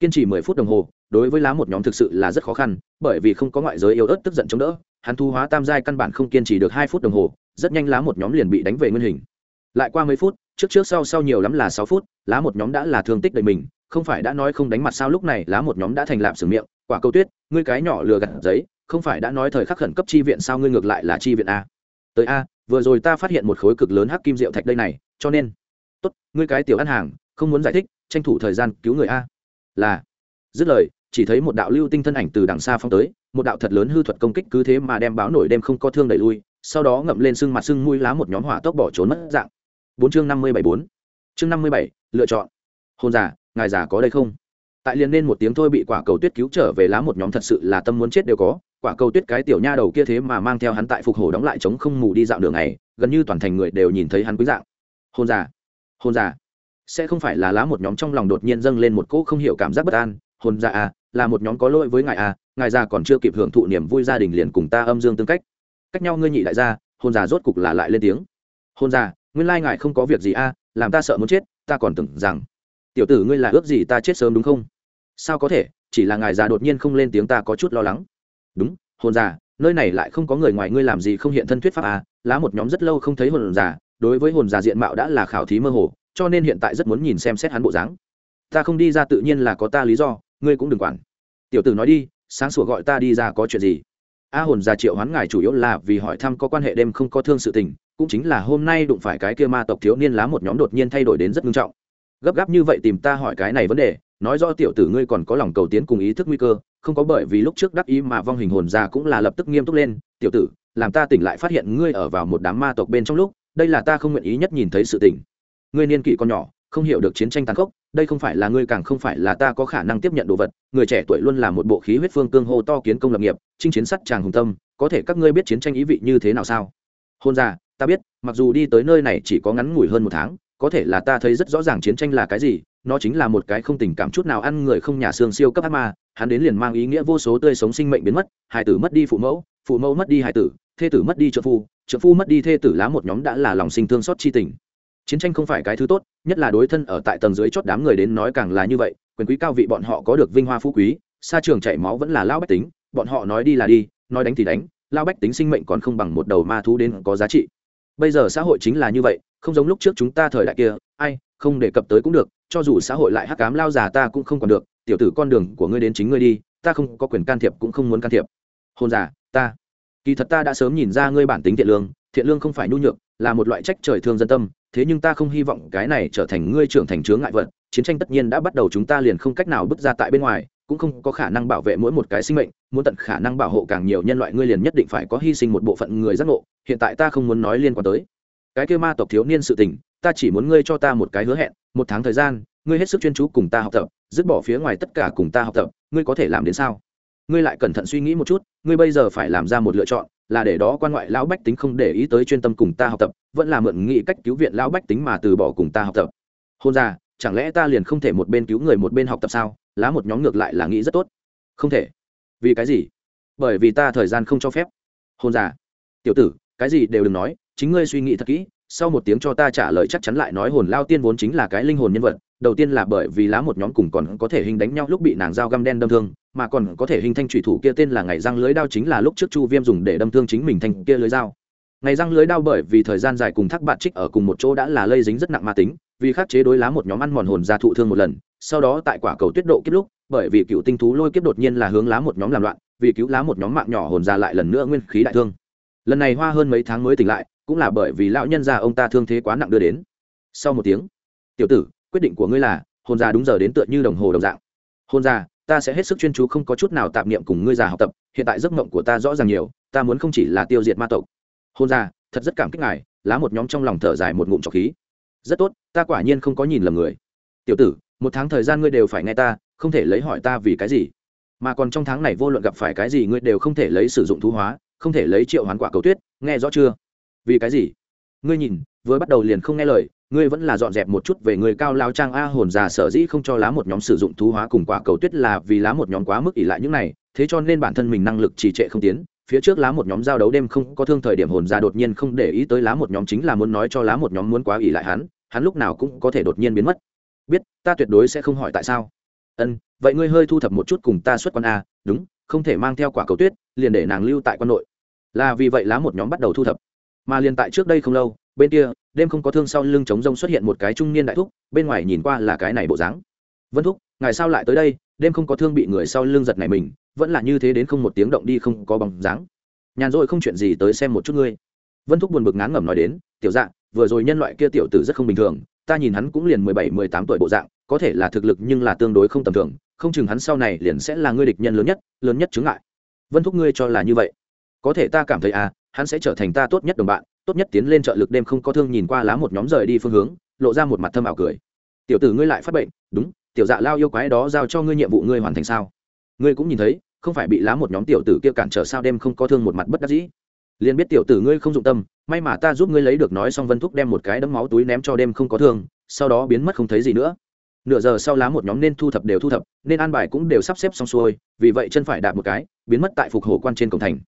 Kiên trì mười phút đồng hồ, đối với lá một nhóm thực sự là rất khó khăn, bởi vì không có ngoại giới yếu ớt tức giận chống đỡ, hắn thu hóa tam giai căn bản không kiên trì được hai phút đồng hồ, rất nhanh lá một nhóm liền bị đánh về nguyên hình. Lại qua mấy phút, trước trước sau sau nhiều lắm là sáu phút, lá một nhóm đã là thương tích đầy mình, không phải đã nói không đánh mặt sao lúc này lá một nhóm đã thành lạp sử miệng, quả câu tuyết, ngươi cái nhỏ lừa gạt giấy không phải đã nói thời khắc khẩn cấp chi viện sao ngươi ngược lại là chi viện a tới a, vừa rồi ta phát hiện một khối cực lớn hắc kim rượu thạch đây này, cho nên. Tốt, ngươi cái tiểu ăn hàng, không muốn giải thích, tranh thủ thời gian cứu người a. Là. Dứt lời, chỉ thấy một đạo lưu tinh thân ảnh từ đằng xa phong tới, một đạo thật lớn hư thuật công kích cứ thế mà đem báo nổi đêm không có thương đẩy lui, sau đó ngậm lên sưng mặt sưng mũi lá một nhóm hỏa tốc bỏ trốn mất dạng. Bốn chương năm mươi bảy bốn. Chương năm mươi bảy, lựa chọn. Hôn giả ngài giả có đây không? Tại liền nên một tiếng thôi bị quả cầu tuyết cứu trở về lá một nhóm thật sự là tâm muốn chết đều có quả cầu tuyết cái tiểu nha đầu kia thế mà mang theo hắn tại phục hồ đóng lại chống không mù đi dạo đường này gần như toàn thành người đều nhìn thấy hắn quý dạng. Hôn giả hôn giả sẽ không phải là lá một nhóm trong lòng đột nhiên dâng lên một cỗ không hiểu cảm giác bất an. Hôn giả à là một nhóm có lỗi với ngài à ngài già còn chưa kịp hưởng thụ niềm vui gia đình liền cùng ta âm dương tương cách. Cách nhau ngươi nhị đại gia hôn giả rốt cục là lại lên tiếng. Hôn giả nguyên lai ngài không có việc gì à, làm ta sợ muốn chết ta còn tưởng rằng. Tiểu tử ngươi là ước gì ta chết sớm đúng không? Sao có thể chỉ là ngài già đột nhiên không lên tiếng ta có chút lo lắng đúng, hồn già, nơi này lại không có người ngoài ngươi làm gì không hiện thân thuyết pháp à? Lá một nhóm rất lâu không thấy hồn già, đối với hồn già diện mạo đã là khảo thí mơ hồ, cho nên hiện tại rất muốn nhìn xem xét hắn bộ dáng. Ta không đi ra tự nhiên là có ta lý do, ngươi cũng đừng quản. Tiểu tử nói đi, sáng sủa gọi ta đi ra có chuyện gì? A hồn già triệu hoán ngài chủ yếu là vì hỏi thăm có quan hệ đêm không có thương sự tình, cũng chính là hôm nay đụng phải cái kia ma tộc thiếu niên lá một nhóm đột nhiên thay đổi đến rất nghiêm trọng. Gấp gáp như vậy tìm ta hỏi cái này vấn đề nói rõ tiểu tử ngươi còn có lòng cầu tiến cùng ý thức nguy cơ, không có bởi vì lúc trước đắc ý mà vong hình hồn ra cũng là lập tức nghiêm túc lên, tiểu tử, làm ta tỉnh lại phát hiện ngươi ở vào một đám ma tộc bên trong lúc, đây là ta không nguyện ý nhất nhìn thấy sự tỉnh ngươi niên kỷ còn nhỏ, không hiểu được chiến tranh tàn khốc, đây không phải là ngươi càng không phải là ta có khả năng tiếp nhận đồ vật, người trẻ tuổi luôn là một bộ khí huyết phương cương hô to kiến công lập nghiệp, chinh chiến sắt tràng hùng tâm, có thể các ngươi biết chiến tranh ý vị như thế nào sao? Hôn ra ta biết, mặc dù đi tới nơi này chỉ có ngắn ngủi hơn một tháng, có thể là ta thấy rất rõ ràng chiến tranh là cái gì nó chính là một cái không tình cảm chút nào ăn người không nhà xương siêu cấp ác ma, hắn đến liền mang ý nghĩa vô số tươi sống sinh mệnh biến mất, hải tử mất đi phụ mẫu phụ mẫu mất đi hải tử, thê tử mất đi trợ phu trợ phu mất đi thê tử lá một nhóm đã là lòng sinh thương xót chi tình. Chiến tranh không phải cái thứ tốt, nhất là đối thân ở tại tầng dưới chót đám người đến nói càng là như vậy, quyền quý cao vị bọn họ có được vinh hoa phú quý, xa trường chảy máu vẫn là lao bách tính, bọn họ nói đi là đi, nói đánh thì đánh lao bách tính sinh mệnh còn không bằng một đầu ma thú đến có giá trị. Bây giờ xã hội chính là như vậy, không giống lúc trước chúng ta thời đại kia, ai, không đề cập tới cũng được cho dù xã hội lại hắc cám lao già ta cũng không còn được, tiểu tử con đường của ngươi đến chính ngươi đi, ta không có quyền can thiệp cũng không muốn can thiệp. Hôn giả ta. Kỳ thật ta đã sớm nhìn ra ngươi bản tính thiện lương thiện lương không phải nhu nhược, là một loại trách trời thương dân tâm, thế nhưng ta không hy vọng cái này trở thành ngươi trưởng thành chướng ngại vật, chiến tranh tất nhiên đã bắt đầu chúng ta liền không cách nào bước ra tại bên ngoài, cũng không có khả năng bảo vệ mỗi một cái sinh mệnh, muốn tận khả năng bảo hộ càng nhiều nhân loại ngươi liền nhất định phải có hy sinh một bộ phận người giác ngộ, hiện tại ta không muốn nói liên quan tới. Cái kêu ma tộc thiếu niên sự tình, ta chỉ muốn ngươi cho ta một cái hứa hẹn một tháng thời gian, ngươi hết sức chuyên chú cùng ta học tập, dứt bỏ phía ngoài tất cả cùng ta học tập, ngươi có thể làm đến sao? Ngươi lại cẩn thận suy nghĩ một chút, ngươi bây giờ phải làm ra một lựa chọn, là để đó quan ngoại lão bách tính không để ý tới chuyên tâm cùng ta học tập, vẫn là mượn nghị cách cứu viện lão bách tính mà từ bỏ cùng ta học tập. Hôn ra, chẳng lẽ ta liền không thể một bên cứu người một bên học tập sao? Lá một nhóm ngược lại là nghĩ rất tốt. Không thể. Vì cái gì? Bởi vì ta thời gian không cho phép. Hôn già tiểu tử, cái gì đều đừng nói, chính ngươi suy nghĩ thật kỹ sau một tiếng cho ta trả lời chắc chắn lại nói hồn lao tiên vốn chính là cái linh hồn nhân vật, đầu tiên là bởi vì lá một nhóm cùng còn có thể hình đánh nhau lúc bị nàng dao găm đen đâm thương, mà còn có thể hình thanh thủy thủ kia tên là ngày răng lưới đao chính là lúc trước chu viêm dùng để đâm thương chính mình thành kia lưới dao. Ngày răng lưới đao bởi vì thời gian dài cùng thác bạn trích ở cùng một chỗ đã là lây dính rất nặng ma tính, vì khắc chế đối lá một nhóm ăn mòn hồn ra thụ thương một lần, sau đó tại quả cầu tuyết độ kiếp lúc, bởi vì cựu tinh thú lôi kiếp đột nhiên là hướng lá một nhóm làm loạn, vì cứu lá một nhóm mạng nhỏ hồn ra lại lần nữa nguyên khí đại thương lần này hoa hơn mấy tháng mới tỉnh lại, cũng là bởi vì lão nhân già ông ta thương thế quá nặng đưa đến. Sau một tiếng, tiểu tử, quyết định của ngươi là hôn già đúng giờ đến tựa như đồng hồ đồng dạng. Hôn già, ta sẽ hết sức chuyên chú không có chút nào tạp niệm cùng ngươi già học tập, hiện tại giấc mộng của ta rõ ràng nhiều, ta muốn không chỉ là tiêu diệt ma tộc. Hôn già, thật rất cảm kích ngài, lá một nhóm trong lòng thở dài một ngụm trọc khí. Rất tốt, ta quả nhiên không có nhìn lầm người. Tiểu tử, một tháng thời gian ngươi đều phải nghe ta, không thể lấy hỏi ta vì cái gì. Mà còn trong tháng này vô luận gặp phải cái gì ngươi đều không thể lấy sử dụng thú hóa không thể lấy triệu hoán quả cầu tuyết, nghe rõ chưa? Vì cái gì? Ngươi nhìn, vừa bắt đầu liền không nghe lời, ngươi vẫn là dọn dẹp một chút về người cao lao trang a hồn già sở dĩ không cho lá một nhóm sử dụng thú hóa cùng quả cầu tuyết là vì lá một nhóm quá mức ỉ lại những này, thế cho nên bản thân mình năng lực trì trệ không tiến, phía trước lá một nhóm giao đấu đêm không có thương thời điểm hồn già đột nhiên không để ý tới lá một nhóm chính là muốn nói cho lá một nhóm muốn quá ỉ lại hắn hắn lúc nào cũng có thể đột nhiên biến mất. Biết, ta tuyệt đối sẽ không hỏi tại sao. Ân, vậy ngươi hơi thu thập một chút cùng ta xuất quan a, đúng không thể mang theo quả cầu tuyết, liền để nàng lưu tại quan nội. Là vì vậy lá một nhóm bắt đầu thu thập. Mà liền tại trước đây không lâu, bên kia, đêm không có thương sau lưng chống rông xuất hiện một cái trung niên đại thúc, bên ngoài nhìn qua là cái này bộ dáng. Vân thúc ngày sao lại tới đây? Đêm không có thương bị người sau lưng giật này mình, vẫn là như thế đến không một tiếng động đi không có bóng dáng. Nhàn rồi không chuyện gì tới xem một chút ngươi. Vân thúc buồn bực ngán ngẩm nói đến, tiểu dạng, vừa rồi nhân loại kia tiểu tử rất không bình thường, ta nhìn hắn cũng liền mười bảy, mười tám tuổi bộ dạng, có thể là thực lực nhưng là tương đối không tầm thường không chừng hắn sau này liền sẽ là ngươi địch nhân lớn nhất lớn nhất chướng ngại. Vân thúc ngươi cho là như vậy. Có thể ta cảm thấy à hắn sẽ trở thành ta tốt nhất đồng bạn, tốt nhất tiến lên trợ lực đêm không có thương nhìn qua lá một nhóm rời đi phương hướng, lộ ra một mặt thâm ảo cười. Tiểu tử ngươi lại phát bệnh, đúng, tiểu dạ lao yêu quái đó giao cho ngươi nhiệm vụ ngươi hoàn thành sao? Ngươi cũng nhìn thấy, không phải bị lá một nhóm tiểu tử kia cản trở sao đêm không có thương một mặt bất đắc dĩ. Liền biết tiểu tử ngươi không dụng tâm, may mà ta giúp ngươi lấy được nói xong vân thúc đem một cái đấm máu túi ném cho đêm không có thương, sau đó biến mất không thấy gì nữa nửa giờ sau lá một nhóm nên thu thập đều thu thập, nên an bài cũng đều sắp xếp xong xuôi, vì vậy chân phải đạp một cái, biến mất tại phục hồ quan trên cổng thành.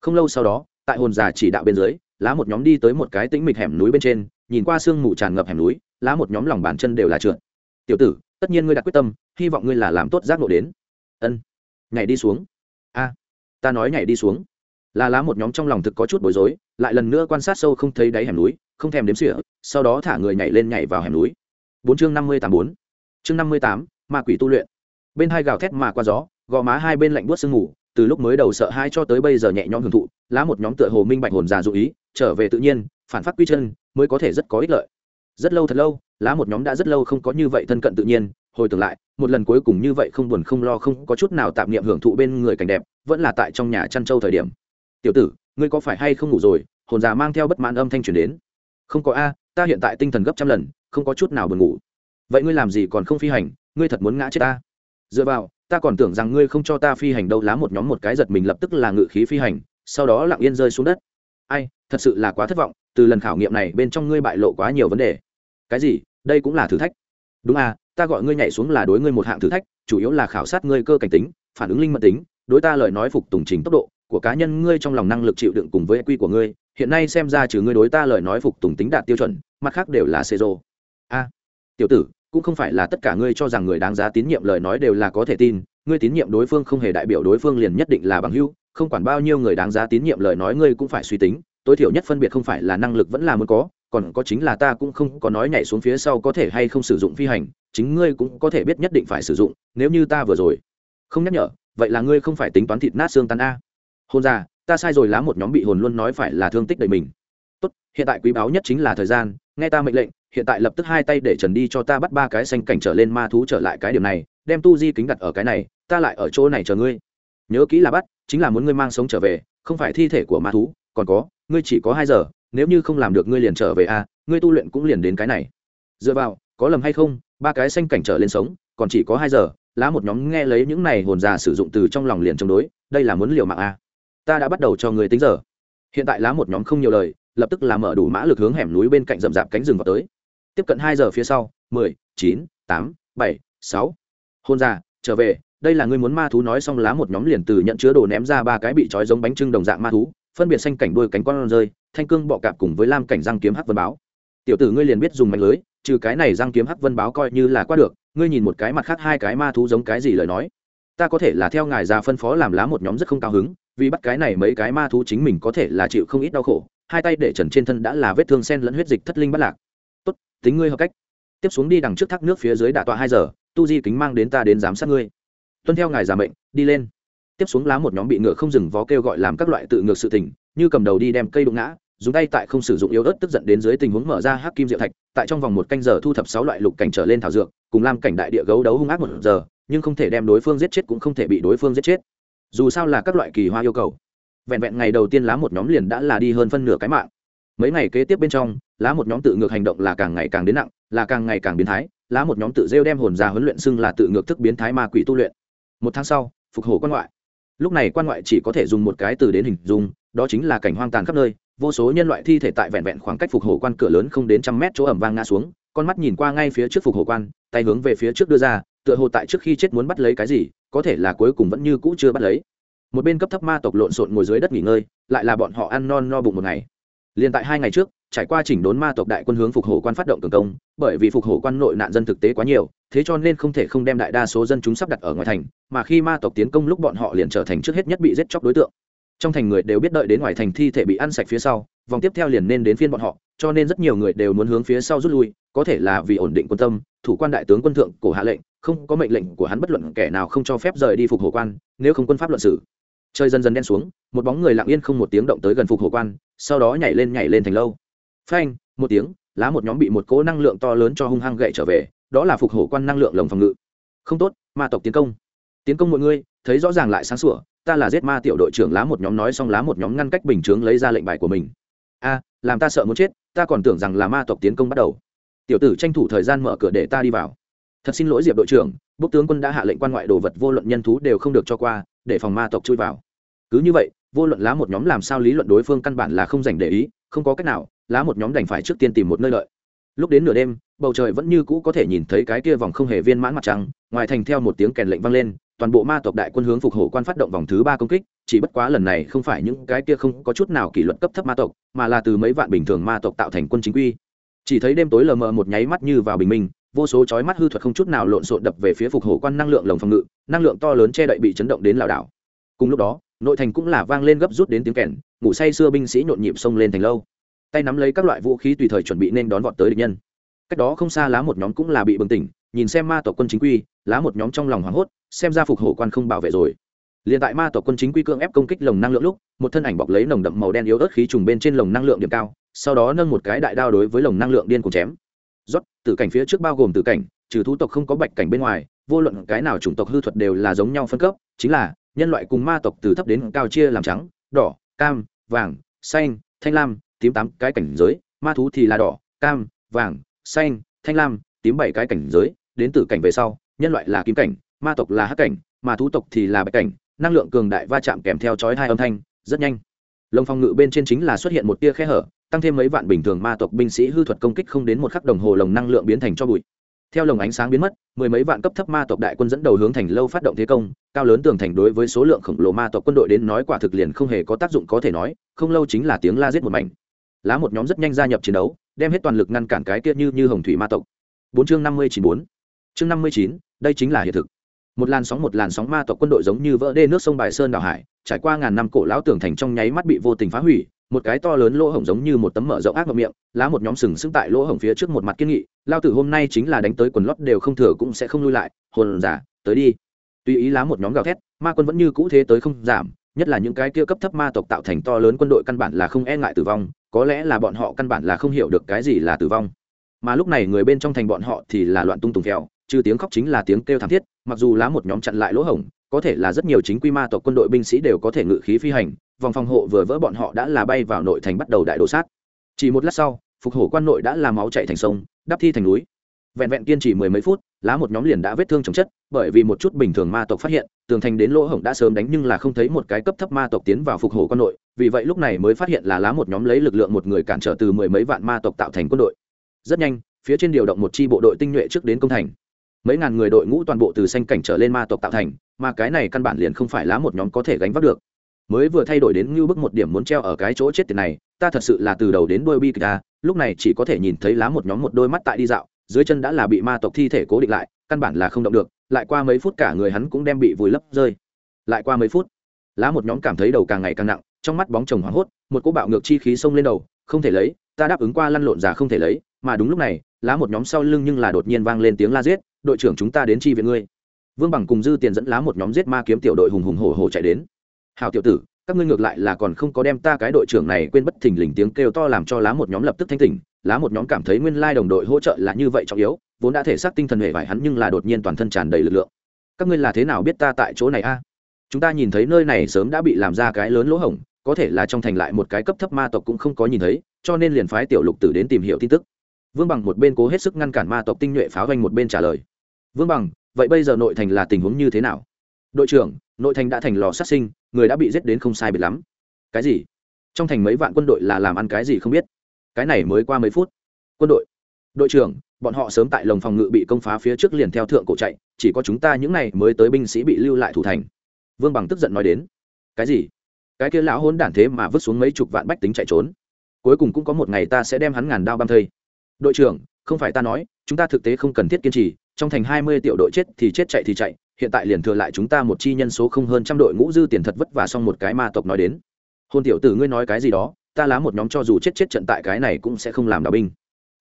Không lâu sau đó, tại hồn già chỉ đạo bên dưới, lá một nhóm đi tới một cái tĩnh mịch hẻm núi bên trên, nhìn qua sương mù tràn ngập hẻm núi, lá một nhóm lòng bàn chân đều là trượt. Tiểu tử, tất nhiên ngươi đặt quyết tâm, hy vọng ngươi là làm tốt giác nộ đến. Ân, nhảy đi xuống. A, ta nói nhảy đi xuống. Là lá một nhóm trong lòng thực có chút bối rối, lại lần nữa quan sát sâu không thấy đáy hẻm núi, không thèm đếm sỉa sau đó thả người nhảy lên nhảy vào hẻm núi. Bốn chương năm mươi tám bốn chương năm mươi tám, ma quỷ tu luyện. Bên hai gào thét mà qua gió, gò má hai bên lạnh buốt sương ngủ từ lúc mới đầu sợ hai cho tới bây giờ nhẹ nhõm hưởng thụ, lá một nhóm tựa hồ minh bạch hồn già dụ ý, trở về tự nhiên, phản phát quy chân, mới có thể rất có ích lợi. Rất lâu thật lâu, lá một nhóm đã rất lâu không có như vậy thân cận tự nhiên, hồi tưởng lại, một lần cuối cùng như vậy không buồn không lo, không có chút nào tạm niệm hưởng thụ bên người cảnh đẹp, vẫn là tại trong nhà chăn trâu thời điểm. Tiểu tử, ngươi có phải hay không ngủ rồi? Hồn già mang theo bất mãn âm thanh truyền đến. Không có a, ta hiện tại tinh thần gấp trăm lần, không có chút nào buồn ngủ vậy ngươi làm gì còn không phi hành, ngươi thật muốn ngã chết ta? Dựa vào, ta còn tưởng rằng ngươi không cho ta phi hành đâu, lá một nhóm một cái giật mình lập tức là ngự khí phi hành, sau đó lặng yên rơi xuống đất. Ai, thật sự là quá thất vọng, từ lần khảo nghiệm này bên trong ngươi bại lộ quá nhiều vấn đề. Cái gì? Đây cũng là thử thách. Đúng à ta gọi ngươi nhảy xuống là đối ngươi một hạng thử thách, chủ yếu là khảo sát ngươi cơ cảnh tính, phản ứng linh mật tính, đối ta lời nói phục tùng trình tốc độ của cá nhân ngươi trong lòng năng lực chịu đựng cùng với quy của ngươi, hiện nay xem ra trừ ngươi đối ta lời nói phục tùng tính đạt tiêu chuẩn, mặt khác đều là xê rô. A, tiểu tử cũng không phải là tất cả ngươi cho rằng người đáng giá tín nhiệm lời nói đều là có thể tin, ngươi tín nhiệm đối phương không hề đại biểu đối phương liền nhất định là bằng hữu, không quản bao nhiêu người đáng giá tín nhiệm lời nói ngươi cũng phải suy tính, tối thiểu nhất phân biệt không phải là năng lực vẫn là muốn có, còn có chính là ta cũng không có nói nhảy xuống phía sau có thể hay không sử dụng phi hành, chính ngươi cũng có thể biết nhất định phải sử dụng, nếu như ta vừa rồi không nhắc nhở, vậy là ngươi không phải tính toán thịt nát xương tan a. Hôn ra, ta sai rồi lá một nhóm bị hồn luôn nói phải là thương tích đầy mình. Tốt, hiện tại quý báu nhất chính là thời gian, nghe ta mệnh lệnh hiện tại lập tức hai tay để trần đi cho ta bắt ba cái xanh cảnh trở lên ma thú trở lại cái điểm này, đem tu di kính đặt ở cái này, ta lại ở chỗ này chờ ngươi. Nhớ kỹ là bắt, chính là muốn ngươi mang sống trở về, không phải thi thể của ma thú, còn có, ngươi chỉ có hai giờ, nếu như không làm được ngươi liền trở về a ngươi tu luyện cũng liền đến cái này. Dựa vào, có lầm hay không, ba cái xanh cảnh trở lên sống, còn chỉ có hai giờ, lá một nhóm nghe lấy những này hồn già sử dụng từ trong lòng liền chống đối, đây là muốn liều mạng a ta đã bắt đầu cho người tính giờ. Hiện tại lá một nhóm không nhiều lời, lập tức là mở đủ mã lực hướng hẻm núi bên cạnh rậm rạp cánh rừng vào tới tiếp cận hai giờ phía sau, mười, chín, tám, bảy, sáu. Hôn ra, trở về, đây là ngươi muốn ma thú nói xong lá một nhóm liền từ nhận chứa đồ ném ra ba cái bị trói giống bánh trưng đồng dạng ma thú, phân biệt xanh cảnh đuôi cánh con rơi, thanh cương bọ cạp cùng với lam cảnh răng kiếm hắc vân báo. Tiểu tử ngươi liền biết dùng mạnh lưới, trừ cái này răng kiếm hắc vân báo coi như là qua được, ngươi nhìn một cái mặt khác hai cái ma thú giống cái gì lời nói. Ta có thể là theo ngài già phân phó làm lá một nhóm rất không cao hứng, vì bắt cái này mấy cái ma thú chính mình có thể là chịu không ít đau khổ, hai tay để trần trên thân đã là vết thương sen lẫn huyết dịch thất linh bắt lạc tính ngươi hợp cách. Tiếp xuống đi đằng trước thác nước phía dưới đả tọa hai giờ, tu di kính mang đến ta đến giám sát ngươi. Tuân theo ngài giả mệnh, đi lên. Tiếp xuống lá một nhóm bị ngựa không dừng vó kêu gọi làm các loại tự ngược sự tình, như cầm đầu đi đem cây đụng ngã, dùng tay tại không sử dụng yếu ớt tức giận đến dưới tình huống mở ra hắc kim diệu thạch, tại trong vòng một canh giờ thu thập sáu loại lục cảnh trở lên thảo dược, cùng làm cảnh đại địa gấu đấu hung ác một giờ, nhưng không thể đem đối phương giết chết cũng không thể bị đối phương giết chết. Dù sao là các loại kỳ hoa yêu cầu. Vẹn vẹn ngày đầu tiên lá một nhóm liền đã là đi hơn phân nửa cái mạng mấy ngày kế tiếp bên trong, lá một nhóm tự ngược hành động là càng ngày càng đến nặng, là càng ngày càng biến thái, lá một nhóm tự rêu đem hồn ra huấn luyện xưng là tự ngược thức biến thái ma quỷ tu luyện. Một tháng sau, phục hồi quan ngoại. Lúc này quan ngoại chỉ có thể dùng một cái từ đến hình dung, đó chính là cảnh hoang tàn khắp nơi, vô số nhân loại thi thể tại vẹn vẹn khoảng cách phục hồi quan cửa lớn không đến trăm mét chỗ ẩm vang ngã xuống, con mắt nhìn qua ngay phía trước phục hồi quan, tay hướng về phía trước đưa ra, tựa hồ tại trước khi chết muốn bắt lấy cái gì, có thể là cuối cùng vẫn như cũ chưa bắt lấy. Một bên cấp thấp ma tộc lộn xộn ngồi dưới đất nghỉ ngơi, lại là bọn họ ăn non no bụng một ngày liền tại hai ngày trước, trải qua chỉnh đốn ma tộc đại quân hướng phục hổ quan phát động cường công, bởi vì phục hổ quan nội nạn dân thực tế quá nhiều, thế cho nên không thể không đem đại đa số dân chúng sắp đặt ở ngoài thành, mà khi ma tộc tiến công lúc bọn họ liền trở thành trước hết nhất bị giết chóc đối tượng trong thành người đều biết đợi đến ngoài thành thi thể bị ăn sạch phía sau, vòng tiếp theo liền nên đến phiên bọn họ, cho nên rất nhiều người đều muốn hướng phía sau rút lui, có thể là vì ổn định quân tâm, thủ quan đại tướng quân thượng cổ hạ lệnh, không có mệnh lệnh của hắn bất luận kẻ nào không cho phép rời đi phục hồ quan, nếu không quân pháp luận xử chơi dần dần đen xuống, một bóng người lặng yên không một tiếng động tới gần phục hồ quan, sau đó nhảy lên nhảy lên thành lâu. Phanh, một tiếng, lá một nhóm bị một cỗ năng lượng to lớn cho hung hăng gậy trở về, đó là phục hồ quan năng lượng lồng phòng ngự. Không tốt, ma tộc tiến công. Tiến công mọi người, thấy rõ ràng lại sáng sủa, ta là giết ma tiểu đội trưởng lá một nhóm nói xong lá một nhóm ngăn cách bình chướng lấy ra lệnh bài của mình. A, làm ta sợ muốn chết, ta còn tưởng rằng là ma tộc tiến công bắt đầu. Tiểu tử tranh thủ thời gian mở cửa để ta đi vào thật xin lỗi diệp đội trưởng, bốc tướng quân đã hạ lệnh quan ngoại đồ vật vô luận nhân thú đều không được cho qua, để phòng ma tộc chui vào. Cứ như vậy, vô luận lá một nhóm làm sao lý luận đối phương căn bản là không dành để ý, không có cách nào, lá một nhóm đành phải trước tiên tìm một nơi lợi. Lúc đến nửa đêm, bầu trời vẫn như cũ có thể nhìn thấy cái kia vòng không hề viên mãn mặt trăng, ngoài thành theo một tiếng kèn lệnh vang lên, toàn bộ ma tộc đại quân hướng phục hổ quan phát động vòng thứ ba công kích, chỉ bất quá lần này không phải những cái kia không có chút nào kỷ luật cấp thấp ma tộc, mà là từ mấy vạn bình thường ma tộc tạo thành quân chính quy. Chỉ thấy đêm tối lờ mờ một nháy mắt như vào bình minh vô số chói mắt hư thuật không chút nào lộn xộn đập về phía phục hổ quan năng lượng lồng phòng ngự, năng lượng to lớn che đậy bị chấn động đến lảo đảo. Cùng lúc đó, nội thành cũng là vang lên gấp rút đến tiếng kèn, ngủ say xưa binh sĩ nhộn nhịp xông lên thành lâu. Tay nắm lấy các loại vũ khí tùy thời chuẩn bị nên đón vọt tới địch nhân. Cách đó không xa lá một nhóm cũng là bị bừng tỉnh, nhìn xem ma tộc quân chính quy, lá một nhóm trong lòng hoảng hốt, xem ra phục hổ quan không bảo vệ rồi. Liền tại ma tộc quân chính quy cưỡng ép công kích lồng năng lượng lúc, một thân ảnh bọc lấy nồng đậm màu đen yếu ớt khí trùng bên trên lồng năng lượng điểm cao, sau đó nâng một cái đại đao đối với lồng năng lượng điên cùng chém rót, tử cảnh phía trước bao gồm tử cảnh, trừ thú tộc không có bạch cảnh bên ngoài, vô luận cái nào chủng tộc hư thuật đều là giống nhau phân cấp, chính là nhân loại cùng ma tộc từ thấp đến cao chia làm trắng, đỏ, cam, vàng, xanh, thanh lam, tím tám cái cảnh giới, ma thú thì là đỏ, cam, vàng, xanh, thanh lam, tím bảy cái cảnh giới, đến từ cảnh về sau, nhân loại là kim cảnh, ma tộc là hắc cảnh, mà thú tộc thì là bạch cảnh, năng lượng cường đại va chạm kèm theo chói hai âm thanh, rất nhanh. Lồng phòng ngự bên trên chính là xuất hiện một tia khe hở tăng thêm mấy vạn bình thường ma tộc binh sĩ hư thuật công kích không đến một khắc đồng hồ lồng năng lượng biến thành cho bụi. Theo lồng ánh sáng biến mất, mười mấy vạn cấp thấp ma tộc đại quân dẫn đầu hướng thành lâu phát động thế công, cao lớn tường thành đối với số lượng khổng lồ ma tộc quân đội đến nói quả thực liền không hề có tác dụng có thể nói, không lâu chính là tiếng la giết một mảnh. Lá một nhóm rất nhanh gia nhập chiến đấu, đem hết toàn lực ngăn cản cái kia như như hồng thủy ma tộc. Bốn chương năm mươi chín bốn. Chương năm mươi chín, đây chính là hiện thực. Một làn sóng một làn sóng ma tộc quân đội giống như vỡ đê nước sông bài sơn đảo hải, trải qua ngàn năm cổ lão tường thành trong nháy mắt bị vô tình phá hủy một cái to lớn lỗ hổng giống như một tấm mở rộng ác mộng miệng, lá một nhóm sừng sững tại lỗ hổng phía trước một mặt kiên nghị, lao tử hôm nay chính là đánh tới quần lót đều không thừa cũng sẽ không lui lại, hồn giả, tới đi. Tùy ý lá một nhóm gào thét, ma quân vẫn như cũ thế tới không giảm, nhất là những cái kia cấp thấp ma tộc tạo thành to lớn quân đội căn bản là không e ngại tử vong, có lẽ là bọn họ căn bản là không hiểu được cái gì là tử vong. Mà lúc này người bên trong thành bọn họ thì là loạn tung tùng kẹo trừ tiếng khóc chính là tiếng kêu thảm thiết, mặc dù lá một nhóm chặn lại lỗ hổng, có thể là rất nhiều chính quy ma tộc quân đội binh sĩ đều có thể ngự khí phi hành vòng phòng hộ vừa vỡ bọn họ đã là bay vào nội thành bắt đầu đại đổ sát. Chỉ một lát sau, phục hổ quan nội đã là máu chạy thành sông, đắp thi thành núi. Vẹn vẹn kiên trì mười mấy phút, lá một nhóm liền đã vết thương chồng chất, bởi vì một chút bình thường ma tộc phát hiện, tường thành đến lỗ hổng đã sớm đánh nhưng là không thấy một cái cấp thấp ma tộc tiến vào phục hổ quan nội, vì vậy lúc này mới phát hiện là lá một nhóm lấy lực lượng một người cản trở từ mười mấy vạn ma tộc tạo thành quân đội. Rất nhanh, phía trên điều động một chi bộ đội tinh nhuệ trước đến công thành. Mấy ngàn người đội ngũ toàn bộ từ xanh cảnh trở lên ma tộc tạo thành, mà cái này căn bản liền không phải lá một nhóm có thể gánh vác được mới vừa thay đổi đến như bức một điểm muốn treo ở cái chỗ chết tiền này, ta thật sự là từ đầu đến đôi bi kịch ta lúc này chỉ có thể nhìn thấy lá một nhóm một đôi mắt tại đi dạo, dưới chân đã là bị ma tộc thi thể cố định lại, căn bản là không động được, lại qua mấy phút cả người hắn cũng đem bị vùi lấp rơi. Lại qua mấy phút, lá một nhóm cảm thấy đầu càng ngày càng nặng, trong mắt bóng chồng hoảng hốt, một cỗ bạo ngược chi khí xông lên đầu, không thể lấy, ta đáp ứng qua lăn lộn già không thể lấy, mà đúng lúc này, lá một nhóm sau lưng nhưng là đột nhiên vang lên tiếng la giết, đội trưởng chúng ta đến chi viện ngươi. Vương bằng cùng dư tiền dẫn lá một nhóm giết ma kiếm tiểu đội hùng hùng hổ hổ chạy đến hào tiểu tử, các ngươi ngược lại là còn không có đem ta cái đội trưởng này quên bất thình lình tiếng kêu to làm cho lá một nhóm lập tức thanh tỉnh, lá một nhóm cảm thấy nguyên lai đồng đội hỗ trợ là như vậy trọng yếu, vốn đã thể xác tinh thần hệ vải hắn nhưng là đột nhiên toàn thân tràn đầy lực lượng. Các ngươi là thế nào biết ta tại chỗ này a? Chúng ta nhìn thấy nơi này sớm đã bị làm ra cái lớn lỗ hổng, có thể là trong thành lại một cái cấp thấp ma tộc cũng không có nhìn thấy, cho nên liền phái tiểu lục tử đến tìm hiểu tin tức. Vương bằng một bên cố hết sức ngăn cản ma tộc tinh nhuệ pháo doanh một bên trả lời. Vương bằng, vậy bây giờ nội thành là tình huống như thế nào? Đội trưởng, nội thành đã thành lò sát sinh người đã bị giết đến không sai biệt lắm. Cái gì? Trong thành mấy vạn quân đội là làm ăn cái gì không biết? Cái này mới qua mấy phút. Quân đội. Đội trưởng, bọn họ sớm tại lồng phòng ngự bị công phá phía trước liền theo thượng cổ chạy, chỉ có chúng ta những này mới tới binh sĩ bị lưu lại thủ thành. Vương bằng tức giận nói đến. Cái gì? Cái kia lão hôn đản thế mà vứt xuống mấy chục vạn bách tính chạy trốn. Cuối cùng cũng có một ngày ta sẽ đem hắn ngàn đao băm thây. Đội trưởng, không phải ta nói, chúng ta thực tế không cần thiết kiên trì, trong thành hai mươi tiểu đội chết thì chết chạy thì chạy hiện tại liền thừa lại chúng ta một chi nhân số không hơn trăm đội ngũ dư tiền thật vất vả xong một cái ma tộc nói đến. Hôn tiểu tử ngươi nói cái gì đó, ta lá một nhóm cho dù chết chết trận tại cái này cũng sẽ không làm đạo binh.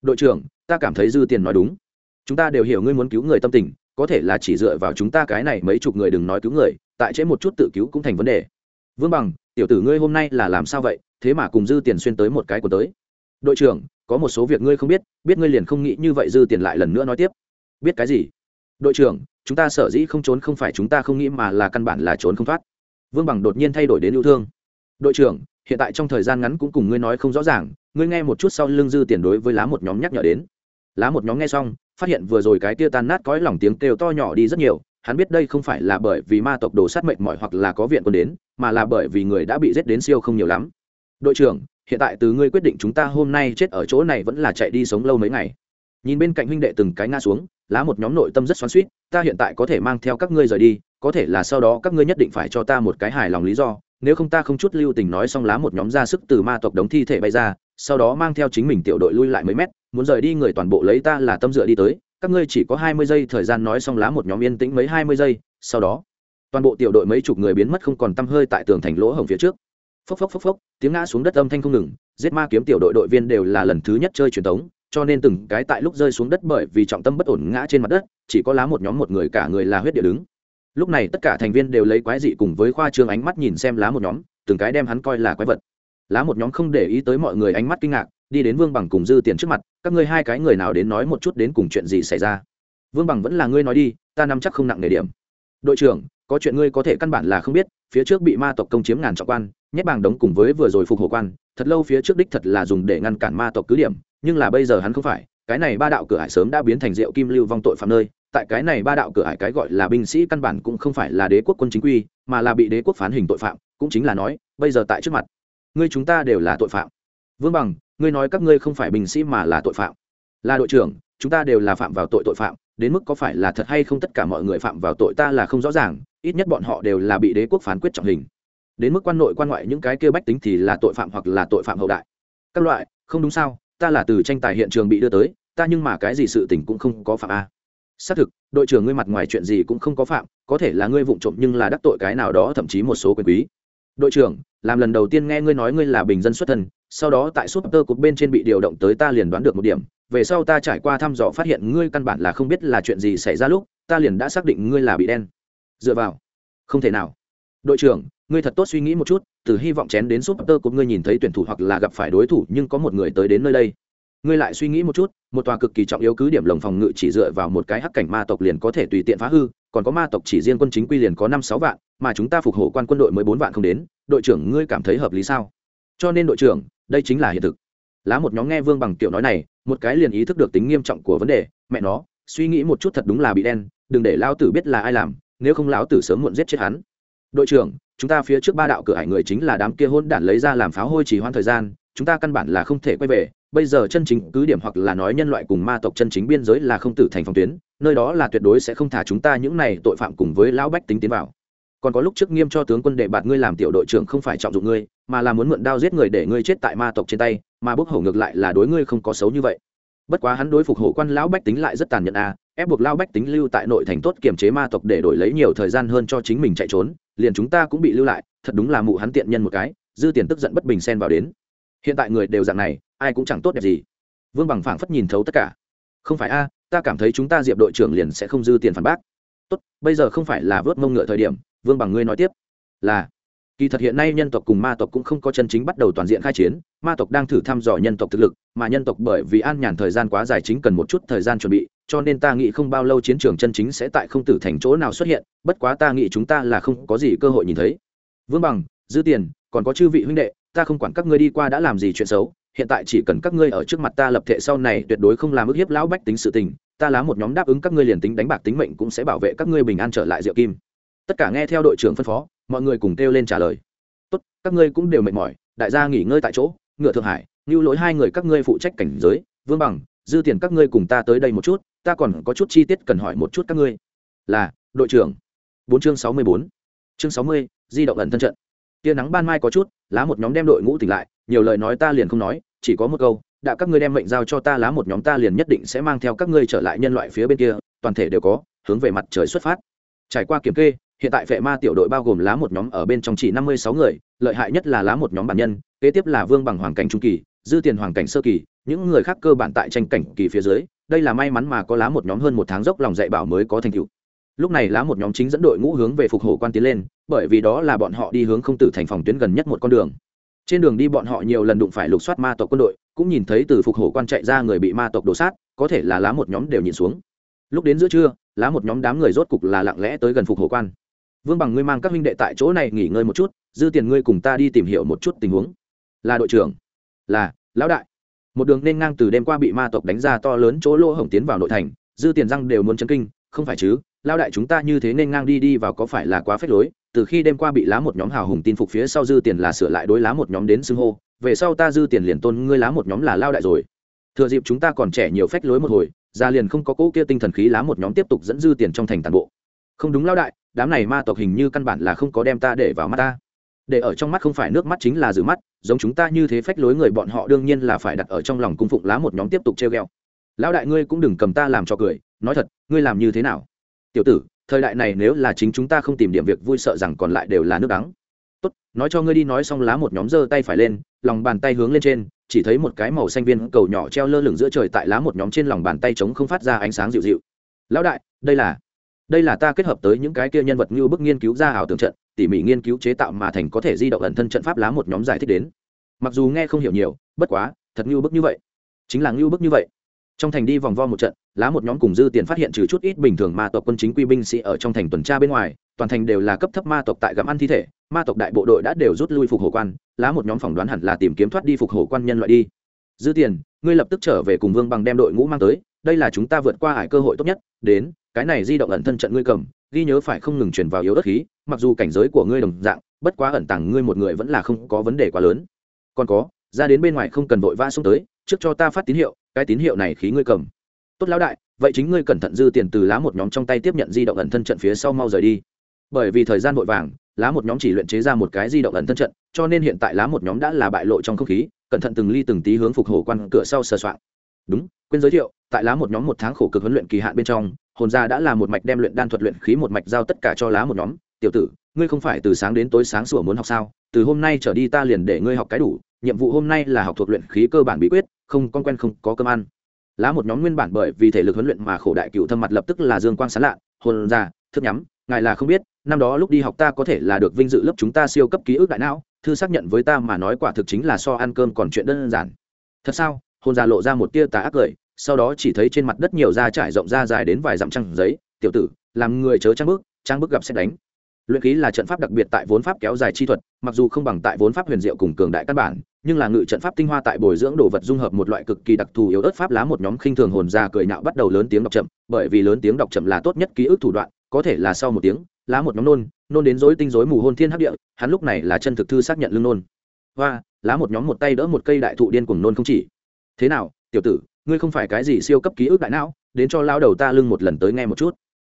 Đội trưởng, ta cảm thấy dư tiền nói đúng. Chúng ta đều hiểu ngươi muốn cứu người tâm tình, có thể là chỉ dựa vào chúng ta cái này mấy chục người đừng nói cứu người, tại trễ một chút tự cứu cũng thành vấn đề. Vương bằng, tiểu tử ngươi hôm nay là làm sao vậy, thế mà cùng dư tiền xuyên tới một cái của tới. Đội trưởng, có một số việc ngươi không biết biết ngươi liền không nghĩ như vậy dư tiền lại lần nữa nói tiếp. Biết cái gì? Đội trưởng chúng ta sở dĩ không trốn không phải chúng ta không nghĩ mà là căn bản là trốn không thoát. Vương bằng đột nhiên thay đổi đến yêu thương. Đội trưởng, hiện tại trong thời gian ngắn cũng cùng ngươi nói không rõ ràng, ngươi nghe một chút sau lưng dư tiền đối với lá một nhóm nhắc nhở đến. Lá một nhóm nghe xong, phát hiện vừa rồi cái tia tan nát cõi lòng tiếng kêu to nhỏ đi rất nhiều, hắn biết đây không phải là bởi vì ma tộc đồ sát mệnh mỏi hoặc là có viện quân đến, mà là bởi vì người đã bị giết đến siêu không nhiều lắm. Đội trưởng, hiện tại từ ngươi quyết định chúng ta hôm nay chết ở chỗ này vẫn là chạy đi sống lâu mấy ngày. Nhìn bên cạnh huynh đệ từng cái ngã xuống lá một nhóm nội tâm rất xoắn suýt ta hiện tại có thể mang theo các ngươi rời đi, có thể là sau đó các ngươi nhất định phải cho ta một cái hài lòng lý do, nếu không ta không chút lưu tình nói xong lá một nhóm ra sức từ ma tộc đống thi thể bay ra, sau đó mang theo chính mình tiểu đội lui lại mấy mét, muốn rời đi người toàn bộ lấy ta là tâm dựa đi tới, các ngươi chỉ có hai mươi giây thời gian nói xong lá một nhóm yên tĩnh mấy hai mươi giây, sau đó, toàn bộ tiểu đội mấy chục người biến mất không còn tăm hơi tại tường thành lỗ hổng phía trước. Phốc phốc phốc phốc, tiếng ngã xuống đất âm thanh không ngừng, giết ma kiếm tiểu đội đội viên đều là lần thứ nhất chơi truyền thống cho nên từng cái tại lúc rơi xuống đất bởi vì trọng tâm bất ổn ngã trên mặt đất, chỉ có lá một nhóm một người cả người là huyết địa đứng. Lúc này tất cả thành viên đều lấy quái dị cùng với khoa trương ánh mắt nhìn xem lá một nhóm, từng cái đem hắn coi là quái vật. Lá một nhóm không để ý tới mọi người ánh mắt kinh ngạc, đi đến vương bằng cùng dư tiền trước mặt, các ngươi hai cái người nào đến nói một chút đến cùng chuyện gì xảy ra? Vương bằng vẫn là ngươi nói đi, ta nắm chắc không nặng nề điểm. Đội trưởng, có chuyện ngươi có thể căn bản là không biết, phía trước bị ma tộc công chiếm ngàn trọng quan nhét bàng đống cùng với vừa rồi phục hồ quan, thật lâu phía trước đích thật là dùng để ngăn cản ma tộc cứ điểm nhưng là bây giờ hắn không phải, cái này ba đạo cửa hải sớm đã biến thành rượu kim lưu vong tội phạm nơi, tại cái này ba đạo cửa hải cái gọi là binh sĩ căn bản cũng không phải là đế quốc quân chính quy, mà là bị đế quốc phán hình tội phạm, cũng chính là nói, bây giờ tại trước mặt, ngươi chúng ta đều là tội phạm. Vương bằng, ngươi nói các ngươi không phải binh sĩ mà là tội phạm. Là đội trưởng, chúng ta đều là phạm vào tội tội phạm, đến mức có phải là thật hay không tất cả mọi người phạm vào tội ta là không rõ ràng, ít nhất bọn họ đều là bị đế quốc phán quyết trọng hình. Đến mức quan nội quan ngoại những cái kia bách tính thì là tội phạm hoặc là tội phạm hậu đại. Các loại, không đúng sao? Ta là từ tranh tài hiện trường bị đưa tới, ta nhưng mà cái gì sự tình cũng không có phạm a. Xác thực, đội trưởng ngươi mặt ngoài chuyện gì cũng không có phạm, có thể là ngươi vụng trộm nhưng là đắc tội cái nào đó, thậm chí một số quyền quý. Đội trưởng, làm lần đầu tiên nghe ngươi nói ngươi là bình dân xuất thân, sau đó tại suốt tơ cục bên trên bị điều động tới ta liền đoán được một điểm. Về sau ta trải qua thăm dò phát hiện ngươi căn bản là không biết là chuyện gì xảy ra lúc, ta liền đã xác định ngươi là bị đen. Dựa vào. Không thể nào đội trưởng, ngươi thật tốt suy nghĩ một chút, từ hy vọng chén đến súp tơ của ngươi nhìn thấy tuyển thủ hoặc là gặp phải đối thủ nhưng có một người tới đến nơi đây. Ngươi lại suy nghĩ một chút, một tòa cực kỳ trọng yếu cứ điểm lồng phòng ngự chỉ dựa vào một cái hắc cảnh ma tộc liền có thể tùy tiện phá hư, còn có ma tộc chỉ riêng quân chính quy liền có năm sáu vạn, mà chúng ta phục hộ quan quân đội mới bốn vạn không đến, đội trưởng ngươi cảm thấy hợp lý sao? Cho nên đội trưởng, đây chính là hiện thực. Lá một nhóm nghe vương bằng kiểu nói này, một cái liền ý thức được tính nghiêm trọng của vấn đề, mẹ nó, suy nghĩ một chút thật đúng là bị đen, đừng để lao tử biết là ai làm, nếu không lão tử sớm muộn giết chết hắn đội trưởng, chúng ta phía trước ba đạo cửa hải người chính là đám kia hôn đản lấy ra làm pháo hôi chỉ hoãn thời gian, chúng ta căn bản là không thể quay về. Bây giờ chân chính cứ điểm hoặc là nói nhân loại cùng ma tộc chân chính biên giới là không tử thành phòng tuyến, nơi đó là tuyệt đối sẽ không thả chúng ta những này tội phạm cùng với lão bách tính tiến vào. Còn có lúc trước nghiêm cho tướng quân đệ bạt ngươi làm tiểu đội trưởng không phải trọng dụng ngươi, mà là muốn mượn đao giết người để ngươi chết tại ma tộc trên tay, mà bốc hổ ngược lại là đối ngươi không có xấu như vậy bất quá hắn đối phục hộ quan lão bách tính lại rất tàn nhẫn a, ép buộc lao bách tính lưu tại nội thành tốt kiềm chế ma tộc để đổi lấy nhiều thời gian hơn cho chính mình chạy trốn, liền chúng ta cũng bị lưu lại, thật đúng là mụ hắn tiện nhân một cái, dư tiền tức giận bất bình xen vào đến. Hiện tại người đều dạng này, ai cũng chẳng tốt đẹp gì. Vương bằng phảng phất nhìn thấu tất cả. Không phải a, ta cảm thấy chúng ta diệp đội trưởng liền sẽ không dư tiền phản bác. Tốt, bây giờ không phải là vớt mông ngựa thời điểm, vương bằng ngươi nói tiếp. Là kỳ thật hiện nay nhân tộc cùng ma tộc cũng không có chân chính bắt đầu toàn diện khai chiến, ma tộc đang thử thăm dò nhân tộc thực lực, mà nhân tộc bởi vì an nhàn thời gian quá dài chính cần một chút thời gian chuẩn bị, cho nên ta nghĩ không bao lâu chiến trường chân chính sẽ tại không tử thành chỗ nào xuất hiện, bất quá ta nghĩ chúng ta là không có gì cơ hội nhìn thấy. Vương bằng giữ tiền, còn có chư vị huynh đệ, ta không quản các ngươi đi qua đã làm gì chuyện xấu, hiện tại chỉ cần các ngươi ở trước mặt ta lập thệ sau này tuyệt đối không làm ức hiếp lão bách tính sự tình, ta lá một nhóm đáp ứng các ngươi liền tính đánh bạc tính mệnh cũng sẽ bảo vệ các ngươi bình an trở lại diệu kim tất cả nghe theo đội trưởng phân phó, mọi người cùng kêu lên trả lời. Tốt, các ngươi cũng đều mệt mỏi, đại gia nghỉ ngơi tại chỗ, ngựa thượng hải như lỗi hai người các ngươi phụ trách cảnh giới, vương bằng, dư tiền các ngươi cùng ta tới đây một chút, ta còn có chút chi tiết cần hỏi một chút các ngươi. Là, đội trưởng. Bốn chương sáu mươi bốn. Chương sáu mươi, di động ẩn thân trận. Tia nắng ban mai có chút, lá một nhóm đem đội ngũ tỉnh lại, nhiều lời nói ta liền không nói, chỉ có một câu, đã các ngươi đem mệnh giao cho ta lá một nhóm ta liền nhất định sẽ mang theo các ngươi trở lại nhân loại phía bên kia, toàn thể đều có, hướng về mặt trời xuất phát. Trải qua kiểm kê hiện tại vệ ma tiểu đội bao gồm lá một nhóm ở bên trong chỉ năm mươi sáu người, lợi hại nhất là lá một nhóm bản nhân, kế tiếp là vương bằng hoàng cảnh trung kỳ, dư tiền hoàng cảnh sơ kỳ, những người khác cơ bản tại tranh cảnh kỳ phía dưới, đây là may mắn mà có lá một nhóm hơn một tháng dốc lòng dạy bảo mới có thành tựu. Lúc này lá một nhóm chính dẫn đội ngũ hướng về phục hồ quan tiến lên, bởi vì đó là bọn họ đi hướng không tử thành phòng tuyến gần nhất một con đường. Trên đường đi bọn họ nhiều lần đụng phải lục soát ma tộc quân đội, cũng nhìn thấy từ phục hổ quan chạy ra người bị ma tộc đổ sát, có thể là lá một nhóm đều nhìn xuống. Lúc đến giữa trưa, lá một nhóm đám người rốt cục là lặng lẽ tới gần phục hổ quan vương bằng ngươi mang các huynh đệ tại chỗ này nghỉ ngơi một chút, dư tiền ngươi cùng ta đi tìm hiểu một chút tình huống. Là đội trưởng. Là, lão đại. Một đường nên ngang từ đêm qua bị ma tộc đánh ra to lớn chỗ lỗ hổng tiến vào nội thành, dư tiền răng đều muốn chấn kinh, không phải chứ lao đại chúng ta như thế nên ngang đi đi vào có phải là quá phép lối? Từ khi đêm qua bị lá một nhóm hào hùng tin phục phía sau dư tiền là sửa lại đối lá một nhóm đến xưng hô, về sau ta dư tiền liền tôn ngươi lá một nhóm là lao đại rồi. Thừa dịp chúng ta còn trẻ nhiều phách lối một hồi, ra liền không có cỗ kia tinh thần khí lá một nhóm tiếp tục dẫn dư tiền trong thành tàn bộ. Không đúng lao đại đám này ma tộc hình như căn bản là không có đem ta để vào mắt ta. Để ở trong mắt không phải nước mắt chính là giữ mắt, giống chúng ta như thế phách lối người bọn họ đương nhiên là phải đặt ở trong lòng cung phụng lá một nhóm tiếp tục treo g ẹ o lão đại ngươi cũng đừng cầm ta làm cho cười, nói thật, ngươi làm như thế nào? Tiểu tử, thời đại này nếu là chính chúng ta không tìm điểm việc vui sợ rằng còn lại đều là nước đắng. Tốt, nói cho ngươi đi, nói xong lá một nhóm giơ tay phải lên, lòng bàn tay hướng lên trên, chỉ thấy một cái màu xanh viên cầu nhỏ treo lơ lửng giữa trời tại lá một nhóm trên lòng bàn tay trống không phát ra ánh sáng dịu dịu. Lão đại, đây là đây là ta kết hợp tới những cái kia nhân vật như bức nghiên cứu ra ảo tưởng trận, tỉ mỉ nghiên cứu chế tạo mà thành có thể di động ẩn thân trận pháp lá một nhóm giải thích đến. Mặc dù nghe không hiểu nhiều, bất quá, thật như bức như vậy. Chính là như bức như vậy. Trong thành đi vòng vo một trận, lá một nhóm cùng dư tiền phát hiện trừ chút ít bình thường ma tộc quân chính quy binh sĩ ở trong thành tuần tra bên ngoài, toàn thành đều là cấp thấp ma tộc tại gặm ăn thi thể, ma tộc đại bộ đội đã đều rút lui phục hồ quan, lá một nhóm phỏng đoán hẳn là tìm kiếm thoát đi phục hồ quan nhân loại đi. Dư tiền, ngươi lập tức trở về cùng vương bằng đem đội ngũ mang tới, đây là chúng ta vượt qua hải cơ hội tốt nhất, đến cái này di động ẩn thân trận ngươi cầm, ghi nhớ phải không ngừng chuyển vào yếu đất khí, mặc dù cảnh giới của ngươi đồng dạng, bất quá ẩn tàng ngươi một người vẫn là không có vấn đề quá lớn. Còn có, ra đến bên ngoài không cần vội vã xuống tới, trước cho ta phát tín hiệu, cái tín hiệu này khí ngươi cầm. Tốt lão đại, vậy chính ngươi cẩn thận dư tiền từ lá một nhóm trong tay tiếp nhận di động ẩn thân trận phía sau mau rời đi. Bởi vì thời gian vội vàng, lá một nhóm chỉ luyện chế ra một cái di động ẩn thân trận, cho nên hiện tại lá một nhóm đã là bại lộ trong không khí, cẩn thận từng ly từng tí hướng phục hổ quan cửa sau sờ soạn đúng, quên giới thiệu, tại lá một nhóm một tháng khổ cực huấn luyện kỳ hạn bên trong hồn gia đã là một mạch đem luyện đan thuật luyện khí một mạch giao tất cả cho lá một nhóm. Tiểu tử ngươi không phải từ sáng đến tối sáng sủa muốn học sao? Từ hôm nay trở đi ta liền để ngươi học cái đủ. Nhiệm vụ hôm nay là học thuộc luyện khí cơ bản bí quyết không con quen không có cơm ăn. Lá một nhóm nguyên bản bởi vì thể lực huấn luyện mà khổ đại cựu thâm mặt lập tức là dương quang sán lạ. Hồn gia, thức nhắm ngài là không biết năm đó lúc đi học ta có thể là được vinh dự lớp chúng ta siêu cấp ký ức đại não. Thư xác nhận với ta mà nói quả thực chính là so ăn cơm còn chuyện đơn giản. Thật sao? Hồn già lộ ra một tia tà ác cười sau đó chỉ thấy trên mặt đất nhiều da trải rộng ra dài đến vài dặm trăng giấy. Tiểu tử, làm người chớ trang bước trang bước gặp xét đánh. Luyện khí là trận pháp đặc biệt tại vốn pháp kéo dài chi thuật, mặc dù không bằng tại vốn pháp huyền diệu cùng cường đại căn bản, nhưng là ngự trận pháp tinh hoa tại bồi dưỡng đồ vật dung hợp một loại cực kỳ đặc thù yếu ớt pháp lá một nhóm khinh thường hồn ra cười nhạo bắt đầu lớn tiếng đọc chậm, bởi vì lớn tiếng đọc chậm là tốt nhất ký ức thủ đoạn, có thể là sau một tiếng, lá một nhóm nôn nôn đến rối tinh rối mù hôn thiên hấp địa, hắn lúc này là chân thực thư xác nhận lương nôn. Và lá một nhóm một tay đỡ một cây đại thụ điên cùng nôn không chỉ. Thế nào, tiểu tử ngươi không phải cái gì siêu cấp ký ức đại não, đến cho lao đầu ta lưng một lần tới nghe một chút.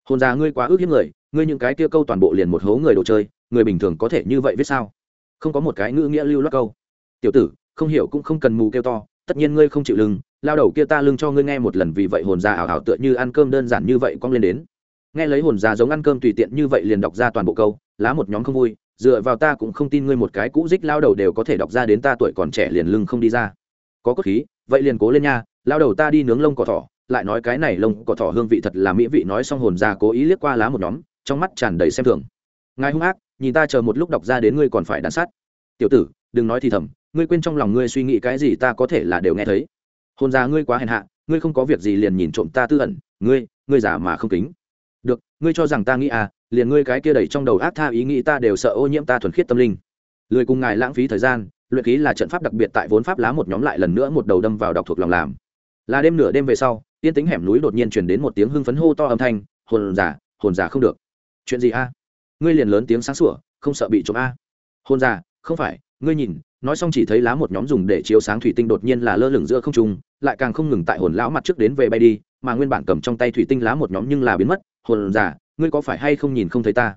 Hồn già ngươi quá ước hiếp người, ngươi những cái kia câu toàn bộ liền một hố người đồ chơi, người bình thường có thể như vậy viết sao? Không có một cái ngữ nghĩa lưu loát câu. Tiểu tử, không hiểu cũng không cần mù kêu to, tất nhiên ngươi không chịu lưng, lao đầu kia ta lưng cho ngươi nghe một lần vì vậy hồn già ảo ảo tựa như ăn cơm đơn giản như vậy cong lên đến. Nghe lấy hồn già giống ăn cơm tùy tiện như vậy liền đọc ra toàn bộ câu, lá một nhóm không vui, dựa vào ta cũng không tin ngươi một cái cũ dích lao đầu đều có thể đọc ra đến ta tuổi còn trẻ liền lưng không đi ra. Có cốt khí, vậy liền cố lên nha lao đầu ta đi nướng lông cỏ thỏ, lại nói cái này lông cỏ thỏ hương vị thật là mỹ vị, nói xong hồn ra cố ý liếc qua lá một nhóm, trong mắt tràn đầy xem thường. Ngài hung ác, nhìn ta chờ một lúc đọc ra đến ngươi còn phải đàn sát. Tiểu tử, đừng nói thì thầm, ngươi quên trong lòng ngươi suy nghĩ cái gì ta có thể là đều nghe thấy. Hồn ra ngươi quá hèn hạ, ngươi không có việc gì liền nhìn trộm ta tư ẩn, ngươi ngươi giả mà không kính. Được, ngươi cho rằng ta nghĩ à liền ngươi cái kia đầy trong đầu ác tha ý nghĩ ta đều sợ ô nhiễm ta thuần khiết tâm linh. Lười cùng ngài lãng phí thời gian, luyện khí là trận pháp đặc biệt tại vốn pháp lá một nhóm lại lần nữa một đầu đâm vào đọc thuộc lòng làm là đêm nửa đêm về sau tiên tính hẻm núi đột nhiên truyền đến một tiếng hưng phấn hô to âm thanh, hồn giả hồn giả không được. Chuyện gì a? Ngươi liền lớn tiếng sáng sủa, không sợ bị trộm a? Hồn giả, không phải, ngươi nhìn, nói xong chỉ thấy lá một nhóm dùng để chiếu sáng thủy tinh đột nhiên là lơ lửng giữa không trung, lại càng không ngừng tại hồn lão mặt trước đến về bay đi, mà nguyên bản cầm trong tay thủy tinh lá một nhóm nhưng là biến mất. Hồn giả, ngươi có phải hay không nhìn không thấy ta?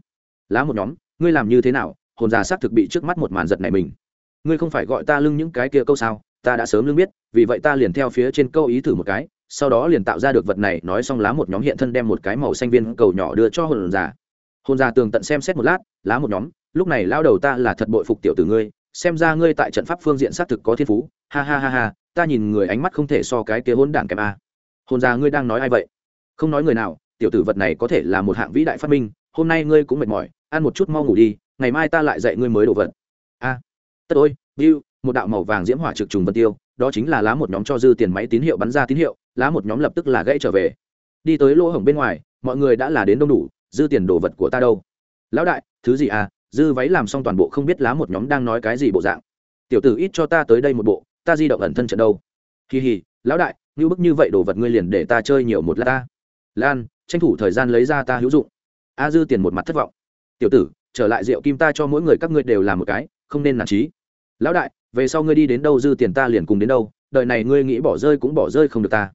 Lá một nhóm, ngươi làm như thế nào? Hồn giả xác thực bị trước mắt một màn giật này mình. Ngươi không phải gọi ta lưng những cái kia câu sao? Ta đã sớm lương biết, vì vậy ta liền theo phía trên câu ý thử một cái, sau đó liền tạo ra được vật này, nói xong lá một nhóm hiện thân đem một cái màu xanh viên cầu nhỏ đưa cho hồn già. Hồn già tường tận xem xét một lát, lá một nhóm, lúc này lao đầu ta là thật bội phục tiểu tử ngươi, xem ra ngươi tại trận pháp phương diện xác thực có thiên phú, ha ha ha ha, ta nhìn người ánh mắt không thể so cái kia hỗn đản kèm a. Hồn già ngươi đang nói ai vậy? Không nói người nào, tiểu tử vật này có thể là một hạng vĩ đại phát minh, hôm nay ngươi cũng mệt mỏi, ăn một chút mau ngủ đi, ngày mai ta lại dạy ngươi mới đồ vật. A. Tất ôi bill một đạo màu vàng diễm hỏa trực trùng vân tiêu, đó chính là lá một nhóm cho dư tiền máy tín hiệu bắn ra tín hiệu, lá một nhóm lập tức là gãy trở về. Đi tới lỗ hổng bên ngoài, mọi người đã là đến đông đủ, dư tiền đồ vật của ta đâu? Lão đại, thứ gì à? Dư váy làm xong toàn bộ không biết lá một nhóm đang nói cái gì bộ dạng. Tiểu tử ít cho ta tới đây một bộ, ta di động ẩn thân trận đâu? Kỳ hì, lão đại, như bức như vậy đồ vật ngươi liền để ta chơi nhiều một lát ta. Lan, tranh thủ thời gian lấy ra ta hữu dụng. A dư tiền một mặt thất vọng. Tiểu tử, trở lại rượu kim ta cho mỗi người các ngươi đều làm một cái, không nên nản trí. Lão đại về sau ngươi đi đến đâu dư tiền ta liền cùng đến đâu đợi này ngươi nghĩ bỏ rơi cũng bỏ rơi không được ta.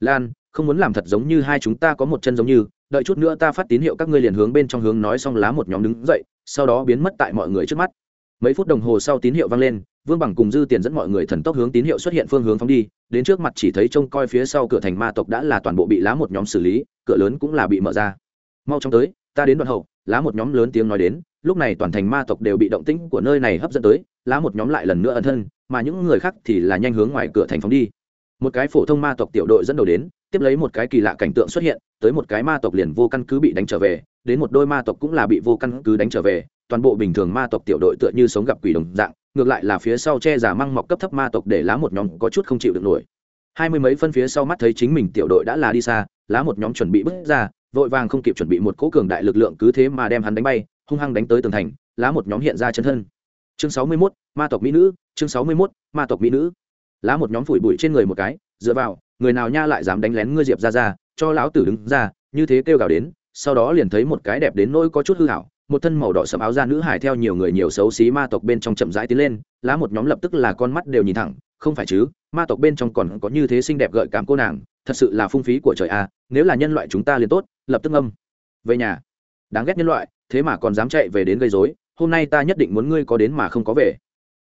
Lan, không muốn làm thật giống như hai chúng ta có một chân giống như, đợi chút nữa ta phát tín hiệu các ngươi liền hướng bên trong hướng nói xong lá một nhóm đứng dậy, sau đó biến mất tại mọi người trước mắt. Mấy phút đồng hồ sau tín hiệu vang lên, vương bằng cùng dư tiền dẫn mọi người thần tốc hướng tín hiệu xuất hiện phương hướng phóng đi, đến trước mặt chỉ thấy trông coi phía sau cửa thành ma tộc đã là toàn bộ bị lá một nhóm xử lý, cửa lớn cũng là bị mở ra. Mau chóng tới, ta đến đoạn hậu, lá một nhóm lớn tiếng nói đến, lúc này toàn thành ma tộc đều bị động tĩnh của nơi này hấp dẫn tới lá một nhóm lại lần nữa ẩn thân, mà những người khác thì là nhanh hướng ngoài cửa thành phóng đi. Một cái phổ thông ma tộc tiểu đội dẫn đầu đến, tiếp lấy một cái kỳ lạ cảnh tượng xuất hiện, tới một cái ma tộc liền vô căn cứ bị đánh trở về, đến một đôi ma tộc cũng là bị vô căn cứ đánh trở về, toàn bộ bình thường ma tộc tiểu đội tựa như sống gặp quỷ đồng dạng, ngược lại là phía sau che giả măng mọc cấp thấp ma tộc để lá một nhóm có chút không chịu được nổi. Hai mươi mấy phân phía sau mắt thấy chính mình tiểu đội đã là đi xa, lá một nhóm chuẩn bị bước ra, vội vàng không kịp chuẩn bị một cỗ cường đại lực lượng cứ thế mà đem hắn đánh bay, hung hăng đánh tới tường thành, lá một nhóm hiện ra chân thân chương sáu mươi 61, ma tộc mỹ nữ chương sáu mươi 61, ma tộc mỹ nữ. Lá một nhóm phủi bụi trên người một cái dựa vào người nào nha lại dám đánh lén ngươi diệp ra ra cho lão tử đứng ra như thế kêu gào đến sau đó liền thấy một cái đẹp đến nỗi có chút hư hảo một thân màu đỏ sẫm áo da nữ hải theo nhiều người nhiều xấu xí ma tộc bên trong chậm rãi tiến lên lá một nhóm lập tức là con mắt đều nhìn thẳng không phải chứ ma tộc bên trong còn có như thế xinh đẹp gợi cảm cô nàng thật sự là phung phí của trời a nếu là nhân loại chúng ta liền tốt lập tức âm về nhà. Đáng ghét nhân loại thế mà còn dám chạy về đến gây dối hôm nay ta nhất định muốn ngươi có đến mà không có về.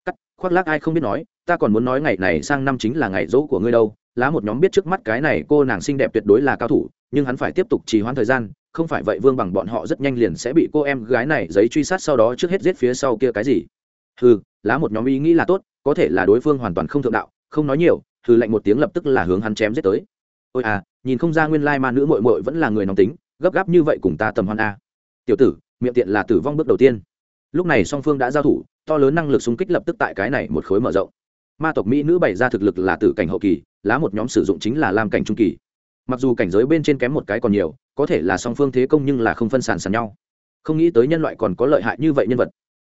Cắt, khoác lác ai không biết nói, ta còn muốn nói ngày này sang năm chính là ngày dỗ của ngươi đâu. Lá một nhóm biết trước mắt cái này cô nàng xinh đẹp tuyệt đối là cao thủ, nhưng hắn phải tiếp tục trì hoãn thời gian, không phải vậy vương bằng bọn họ rất nhanh liền sẽ bị cô em gái này giấy truy sát sau đó trước hết giết phía sau kia cái gì. Hừ, lá một nhóm ý nghĩ là tốt, có thể là đối phương hoàn toàn không thượng đạo, không nói nhiều, hừ lạnh một tiếng lập tức là hướng hắn chém giết tới. Ôi à nhìn không ra nguyên lai ma nữ mội mội vẫn là người nóng tính, gấp gáp như vậy cùng ta tầm hoan a tiểu tử, miệng tiện là tử vong bước đầu tiên lúc này song phương đã giao thủ, to lớn năng lực xung kích lập tức tại cái này một khối mở rộng. Ma tộc mỹ nữ bày ra thực lực là tử cảnh hậu kỳ, lá một nhóm sử dụng chính là lam cảnh trung kỳ. Mặc dù cảnh giới bên trên kém một cái còn nhiều, có thể là song phương thế công nhưng là không phân sản sàn nhau. Không nghĩ tới nhân loại còn có lợi hại như vậy nhân vật.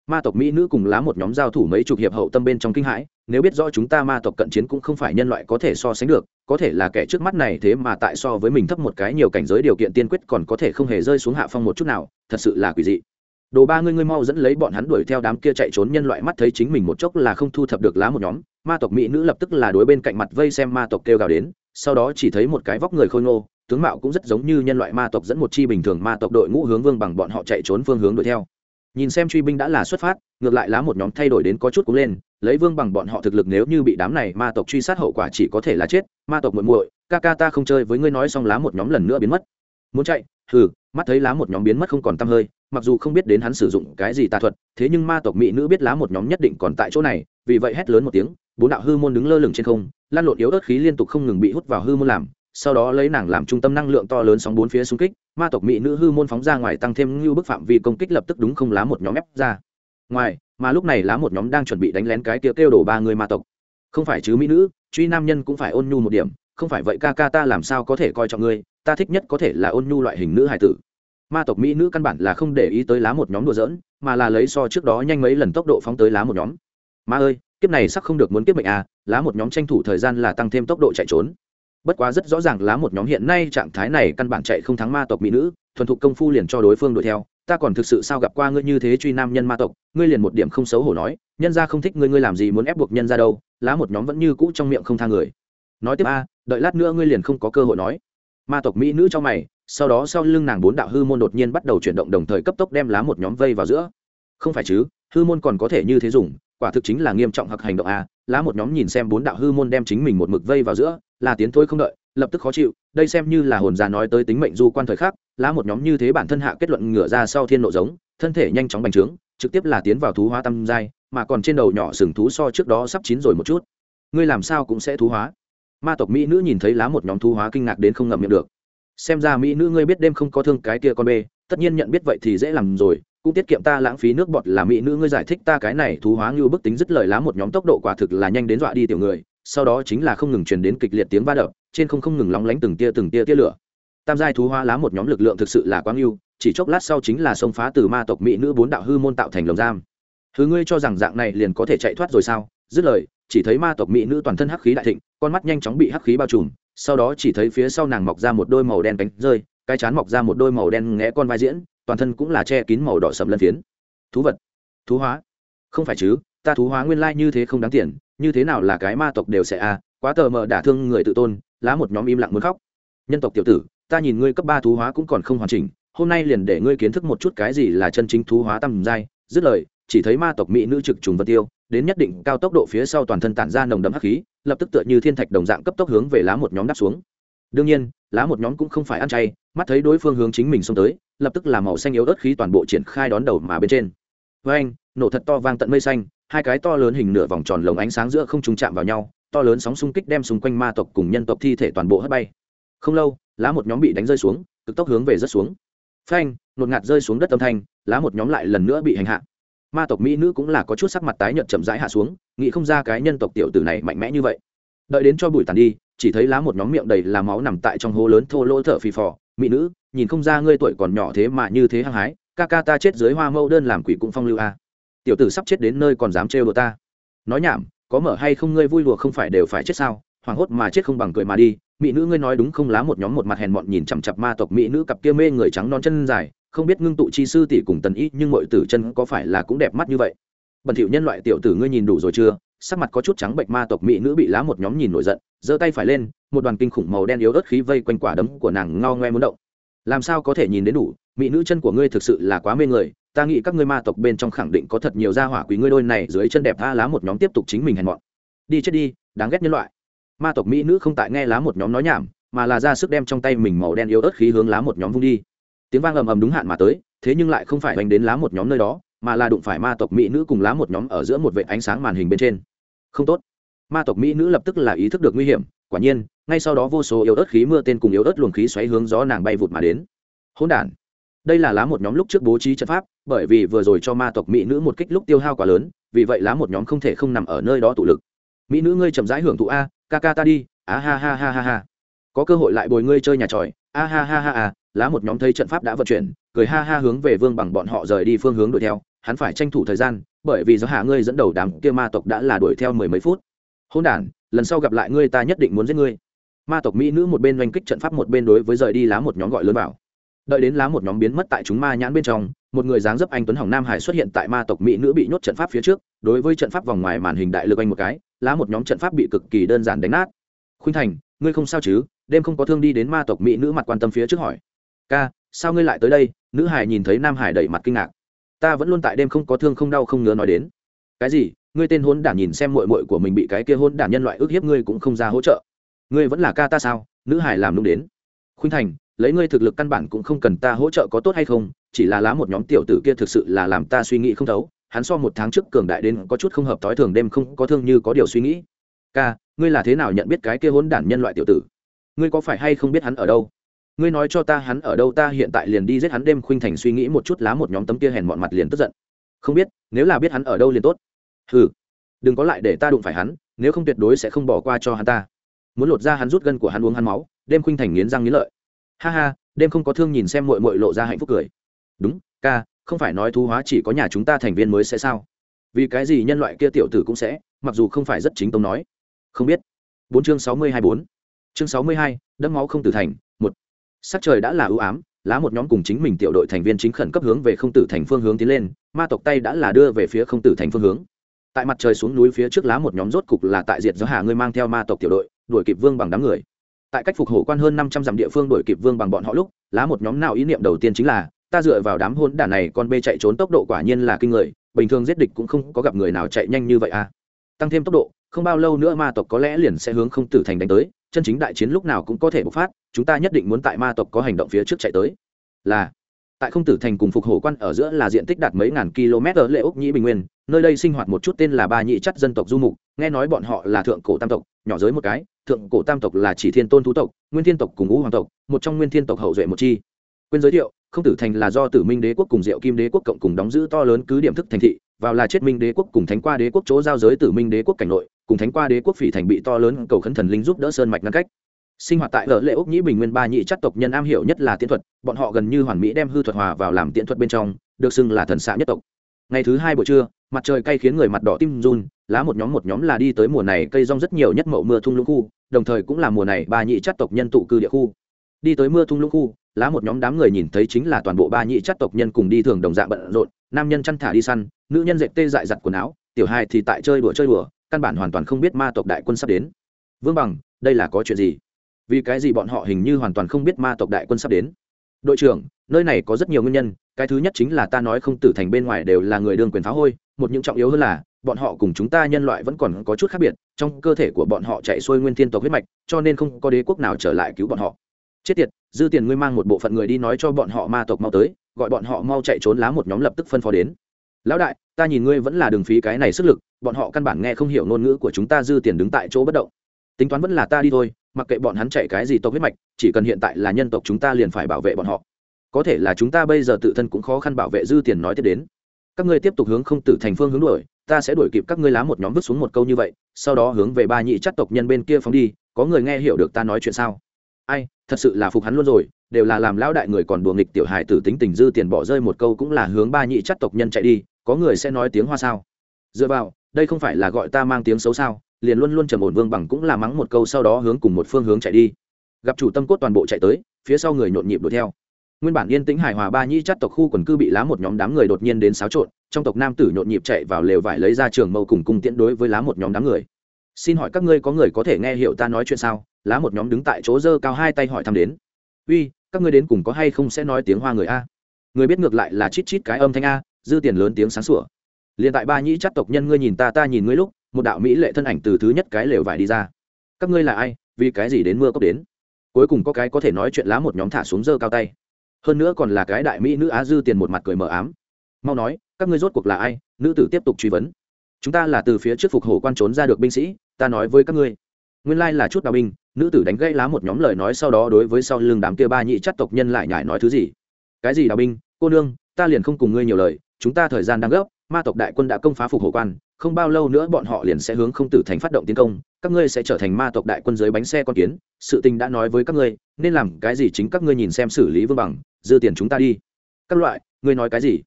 Ma tộc mỹ nữ cùng lá một nhóm giao thủ mấy chục hiệp hậu tâm bên trong kinh hãi, nếu biết rõ chúng ta ma tộc cận chiến cũng không phải nhân loại có thể so sánh được, có thể là kẻ trước mắt này thế mà tại so với mình thấp một cái nhiều cảnh giới điều kiện tiên quyết còn có thể không hề rơi xuống hạ phong một chút nào, thật sự là quỷ dị đồ ba ngươi ngươi mau dẫn lấy bọn hắn đuổi theo đám kia chạy trốn nhân loại mắt thấy chính mình một chốc là không thu thập được lá một nhóm. Ma tộc mỹ nữ lập tức là đối bên cạnh mặt vây xem ma tộc kêu gào đến, sau đó chỉ thấy một cái vóc người khôi ngô, tướng mạo cũng rất giống như nhân loại ma tộc dẫn một chi bình thường ma tộc đội ngũ hướng vương bằng bọn họ chạy trốn phương hướng đuổi theo. Nhìn xem truy binh đã là xuất phát, ngược lại lá một nhóm thay đổi đến có chút cũng lên, lấy vương bằng bọn họ thực lực nếu như bị đám này ma tộc truy sát hậu quả chỉ có thể là chết, ma tộc muội muội, ca ca ta không chơi với ngươi nói xong lá một nhóm lần nữa biến mất. Muốn chạy? Hừ, mắt thấy lá một nhóm biến mất không còn tăm hơi mặc dù không biết đến hắn sử dụng cái gì tà thuật, thế nhưng ma tộc mỹ nữ biết lá một nhóm nhất định còn tại chỗ này, vì vậy hét lớn một tiếng, bốn đạo hư môn đứng lơ lửng trên không, lan lộn yếu ớt khí liên tục không ngừng bị hút vào hư môn làm, sau đó lấy nàng làm trung tâm năng lượng to lớn sóng bốn phía xung kích, ma tộc mỹ nữ hư môn phóng ra ngoài tăng thêm như bức phạm vi công kích lập tức đúng không lá một nhóm ép ra. Ngoài, mà lúc này lá một nhóm đang chuẩn bị đánh lén cái kia kêu đổ ba người ma tộc. Không phải chứ mỹ nữ, truy nam nhân cũng phải ôn nhu một điểm, không phải vậy ca ca ta làm sao có thể coi trọng ngươi, ta thích nhất có thể là ôn nhu loại hình nữ hải tử ma tộc mỹ nữ căn bản là không để ý tới lá một nhóm đùa giỡn, mà là lấy so trước đó nhanh mấy lần tốc độ phóng tới lá một nhóm. Ma ơi, kiếp này sắc không được muốn kiếp mệnh à lá một nhóm tranh thủ thời gian là tăng thêm tốc độ chạy trốn. Bất quá rất rõ ràng lá một nhóm hiện nay trạng thái này căn bản chạy không thắng ma tộc mỹ nữ, thuần thục công phu liền cho đối phương đuổi theo. Ta còn thực sự sao gặp qua ngươi như thế truy nam nhân ma tộc, ngươi liền một điểm không xấu hổ nói, nhân ra không thích ngươi ngươi làm gì muốn ép buộc nhân ra đâu, lá một nhóm vẫn như cũ trong miệng không tha người. Nói tiếp a, đợi lát nữa ngươi liền không có cơ hội nói. Ma tộc mỹ nữ cho mày sau đó sau lưng nàng bốn đạo hư môn đột nhiên bắt đầu chuyển động đồng thời cấp tốc đem lá một nhóm vây vào giữa. Không phải chứ, hư môn còn có thể như thế dùng, quả thực chính là nghiêm trọng hoặc hành động a, lá một nhóm nhìn xem bốn đạo hư môn đem chính mình một mực vây vào giữa, là tiến thôi không đợi, lập tức khó chịu, đây xem như là hồn già nói tới tính mệnh du quan thời khắc, lá một nhóm như thế bản thân hạ kết luận ngửa ra sau thiên nộ giống, thân thể nhanh chóng bành trướng, trực tiếp là tiến vào thú hóa tam giai, mà còn trên đầu nhỏ sừng thú so trước đó sắp chín rồi một chút. Ngươi làm sao cũng sẽ thú hóa. Ma tộc mỹ nữ nhìn thấy lá một nhóm thú hóa kinh ngạc đến không ngậm miệng được xem ra mỹ nữ ngươi biết đêm không có thương cái kia con bê, tất nhiên nhận biết vậy thì dễ làm rồi, cũng tiết kiệm ta lãng phí nước bọt là mỹ nữ ngươi giải thích ta cái này thú hóa như bức tính dứt lời lá một nhóm tốc độ quả thực là nhanh đến dọa đi tiểu người, sau đó chính là không ngừng truyền đến kịch liệt tiếng va đập, trên không không ngừng lóng lánh từng tia từng tia tia lửa. Tam giai thú hóa lá một nhóm lực lượng thực sự là quá ngưu chỉ chốc lát sau chính là xông phá từ ma tộc mỹ nữ bốn đạo hư môn tạo thành lồng giam. Thứ ngươi cho rằng dạng này liền có thể chạy thoát rồi sao? Dứt lời, chỉ thấy ma tộc mỹ nữ toàn thân hắc khí đại thịnh, con mắt nhanh chóng bị hắc khí bao trùm sau đó chỉ thấy phía sau nàng mọc ra một đôi màu đen cánh rơi cái chán mọc ra một đôi màu đen ngẽ con vai diễn toàn thân cũng là che kín màu đỏ sầm lân phiến. Thú vật. Thú hóa. Không phải chứ ta thú hóa nguyên lai như thế không đáng tiền như thế nào là cái ma tộc đều sẽ a à, quá tờ mờ đả thương người tự tôn lá một nhóm im lặng muốn khóc. Nhân tộc tiểu tử ta nhìn ngươi cấp ba thú hóa cũng còn không hoàn chỉnh hôm nay liền để ngươi kiến thức một chút cái gì là chân chính thú hóa tầm giai. Dứt lời chỉ thấy ma tộc mỹ nữ trực trùng vật tiêu đến nhất định cao tốc độ phía sau toàn thân tản ra nồng đậm hắc khí, lập tức tựa như thiên thạch đồng dạng cấp tốc hướng về lá một nhóm đáp xuống. Đương nhiên, lá một nhóm cũng không phải ăn chay, mắt thấy đối phương hướng chính mình xông tới, lập tức là màu xanh yếu ớt khí toàn bộ triển khai đón đầu mà bên trên. Với anh, nổ thật to vang tận mây xanh, hai cái to lớn hình nửa vòng tròn lồng ánh sáng giữa không trùng chạm vào nhau, to lớn sóng xung kích đem xung quanh ma tộc cùng nhân tộc thi thể toàn bộ hất bay. Không lâu, lá một nhóm bị đánh rơi xuống, cực tốc hướng về rất xuống. Phanh, nột ngạt rơi xuống đất âm thanh, lá một nhóm lại lần nữa bị hành hạ ma tộc mỹ nữ cũng là có chút sắc mặt tái nhợt chậm rãi hạ xuống, nghĩ không ra cái nhân tộc tiểu tử này mạnh mẽ như vậy. Đợi đến cho bụi tàn đi, chỉ thấy lá một nhóm miệng đầy là máu nằm tại trong hố lớn thô lỗ thở phì phò. Mỹ nữ, nhìn không ra ngươi tuổi còn nhỏ thế mà như thế hăng hái, ca ca ta chết dưới hoa mẫu đơn làm quỷ cũng phong lưu a. À. Tiểu tử sắp chết đến nơi còn dám trêu đùa ta. Nói nhảm, có mở hay không ngươi vui đùa không phải đều phải chết sao? Hoảng hốt mà chết không bằng cười mà đi. Mỹ nữ ngươi nói đúng không? Lá một nhóm một mặt hèn mọn nhìn chằm chặp ma tộc mỹ nữ cặp kia mê người trắng non chân dài không biết ngưng tụ chi sư tỷ cùng tần ý nhưng mọi tử chân có phải là cũng đẹp mắt như vậy? Bẩn thiệu nhân loại tiểu tử ngươi nhìn đủ rồi chưa? Sắc mặt có chút trắng bệnh ma tộc mỹ nữ bị lá một nhóm nhìn nổi giận, giơ tay phải lên, một đoàn kinh khủng màu đen yếu ớt khí vây quanh quả đấm của nàng ngao ngoe muốn động. Làm sao có thể nhìn đến đủ? Mỹ nữ chân của ngươi thực sự là quá mê người, ta nghĩ các ngươi ma tộc bên trong khẳng định có thật nhiều gia hỏa quý ngươi đôi này dưới chân đẹp tha lá một nhóm tiếp tục chính mình hèn mọn. Đi chết đi, đáng ghét nhân loại. Ma tộc mỹ nữ không tại nghe lá một nhóm nói nhảm, mà là ra sức đem trong tay mình màu đen yếu ớt khí hướng lá một nhóm vung đi tiếng vang ầm ầm đúng hạn mà tới, thế nhưng lại không phải đánh đến lá một nhóm nơi đó, mà là đụng phải ma tộc mỹ nữ cùng lá một nhóm ở giữa một vệ ánh sáng màn hình bên trên. Không tốt. Ma tộc mỹ nữ lập tức là ý thức được nguy hiểm, quả nhiên, ngay sau đó vô số yếu ớt khí mưa tên cùng yếu ớt luồng khí xoáy hướng gió nàng bay vụt mà đến. Hỗn đản. Đây là lá một nhóm lúc trước bố trí trận pháp, bởi vì vừa rồi cho ma tộc mỹ nữ một kích lúc tiêu hao quá lớn, vì vậy lá một nhóm không thể không nằm ở nơi đó tụ lực. Mỹ nữ ngươi chậm rãi hưởng thụ a, ca ca ta đi, á ha ha ha ha ha. Có cơ hội lại bồi ngươi chơi nhà tròi a ha ha ha ha, lá một nhóm thấy trận pháp đã vận chuyển, cười ha ha hướng về vương bằng bọn họ rời đi phương hướng đuổi theo. Hắn phải tranh thủ thời gian, bởi vì do hạ ngươi dẫn đầu đám kia ma tộc đã là đuổi theo mười mấy phút. Hôn đản, lần sau gặp lại ngươi ta nhất định muốn giết ngươi. Ma tộc mỹ nữ một bên oanh kích trận pháp một bên đối với rời đi lá một nhóm gọi lớn bảo. Đợi đến lá một nhóm biến mất tại chúng ma nhãn bên trong, một người dáng dấp anh tuấn hỏng nam hải xuất hiện tại ma tộc mỹ nữ bị nhốt trận pháp phía trước, đối với trận pháp vòng ngoài màn hình đại lực anh một cái, lá một nhóm trận pháp bị cực kỳ đơn giản đánh nát. Khuynh thành, ngươi không sao chứ? Đêm không có thương đi đến ma tộc mỹ nữ mặt quan tâm phía trước hỏi. Ca, sao ngươi lại tới đây? Nữ hải nhìn thấy nam hải đẩy mặt kinh ngạc. Ta vẫn luôn tại đêm không có thương không đau không ngứa nói đến. Cái gì? Ngươi tên hôn đản nhìn xem mội mội của mình bị cái kia hôn đản nhân loại ức hiếp ngươi cũng không ra hỗ trợ. Ngươi vẫn là ca ta sao? Nữ hải làm đúng đến. Khuynh thành, lấy ngươi thực lực căn bản cũng không cần ta hỗ trợ có tốt hay không, chỉ là lá một nhóm tiểu tử kia thực sự là làm ta suy nghĩ không thấu. Hắn so một tháng trước cường đại đến có chút không hợp thói thường đêm không có thương như có điều suy nghĩ. Ca, ngươi là thế nào nhận biết cái kia hỗn đản nhân loại tiểu tử? Ngươi có phải hay không biết hắn ở đâu? Ngươi nói cho ta hắn ở đâu, ta hiện tại liền đi giết hắn đêm khuynh thành suy nghĩ một chút lá một nhóm tấm kia hèn mọn mặt liền tức giận. Không biết, nếu là biết hắn ở đâu liền tốt. Hừ, đừng có lại để ta đụng phải hắn, nếu không tuyệt đối sẽ không bỏ qua cho hắn ta. Muốn lột ra hắn rút gân của hắn uống hắn máu, đêm khuynh thành nghiến răng nghiến lợi. Ha ha, đêm không có thương nhìn xem mội mội lộ ra hạnh phúc cười. Đúng, ca, không phải nói thu hóa chỉ có nhà chúng ta thành viên mới sẽ sao? Vì cái gì nhân loại kia tiểu tử cũng sẽ, mặc dù không phải rất chính tông nói. Không biết. Bốn chương sáu mươi hai bốn chương sáu mươi hai, đẫm máu không tử thành, một. Sắc trời đã là ưu ám, lá một nhóm cùng chính mình tiểu đội thành viên chính khẩn cấp hướng về không tử thành phương hướng tiến lên, ma tộc tay đã là đưa về phía không tử thành phương hướng. Tại mặt trời xuống núi phía trước lá một nhóm rốt cục là tại diệt do hà ngươi mang theo ma tộc tiểu đội, đuổi kịp vương bằng đám người. Tại cách phục hổ quan hơn năm trăm dặm địa phương đuổi kịp vương bằng bọn họ lúc, lá một nhóm nào ý niệm đầu tiên chính là, ta dựa vào đám hôn đản này con bê chạy trốn tốc độ quả nhiên là kinh người, bình thường giết địch cũng không có gặp người nào chạy nhanh như vậy à. Tăng thêm tốc độ, không bao lâu nữa ma tộc có lẽ liền sẽ hướng không tử thành đánh tới chân chính đại chiến lúc nào cũng có thể bộc phát, chúng ta nhất định muốn tại ma tộc có hành động phía trước chạy tới. Là, tại không tử thành cùng phục hổ quan ở giữa là diện tích đạt mấy ngàn km ở lệ úc nhĩ bình nguyên, nơi đây sinh hoạt một chút tên là ba nhị chất dân tộc du mục, nghe nói bọn họ là thượng cổ tam tộc, nhỏ giới một cái, thượng cổ tam tộc là chỉ thiên tôn thú tộc, nguyên thiên tộc cùng ngũ hoàng tộc, một trong nguyên thiên tộc hậu duệ một chi. Quên giới thiệu, không tử thành là do tử minh đế quốc cùng diệu kim đế quốc cộng cùng đóng giữ to lớn cứ điểm thức thành thị, vào là chết minh đế quốc cùng thánh qua đế quốc chỗ giao giới tử minh đế quốc cảnh nội cùng thánh qua đế quốc phỉ thành bị to lớn cầu khấn thần linh giúp đỡ sơn mạch ngăn cách. Sinh hoạt tại ở lệ úc nhĩ bình nguyên ba nhị chất tộc nhân am hiểu nhất là tiễn thuật, bọn họ gần như hoàn mỹ đem hư thuật hòa vào làm tiễn thuật bên trong, được xưng là thần xạ nhất tộc. Ngày thứ hai buổi trưa, mặt trời cay khiến người mặt đỏ tim run, lá một nhóm một nhóm là đi tới mùa này cây rong rất nhiều nhất mậu mưa thung lũng khu, đồng thời cũng là mùa này ba nhị chất tộc nhân tụ cư địa khu. Đi tới mưa thung lũng khu, lá một nhóm đám người nhìn thấy chính là toàn bộ ba nhị chất tộc nhân cùng đi thường đồng dạng bận rộn, nam nhân chăn thả đi săn, nữ nhân dệt tê dại giặt quần áo, tiểu hai thì tại chơi đùa chơi đùa căn bản hoàn toàn không biết ma tộc đại quân sắp đến. Vương bằng, đây là có chuyện gì? Vì cái gì bọn họ hình như hoàn toàn không biết ma tộc đại quân sắp đến? Đội trưởng, nơi này có rất nhiều nguyên nhân, cái thứ nhất chính là ta nói không tử thành bên ngoài đều là người đương quyền phá hôi, một những trọng yếu hơn là, bọn họ cùng chúng ta nhân loại vẫn còn có chút khác biệt, trong cơ thể của bọn họ chạy xuôi nguyên thiên tộc huyết mạch, cho nên không có đế quốc nào trở lại cứu bọn họ. Chết tiệt, dư tiền ngươi mang một bộ phận người đi nói cho bọn họ ma tộc mau tới, gọi bọn họ mau chạy trốn lá một nhóm lập tức phân phó đến lão đại, ta nhìn ngươi vẫn là đường phí cái này sức lực, bọn họ căn bản nghe không hiểu ngôn ngữ của chúng ta dư tiền đứng tại chỗ bất động. Tính toán vẫn là ta đi thôi, mặc kệ bọn hắn chạy cái gì tộc huyết mạch, chỉ cần hiện tại là nhân tộc chúng ta liền phải bảo vệ bọn họ. Có thể là chúng ta bây giờ tự thân cũng khó khăn bảo vệ dư tiền nói tiếp đến. Các ngươi tiếp tục hướng không tử thành phương hướng đuổi, ta sẽ đuổi kịp các ngươi lá một nhóm vứt xuống một câu như vậy, sau đó hướng về ba nhị chắc tộc nhân bên kia phóng đi, có người nghe hiểu được ta nói chuyện sao? Ai, thật sự là phục hắn luôn rồi, đều là làm lão đại người còn đùa nghịch tiểu hài tử tính tình dư tiền bỏ rơi một câu cũng là hướng ba nhị chắc tộc nhân chạy đi, có người sẽ nói tiếng hoa sao? Dựa vào, đây không phải là gọi ta mang tiếng xấu sao? Liền luôn luôn trầm ổn vương bằng cũng là mắng một câu sau đó hướng cùng một phương hướng chạy đi. Gặp chủ tâm cốt toàn bộ chạy tới, phía sau người nhộn nhịp đuổi theo. Nguyên bản yên tĩnh hài hòa ba nhĩ chắt tộc khu quần cư bị lá một nhóm đám người đột nhiên đến xáo trộn, trong tộc nam tử nhộn nhịp chạy vào lều vải lấy ra trường mâu cùng cung tiễn đối với lá một nhóm đám người xin hỏi các ngươi có người có thể nghe hiểu ta nói chuyện sao? Lá một nhóm đứng tại chỗ dơ cao hai tay hỏi thăm đến. Uy, các ngươi đến cùng có hay không sẽ nói tiếng hoa người a? Người biết ngược lại là chít chít cái âm thanh a, dư tiền lớn tiếng sáng sủa. Liền tại ba nhĩ chắc tộc nhân ngươi nhìn ta ta nhìn ngươi lúc, một đạo mỹ lệ thân ảnh từ thứ nhất cái lều vải đi ra. Các ngươi là ai? Vì cái gì đến mưa cốc đến? Cuối cùng có cái có thể nói chuyện lá một nhóm thả xuống dơ cao tay. Hơn nữa còn là cái đại mỹ nữ á dư tiền một mặt cười mờ ám. Mau nói, các ngươi rốt cuộc là ai? Nữ tử tiếp tục truy vấn. Chúng ta là từ phía trước phục hổ quan trốn ra được binh sĩ ta nói với các ngươi. Nguyên lai là chút đào binh, nữ tử đánh gãy lá một nhóm lời nói sau đó đối với sau lưng đám kia ba nhị chắc tộc nhân lại nhải nói thứ gì? Cái gì đào binh? Cô nương, ta liền không cùng ngươi nhiều lời, chúng ta thời gian đang gấp, ma tộc đại quân đã công phá phục hồ quan, không bao lâu nữa bọn họ liền sẽ hướng không tử thành phát động tiến công, các ngươi sẽ trở thành ma tộc đại quân dưới bánh xe con kiến, sự tình đã nói với các ngươi, nên làm cái gì chính các ngươi nhìn xem xử lý vương bằng, dư tiền chúng ta đi. Các loại, ngươi nói cái gì?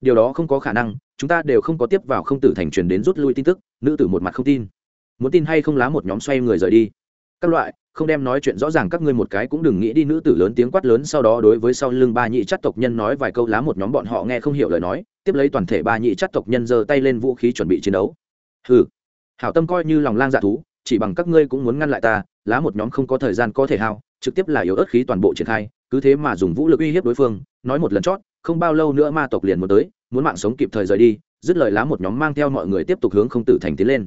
Điều đó không có khả năng, chúng ta đều không có tiếp vào không tử thành truyền đến rút lui tin tức, nữ tử một mặt không tin muốn tin hay không lá một nhóm xoay người rời đi. Các loại, không đem nói chuyện rõ ràng, các ngươi một cái cũng đừng nghĩ đi, nữ tử lớn tiếng quát lớn, sau đó đối với sau lưng ba nhị chắc tộc nhân nói vài câu, lá một nhóm bọn họ nghe không hiểu lời nói, tiếp lấy toàn thể ba nhị chắc tộc nhân giơ tay lên vũ khí chuẩn bị chiến đấu. Hừ, hảo tâm coi như lòng lang dạ thú, chỉ bằng các ngươi cũng muốn ngăn lại ta, lá một nhóm không có thời gian có thể hao, trực tiếp là yếu ớt khí toàn bộ triển khai, cứ thế mà dùng vũ lực uy hiếp đối phương, nói một lần chót, không bao lâu nữa ma tộc liền muốn tới, muốn mạng sống kịp thời rời đi, dứt lời lá một nhóm mang theo mọi người tiếp tục hướng không tử thành tiến lên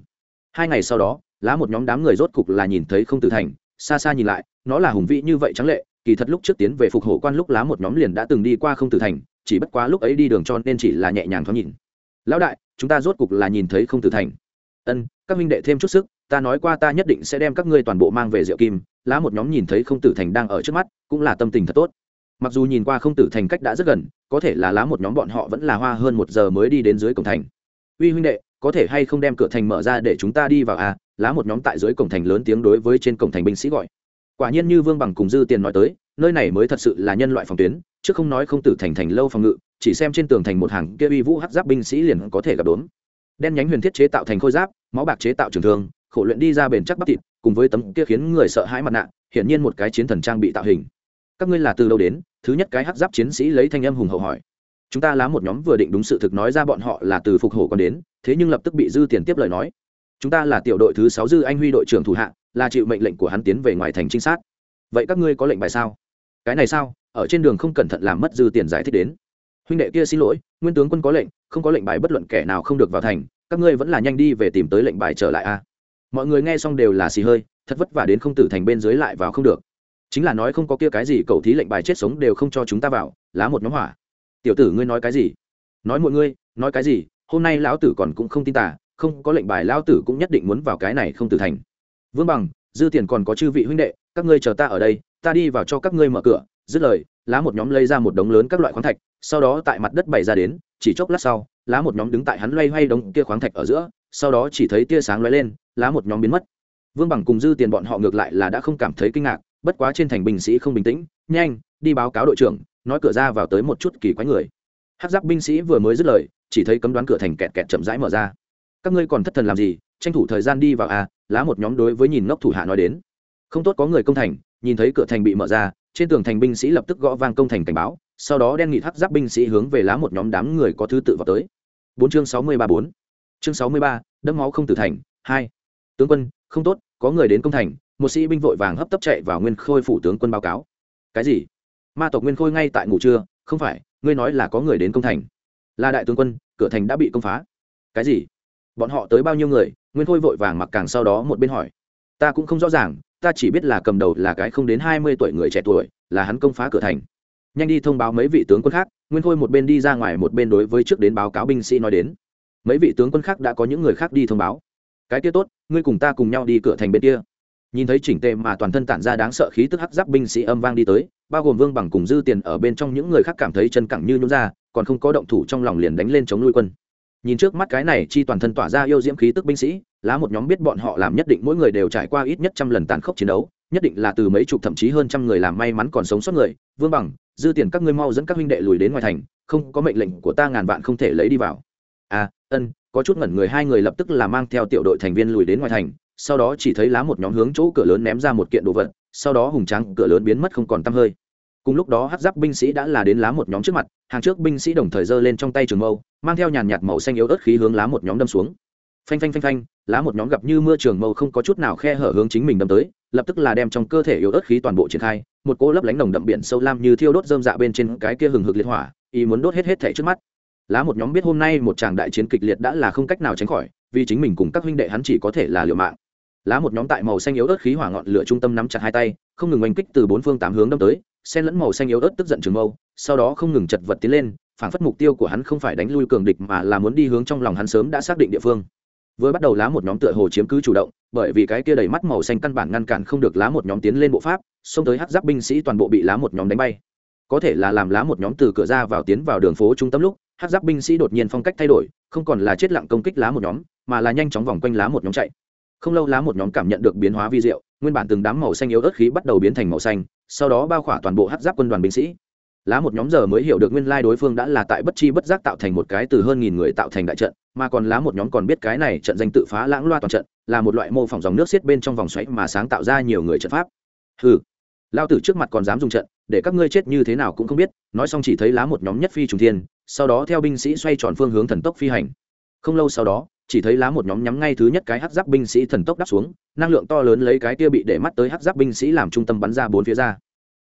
hai ngày sau đó, lá một nhóm đám người rốt cục là nhìn thấy không tử thành, xa xa nhìn lại, nó là hùng vĩ như vậy trắng lệ, kỳ thật lúc trước tiến về phục hổ quan lúc lá một nhóm liền đã từng đi qua không tử thành, chỉ bất quá lúc ấy đi đường cho nên chỉ là nhẹ nhàng thoáng nhìn. Lão đại, chúng ta rốt cục là nhìn thấy không tử thành. Ân, các minh đệ thêm chút sức, ta nói qua ta nhất định sẽ đem các ngươi toàn bộ mang về rượu kim. Lá một nhóm nhìn thấy không tử thành đang ở trước mắt, cũng là tâm tình thật tốt. Mặc dù nhìn qua không tử thành cách đã rất gần, có thể là lá một nhóm bọn họ vẫn là hoa hơn một giờ mới đi đến dưới cổng thành. Uy huynh đệ có thể hay không đem cửa thành mở ra để chúng ta đi vào à? Lá một nhóm tại dưới cổng thành lớn tiếng đối với trên cổng thành binh sĩ gọi. Quả nhiên như vương bằng cùng dư tiền nói tới, nơi này mới thật sự là nhân loại phòng tuyến, chứ không nói không tử thành thành lâu phòng ngự, chỉ xem trên tường thành một hàng kia uy vũ hắc giáp binh sĩ liền có thể gặp đốn. Đen nhánh huyền thiết chế tạo thành khôi giáp, máu bạc chế tạo trường thương, khổ luyện đi ra bền chắc bắp thịt, cùng với tấm kia khiến người sợ hãi mặt nạ, hiển nhiên một cái chiến thần trang bị tạo hình. Các ngươi là từ đâu đến? Thứ nhất cái hắc giáp chiến sĩ lấy thanh âm hùng hậu hỏi chúng ta lá một nhóm vừa định đúng sự thực nói ra bọn họ là từ phục hổ còn đến, thế nhưng lập tức bị dư tiền tiếp lời nói. Chúng ta là tiểu đội thứ sáu dư anh huy đội trưởng thủ hạ, là chịu mệnh lệnh của hắn tiến về ngoài thành trinh sát. Vậy các ngươi có lệnh bài sao? Cái này sao? Ở trên đường không cẩn thận làm mất dư tiền giải thích đến. Huynh đệ kia xin lỗi, nguyên tướng quân có lệnh, không có lệnh bài bất luận kẻ nào không được vào thành, các ngươi vẫn là nhanh đi về tìm tới lệnh bài trở lại a. Mọi người nghe xong đều là xì hơi, thật vất vả đến không tử thành bên dưới lại vào không được. Chính là nói không có kia cái gì, cầu thí lệnh bài chết sống đều không cho chúng ta vào, lá một nhóm hỏa tiểu tử ngươi nói cái gì? Nói mọi ngươi nói cái gì? Hôm nay lão tử còn cũng không tin tả không có lệnh bài lão tử cũng nhất định muốn vào cái này không tử thành. Vương bằng, dư tiền còn có chư vị huynh đệ, các ngươi chờ ta ở đây, ta đi vào cho các ngươi mở cửa. Dứt lời, lá một nhóm lấy ra một đống lớn các loại khoáng thạch, sau đó tại mặt đất bày ra đến, chỉ chốc lát sau, lá một nhóm đứng tại hắn loay hoay đống kia khoáng thạch ở giữa, sau đó chỉ thấy tia sáng lóe lên, lá một nhóm biến mất. Vương bằng cùng dư tiền bọn họ ngược lại là đã không cảm thấy kinh ngạc, bất quá trên thành binh sĩ không bình tĩnh, nhanh, đi báo cáo đội trưởng nói cửa ra vào tới một chút kỳ quái người. Hát giáp binh sĩ vừa mới dứt lời, chỉ thấy cấm đoán cửa thành kẹt kẹt chậm rãi mở ra. Các ngươi còn thất thần làm gì? Tranh thủ thời gian đi vào à? Lá một nhóm đối với nhìn ngốc thủ hạ nói đến. Không tốt có người công thành, nhìn thấy cửa thành bị mở ra, trên tường thành binh sĩ lập tức gõ vang công thành cảnh báo, sau đó đen nghị hắc giáp binh sĩ hướng về lá một nhóm đám người có thứ tự vào tới. Bốn chương sáu mươi ba bốn. Chương sáu mươi ba đẫm máu không tử thành, hai. Tướng quân, không tốt, có người đến công thành, một sĩ binh vội vàng hấp tấp chạy vào nguyên khôi phủ tướng quân báo cáo. Cái gì? Ma tộc nguyên khôi ngay tại ngủ trưa, không phải, ngươi nói là có người đến công thành. Là đại tướng quân, cửa thành đã bị công phá. Cái gì? Bọn họ tới bao nhiêu người? Nguyên khôi vội vàng mặc càng sau đó một bên hỏi. Ta cũng không rõ ràng, ta chỉ biết là cầm đầu là cái không đến hai mươi tuổi người trẻ tuổi, là hắn công phá cửa thành. Nhanh đi thông báo mấy vị tướng quân khác, nguyên khôi một bên đi ra ngoài một bên đối với trước đến báo cáo binh sĩ nói đến. Mấy vị tướng quân khác đã có những người khác đi thông báo. Cái kia tốt, ngươi cùng ta cùng nhau đi cửa thành bên kia nhìn thấy chỉnh tề mà toàn thân tản ra đáng sợ khí tức hắc giáp binh sĩ âm vang đi tới, bao gồm vương bằng cùng dư tiền ở bên trong những người khác cảm thấy chân cẳng như nhún ra, còn không có động thủ trong lòng liền đánh lên chống nuôi quân. Nhìn trước mắt cái này chi toàn thân tỏa ra yêu diễm khí tức binh sĩ, lá một nhóm biết bọn họ làm nhất định mỗi người đều trải qua ít nhất trăm lần tàn khốc chiến đấu, nhất định là từ mấy chục thậm chí hơn trăm người làm may mắn còn sống sót người, vương bằng, dư tiền các ngươi mau dẫn các huynh đệ lùi đến ngoài thành, không có mệnh lệnh của ta ngàn vạn không thể lấy đi vào. À ân, có chút ngẩn người hai người lập tức là mang theo tiểu đội thành viên lùi đến ngoài thành sau đó chỉ thấy lá một nhóm hướng chỗ cửa lớn ném ra một kiện đồ vật, sau đó hùng tráng cửa lớn biến mất không còn tăm hơi. Cùng lúc đó hát giáp binh sĩ đã là đến lá một nhóm trước mặt, hàng trước binh sĩ đồng thời giơ lên trong tay trường mâu, mang theo nhàn nhạt màu xanh yếu ớt khí hướng lá một nhóm đâm xuống. Phanh phanh phanh phanh, lá một nhóm gặp như mưa trường mâu không có chút nào khe hở hướng chính mình đâm tới, lập tức là đem trong cơ thể yếu ớt khí toàn bộ triển khai, một cỗ lấp lánh nồng đậm biển sâu lam như thiêu đốt dơm dạ bên trên cái kia hừng hực liệt hỏa, ý muốn đốt hết hết thể trước mắt. Lá một nhóm biết hôm nay một tràng đại chiến kịch liệt đã là không cách nào tránh khỏi, vì chính mình cùng các huynh đệ hắn chỉ có thể là liều mạng lá một nhóm tại màu xanh yếu ớt khí hỏa ngọn lửa trung tâm nắm chặt hai tay, không ngừng oanh kích từ bốn phương tám hướng đâm tới, xen lẫn màu xanh yếu ớt tức giận trường mâu, sau đó không ngừng chật vật tiến lên phảng phất mục tiêu của hắn không phải đánh lui cường địch mà là muốn đi hướng trong lòng hắn sớm đã xác định địa phương. Vừa bắt đầu lá một nhóm tựa hồ chiếm cứ chủ động, bởi vì cái kia đầy mắt màu xanh căn bản ngăn cản không được lá một nhóm tiến lên bộ pháp, xông tới hắc giáp binh sĩ toàn bộ bị lá một nhóm đánh bay. Có thể là làm lá một nhóm từ cửa ra vào tiến vào đường phố trung tâm lúc, hắc giáp binh sĩ đột nhiên phong cách thay đổi, không còn là chết lặng công kích lá một nhóm, mà là nhanh chóng vòng quanh lá một nhóm chạy không lâu lá một nhóm cảm nhận được biến hóa vi diệu, nguyên bản từng đám màu xanh yếu ớt khí bắt đầu biến thành màu xanh, sau đó bao khỏa toàn bộ hát giáp quân đoàn binh sĩ. Lá một nhóm giờ mới hiểu được nguyên lai đối phương đã là tại bất chi bất giác tạo thành một cái từ hơn nghìn người tạo thành đại trận, mà còn lá một nhóm còn biết cái này trận danh tự phá lãng loa toàn trận, là một loại mô phỏng dòng nước xiết bên trong vòng xoáy mà sáng tạo ra nhiều người trận pháp. Hừ. Lao tử trước mặt còn dám dùng trận, để các ngươi chết như thế nào cũng không biết, nói xong chỉ thấy lá một nhóm nhất phi trùng thiên, sau đó theo binh sĩ xoay tròn phương hướng thần tốc phi hành. Không lâu sau đó chỉ thấy lá một nhóm nhắm ngay thứ nhất cái hắc giáp binh sĩ thần tốc đáp xuống, năng lượng to lớn lấy cái kia bị để mắt tới hắc giáp binh sĩ làm trung tâm bắn ra bốn phía ra.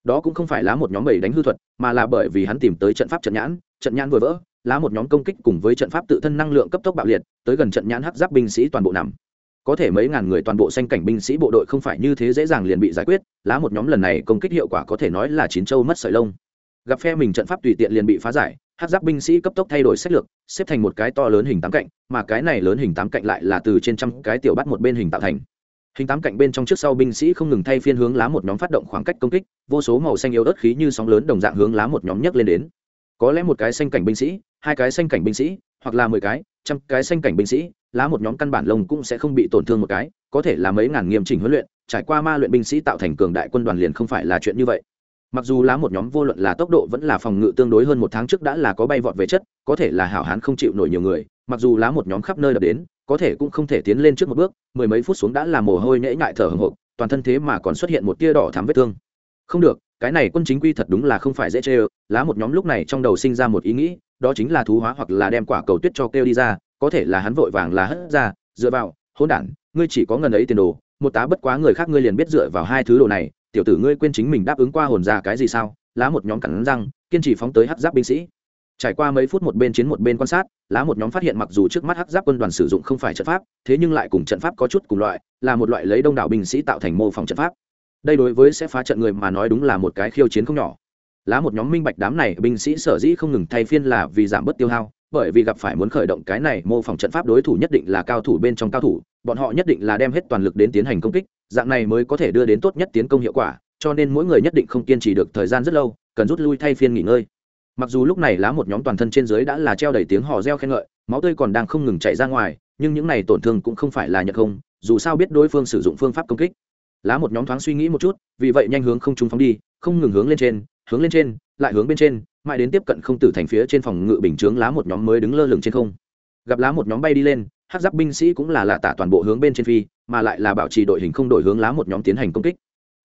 Đó cũng không phải lá một nhóm bảy đánh hư thuật, mà là bởi vì hắn tìm tới trận pháp trận nhãn trận nhãn vừa vỡ, lá một nhóm công kích cùng với trận pháp tự thân năng lượng cấp tốc bạo liệt, tới gần trận nhãn hắc giáp binh sĩ toàn bộ nằm. Có thể mấy ngàn người toàn bộ xanh cảnh binh sĩ bộ đội không phải như thế dễ dàng liền bị giải quyết, lá một nhóm lần này công kích hiệu quả có thể nói là chín châu mất sợi lông. Gặp phe mình trận pháp tùy tiện liền bị phá giải hát giáp binh sĩ cấp tốc thay đổi sách lược, xếp thành một cái to lớn hình tám cạnh, mà cái này lớn hình tám cạnh lại là từ trên trăm cái tiểu bắt một bên hình tạo thành. Hình tám cạnh bên trong trước sau binh sĩ không ngừng thay phiên hướng lá một nhóm phát động khoảng cách công kích, vô số màu xanh yếu ớt khí như sóng lớn đồng dạng hướng lá một nhóm nhấc lên đến. Có lẽ một cái xanh cảnh binh sĩ, hai cái xanh cảnh binh sĩ, hoặc là mười cái, trăm cái xanh cảnh binh sĩ, lá một nhóm căn bản lông cũng sẽ không bị tổn thương một cái, có thể là mấy ngàn nghiêm chỉnh huấn luyện, trải qua ma luyện binh sĩ tạo thành cường đại quân đoàn liền không phải là chuyện như vậy mặc dù lá một nhóm vô luận là tốc độ vẫn là phòng ngự tương đối hơn một tháng trước đã là có bay vọt về chất, có thể là hảo hán không chịu nổi nhiều người, mặc dù lá một nhóm khắp nơi đập đến, có thể cũng không thể tiến lên trước một bước, mười mấy phút xuống đã là mồ hôi nhễ ngại thở hồng hộc, toàn thân thế mà còn xuất hiện một tia đỏ thắm vết thương. Không được, cái này quân chính quy thật đúng là không phải dễ chê ơ lá một nhóm lúc này trong đầu sinh ra một ý nghĩ, đó chính là thú hóa hoặc là đem quả cầu tuyết cho kêu đi ra, có thể là hắn vội vàng là hất ra, dựa vào hôn đản, ngươi chỉ có ngần ấy tiền đồ, một tá bất quá người khác ngươi liền biết dựa vào hai thứ đồ này tiểu tử ngươi quên chính mình đáp ứng qua hồn ra cái gì sao? Lá một nhóm cắn răng, kiên trì phóng tới hát giáp binh sĩ. Trải qua mấy phút một bên chiến một bên quan sát, lá một nhóm phát hiện mặc dù trước mắt hắc giáp quân đoàn sử dụng không phải trận pháp, thế nhưng lại cùng trận pháp có chút cùng loại, là một loại lấy đông đảo binh sĩ tạo thành mô phỏng trận pháp. Đây đối với sẽ phá trận người mà nói đúng là một cái khiêu chiến không nhỏ. Lá một nhóm minh bạch đám này binh sĩ sở dĩ không ngừng thay phiên là vì giảm bớt tiêu hao bởi vì gặp phải muốn khởi động cái này, mô phỏng trận pháp đối thủ nhất định là cao thủ bên trong cao thủ, bọn họ nhất định là đem hết toàn lực đến tiến hành công kích, dạng này mới có thể đưa đến tốt nhất tiến công hiệu quả, cho nên mỗi người nhất định không kiên trì được thời gian rất lâu, cần rút lui thay phiên nghỉ ngơi. Mặc dù lúc này lá một nhóm toàn thân trên dưới đã là treo đầy tiếng hò reo khen ngợi, máu tươi còn đang không ngừng chạy ra ngoài, nhưng những này tổn thương cũng không phải là nhật không, dù sao biết đối phương sử dụng phương pháp công kích. Lá một nhóm thoáng suy nghĩ một chút, vì vậy nhanh hướng không trung phóng đi, không ngừng hướng lên trên hướng lên trên, lại hướng bên trên, mãi đến tiếp cận không tử thành phía trên phòng ngự bình chướng lá một nhóm mới đứng lơ lửng trên không. Gặp lá một nhóm bay đi lên, hát giáp binh sĩ cũng là lạ tả toàn bộ hướng bên trên phi, mà lại là bảo trì đội hình không đổi hướng lá một nhóm tiến hành công kích.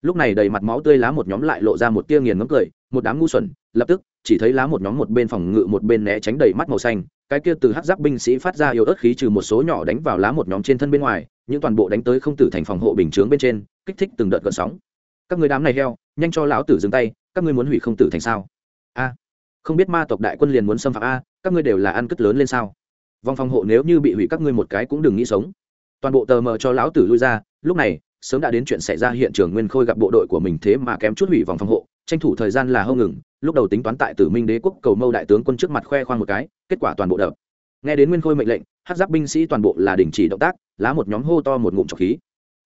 Lúc này đầy mặt máu tươi lá một nhóm lại lộ ra một tia nghiền ngấm cười, một đám ngu xuẩn, lập tức, chỉ thấy lá một nhóm một bên phòng ngự một bên né tránh đầy mắt màu xanh, cái kia từ hát giáp binh sĩ phát ra yếu ớt khí trừ một số nhỏ đánh vào lá một nhóm trên thân bên ngoài, những toàn bộ đánh tới không tử thành phòng hộ bình chướng bên trên, kích thích từng đợt gợn sóng. Các người đám này heo, nhanh cho lão tử dừng tay các ngươi muốn hủy không tử thành sao? A, không biết ma tộc đại quân liền muốn xâm phạm a, các ngươi đều là ăn cất lớn lên sao? Vòng phòng hộ nếu như bị hủy các ngươi một cái cũng đừng nghĩ sống. Toàn bộ tờ mờ cho lão tử lui ra, lúc này, sớm đã đến chuyện xảy ra hiện trường nguyên khôi gặp bộ đội của mình thế mà kém chút hủy vòng phòng hộ, tranh thủ thời gian là hâu ngừng, lúc đầu tính toán tại tử minh đế quốc cầu mâu đại tướng quân trước mặt khoe khoang một cái, kết quả toàn bộ đập. Nghe đến nguyên khôi mệnh lệnh, hát giáp binh sĩ toàn bộ là đình chỉ động tác, lá một nhóm hô to một ngụm trọc khí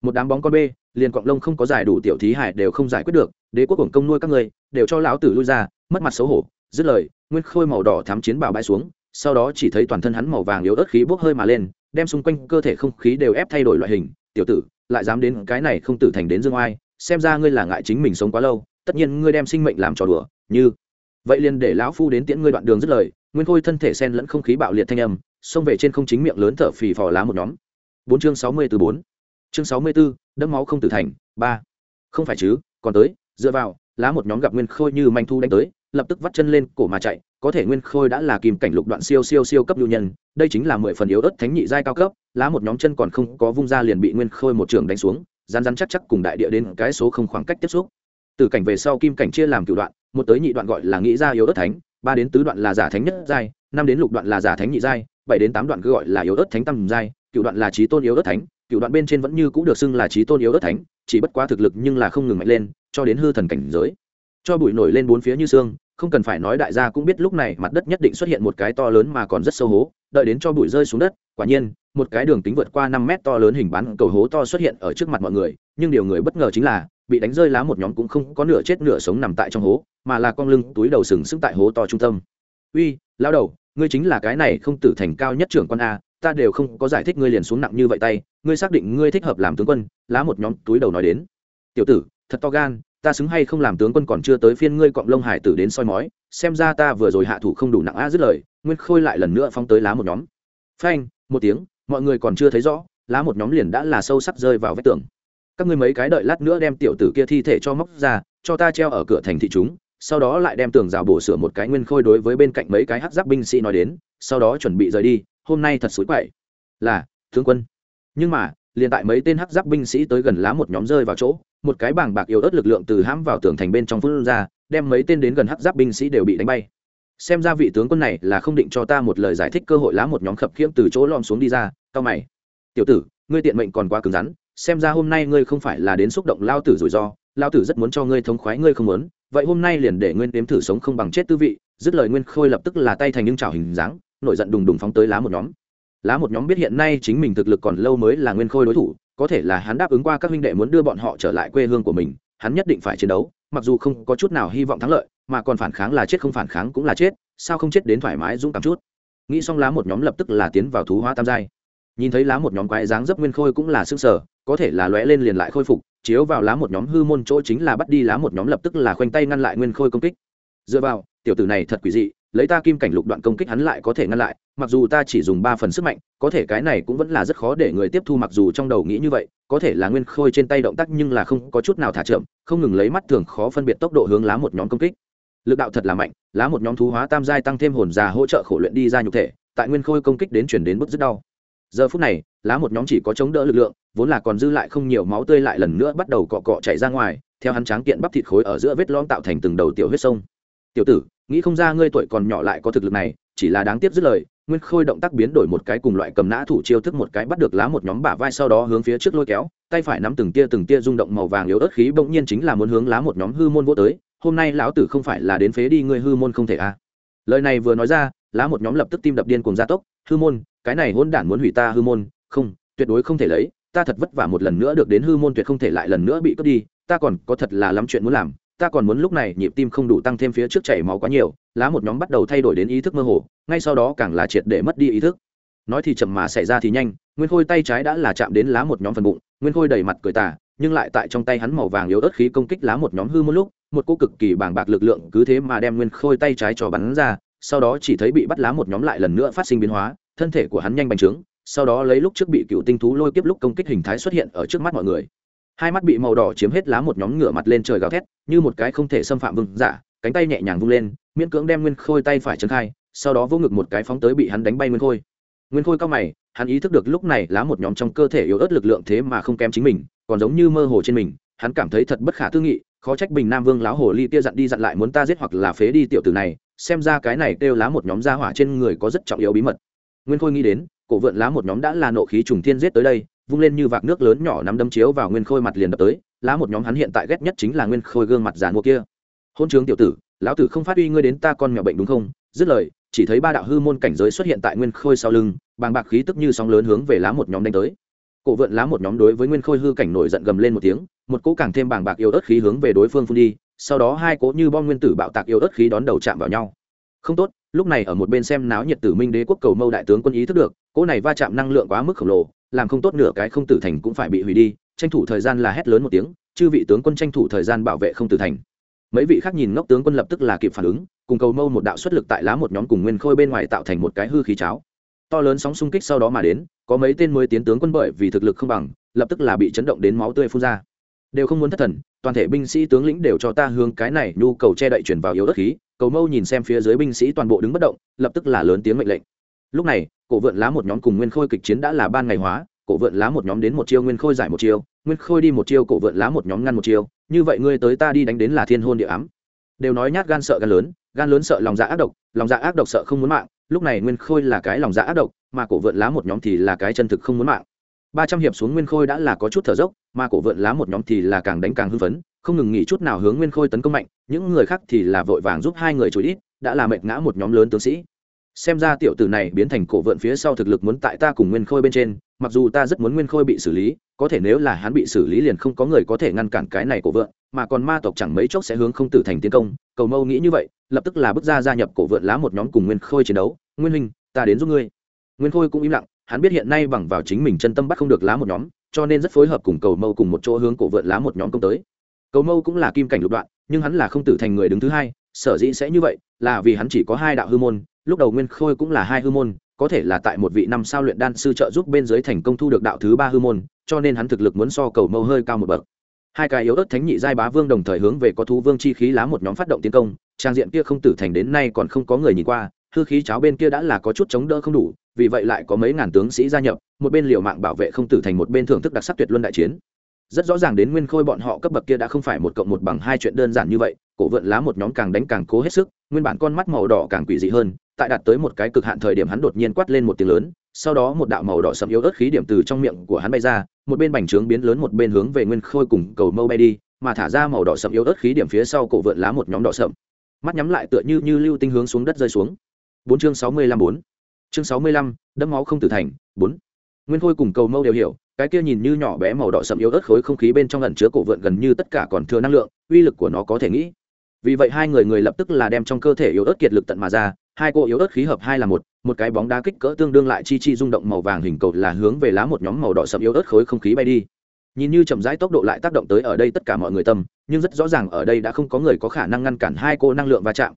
một đám bóng con bê, liền quạng lông không có giải đủ tiểu thí hải đều không giải quyết được, đế quốc quảng công nuôi các người đều cho lão tử lui ra, mất mặt xấu hổ, dứt lời, nguyên khôi màu đỏ thám chiến bào bãi xuống, sau đó chỉ thấy toàn thân hắn màu vàng yếu ớt khí bốc hơi mà lên, đem xung quanh cơ thể không khí đều ép thay đổi loại hình, tiểu tử, lại dám đến cái này không tử thành đến dương oai, xem ra ngươi là ngại chính mình sống quá lâu, tất nhiên ngươi đem sinh mệnh làm trò đùa, như vậy liền để lão phu đến tiễn ngươi đoạn đường dứt lời, nguyên khôi thân thể sen lẫn không khí bạo liệt thanh âm, xông về trên không chính miệng lớn thở phì phò lá một nhóm. Bốn chương sáu mươi từ bốn chương sáu mươi b ố đẫm máu không tử thành, ba. Không phải chứ, còn tới, dựa vào, lá một nhóm gặp nguyên khôi như manh thu đánh tới, lập tức vắt chân lên cổ mà chạy, có thể nguyên khôi đã là kìm cảnh lục đoạn siêu siêu siêu cấp lưu nhân, đây chính là mười phần yếu ớt thánh nhị giai cao cấp, lá một nhóm chân còn không có vung ra liền bị nguyên khôi một trường đánh xuống rán rán chắc chắc cùng đại địa đến cái số không khoảng cách tiếp xúc. Từ cảnh về sau kim cảnh chia làm cửu đoạn, một tới nhị đoạn gọi là nghĩ ra yếu ớt thánh, ba đến tứ đoạn là giả thánh nhất giai, năm đến lục đoạn là giả thánh nhị giai, bảy đến tám đoạn cứ gọi là yếu ớt thánh tam giai cựu đoạn là trí tôn yếu ớt thánh cựu đoạn bên trên vẫn như cũng được xưng là trí tôn yếu ớt thánh, chỉ bất quá thực lực nhưng là không ngừng mạnh lên, cho đến hư thần cảnh giới. Cho bụi nổi lên bốn phía như xương, không cần phải nói đại gia cũng biết lúc này mặt đất nhất định xuất hiện một cái to lớn mà còn rất sâu hố, đợi đến cho bụi rơi xuống đất, quả nhiên, một cái đường tính vượt qua năm mét to lớn hình bán cầu hố to xuất hiện ở trước mặt mọi người, nhưng điều người bất ngờ chính là, bị đánh rơi lá một nhóm cũng không có nửa chết nửa sống nằm tại trong hố, mà là con lưng, túi đầu sừng sững tại hố to trung tâm. Uy, lao đầu, ngươi chính là cái này không tử thành cao nhất trưởng con a ta đều không có giải thích ngươi liền xuống nặng như vậy tay, ngươi xác định ngươi thích hợp làm tướng quân, lá một nhóm túi đầu nói đến. Tiểu tử, thật to gan, ta xứng hay không làm tướng quân còn chưa tới phiên ngươi cọng lông hải tử đến soi mói, xem ra ta vừa rồi hạ thủ không đủ nặng a dứt lời, nguyên khôi lại lần nữa phong tới lá một nhóm. Phanh, một tiếng, mọi người còn chưa thấy rõ, lá một nhóm liền đã là sâu sắc rơi vào vách tường. Các ngươi mấy cái đợi lát nữa đem tiểu tử kia thi thể cho móc ra, cho ta treo ở cửa thành thị chúng, sau đó lại đem tường rào bổ sửa một cái nguyên khôi đối với bên cạnh mấy cái hát giáp binh sĩ nói đến, sau đó chuẩn bị rời đi hôm nay thật xối quậy. Là, tướng quân. Nhưng mà, liền tại mấy tên hắc giáp binh sĩ tới gần lá một nhóm rơi vào chỗ, một cái bảng bạc yếu ớt lực lượng từ hãm vào tường thành bên trong phương ra, đem mấy tên đến gần hắc giáp binh sĩ đều bị đánh bay. Xem ra vị tướng quân này là không định cho ta một lời giải thích cơ hội lá một nhóm khập khiễng từ chỗ lom xuống đi ra, cao mày. Tiểu tử, ngươi tiện mệnh còn quá cứng rắn, xem ra hôm nay ngươi không phải là đến xúc động lao tử rủi ro, lao tử rất muốn cho ngươi thống khoái, ngươi không muốn. Vậy hôm nay liền để nguyên đếm thử sống không bằng chết tư vị, dứt lời nguyên khôi lập tức là tay thành những trào hình dáng nổi giận đùng đùng phóng tới lá một nhóm. Lá một nhóm biết hiện nay chính mình thực lực còn lâu mới là nguyên khôi đối thủ, có thể là hắn đáp ứng qua các huynh đệ muốn đưa bọn họ trở lại quê hương của mình, hắn nhất định phải chiến đấu, mặc dù không có chút nào hy vọng thắng lợi, mà còn phản kháng là chết không phản kháng cũng là chết, sao không chết đến thoải mái dũng cảm chút. Nghĩ xong lá một nhóm lập tức là tiến vào thú hóa tam giai. Nhìn thấy lá một nhóm quái dáng dấp nguyên khôi cũng là sức sở có thể là lóe lên liền lại khôi phục, chiếu vào lá một nhóm hư môn chỗ chính là bắt đi lá một nhóm lập tức là khoanh tay ngăn lại nguyên khôi công kích. Dựa vào, tiểu tử này thật quỷ dị lấy ta kim cảnh lục đoạn công kích hắn lại có thể ngăn lại, mặc dù ta chỉ dùng ba phần sức mạnh, có thể cái này cũng vẫn là rất khó để người tiếp thu mặc dù trong đầu nghĩ như vậy, có thể là nguyên khôi trên tay động tác nhưng là không có chút nào thả chậm, không ngừng lấy mắt thường khó phân biệt tốc độ hướng lá một nhóm công kích. Lực đạo thật là mạnh, lá một nhóm thú hóa tam giai tăng thêm hồn già hỗ trợ khổ luyện đi ra nhục thể, tại nguyên khôi công kích đến chuyển đến bức rất đau. Giờ phút này, lá một nhóm chỉ có chống đỡ lực lượng, vốn là còn dư lại không nhiều máu tươi lại lần nữa bắt đầu cọ cọ chạy ra ngoài, theo hắn tráng kiện bắp thịt khối ở giữa vết lõm tạo thành từng đầu tiểu huyết sông. Tiểu tử nghĩ không ra ngươi tuổi còn nhỏ lại có thực lực này, chỉ là đáng tiếc dứt lời, nguyên khôi động tác biến đổi một cái cùng loại cầm nã thủ chiêu thức một cái bắt được lá một nhóm bả vai sau đó hướng phía trước lôi kéo, tay phải nắm từng tia từng tia rung động màu vàng yếu ớt khí bỗng nhiên chính là muốn hướng lá một nhóm hư môn vô tới, hôm nay lão tử không phải là đến phế đi ngươi hư môn không thể à. Lời này vừa nói ra, lá một nhóm lập tức tim đập điên cùng gia tốc, hư môn, cái này hôn đản muốn hủy ta hư môn, không, tuyệt đối không thể lấy, ta thật vất vả một lần nữa được đến hư môn tuyệt không thể lại lần nữa bị cướp đi, ta còn có thật là lắm chuyện muốn làm ta còn muốn lúc này nhịp tim không đủ tăng thêm phía trước chảy máu quá nhiều, lá một nhóm bắt đầu thay đổi đến ý thức mơ hồ, ngay sau đó càng là triệt để mất đi ý thức. Nói thì chậm mà xảy ra thì nhanh, nguyên khôi tay trái đã là chạm đến lá một nhóm phần bụng, nguyên khôi đầy mặt cười tà, nhưng lại tại trong tay hắn màu vàng yếu ớt khí công kích lá một nhóm hư một lúc, một cô cực kỳ bàng bạc lực lượng cứ thế mà đem nguyên khôi tay trái cho bắn ra, sau đó chỉ thấy bị bắt lá một nhóm lại lần nữa phát sinh biến hóa, thân thể của hắn nhanh bành trướng, sau đó lấy lúc trước bị cựu tinh thú lôi kiếp lúc công kích hình thái xuất hiện ở trước mắt mọi người hai mắt bị màu đỏ chiếm hết lá một nhóm ngửa mặt lên trời gào thét, như một cái không thể xâm phạm vương giả, cánh tay nhẹ nhàng vung lên, miễn cưỡng đem nguyên khôi tay phải trấn khai, sau đó vỗ ngực một cái phóng tới bị hắn đánh bay nguyên khôi. Nguyên khôi cao mày, hắn ý thức được lúc này lá một nhóm trong cơ thể yếu ớt lực lượng thế mà không kém chính mình, còn giống như mơ hồ trên mình, hắn cảm thấy thật bất khả tư nghị, khó trách bình nam vương lão hồ ly tia dặn đi dặn lại muốn ta giết hoặc là phế đi tiểu tử này, xem ra cái này kêu lá một nhóm gia hỏa trên người có rất trọng yếu bí mật. Nguyên khôi nghĩ đến, cổ vượn lá một nhóm đã là nộ khí trùng thiên giết tới đây vung lên như vạc nước lớn nhỏ nắm đâm chiếu vào nguyên khôi mặt liền đập tới, lá một nhóm hắn hiện tại ghét nhất chính là nguyên khôi gương mặt giàn mua kia. Hôn trướng tiểu tử, lão tử không phát uy ngươi đến ta con mèo bệnh đúng không? Dứt lời, chỉ thấy ba đạo hư môn cảnh giới xuất hiện tại nguyên khôi sau lưng, bàng bạc khí tức như sóng lớn hướng về lá một nhóm đánh tới. Cổ vượn lá một nhóm đối với nguyên khôi hư cảnh nổi giận gầm lên một tiếng, một cỗ càng thêm bàng bạc yêu ớt khí hướng về đối phương phun đi, sau đó hai cỗ như bom nguyên tử bạo tạc yêu ớt khí đón đầu chạm vào nhau. Không tốt, lúc này ở một bên xem náo nhiệt tử minh đế quốc cầu mâu đại tướng quân ý thức được, cỗ này va chạm năng lượng quá mức khổng lồ làm không tốt nửa cái không tử thành cũng phải bị hủy đi, tranh thủ thời gian là hét lớn một tiếng, chư vị tướng quân tranh thủ thời gian bảo vệ không tử thành. Mấy vị khác nhìn ngốc tướng quân lập tức là kịp phản ứng, cùng cầu mâu một đạo xuất lực tại lá một nhóm cùng nguyên khôi bên ngoài tạo thành một cái hư khí cháo. To lớn sóng xung kích sau đó mà đến, có mấy tên mới tiến tướng quân bởi vì thực lực không bằng, lập tức là bị chấn động đến máu tươi phun ra. Đều không muốn thất thần, toàn thể binh sĩ tướng lĩnh đều cho ta hướng cái này nhu cầu che đậy chuyển vào yếu đất khí, cầu mâu nhìn xem phía dưới binh sĩ toàn bộ đứng bất động, lập tức là lớn tiếng mệnh lệnh. Lúc này cổ vượn lá một nhóm cùng nguyên khôi kịch chiến đã là ban ngày hóa, cổ vượn lá một nhóm đến một chiêu, nguyên khôi giải một chiêu, nguyên khôi đi một chiêu, cổ vượn lá một nhóm ngăn một chiêu. Như vậy ngươi tới ta đi đánh đến là thiên hôn địa ám. Đều nói nhát gan sợ gan lớn gan lớn sợ lòng dạ ác độc, lòng dạ ác độc sợ không muốn mạng, lúc này nguyên khôi là cái lòng dạ ác độc, mà cổ vượn lá một nhóm thì là cái chân thực không muốn mạng. Ba trăm hiệp xuống nguyên khôi đã là có chút thở dốc, mà cổ vượn lá một nhóm thì là càng đánh càng hưng phấn không ngừng nghỉ chút nào hướng nguyên khôi tấn công mạnh, những người khác thì là vội vàng giúp hai người chối ít, đã là mệt ngã một nhóm lớn tướng sĩ xem ra tiểu tử này biến thành cổ vượn phía sau thực lực muốn tại ta cùng nguyên khôi bên trên, mặc dù ta rất muốn nguyên khôi bị xử lý, có thể nếu là hắn bị xử lý liền không có người có thể ngăn cản cái này cổ vượn, mà còn ma tộc chẳng mấy chốc sẽ hướng không tử thành tiến công, cầu mâu nghĩ như vậy, lập tức là bước ra gia nhập cổ vượn lá một nhóm cùng nguyên khôi chiến đấu. Nguyên huynh, ta đến giúp ngươi. Nguyên khôi cũng im lặng, hắn biết hiện nay bằng vào chính mình chân tâm bắt không được lá một nhóm, cho nên rất phối hợp cùng cầu mâu cùng một chỗ hướng cổ vượn lá một nhóm công tới. Cầu mâu cũng là kim cảnh lục đoạn, nhưng hắn là không tử thành người đứng thứ hai, sở dĩ sẽ như vậy là vì hắn chỉ có hai đạo hư môn lúc đầu nguyên khôi cũng là hai hư môn, có thể là tại một vị năm sao luyện đan sư trợ giúp bên dưới thành công thu được đạo thứ ba hư môn, cho nên hắn thực lực muốn so cầu mâu hơi cao một bậc. Hai cái yếu ớt thánh nhị giai bá vương đồng thời hướng về có thú vương chi khí lá một nhóm phát động tiến công, trang diện kia không tử thành đến nay còn không có người nhìn qua, hư khí cháo bên kia đã là có chút chống đỡ không đủ, vì vậy lại có mấy ngàn tướng sĩ gia nhập, một bên liều mạng bảo vệ không tử thành một bên thưởng thức đặc sắc tuyệt luân đại chiến. Rất rõ ràng đến nguyên khôi bọn họ cấp bậc kia đã không phải một cộng một bằng hai chuyện đơn giản như vậy, cổ vượn lá một nhóm càng đánh càng cố hết sức, nguyên bản con mắt màu đỏ càng quỷ dị hơn tại đạt tới một cái cực hạn thời điểm hắn đột nhiên quát lên một tiếng lớn sau đó một đạo màu đỏ sầm yếu ớt khí điểm từ trong miệng của hắn bay ra một bên bành trướng biến lớn một bên hướng về nguyên khôi cùng cầu mâu bay đi mà thả ra màu đỏ sầm yếu ớt khí điểm phía sau cổ vượn lá một nhóm đỏ sẫm, mắt nhắm lại tựa như như lưu tinh hướng xuống đất rơi xuống. Bốn chương sáu mươi lăm bốn. Chương sáu mươi lăm đẫm máu không tử thành bốn. Nguyên khôi cùng cầu mâu đều hiểu cái kia nhìn như nhỏ bé màu đỏ sậm yếu ớt khối không khí bên trong lần chứa cổ vượn gần như tất cả còn thừa năng lượng uy lực của nó có thể nghĩ vì vậy hai người người lập tức là đem trong cơ thể yếu ớt kiệt lực tận mà ra, hai cô yếu ớt khí hợp hai là một một cái bóng đá kích cỡ tương đương lại chi chi rung động màu vàng hình cầu là hướng về lá một nhóm màu đỏ sậm yếu ớt khối không khí bay đi. Nhìn như chậm rãi tốc độ lại tác động tới ở đây tất cả mọi người tâm, nhưng rất rõ ràng ở đây đã không có người có khả năng ngăn cản hai cô năng lượng va chạm.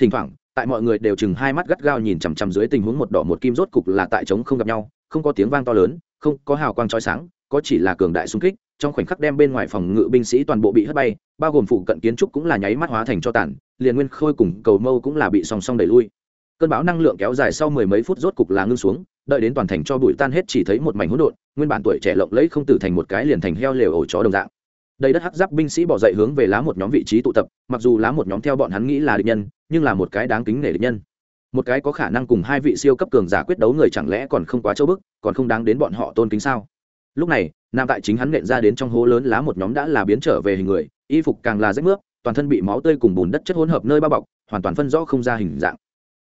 Thỉnh thoảng, tại mọi người đều chừng hai mắt gắt gao nhìn chằm chằm dưới tình huống một đỏ một kim rốt cục là tại trống không gặp nhau, không có tiếng vang to lớn, không có hào quang trói sáng, có chỉ là cường đại xung kích trong khoảnh khắc đem bên ngoài phòng ngự binh sĩ toàn bộ bị hất bay, bao gồm phụ cận kiến trúc cũng là nháy mắt hóa thành cho tàn, liền nguyên khôi cùng cầu mâu cũng là bị song song đẩy lui. Cơn bão năng lượng kéo dài sau mười mấy phút rốt cục là ngưng xuống, đợi đến toàn thành cho bụi tan hết chỉ thấy một mảnh hỗn độn, nguyên bản tuổi trẻ lộng lẫy không tử thành một cái liền thành heo lều ổ chó đồng dạng. Đầy đất hắc giáp binh sĩ bỏ dậy hướng về lá một nhóm vị trí tụ tập, mặc dù lá một nhóm theo bọn hắn nghĩ là địch nhân, nhưng là một cái đáng kính nể địch nhân. Một cái có khả năng cùng hai vị siêu cấp cường giả quyết đấu người chẳng lẽ còn không quá châu bức, còn không đáng đến bọn họ tôn kính sao? Lúc này, nam tại chính hắn nện ra đến trong hố lớn lá một nhóm đã là biến trở về hình người, y phục càng là rách nước toàn thân bị máu tươi cùng bùn đất chất hỗn hợp nơi bao bọc, hoàn toàn phân rõ không ra hình dạng.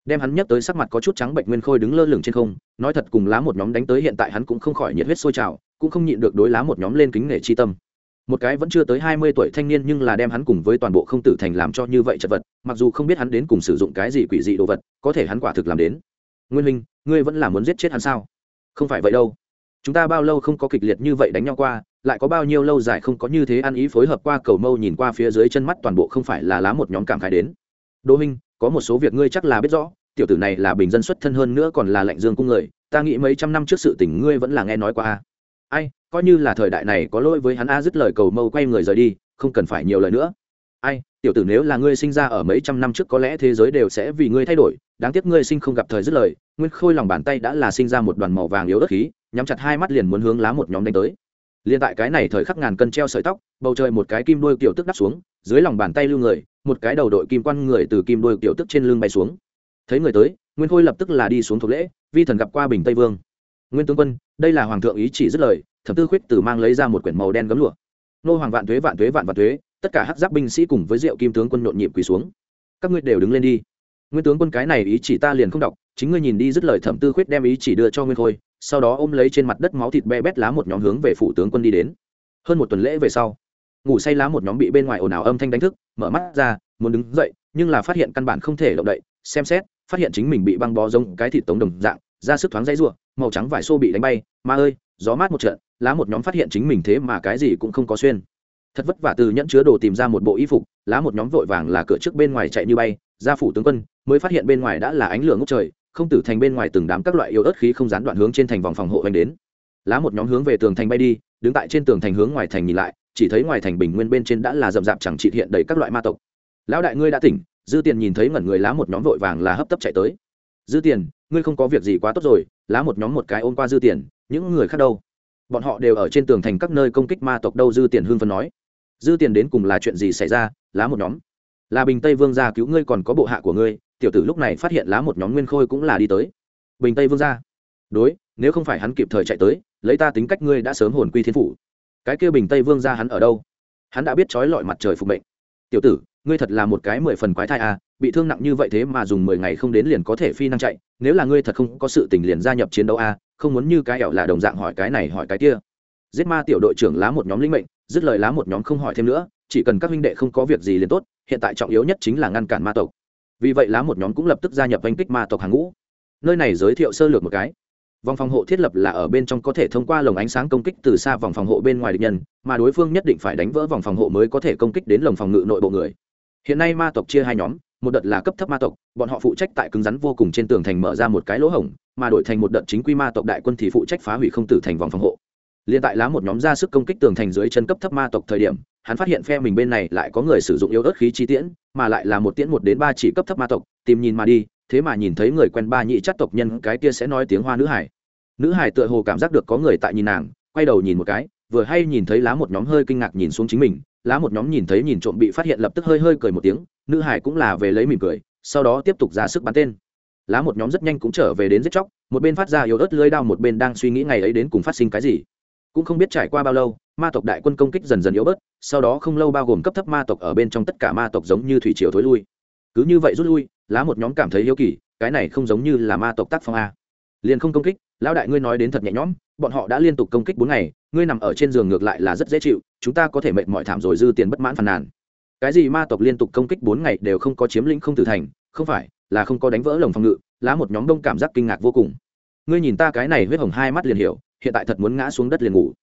Đem hắn nhắc tới sắc mặt có chút trắng bệnh nguyên khôi đứng lơ lửng trên không, nói thật cùng lá một nhóm đánh tới hiện tại hắn cũng không khỏi nhiệt huyết sôi trào, cũng không nhịn được đối lá một nhóm lên kính nể chi tâm. Một cái vẫn chưa tới hai mươi tuổi thanh niên nhưng là đem hắn cùng với toàn bộ không tử thành làm cho như vậy chật vật, mặc dù không biết hắn đến cùng sử dụng cái gì quỷ dị đồ vật, có thể hắn quả thực làm đến. Nguyên minh ngươi vẫn là muốn giết chết hắn sao? Không phải vậy đâu chúng ta bao lâu không có kịch liệt như vậy đánh nhau qua, lại có bao nhiêu lâu dài không có như thế ăn ý phối hợp qua cầu mâu nhìn qua phía dưới chân mắt toàn bộ không phải là lá một nhóm cảm khái đến. Đỗ minh, có một số việc ngươi chắc là biết rõ, tiểu tử này là bình dân xuất thân hơn nữa còn là lạnh dương cung người, ta nghĩ mấy trăm năm trước sự tình ngươi vẫn là nghe nói qua. Ai, coi như là thời đại này có lỗi với hắn a dứt lời cầu mâu quay người rời đi, không cần phải nhiều lời nữa. Ai, tiểu tử nếu là ngươi sinh ra ở mấy trăm năm trước có lẽ thế giới đều sẽ vì ngươi thay đổi, đáng tiếc ngươi sinh không gặp thời dứt lời, nguyên khôi lòng bàn tay đã là sinh ra một đoàn màu vàng yếu đất khí nhắm chặt hai mắt liền muốn hướng lá một nhóm đánh tới. Liền tại cái này thời khắc ngàn cân treo sợi tóc, bầu trời một cái kim đuôi kiểu tức đắp xuống, dưới lòng bàn tay lưu người, một cái đầu đội kim quan người từ kim đuôi kiểu tức trên lưng bay xuống. Thấy người tới, nguyên khôi lập tức là đi xuống thuộc lễ, vi thần gặp qua bình tây vương. Nguyên tướng quân, đây là hoàng thượng ý chỉ dứt lời, thẩm tư khuyết từ mang lấy ra một quyển màu đen gấm lụa. Nô hoàng vạn thuế vạn thuế, vạn vạn thuế, tất cả hắc giáp binh sĩ cùng với rượu kim tướng quân nhộn nhịp quỳ xuống. Các ngươi đều đứng lên đi. Nguyên tướng quân cái này ý chỉ ta liền không đọc, chính ngươi nhìn đi dứt lời thẩm tư khuyết đem ý chỉ đưa cho nguyên khôi sau đó ôm lấy trên mặt đất máu thịt be bét lá một nhóm hướng về phủ tướng quân đi đến. Hơn một tuần lễ về sau, ngủ say lá một nhóm bị bên ngoài ồn ào âm thanh đánh thức, mở mắt ra, muốn đứng dậy, nhưng là phát hiện căn bản không thể động đậy, xem xét, phát hiện chính mình bị băng bó giống cái thịt tống đồng dạng ra sức thoáng dãy ruộng màu trắng vải xô bị đánh bay, ma ơi, gió mát một trận, lá một nhóm phát hiện chính mình thế mà cái gì cũng không có xuyên. Thật vất vả từ nhẫn chứa đồ tìm ra một bộ y phục, lá một nhóm vội vàng là cửa trước bên ngoài chạy như bay, ra phủ tướng quân, mới phát hiện bên ngoài đã là ánh lửa ngốc trời không tử thành bên ngoài từng đám các loại yếu ớt khí không gián đoạn hướng trên thành vòng phòng hộ hoành đến. Lá một nhóm hướng về tường thành bay đi, đứng tại trên tường thành hướng ngoài thành nhìn lại, chỉ thấy ngoài thành bình nguyên bên trên đã là rậm rạp chẳng trị hiện đầy các loại ma tộc. Lão đại ngươi đã tỉnh. Dư tiền nhìn thấy ngẩn người lá một nhóm vội vàng là hấp tấp chạy tới. Dư tiền, ngươi không có việc gì quá tốt rồi, lá một nhóm một cái ôm qua dư tiền, những người khác đâu? Bọn họ đều ở trên tường thành các nơi công kích ma tộc đâu, dư tiền hương phân nói. Dư tiền đến cùng là chuyện gì xảy ra? Lá một nhóm. Là bình tây vương gia cứu ngươi còn có bộ hạ của ngươi tiểu tử lúc này phát hiện lá một nhóm nguyên khôi cũng là đi tới. Bình tây vương gia đối, nếu không phải hắn kịp thời chạy tới, lấy ta tính cách ngươi đã sớm hồn quy thiên phủ. Cái kia bình tây vương gia hắn ở đâu? Hắn đã biết trói lọi mặt trời phục mệnh. Tiểu tử, ngươi thật là một cái mười phần quái thai à bị thương nặng như vậy thế mà dùng mười ngày không đến liền có thể phi năng chạy, nếu là ngươi thật không có sự tình liền gia nhập chiến đấu à không muốn như cái ẻo là đồng dạng hỏi cái này hỏi cái kia. Giết ma tiểu đội trưởng lá một nhóm linh mệnh, dứt lời lá một nhóm không hỏi thêm nữa, chỉ cần các huynh đệ không có việc gì liền tốt, hiện tại trọng yếu nhất chính là ngăn cản ma tộc vì vậy lá một nhóm cũng lập tức gia nhập oanh kích ma tộc hàng ngũ. Nơi này giới thiệu sơ lược một cái. Vòng phòng hộ thiết lập là ở bên trong có thể thông qua lồng ánh sáng công kích từ xa vòng phòng hộ bên ngoài địch nhân, mà đối phương nhất định phải đánh vỡ vòng phòng hộ mới có thể công kích đến lồng phòng ngự nội bộ người. Hiện nay ma tộc chia hai nhóm, một đợt là cấp thấp ma tộc, bọn họ phụ trách tại cứng rắn vô cùng trên tường thành mở ra một cái lỗ hổng, mà đổi thành một đợt chính quy ma tộc đại quân thì phụ trách phá hủy không tử thành vòng phòng hộ. Liên tại lá một nhóm ra sức công kích tường thành dưới chân cấp thấp ma tộc thời điểm hắn phát hiện phe mình bên này lại có người sử dụng yếu ớt khí chi tiễn, mà lại là một tiễn một đến ba chỉ cấp thấp ma tộc, tìm nhìn mà đi, thế mà nhìn thấy người quen ba nhị chắc tộc nhân, cái kia sẽ nói tiếng hoa nữ hải. Nữ hải tựa hồ cảm giác được có người tại nhìn nàng, quay đầu nhìn một cái, vừa hay nhìn thấy lá một nhóm hơi kinh ngạc nhìn xuống chính mình, lá một nhóm nhìn thấy nhìn trộm bị phát hiện lập tức hơi hơi cười một tiếng, nữ hải cũng là về lấy mỉm cười, sau đó tiếp tục ra sức bắn tên. Lá một nhóm rất nhanh cũng trở về đến giết chóc, một bên phát ra yếu ớt lưới đao, một bên đang suy nghĩ ngày ấy đến cùng phát sinh cái gì. Cũng không biết trải qua bao lâu ma tộc đại quân công kích dần dần yếu bớt, sau đó không lâu bao gồm cấp thấp ma tộc ở bên trong tất cả ma tộc giống như thủy triều thối lui. Cứ như vậy rút lui, lá một nhóm cảm thấy yếu kỳ, cái này không giống như là ma tộc tác phong a. Liền không công kích, lão đại ngươi nói đến thật nhẹ nhõm, bọn họ đã liên tục công kích bốn ngày, ngươi nằm ở trên giường ngược lại là rất dễ chịu, chúng ta có thể mệt mỏi thảm rồi dư tiền bất mãn phàn nàn. Cái gì ma tộc liên tục công kích bốn ngày đều không có chiếm lĩnh không tử thành, không phải, là không có đánh vỡ lồng phòng ngự, lá một nhóm đông cảm giác kinh ngạc vô cùng. Ngươi nhìn ta cái này huyết hồng hai mắt liền hiểu, hiện tại thật muốn ngã xuống đất liền ngủ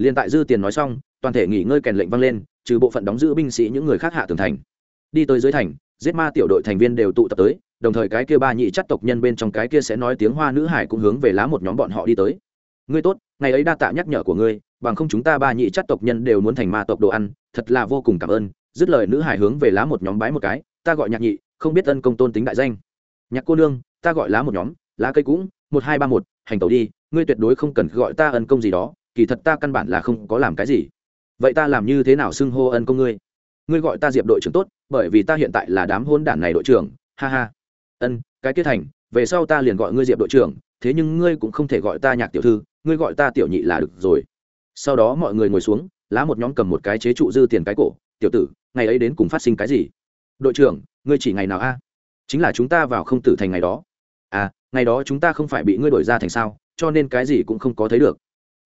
liền tại dư tiền nói xong, toàn thể nghỉ ngơi kèn lệnh vang lên, trừ bộ phận đóng giữ binh sĩ những người khác hạ tường thành. Đi tới dưới thành, giết ma tiểu đội thành viên đều tụ tập tới, đồng thời cái kia ba nhị chắc tộc nhân bên trong cái kia sẽ nói tiếng hoa nữ hải cũng hướng về lá một nhóm bọn họ đi tới. Ngươi tốt, ngày ấy đa tạ nhắc nhở của ngươi, bằng không chúng ta ba nhị chắc tộc nhân đều muốn thành ma tộc đồ ăn, thật là vô cùng cảm ơn, dứt lời nữ hải hướng về lá một nhóm bái một cái, ta gọi nhạc nhị, không biết ân công tôn tính đại danh. Nhạc cô nương, ta gọi lá một nhóm, lá cây cũng, một hai ba một, hành tẩu đi, ngươi tuyệt đối không cần gọi ta ân công gì đó kỳ thật ta căn bản là không có làm cái gì. Vậy ta làm như thế nào xưng hô ân công ngươi? Ngươi gọi ta diệp đội trưởng tốt, bởi vì ta hiện tại là đám hôn đản này đội trưởng. Ha ha. Ân, cái kết thành, về sau ta liền gọi ngươi diệp đội trưởng, thế nhưng ngươi cũng không thể gọi ta nhạc tiểu thư, ngươi gọi ta tiểu nhị là được rồi. Sau đó mọi người ngồi xuống, lá một nhóm cầm một cái chế trụ dư tiền cái cổ, tiểu tử, ngày ấy đến cùng phát sinh cái gì? Đội trưởng, ngươi chỉ ngày nào a? Chính là chúng ta vào không tử thành ngày đó. À ngày đó chúng ta không phải bị ngươi đổi ra thành sao, cho nên cái gì cũng không có thấy được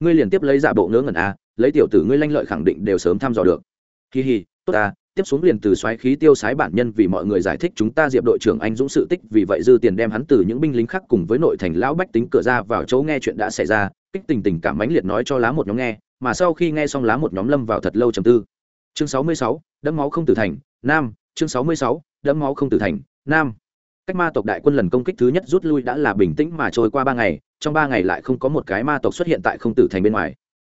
ngươi liền tiếp lấy giả bộ ngớ ngẩn a lấy tiểu tử ngươi lanh lợi khẳng định đều sớm thăm dò được. Kỳ hì tốt ta, tiếp xuống liền từ xoáy khí tiêu sái bản nhân vì mọi người giải thích chúng ta diệp đội trưởng anh dũng sự tích, vì vậy dư tiền đem hắn từ những binh lính khác cùng với nội thành lão bách tính cửa ra vào chỗ nghe chuyện đã xảy ra, kích tình tình cảm mãnh liệt nói cho lá một nhóm nghe, mà sau khi nghe xong lá một nhóm lâm vào thật lâu trầm tư. Chương sáu mươi sáu, đẫm máu không tử thành, nam, chương sáu mươi sáu, đẫm máu không tử thành, nam cách ma tộc đại quân lần công kích thứ nhất rút lui đã là bình tĩnh mà trôi qua ba ngày, trong ba ngày lại không có một cái ma tộc xuất hiện tại không tử thành bên ngoài.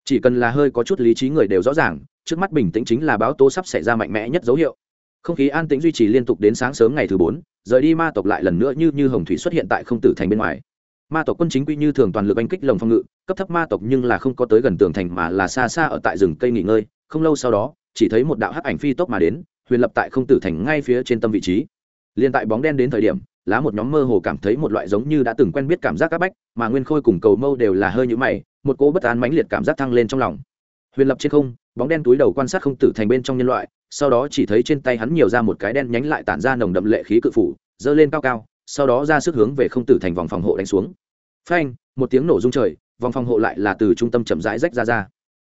Chỉ cần là hơi có chút lý trí người đều rõ ràng, trước mắt bình tĩnh chính là báo tố sắp xảy ra mạnh mẽ nhất dấu hiệu. Không khí an tĩnh duy trì liên tục đến sáng sớm ngày thứ bốn, rời đi ma tộc lại lần nữa như như hồng thủy xuất hiện tại không tử thành bên ngoài. Ma tộc quân chính quy như thường toàn lực anh kích lồng phong ngự, cấp thấp ma tộc nhưng là không có tới gần tường thành mà là xa xa ở tại rừng cây nghỉ ngơi, không lâu sau đó, chỉ thấy một đạo hắc ảnh phi tốc mà đến, huyền lập tại không tử thành ngay phía trên tâm vị trí liên tại bóng đen đến thời điểm, lá một nhóm mơ hồ cảm thấy một loại giống như đã từng quen biết cảm giác áp bách, mà nguyên khôi cùng cầu mâu đều là hơi nhũ mày, một cỗ bất an mãnh liệt cảm giác thăng lên trong lòng. Huyền lập trên không, bóng đen túi đầu quan sát không tử thành bên trong nhân loại, sau đó chỉ thấy trên tay hắn nhiều ra một cái đen nhánh lại tản ra nồng đậm lệ khí cự phủ dơ lên cao cao, sau đó ra sức hướng về không tử thành vòng phòng hộ đánh xuống. Phanh, một tiếng nổ rung trời, vòng phòng hộ lại là từ trung tâm chậm rãi rách ra ra.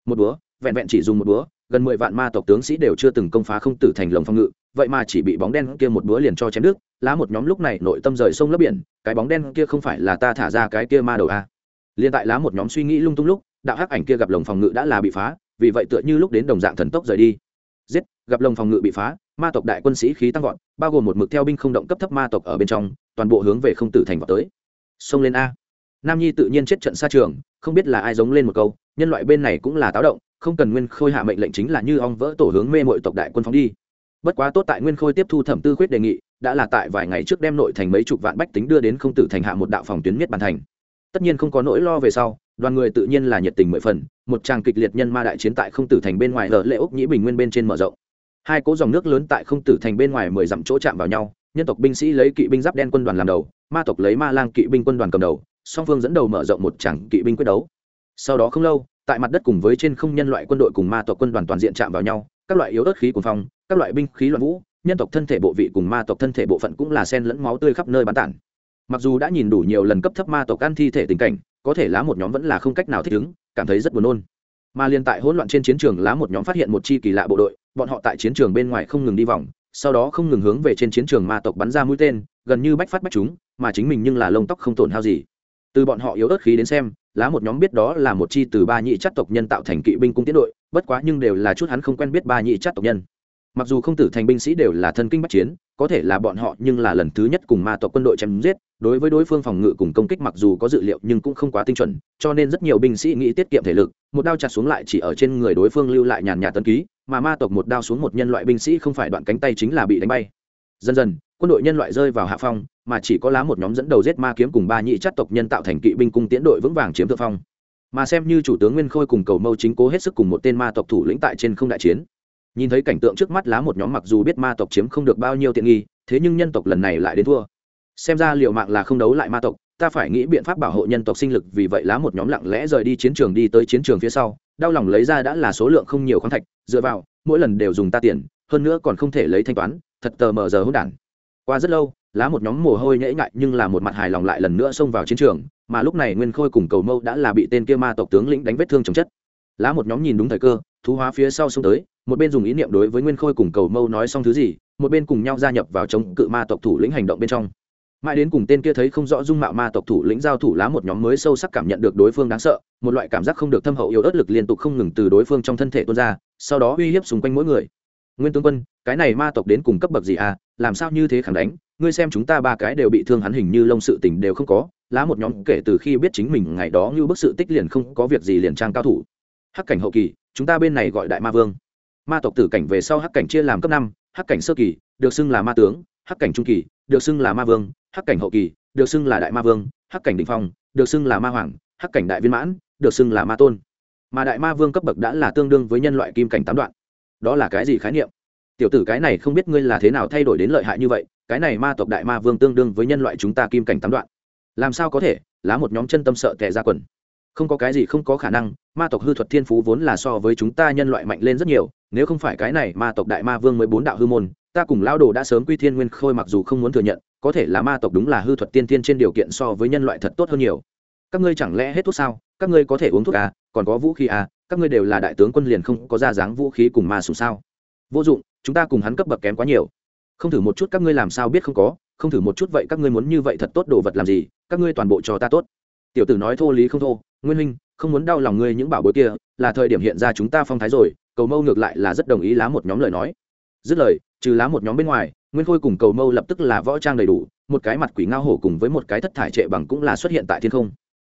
Một búa, vẹn vẹn chỉ dùng một búa, gần mười vạn ma tộc tướng sĩ đều chưa từng công phá không tử thành lồng phòng ngự vậy mà chỉ bị bóng đen kia một búa liền cho chém nước lá một nhóm lúc này nội tâm rời sông lấp biển, cái bóng đen kia không phải là ta thả ra cái kia ma đầu a à. liên tại lá một nhóm suy nghĩ lung tung lúc, đạo hắc ảnh kia gặp lồng phòng ngự đã là bị phá, vì vậy tựa như lúc đến đồng dạng thần tốc rời đi. Giết, gặp lồng phòng ngự bị phá, ma tộc đại quân sĩ khí tăng vọt, bao gồm một mực theo binh không động cấp thấp ma tộc ở bên trong, toàn bộ hướng về không tử thành vào tới. Xông lên a. Nam nhi tự nhiên chết trận xa trường, không biết là ai giống lên một câu, nhân loại bên này cũng là táo động, không cần nguyên khôi hạ mệnh lệnh chính là như ong vỡ tổ hướng mê mội tộc đại quân phóng đi bất quá tốt tại nguyên khôi tiếp thu thẩm tư khuyết đề nghị, đã là tại vài ngày trước đem nội thành mấy chục vạn bách tính đưa đến không tử thành hạ một đạo phòng tuyến miết bàn thành. Tất nhiên không có nỗi lo về sau, đoàn người tự nhiên là nhiệt tình mười phần, một tràng kịch liệt nhân ma đại chiến tại không tử thành bên ngoài lợ lệ úc nhĩ bình nguyên bên trên mở rộng. Hai cỗ dòng nước lớn tại không tử thành bên ngoài mười dặm chỗ chạm vào nhau, nhân tộc binh sĩ lấy kỵ binh giáp đen quân đoàn làm đầu, ma tộc lấy ma lang kỵ binh quân đoàn cầm đầu, song phương dẫn đầu mở rộng một tràng kỵ binh quyết đấu. Sau đó không lâu, tại mặt đất cùng với trên không nhân loại quân đội cùng ma tộc quân đoàn toàn diện chạm vào nhau, các loại yếu ớt khí cuồng phong các loại binh khí loạn vũ, nhân tộc thân thể bộ vị cùng ma tộc thân thể bộ phận cũng là sen lẫn máu tươi khắp nơi bán tản. Mặc dù đã nhìn đủ nhiều lần cấp thấp ma tộc ăn thi thể tình cảnh, có thể lá một nhóm vẫn là không cách nào thích ứng, cảm thấy rất buồn nôn. Mà liên tại hỗn loạn trên chiến trường lá một nhóm phát hiện một chi kỳ lạ bộ đội, bọn họ tại chiến trường bên ngoài không ngừng đi vòng, sau đó không ngừng hướng về trên chiến trường ma tộc bắn ra mũi tên, gần như bách phát bách chúng, mà chính mình nhưng là lông tóc không tổn hao gì. Từ bọn họ yếu ớt khí đến xem, lá một nhóm biết đó là một chi từ ba nhị chất tộc nhân tạo thành kỵ binh cung tiến đội, bất quá nhưng đều là chút hắn không quen biết ba nhị chất tộc nhân mặc dù không tử thành binh sĩ đều là thân kinh bắc chiến, có thể là bọn họ nhưng là lần thứ nhất cùng ma tộc quân đội chém giết, đối với đối phương phòng ngự cùng công kích mặc dù có dự liệu nhưng cũng không quá tinh chuẩn, cho nên rất nhiều binh sĩ nghĩ tiết kiệm thể lực, một đao chặt xuống lại chỉ ở trên người đối phương lưu lại nhàn nhạt tân ký, mà ma tộc một đao xuống một nhân loại binh sĩ không phải đoạn cánh tay chính là bị đánh bay. Dần dần, quân đội nhân loại rơi vào hạ phong, mà chỉ có lá một nhóm dẫn đầu giết ma kiếm cùng ba nhị chất tộc nhân tạo thành kỵ binh cung tiến đội vững vàng chiếm thượng phong. Mà xem như chủ tướng nguyên khôi cùng cầu mâu chính cố hết sức cùng một tên ma tộc thủ lĩnh tại trên không đại chiến nhìn thấy cảnh tượng trước mắt lá một nhóm mặc dù biết ma tộc chiếm không được bao nhiêu tiện nghi, thế nhưng nhân tộc lần này lại đến thua. Xem ra liệu mạng là không đấu lại ma tộc, ta phải nghĩ biện pháp bảo hộ nhân tộc sinh lực, vì vậy lá một nhóm lặng lẽ rời đi chiến trường đi tới chiến trường phía sau, đau lòng lấy ra đã là số lượng không nhiều khoáng thạch, dựa vào, mỗi lần đều dùng ta tiền, hơn nữa còn không thể lấy thanh toán, thật tờ mờ giờ hỗn đản. Qua rất lâu, lá một nhóm mồ hôi nhễ ngại nhưng là một mặt hài lòng lại lần nữa xông vào chiến trường, mà lúc này nguyên khôi cùng cầu mâu đã là bị tên kia ma tộc tướng lĩnh đánh vết thương chồng chất. Lá một nhóm nhìn đúng thời cơ thú hóa phía sau xông tới, một bên dùng ý niệm đối với nguyên khôi cùng cầu mâu nói xong thứ gì, một bên cùng nhau gia nhập vào chống cự ma tộc thủ lĩnh hành động bên trong. Mãi đến cùng tên kia thấy không rõ dung mạo ma tộc thủ lĩnh giao thủ lá một nhóm mới sâu sắc cảm nhận được đối phương đáng sợ, một loại cảm giác không được thâm hậu yếu ớt lực liên tục không ngừng từ đối phương trong thân thể tuôn ra, sau đó uy hiếp xung quanh mỗi người. Nguyên tướng quân, cái này ma tộc đến cùng cấp bậc gì à? Làm sao như thế khẳng đánh? Ngươi xem chúng ta ba cái đều bị thương hắn hình như lông sự tình đều không có, lá một nhóm kể từ khi biết chính mình ngày đó như bức sự tích liền không có việc gì liền trang cao thủ. Hắc cảnh hậu kỳ chúng ta bên này gọi đại ma vương. Ma tộc tử cảnh về sau hắc cảnh chia làm cấp năm, hắc cảnh sơ kỳ, được xưng là ma tướng, hắc cảnh trung kỳ, được xưng là ma vương, hắc cảnh hậu kỳ, được xưng là đại ma vương, hắc cảnh đình phong, được xưng là ma hoàng, hắc cảnh đại viên mãn, được xưng là ma tôn. Mà đại ma vương cấp bậc đã là tương đương với nhân loại kim cảnh tám đoạn. Đó là cái gì khái niệm? Tiểu tử cái này không biết ngươi là thế nào thay đổi đến lợi hại như vậy, cái này ma tộc đại ma vương tương đương với nhân loại chúng ta kim cảnh tám đoạn. Làm sao có thể? Lá một nhóm chân tâm sợ tệ ra quần không có cái gì không có khả năng, ma tộc hư thuật thiên phú vốn là so với chúng ta nhân loại mạnh lên rất nhiều, nếu không phải cái này, ma tộc đại ma vương mới bốn đạo hư môn, ta cùng lao đồ đã sớm quy thiên nguyên khôi mặc dù không muốn thừa nhận, có thể là ma tộc đúng là hư thuật tiên tiên trên điều kiện so với nhân loại thật tốt hơn nhiều. Các ngươi chẳng lẽ hết thuốc sao? Các ngươi có thể uống thuốc à? Còn có vũ khí à? Các ngươi đều là đại tướng quân liền không có ra dáng vũ khí cùng ma sùng sao? Vô dụng, chúng ta cùng hắn cấp bậc kém quá nhiều. Không thử một chút các ngươi làm sao biết không có, không thử một chút vậy các ngươi muốn như vậy thật tốt đồ vật làm gì? Các ngươi toàn bộ cho ta tốt. Tiểu tử nói thô lý không thô nguyên huynh, không muốn đau lòng ngươi những bảo bối kia, là thời điểm hiện ra chúng ta phong thái rồi, cầu mâu ngược lại là rất đồng ý lá một nhóm lời nói. Dứt lời, trừ lá một nhóm bên ngoài, nguyên khôi cùng cầu mâu lập tức là võ trang đầy đủ, một cái mặt quỷ ngao hổ cùng với một cái thất thải trệ bằng cũng là xuất hiện tại thiên không.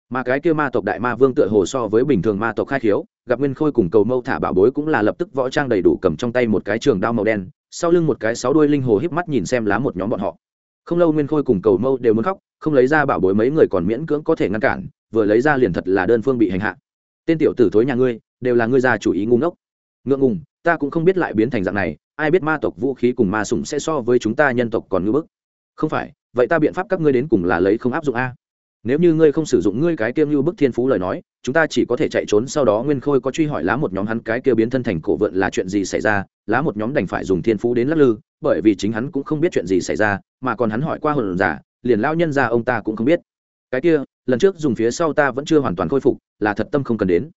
Mà cái kia ma tộc đại ma vương tựa hồ so với bình thường ma tộc khai khiếu, gặp nguyên khôi cùng cầu mâu thả bảo bối cũng là lập tức võ trang đầy đủ cầm trong tay một cái trường đao màu đen, sau lưng một cái sáu đuôi linh hồ híp mắt nhìn xem lá một nhóm bọn họ. Không lâu nguyên khôi cùng cầu mâu đều muốn khóc, không lấy ra bảo bối mấy người còn miễn cưỡng có thể ngăn cản vừa lấy ra liền thật là đơn phương bị hành hạ. Tên tiểu tử thối nhà ngươi, đều là ngươi già chủ ý ngu ngốc. Ngượng ngùng, ta cũng không biết lại biến thành dạng này, ai biết ma tộc vũ khí cùng ma sủng sẽ so với chúng ta nhân tộc còn ngưỡng bức. Không phải, vậy ta biện pháp các ngươi đến cùng là lấy không áp dụng a? Nếu như ngươi không sử dụng ngươi cái kia như bức thiên phú lời nói, chúng ta chỉ có thể chạy trốn sau đó nguyên khôi có truy hỏi lá một nhóm hắn cái kia biến thân thành cổ vượn là chuyện gì xảy ra, lá một nhóm đành phải dùng thiên phú đến lắc lư, bởi vì chính hắn cũng không biết chuyện gì xảy ra, mà còn hắn hỏi qua hồn giả, liền lao nhân ra ông ta cũng không biết cái kia, lần trước dùng phía sau ta vẫn chưa hoàn toàn khôi phục, là thật tâm không cần đến.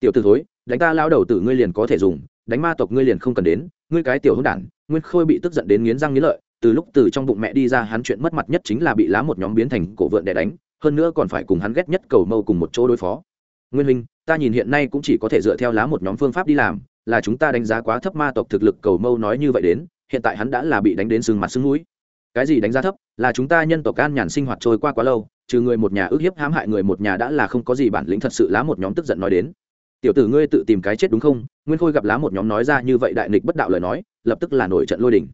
Tiểu t ử thối, đánh ta lao đầu tử ngươi liền có thể dùng, đánh ma tộc ngươi liền không cần đến, ngươi cái tiểu hôn đản, nguyên khôi bị tức giận đến nghiến răng nghiến lợi, từ lúc từ trong bụng mẹ đi ra hắn chuyện mất mặt nhất chính là bị lá một nhóm biến thành cổ vượn để đánh, hơn nữa còn phải cùng hắn ghét nhất cầu mâu cùng một chỗ đối phó. Nguyên huynh, ta nhìn hiện nay cũng chỉ có thể dựa theo lá một nhóm phương pháp đi làm, là chúng ta đánh giá quá thấp ma tộc thực lực cầu mâu nói như vậy đến, hiện tại hắn đã là bị đánh đến sưng mặt sưng mũi cái gì đánh giá thấp, là chúng ta nhân tộc can nhàn sinh hoạt trôi qua quá lâu, trừ người một nhà ước hiếp hãm hại người một nhà đã là không có gì bản lĩnh thật sự lá một nhóm tức giận nói đến. Tiểu tử ngươi tự tìm cái chết đúng không? Nguyên khôi gặp lá một nhóm nói ra như vậy đại nịch bất đạo lời nói, lập tức là nổi trận lôi đình.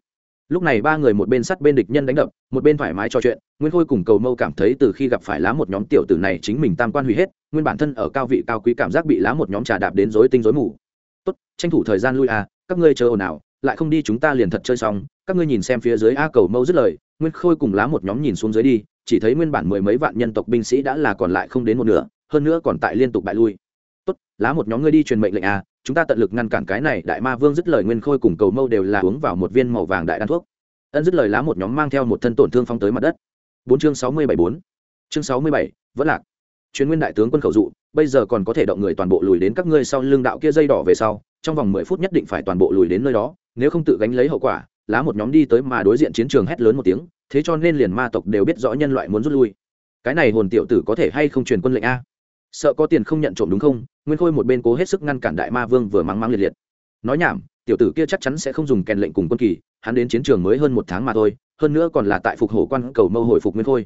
Lúc này ba người một bên sắt bên địch nhân đánh đập, một bên thoải mái trò chuyện, nguyên khôi cùng cầu mâu cảm thấy từ khi gặp phải lá một nhóm tiểu tử này chính mình tam quan hủy hết, nguyên bản thân ở cao vị cao quý cảm giác bị lá một nhóm trà đạp đến rối tinh rối mù. Tốt, tranh thủ thời gian lui à các ngươi chờ ồn ào lại không đi chúng ta liền thật chơi xong, các ngươi nhìn xem phía dưới a cầu mâu dứt lời, nguyên khôi cùng lá một nhóm nhìn xuống dưới đi, chỉ thấy nguyên bản mười mấy vạn nhân tộc binh sĩ đã là còn lại không đến một nửa, hơn nữa còn tại liên tục bại lui. Tốt, lá một nhóm ngươi đi truyền mệnh lệnh a, chúng ta tận lực ngăn cản cái này, đại ma vương dứt lời nguyên khôi cùng cầu mâu đều là uống vào một viên màu vàng đại đan thuốc. Ân dứt lời lá một nhóm mang theo một thân tổn thương phong tới mặt đất. Bốn chương sáu mươi bảy bốn. Chương sáu mươi bảy, vẫn lạc. Chuyến nguyên đại tướng quân khẩu dụ, bây giờ còn có thể động người toàn bộ lùi đến các ngươi sau lưng đạo kia dây đỏ về sau trong vòng mười phút nhất định phải toàn bộ lùi đến nơi đó, nếu không tự gánh lấy hậu quả, lá một nhóm đi tới mà đối diện chiến trường hét lớn một tiếng, thế cho nên liền ma tộc đều biết rõ nhân loại muốn rút lui. Cái này hồn tiểu tử có thể hay không truyền quân lệnh a? Sợ có tiền không nhận trộm đúng không? Nguyên khôi một bên cố hết sức ngăn cản đại ma vương vừa mắng mắng liệt liệt. Nói nhảm, tiểu tử kia chắc chắn sẽ không dùng kèn lệnh cùng quân kỳ, hắn đến chiến trường mới hơn một tháng mà thôi, hơn nữa còn là tại phục hổ quan cầu mâu hồi phục nguyên khôi.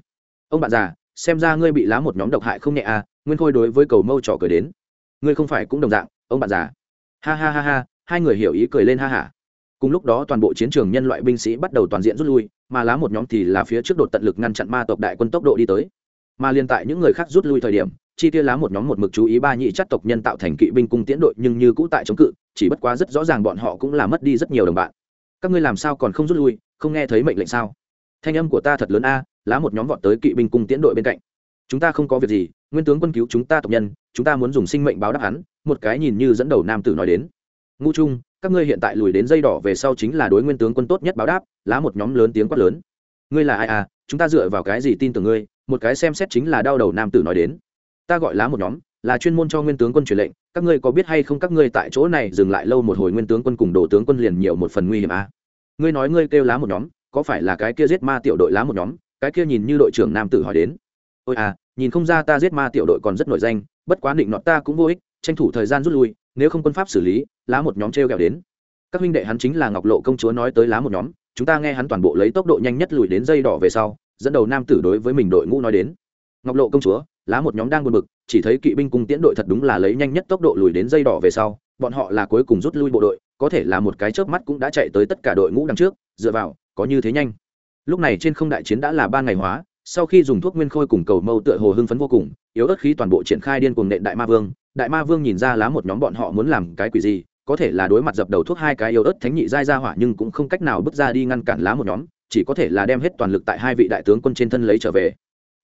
Ông bạn già, xem ra ngươi bị lá một nhóm độc hại không nhẹ à nguyên khôi đối với cầu mâu trò cười đến. Ngươi không phải cũng đồng dạng, ông bạn già ha ha ha ha, hai người hiểu ý cười lên ha hả cùng lúc đó toàn bộ chiến trường nhân loại binh sĩ bắt đầu toàn diện rút lui, mà lá một nhóm thì là phía trước đột tận lực ngăn chặn ma tộc đại quân tốc độ đi tới. Mà liên tại những người khác rút lui thời điểm, chi tiêu lá một nhóm một mực chú ý ba nhị chất tộc nhân tạo thành kỵ binh cung tiễn đội nhưng như cũ tại chống cự, chỉ bất quá rất rõ ràng bọn họ cũng là mất đi rất nhiều đồng bạn. Các ngươi làm sao còn không rút lui, không nghe thấy mệnh lệnh sao? Thanh âm của ta thật lớn a, lá một nhóm vọt tới kỵ binh cung tiễn đội bên cạnh. Chúng ta không có việc gì, nguyên tướng quân cứu chúng ta tộc nhân, chúng ta muốn dùng sinh mệnh báo đáp hắn một cái nhìn như dẫn đầu nam tử nói đến. Ngu trung, các ngươi hiện tại lùi đến dây đỏ về sau chính là đối nguyên tướng quân tốt nhất báo đáp, lá một nhóm lớn tiếng quát lớn. Ngươi là ai à? Chúng ta dựa vào cái gì tin tưởng ngươi? Một cái xem xét chính là đau đầu nam tử nói đến. Ta gọi lá một nhóm, là chuyên môn cho nguyên tướng quân truyền lệnh, các ngươi có biết hay không các ngươi tại chỗ này dừng lại lâu một hồi nguyên tướng quân cùng đồ tướng quân liền nhiều một phần nguy hiểm à? ngươi nói ngươi kêu lá một nhóm, có phải là cái kia giết ma tiểu đội lá một nhóm? Cái kia nhìn như đội trưởng nam tử hỏi đến. Ôi à nhìn không ra ta giết ma tiểu đội còn rất nổi danh, bất quá định nọt ta cũng vô ích tranh thủ thời gian rút lui, nếu không quân pháp xử lý, lá một nhóm t r e o kẹo đến. Các huynh đệ hắn chính là ngọc lộ công chúa nói tới lá một nhóm, chúng ta nghe hắn toàn bộ lấy tốc độ nhanh nhất lùi đến dây đỏ về sau, dẫn đầu nam tử đối với mình đội ngũ nói đến. Ngọc lộ công chúa, lá một nhóm đang buồn bực, chỉ thấy kỵ binh cung tiễn đội thật đúng là lấy nhanh nhất tốc độ lùi đến dây đỏ về sau, bọn họ là cuối cùng rút lui bộ đội, có thể là một cái chớp mắt cũng đã chạy tới tất cả đội ngũ đằng trước, dựa vào, có như thế nhanh. Lúc này trên không đại chiến đã là ba ngày hóa, sau khi dùng thuốc nguyên khôi cùng cầu mâu tựa hồ hưng phấn vô cùng, yếu ớt khí toàn bộ triển khai điên cuồng nện đại ma vương đại ma vương nhìn ra lá một nhóm bọn họ muốn làm cái quỷ gì, có thể là đối mặt dập đầu thuốc hai cái yếu ớt thánh nhị dai ra hỏa nhưng cũng không cách nào bước ra đi ngăn cản lá một nhóm, chỉ có thể là đem hết toàn lực tại hai vị đại tướng quân trên thân lấy trở về.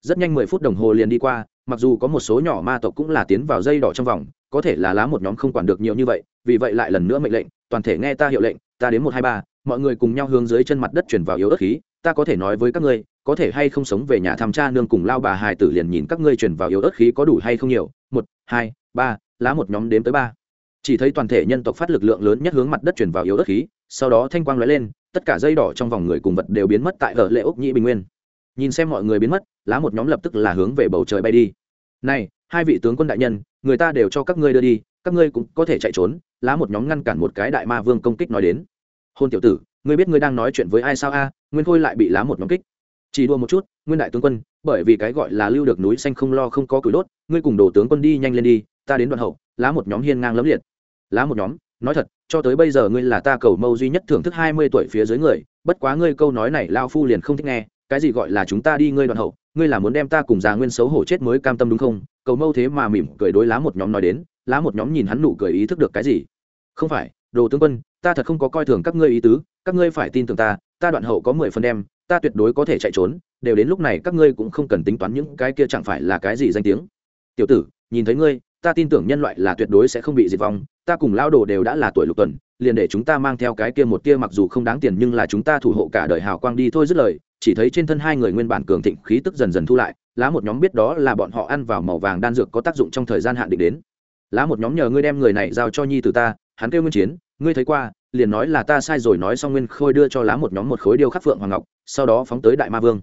Rất nhanh mười phút đồng hồ liền đi qua, mặc dù có một số nhỏ ma tộc cũng là tiến vào dây đỏ trong vòng, có thể là lá một nhóm không quản được nhiều như vậy, vì vậy lại lần nữa mệnh lệnh, toàn thể nghe ta hiệu lệnh, ta đến một hai ba, mọi người cùng nhau hướng dưới chân mặt đất chuyển vào yếu ớt khí, ta có thể nói với các ngươi, có thể hay không sống về nhà thăm cha nương cùng lao bà hài tử liền nhìn các ngươi chuyển vào yếu ớt khí có đủ hay không nhiều, một, hai ba, lá một nhóm đếm tới ba. Chỉ thấy toàn thể nhân tộc phát lực lượng lớn nhất hướng mặt đất chuyển vào yếu đất khí, sau đó thanh quang lóe lên, tất cả dây đỏ trong vòng người cùng vật đều biến mất tại ở lệ ốc nhĩ bình nguyên. Nhìn xem mọi người biến mất, lá một nhóm lập tức là hướng về bầu trời bay đi. Này, hai vị tướng quân đại nhân, người ta đều cho các ngươi đưa đi, các ngươi cũng có thể chạy trốn, lá một nhóm ngăn cản một cái đại ma vương công kích nói đến. Hôn tiểu tử, ngươi biết ngươi đang nói chuyện với ai sao a? Nguyên khôi lại bị lá một nhóm kích. Chỉ đua một chút, nguyên đại tướng quân, bởi vì cái gọi là lưu được núi xanh không lo không có cửi đốt, ngươi cùng đồ tướng quân đi nhanh lên đi ta đến đoạn hậu, lá một nhóm hiên ngang lấm liệt. Lá một nhóm, nói thật, cho tới bây giờ ngươi là ta cầu mâu duy nhất thưởng thức hai mươi tuổi phía dưới người, bất quá ngươi câu nói này lao phu liền không thích nghe, cái gì gọi là chúng ta đi ngươi đoạn hậu, ngươi là muốn đem ta cùng già nguyên xấu hổ chết mới cam tâm đúng không? Cầu mâu thế mà mỉm cười đối lá một nhóm nói đến, lá một nhóm nhìn hắn nụ cười ý thức được cái gì? Không phải, đồ tướng quân, ta thật không có coi thường các ngươi ý tứ, các ngươi phải tin tưởng ta ta đoạn hậu có mười phần đem, ta tuyệt đối có thể chạy trốn, đều đến lúc này các ngươi cũng không cần tính toán những cái kia chẳng phải là cái gì danh tiếng. Tiểu tử, nhìn thấy ngươi ta tin tưởng nhân loại là tuyệt đối sẽ không bị diệt vong, ta cùng lao đồ đều đã là tuổi lục tuần, liền để chúng ta mang theo cái kia một kia mặc dù không đáng tiền nhưng là chúng ta thủ hộ cả đời hào quang đi thôi dứt lời, chỉ thấy trên thân hai người nguyên bản cường thịnh khí tức dần dần thu lại, lá một nhóm biết đó là bọn họ ăn vào màu vàng đan dược có tác dụng trong thời gian hạn định đến. Lá một nhóm nhờ ngươi đem người này giao cho nhi từ ta, hắn kêu nguyên chiến, ngươi thấy qua, liền nói là ta sai rồi nói xong nguyên khôi đưa cho lá một nhóm một khối điêu khắc phượng hoàng ngọc, sau đó phóng tới đại ma vương.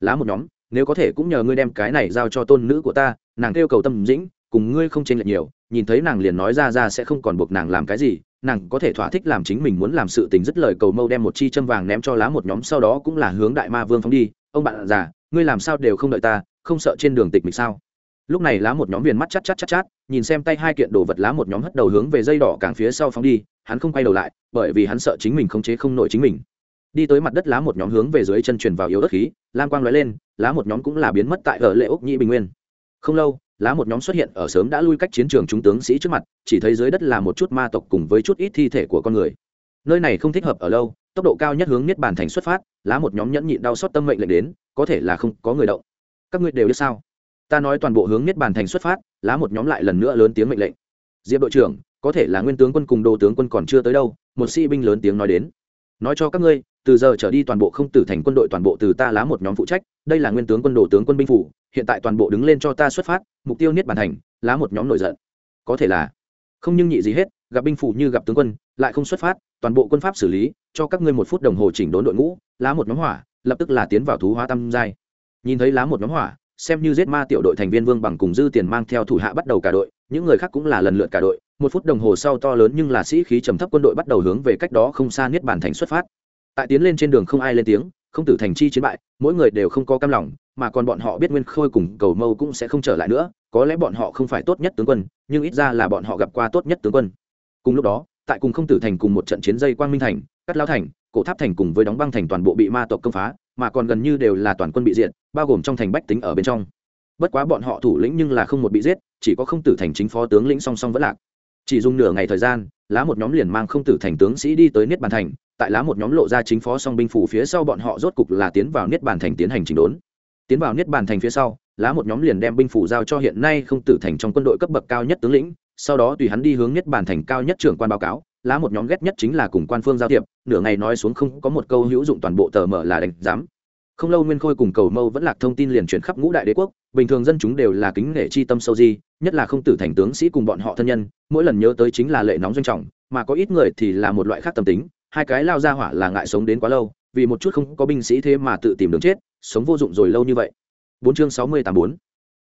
Lá một nhóm, nếu có thể cũng nhờ ngươi đem cái này giao cho tôn nữ của ta, nàng kêu cầu tâm dĩnh cùng ngươi không chênh lệch nhiều, nhìn thấy nàng liền nói ra ra sẽ không còn buộc nàng làm cái gì, nàng có thể thỏa thích làm chính mình muốn làm sự tình dứt lời cầu mâu đem một chi châm vàng ném cho lá một nhóm, sau đó cũng là hướng đại ma vương phóng đi. Ông bạn già, ngươi làm sao đều không đợi ta, không sợ trên đường tịch mịch sao? Lúc này lá một nhóm viền mắt chắt chắt chắt chát, nhìn xem tay hai kiện đồ vật lá một nhóm hất đầu hướng về dây đỏ càng phía sau phóng đi, hắn không quay đầu lại, bởi vì hắn sợ chính mình không chế không nổi chính mình. Đi tới mặt đất lá một nhóm hướng về dưới chân truyền vào yếu đất khí, lam quang lóe lên, lá một nhóm cũng là biến mất tại ở lệ ốc nhĩ bình nguyên. Không lâu lá một nhóm xuất hiện ở sớm đã lui cách chiến trường chúng tướng sĩ trước mặt, chỉ thấy dưới đất là một chút ma tộc cùng với chút ít thi thể của con người. Nơi này không thích hợp ở lâu, tốc độ cao nhất hướng niết bàn thành xuất phát, lá một nhóm nhẫn nhịn đau xót tâm mệnh lệnh đến, có thể là không có người động. Các ngươi đều biết sao? Ta nói toàn bộ hướng niết bàn thành xuất phát, lá một nhóm lại lần nữa lớn tiếng mệnh lệnh. Diệp đội trưởng, có thể là nguyên tướng quân cùng đồ tướng quân còn chưa tới đâu, một sĩ binh lớn tiếng nói đến. Nói cho các ngươi từ giờ trở đi toàn bộ không tử thành quân đội toàn bộ từ ta lá một nhóm phụ trách, đây là nguyên tướng quân, đồ tướng quân, binh phủ, hiện tại toàn bộ đứng lên cho ta xuất phát, mục tiêu niết bàn thành, lá một nhóm nổi giận. Có thể là, không nhưng nhị gì hết, gặp binh phủ như gặp tướng quân, lại không xuất phát, toàn bộ quân pháp xử lý, cho các ngươi một phút đồng hồ chỉnh đốn đội ngũ, lá một nhóm hỏa, lập tức là tiến vào thú hóa tam giai. Nhìn thấy lá một nhóm hỏa, xem như giết ma tiểu đội thành viên vương bằng cùng dư tiền mang theo thủ hạ bắt đầu cả đội, những người khác cũng là lần lượt cả đội, một phút đồng hồ sau to lớn nhưng là sĩ khí trầm thấp quân đội bắt đầu hướng về cách đó không xa niết bàn thành xuất phát tại tiến lên trên đường không ai lên tiếng, không tử thành chi chiến bại, mỗi người đều không có cam lòng, mà còn bọn họ biết nguyên khôi cùng cầu mâu cũng sẽ không trở lại nữa, có lẽ bọn họ không phải tốt nhất tướng quân, nhưng ít ra là bọn họ gặp qua tốt nhất tướng quân. Cùng lúc đó, tại cùng không tử thành cùng một trận chiến dây quang minh thành, cắt lao thành, cổ tháp thành cùng với đóng băng thành toàn bộ bị ma tộc công phá, mà còn gần như đều là toàn quân bị diệt, bao gồm trong thành bách tính ở bên trong. Bất quá bọn họ thủ lĩnh nhưng là không một bị giết, chỉ có không tử thành chính phó tướng lĩnh song song vẫn lạc chỉ dùng nửa ngày thời gian, lá một nhóm liền mang không tử thành tướng sĩ đi tới niết bàn thành, tại lá một nhóm lộ ra chính phó song binh phủ phía sau bọn họ rốt cục là tiến vào niết bàn thành tiến hành chỉnh đốn. Tiến vào niết bàn thành phía sau, lá một nhóm liền đem binh phủ giao cho hiện nay không tử thành trong quân đội cấp bậc cao nhất tướng lĩnh, sau đó tùy hắn đi hướng niết bàn thành cao nhất trưởng quan báo cáo, lá một nhóm ghét nhất chính là cùng quan phương giao thiệp, nửa ngày nói xuống không có một câu hữu dụng toàn bộ tờ mở là đánh giám không lâu nguyên khôi cùng cầu mâu vẫn lạc thông tin liền chuyển khắp ngũ đại đế quốc, bình thường dân chúng đều là kính nể chi tâm sâu di, nhất là không tử thành tướng sĩ cùng bọn họ thân nhân, mỗi lần nhớ tới chính là lệ nóng doanh trọng, mà có ít người thì là một loại khác tâm tính, hai cái lao ra hỏa là ngại sống đến quá lâu, vì một chút không có binh sĩ thế mà tự tìm đường chết, sống vô dụng rồi lâu như vậy. Bốn chương sáu mươi tám bốn.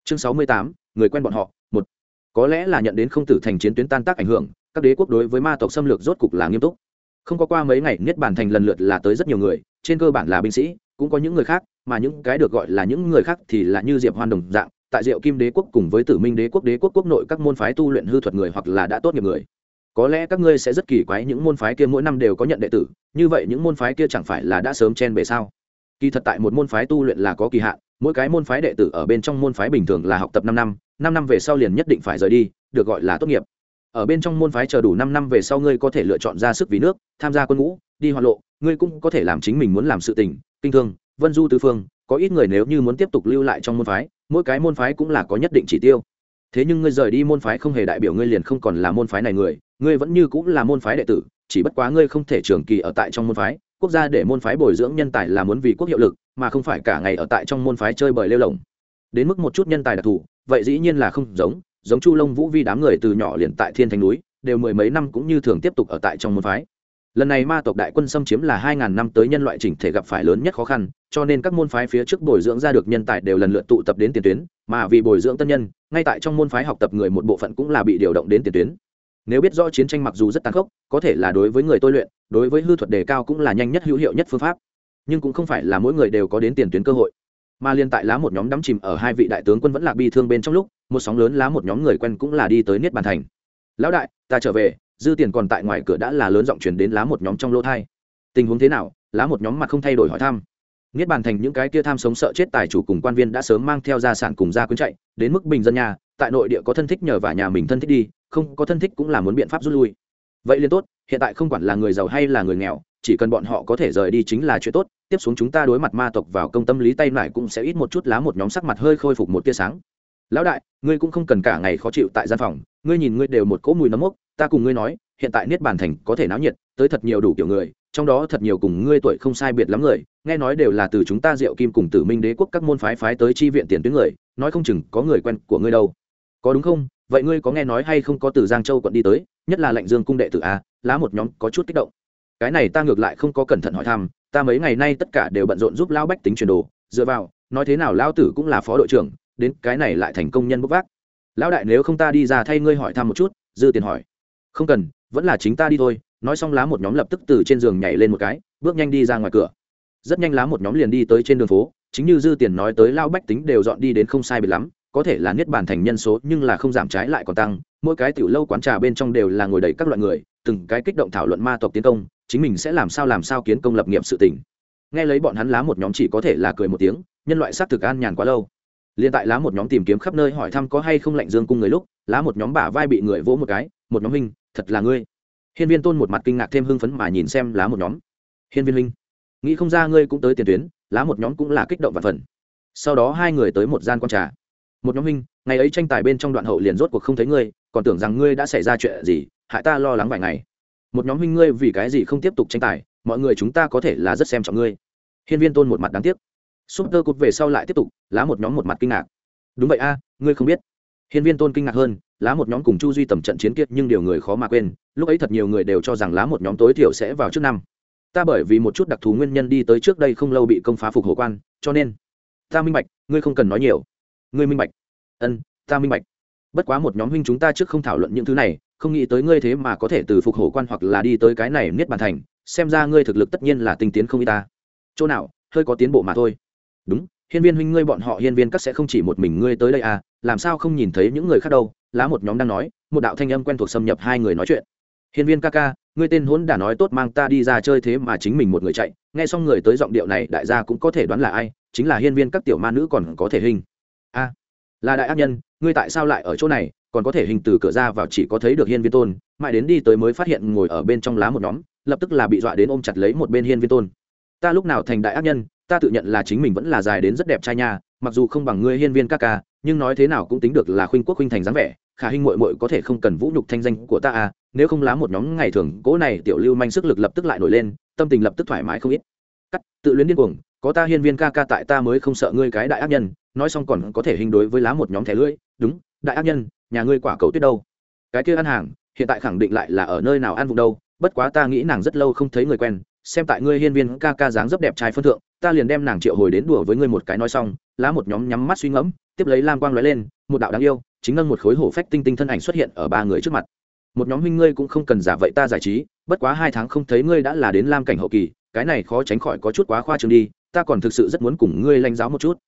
Chương sáu mươi tám, người quen bọn họ, một. Có lẽ là nhận đến không tử thành chiến tuyến tan tác ảnh hưởng, các đế quốc đối với ma tộc xâm lược rốt cục là nghiêm túc. Không có qua mấy ngày, niết bàn thành lần lượt là tới rất nhiều người, trên cơ bản là binh sĩ cũng có những người khác, mà những cái được gọi là những người khác thì là như diệp hoan đồng dạng, tại diệu kim đế quốc cùng với tử minh đế quốc đế quốc quốc nội các môn phái tu luyện hư thuật người hoặc là đã tốt nghiệp người. Có lẽ các ngươi sẽ rất kỳ quái những môn phái kia mỗi năm đều có nhận đệ tử, như vậy những môn phái kia chẳng phải là đã sớm chen bề sao? Kỳ thật tại một môn phái tu luyện là có kỳ hạn, mỗi cái môn phái đệ tử ở bên trong môn phái bình thường là học tập năm năm năm năm về sau liền nhất định phải rời đi, được gọi là tốt nghiệp. Ở bên trong môn phái chờ đủ năm năm về sau ngươi có thể lựa chọn ra sức vì nước, tham gia quân ngũ, đi hoạt lộ, ngươi cũng có thể làm chính mình muốn làm sự tình kinh thương, vân du tư phương, có ít người nếu như muốn tiếp tục lưu lại trong môn phái, mỗi cái môn phái cũng là có nhất định chỉ tiêu. Thế nhưng ngươi rời đi môn phái không hề đại biểu ngươi liền không còn là môn phái này người, ngươi vẫn như cũng là môn phái đệ tử, chỉ bất quá ngươi không thể trường kỳ ở tại trong môn phái. Quốc gia để môn phái bồi dưỡng nhân tài là muốn vì quốc hiệu lực, mà không phải cả ngày ở tại trong môn phái chơi bời lêu lồng. Đến mức một chút nhân tài đặc thù, vậy dĩ nhiên là không giống giống chu lông vũ vi đám người từ nhỏ liền tại thiên thành núi, đều mười mấy năm cũng như thường tiếp tục ở tại trong môn phái lần này ma tộc đại quân xâm chiếm là hai ngàn năm tới nhân loại chỉnh thể gặp phải lớn nhất khó khăn, cho nên các môn phái phía trước bồi dưỡng ra được nhân tài đều lần lượt tụ tập đến tiền tuyến, mà vì bồi dưỡng tân nhân, ngay tại trong môn phái học tập người một bộ phận cũng là bị điều động đến tiền tuyến. Nếu biết rõ chiến tranh mặc dù rất tàn khốc, có thể là đối với người tôi luyện, đối với hư thuật đề cao cũng là nhanh nhất hữu hiệu nhất phương pháp. Nhưng cũng không phải là mỗi người đều có đến tiền tuyến cơ hội. Mà liên tại lá một nhóm đắm chìm ở hai vị đại tướng quân vẫn lạc bi thương bên trong lúc, một sóng lớn lá một nhóm người quen cũng là đi tới niết bàn thành. Lão đại, ta trở về dư tiền còn tại ngoài cửa đã là lớn giọng chuyển đến lá một nhóm trong lỗ thai. Tình huống thế nào? Lá một nhóm mặt không thay đổi hỏi thăm. Niết bàn thành những cái kia tham sống sợ chết tài chủ cùng quan viên đã sớm mang theo gia sản cùng gia quyến chạy, đến mức bình dân nhà, tại nội địa có thân thích nhờ và nhà mình thân thích đi, không có thân thích cũng là muốn biện pháp rút lui. Vậy liền tốt, hiện tại không quản là người giàu hay là người nghèo, chỉ cần bọn họ có thể rời đi chính là chuyện tốt, tiếp xuống chúng ta đối mặt ma tộc vào công tâm lý tay lại cũng sẽ ít một chút lá một nhóm sắc mặt hơi khôi phục một tia sáng lão đại, ngươi cũng không cần cả ngày khó chịu tại gian phòng, ngươi nhìn ngươi đều một cỗ mùi nấm mốc, ta cùng ngươi nói, hiện tại niết bàn thành có thể náo nhiệt, tới thật nhiều đủ kiểu người, trong đó thật nhiều cùng ngươi tuổi không sai biệt lắm người, nghe nói đều là từ chúng ta diệu kim cùng tử minh đế quốc các môn phái phái tới chi viện tiền tuyến người, nói không chừng có người quen của ngươi đâu. Có đúng không? Vậy ngươi có nghe nói hay không có từ giang châu quận đi tới, nhất là lệnh dương cung đệ tử a, lá một nhóm có chút kích động. Cái này ta ngược lại không có cẩn thận hỏi thăm, ta mấy ngày nay tất cả đều bận rộn giúp lão bách tính chuyển đồ, dựa vào, nói thế nào lão tử cũng là phó đội trưởng đến cái này lại thành công nhân bốc vác. Lão đại nếu không ta đi ra thay ngươi hỏi thăm một chút, dư tiền hỏi. Không cần, vẫn là chính ta đi thôi. Nói xong lá một nhóm lập tức từ trên giường nhảy lên một cái, bước nhanh đi ra ngoài cửa. Rất nhanh lá một nhóm liền đi tới trên đường phố, chính như dư tiền nói tới lao bách tính đều dọn đi đến không sai bị lắm, có thể là niết bàn thành nhân số nhưng là không giảm trái lại còn tăng, mỗi cái tiểu lâu quán trà bên trong đều là ngồi đầy các loại người, từng cái kích động thảo luận ma tộc tiến công, chính mình sẽ làm sao làm sao kiến công lập nghiệp sự tình. Nghe lấy bọn hắn lá một nhóm chỉ có thể là cười một tiếng, nhân loại xác thực an nhàn quá lâu liền tại lá một nhóm tìm kiếm khắp nơi hỏi thăm có hay không lạnh dương cung người lúc, lá một nhóm bả vai bị người vỗ một cái, một nhóm huynh, thật là ngươi. Hiên viên tôn một mặt kinh ngạc thêm hưng phấn mà nhìn xem lá một nhóm. Hiên viên huynh, nghĩ không ra ngươi cũng tới tiền tuyến, lá một nhóm cũng là kích động và phần. Sau đó hai người tới một gian q trà. Một nhóm huynh, ngày ấy tranh tài bên trong đoạn hậu liền rốt cuộc không thấy ngươi, còn tưởng rằng ngươi đã xảy ra chuyện gì, hại ta lo lắng vài ngày. Một nhóm huynh ngươi vì cái gì không tiếp tục tranh tài, mọi người chúng ta có thể là rất xem trọng ngươi. Hiên viên tôn một mặt đáng tiếc súp tơ cụt về sau lại tiếp tục, lá một nhóm một mặt kinh ngạc. Đúng vậy a, ngươi không biết. Hiên viên tôn kinh ngạc hơn, lá một nhóm cùng chu duy tầm trận chiến kiệt nhưng điều người khó mà quên, lúc ấy thật nhiều người đều cho rằng lá một nhóm tối thiểu sẽ vào trước năm. Ta bởi vì một chút đặc thù nguyên nhân đi tới trước đây không lâu bị công phá phục hồ quan, cho nên ta minh bạch, ngươi không cần nói nhiều. Ngươi minh bạch. Ân, ta minh bạch. Bất quá một nhóm huynh chúng ta trước không thảo luận những thứ này, không nghĩ tới ngươi thế mà có thể từ phục hồ quan hoặc là đi tới cái này niết bàn thành, xem ra ngươi thực lực tất nhiên là tinh tiến không y ta. Chỗ nào, hơi có tiến bộ mà thôi đúng, hiên viên huynh ngươi bọn họ hiên viên các sẽ không chỉ một mình ngươi tới đây à làm sao không nhìn thấy những người khác đâu? Lá một nhóm đang nói, một đạo thanh âm quen thuộc xâm nhập hai người nói chuyện. Hiên viên ca ca, ngươi tên hốn đã nói tốt mang ta đi ra chơi thế mà chính mình một người chạy. Nghe xong người tới giọng điệu này, đại gia cũng có thể đoán là ai? Chính là hiên viên các tiểu ma nữ còn có thể hình. A, là đại ác nhân, ngươi tại sao lại ở chỗ này? Còn có thể hình từ cửa ra vào chỉ có thấy được hiên viên tôn, mãi đến đi tới mới phát hiện ngồi ở bên trong lá một nhóm, lập tức là bị dọa đến ôm chặt lấy một bên hiên viên tôn. Ta lúc nào thành đại ác nhân ta tự nhận là chính mình vẫn là dài đến rất đẹp trai nha, mặc dù không bằng ngươi hiên viên ca ca, nhưng nói thế nào cũng tính được là khuynh quốc khuynh thành dáng vẻ, khả hình mội mội có thể không cần vũ nhục thanh danh của ta à nếu không lá một nhóm ngày thường cỗ này tiểu lưu manh sức lực lập tức lại nổi lên, tâm tình lập tức thoải mái không ít. Cắt, tự luyến điên cuồng, có ta hiên viên ca ca tại ta mới không sợ ngươi cái đại ác nhân, nói xong còn có thể hình đối với lá một nhóm thẻ lưỡi, đúng, đại ác nhân, nhà ngươi quả cầu tuyết đâu? Cái kia ăn hàng, hiện tại khẳng định lại là ở nơi nào ăn vùng đâu, bất quá ta nghĩ nàng rất lâu không thấy người quen, xem tại ngươi hiên viên ca ca dáng dấp đẹp trai phân thượng ta liền đem nàng triệu hồi đến đùa với ngươi một cái nói xong, lá một nhóm nhắm mắt suy ngẫm, tiếp lấy lam quang lóe lên, một đạo đáng yêu, chính ngân một khối hổ phách tinh tinh thân ảnh xuất hiện ở ba người trước mặt. Một nhóm huynh ngươi cũng không cần giả vậy ta giải trí, bất quá hai tháng không thấy ngươi đã là đến lam cảnh hậu kỳ, cái này khó tránh khỏi có chút quá khoa trương đi, ta còn thực sự rất muốn cùng ngươi lãnh giáo một chút.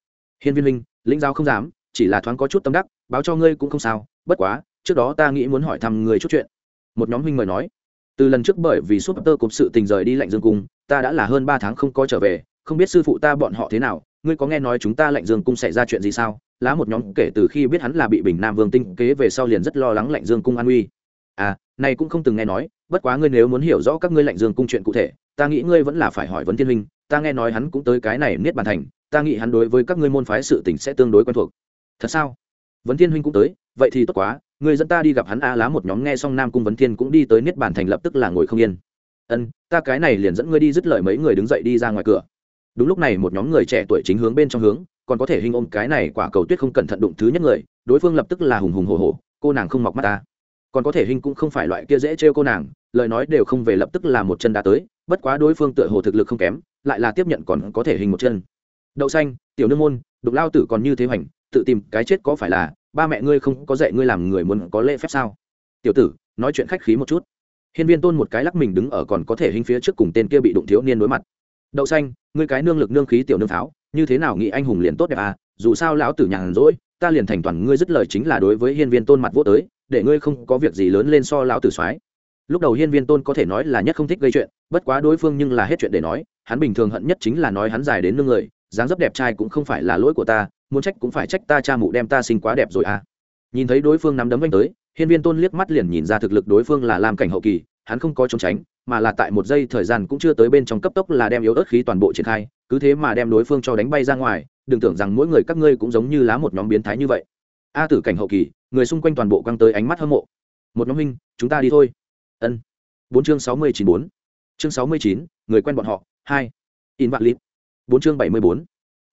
Hiên viên minh, lĩnh giáo không dám, chỉ là thoáng có chút tâm đắc, báo cho ngươi cũng không sao, bất quá, trước đó ta nghĩ muốn hỏi thăm ngươi chút chuyện. Một nhóm huynh mời nói, từ lần trước bởi vì súp tơ cụp sự tình rời đi lạnh dương cung, ta đã là hơn ba tháng không có trở về không biết sư phụ ta bọn họ thế nào, ngươi có nghe nói chúng ta lạnh dương cung xảy ra chuyện gì sao? Lá một nhóm kể từ khi biết hắn là bị bình nam vương tinh kế về sau liền rất lo lắng lạnh dương cung an uy à này cũng không từng nghe nói, bất quá ngươi nếu muốn hiểu rõ các ngươi lạnh dương cung chuyện cụ thể, ta nghĩ ngươi vẫn là phải hỏi vấn thiên huynh, ta nghe nói hắn cũng tới cái này niết bàn thành, ta nghĩ hắn đối với các ngươi môn phái sự tình sẽ tương đối quen thuộc. Thật sao? Vấn thiên huynh cũng tới, vậy thì tốt quá người dẫn ta đi gặp hắn a lá một nhóm nghe xong nam cung vấn thiên cũng đi tới niết bàn thành lập tức là ngồi không yên. Ân, ta cái này liền dẫn ngươi đi dứt lời mấy người đứng dậy đi ra ngoài cửa đúng lúc này một nhóm người trẻ tuổi chính hướng bên trong hướng, còn có thể hình ôm cái này quả cầu tuyết không cẩn thận đụng thứ nhất người, đối phương lập tức là hùng hùng hồ hồ cô nàng không mọc mắt ta. Còn có thể hình cũng không phải loại kia dễ trêu cô nàng, lời nói đều không về lập tức là một chân đá tới, bất quá đối phương tựa hồ thực lực không kém, lại là tiếp nhận còn có thể hình một chân. Đậu xanh, tiểu nương môn, đục lao tử còn như thế hoành, tự tìm cái chết có phải là, ba mẹ ngươi không có dạy ngươi làm người muốn có lễ phép sao? Tiểu tử, nói chuyện khách khí một chút. Hiên viên tôn một cái lắc mình đứng ở còn có thể hình phía trước cùng tên kia bị đụng thiếu niên đối mặt đậu xanh, ngươi cái nương lực nương khí tiểu nương pháo, như thế nào nghĩ anh hùng liền tốt đẹp à? Dù sao lão tử nhàn rỗi, ta liền thành toàn ngươi dứt lời chính là đối với hiên viên tôn mặt vô tới, để ngươi không có việc gì lớn lên so lão tử soái. Lúc đầu hiên viên tôn có thể nói là nhất không thích gây chuyện, bất quá đối phương nhưng là hết chuyện để nói, hắn bình thường hận nhất chính là nói hắn dài đến nương người, dáng dấp đẹp trai cũng không phải là lỗi của ta, muốn trách cũng phải trách ta cha mụ đem ta sinh quá đẹp rồi à? Nhìn thấy đối phương nắm đấm anh tới, hiên viên tôn liếc mắt liền nhìn ra thực lực đối phương là làm cảnh hậu kỳ, hắn không có trốn tránh mà là tại một giây thời gian cũng chưa tới bên trong cấp tốc là đem yếu ớt khí toàn bộ triển khai, cứ thế mà đem đối phương cho đánh bay ra ngoài, đừng tưởng rằng mỗi người các ngươi cũng giống như lá một nhóm biến thái như vậy. A tử cảnh hậu kỳ, người xung quanh toàn bộ căng tới ánh mắt hâm mộ. Một nhóm huynh, chúng ta đi thôi. Ân. Bốn chương sáu mươi chín bốn. Chương sáu mươi chín, người quen bọn họ, hai. In vạn lít. Bốn chương bảy mươi bốn.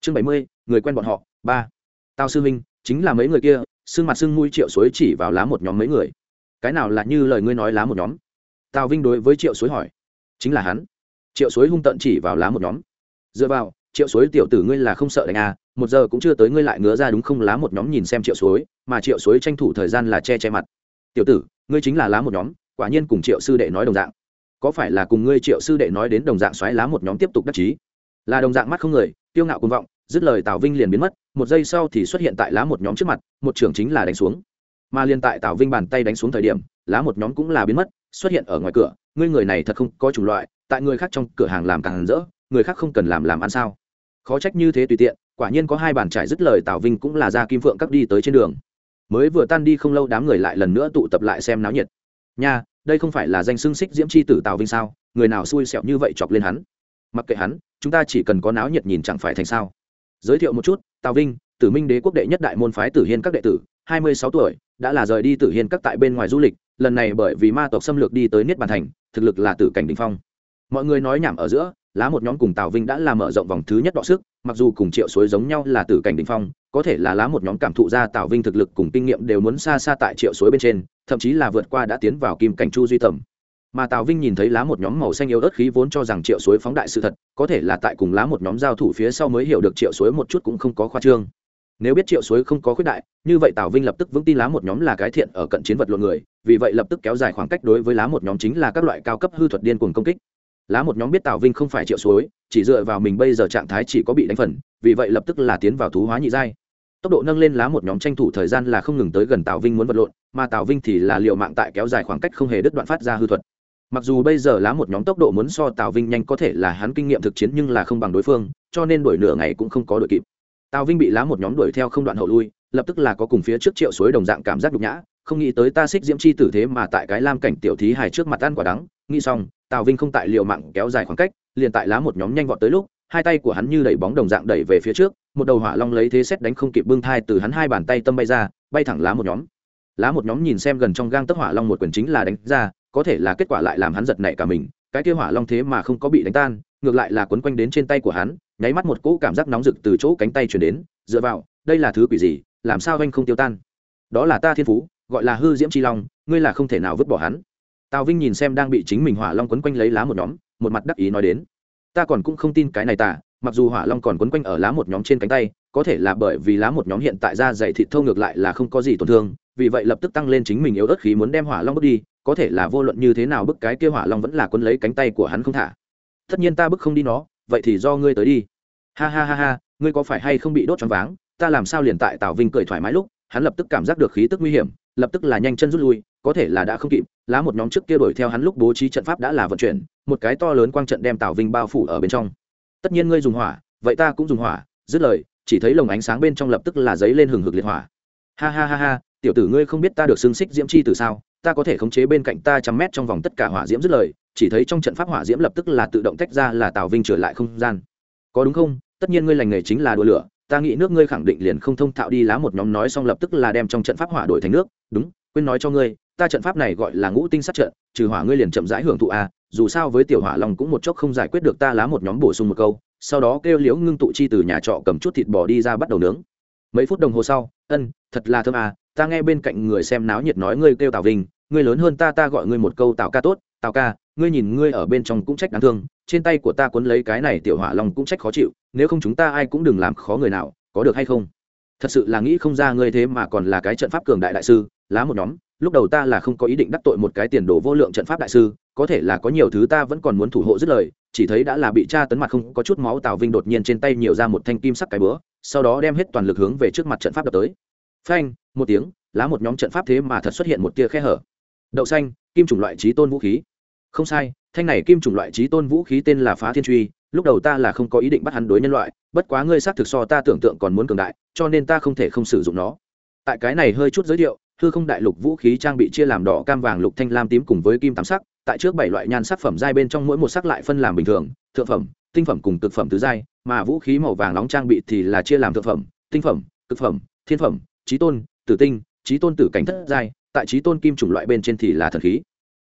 Chương bảy mươi, người quen bọn họ, ba. Tao sư huynh, chính là mấy người kia, xương mặt xương mũi triệu suối chỉ vào lá một nhóm mấy người. Cái nào là như lời ngươi nói lá một nhóm? Tào vinh đối với triệu suối hỏi. Chính là hắn. Triệu suối hung tận chỉ vào lá một nhóm. Dựa vào, triệu suối tiểu tử ngươi là không sợ đánh à một giờ cũng chưa tới ngươi lại ngứa ra đúng không? Lá một nhóm nhìn xem triệu suối, mà triệu suối tranh thủ thời gian là che che mặt. Tiểu tử, ngươi chính là lá một nhóm, quả nhiên cùng triệu sư đệ nói đồng dạng. Có phải là cùng ngươi triệu sư đệ nói đến đồng dạng xoáy lá một nhóm tiếp tục đắc chí? Là đồng dạng mắt không người tiêu ngạo cuồng vọng, dứt lời tào vinh liền biến mất, một giây sau thì xuất hiện tại lá một nhóm trước mặt, một trưởng chính là đánh xuống. Mà liền tại tào vinh bàn tay đánh xuống thời điểm, lá một nhóm cũng là biến mất xuất hiện ở ngoài cửa, ngươi người này thật không có chủng loại, tại người khác trong cửa hàng làm càng rỡ, người khác không cần làm làm ăn sao? Khó trách như thế tùy tiện, quả nhiên có hai bàn trải dứt lời tào vinh cũng là ra kim phượng các đi tới trên đường. Mới vừa tan đi không lâu đám người lại lần nữa tụ tập lại xem náo nhiệt. Nha, đây không phải là danh xưng xích diễm c h i tử tào vinh sao? Người nào xui xẹo như vậy chọc lên hắn? Mặc kệ hắn, chúng ta chỉ cần có náo nhiệt nhìn chẳng phải thành sao? Giới thiệu một chút, tào vinh, tử minh đế quốc đệ nhất đại môn phái tử hiên các đệ tử, hai mươi sáu tuổi, đã là rời đi tử hiên các tại bên ngoài du lịch lần này bởi vì ma tộc xâm lược đi tới niết bàn thành, thực lực là tử cảnh đình phong. Mọi người nói nhảm ở giữa, lá một nhóm cùng tào vinh đã làm mở rộng vòng thứ nhất đọ sức, mặc dù cùng triệu suối giống nhau là tử cảnh đình phong, có thể là lá một nhóm cảm thụ ra tào vinh thực lực cùng kinh nghiệm đều muốn xa xa tại triệu suối bên trên, thậm chí là vượt qua đã tiến vào kim cảnh chu duy tầm mà tào vinh nhìn thấy lá một nhóm màu xanh yếu ớt khí vốn cho rằng triệu suối phóng đại sự thật, có thể là tại cùng lá một nhóm giao thủ phía sau mới hiểu được triệu suối một chút cũng không có khoa trương nếu biết triệu suối không có khuyết đại, như vậy tào vinh lập tức vững tin lá một nhóm là cái thiện ở cận chiến vật luận người, vì vậy lập tức kéo dài khoảng cách đối với lá một nhóm chính là các loại cao cấp hư thuật điên cuồng công kích. Lá một nhóm biết tào vinh không phải triệu suối, chỉ dựa vào mình bây giờ trạng thái chỉ có bị đánh phần, vì vậy lập tức là tiến vào thú hóa nhị giai. Tốc độ nâng lên lá một nhóm tranh thủ thời gian là không ngừng tới gần tào vinh muốn vật lộn, mà tào vinh thì là liệu mạng tại kéo dài khoảng cách không hề đứt đoạn phát ra hư thuật. Mặc dù bây giờ lá một nhóm tốc độ muốn so tào vinh nhanh có thể là hắn kinh nghiệm thực chiến nhưng là không bằng đối phương, cho nên đuổi nửa ngày cũng không có đội kịp tào vinh bị lá một nhóm đuổi theo không đoạn hậu lui, lập tức là có cùng phía trước triệu suối đồng dạng cảm giác nhục nhã, không nghĩ tới ta xích diễm chi tử thế mà tại cái lam cảnh tiểu thí hài trước mặt ăn quả đắng. Nghĩ xong, tào vinh không tại liệu mạng kéo dài khoảng cách, liền tại lá một nhóm nhanh vọt tới lúc, hai tay của hắn như đẩy bóng đồng dạng đẩy về phía trước, một đầu hỏa long lấy thế xét đánh không kịp bưng thai từ hắn hai bàn tay tâm bay ra, bay thẳng lá một nhóm. Lá một nhóm nhìn xem gần trong gang tấc hỏa long một quyền chính là đánh ra, có thể là kết quả lại làm hắn giật nảy cả mình, cái kia hỏa long thế mà không có bị đánh tan, ngược lại là quấn quanh đến trên tay của hắn nháy mắt một cỗ cảm giác nóng rực từ chỗ cánh tay chuyển đến, dựa vào, đây là thứ quỷ gì, làm sao anh không tiêu tan? Đó là ta thiên phú, gọi là hư diễm c h i long, ngươi là không thể nào vứt bỏ hắn. Tào vinh nhìn xem đang bị chính mình hỏa long quấn quanh lấy lá một nhóm, một mặt đắc ý nói đến. Ta còn cũng không tin cái này tả mặc dù hỏa long còn quấn quanh ở lá một nhóm trên cánh tay, có thể là bởi vì lá một nhóm hiện tại da dày thịt thâu ngược lại là không có gì tổn thương, vì vậy lập tức tăng lên chính mình yếu ớt khí muốn đem hỏa long bước đi, có thể là vô luận như thế nào bức cái kia hỏa long vẫn là quấn lấy cánh tay của hắn không thả. Tất nhiên ta bức không đi nó, vậy thì do ngươi tới đi ha ha ha ha, ngươi có phải hay không bị đốt choáng váng? Ta làm sao liền tại tào vinh cười thoải mái lúc, hắn lập tức cảm giác được khí tức nguy hiểm, lập tức là nhanh chân rút lui, có thể là đã không kịp, lá một nhóm trước kia đuổi theo hắn lúc bố trí trận pháp đã là vận chuyển, một cái to lớn quang trận đem tào vinh bao phủ ở bên trong. Tất nhiên ngươi dùng hỏa, vậy ta cũng dùng hỏa, dứt lời, chỉ thấy lồng ánh sáng bên trong lập tức là giấy lên hừng hực liệt hỏa. Ha ha ha ha, tiểu tử ngươi không biết ta được xương xích diễm chi từ sao, ta có thể khống chế bên cạnh ta trăm mét trong vòng tất cả hỏa diễm dứt lời, chỉ thấy trong trận pháp hỏa diễm lập tức là tự động tách ra là tào vinh trở lại không gian có đúng không? Tất nhiên ngươi lành nghề chính là đua lửa, ta nghĩ nước ngươi khẳng định liền không thông thạo đi lá một nhóm nói xong lập tức là đem trong trận pháp hỏa đổi thành nước. Đúng, quên nói cho ngươi, ta trận pháp này gọi là ngũ tinh sát trận, trừ hỏa ngươi liền chậm rãi hưởng thụ a dù sao với tiểu hỏa long cũng một chốc không giải quyết được ta lá một nhóm bổ sung một câu, sau đó kêu liễu ngưng tụ chi từ nhà trọ cầm chút thịt bò đi ra bắt đầu nướng. Mấy phút đồng hồ sau, ân, thật là thơm à ta nghe bên cạnh người xem náo nhiệt nói ngươi kêu tào vinh, ngươi lớn hơn ta ta gọi ngươi một câu tào ca tốt, tào ca ngươi nhìn ngươi ở bên trong cũng trách đáng thương, trên tay của ta quấn lấy cái này tiểu hỏa long cũng trách khó chịu, nếu không chúng ta ai cũng đừng làm khó người nào, có được hay không? Thật sự là nghĩ không ra ngươi thế mà còn là cái trận pháp cường đại đại sư, lá một nhóm, lúc đầu ta là không có ý định đắc tội một cái tiền đồ vô lượng trận pháp đại sư, có thể là có nhiều thứ ta vẫn còn muốn thủ hộ dứt lời, chỉ thấy đã là bị cha tấn mặt không có chút máu tào vinh đột nhiên trên tay nhiều ra một thanh kim sắc cái bữa sau đó đem hết toàn lực hướng về trước mặt trận pháp đập tới. Phanh, một tiếng, lá một nhóm trận pháp thế mà thật xuất hiện một tia khe hở. Đậu xanh, kim chủng loại trí tôn vũ khí không sai, thanh này kim chủng loại trí tôn vũ khí tên là phá thiên truy, lúc đầu ta là không có ý định bắt hắn đối nhân loại, bất quá ngươi xác thực so ta tưởng tượng còn muốn cường đại, cho nên ta không thể không sử dụng nó. Tại cái này hơi chút giới thiệu, hư không đại lục vũ khí trang bị chia làm đỏ, cam vàng, lục thanh, lam tím cùng với kim tám sắc, tại trước bảy loại nhan sắc phẩm giai bên trong mỗi một sắc lại phân làm bình thường, thượng phẩm, tinh phẩm cùng cực phẩm tứ giai, mà vũ khí màu vàng nóng trang bị thì là chia làm thượng phẩm, tinh phẩm, cực phẩm, thiên phẩm, trí tôn, tử tinh, trí tôn tử cảnh thất giai, tại trí tôn kim chủng loại bên trên thì là thần khí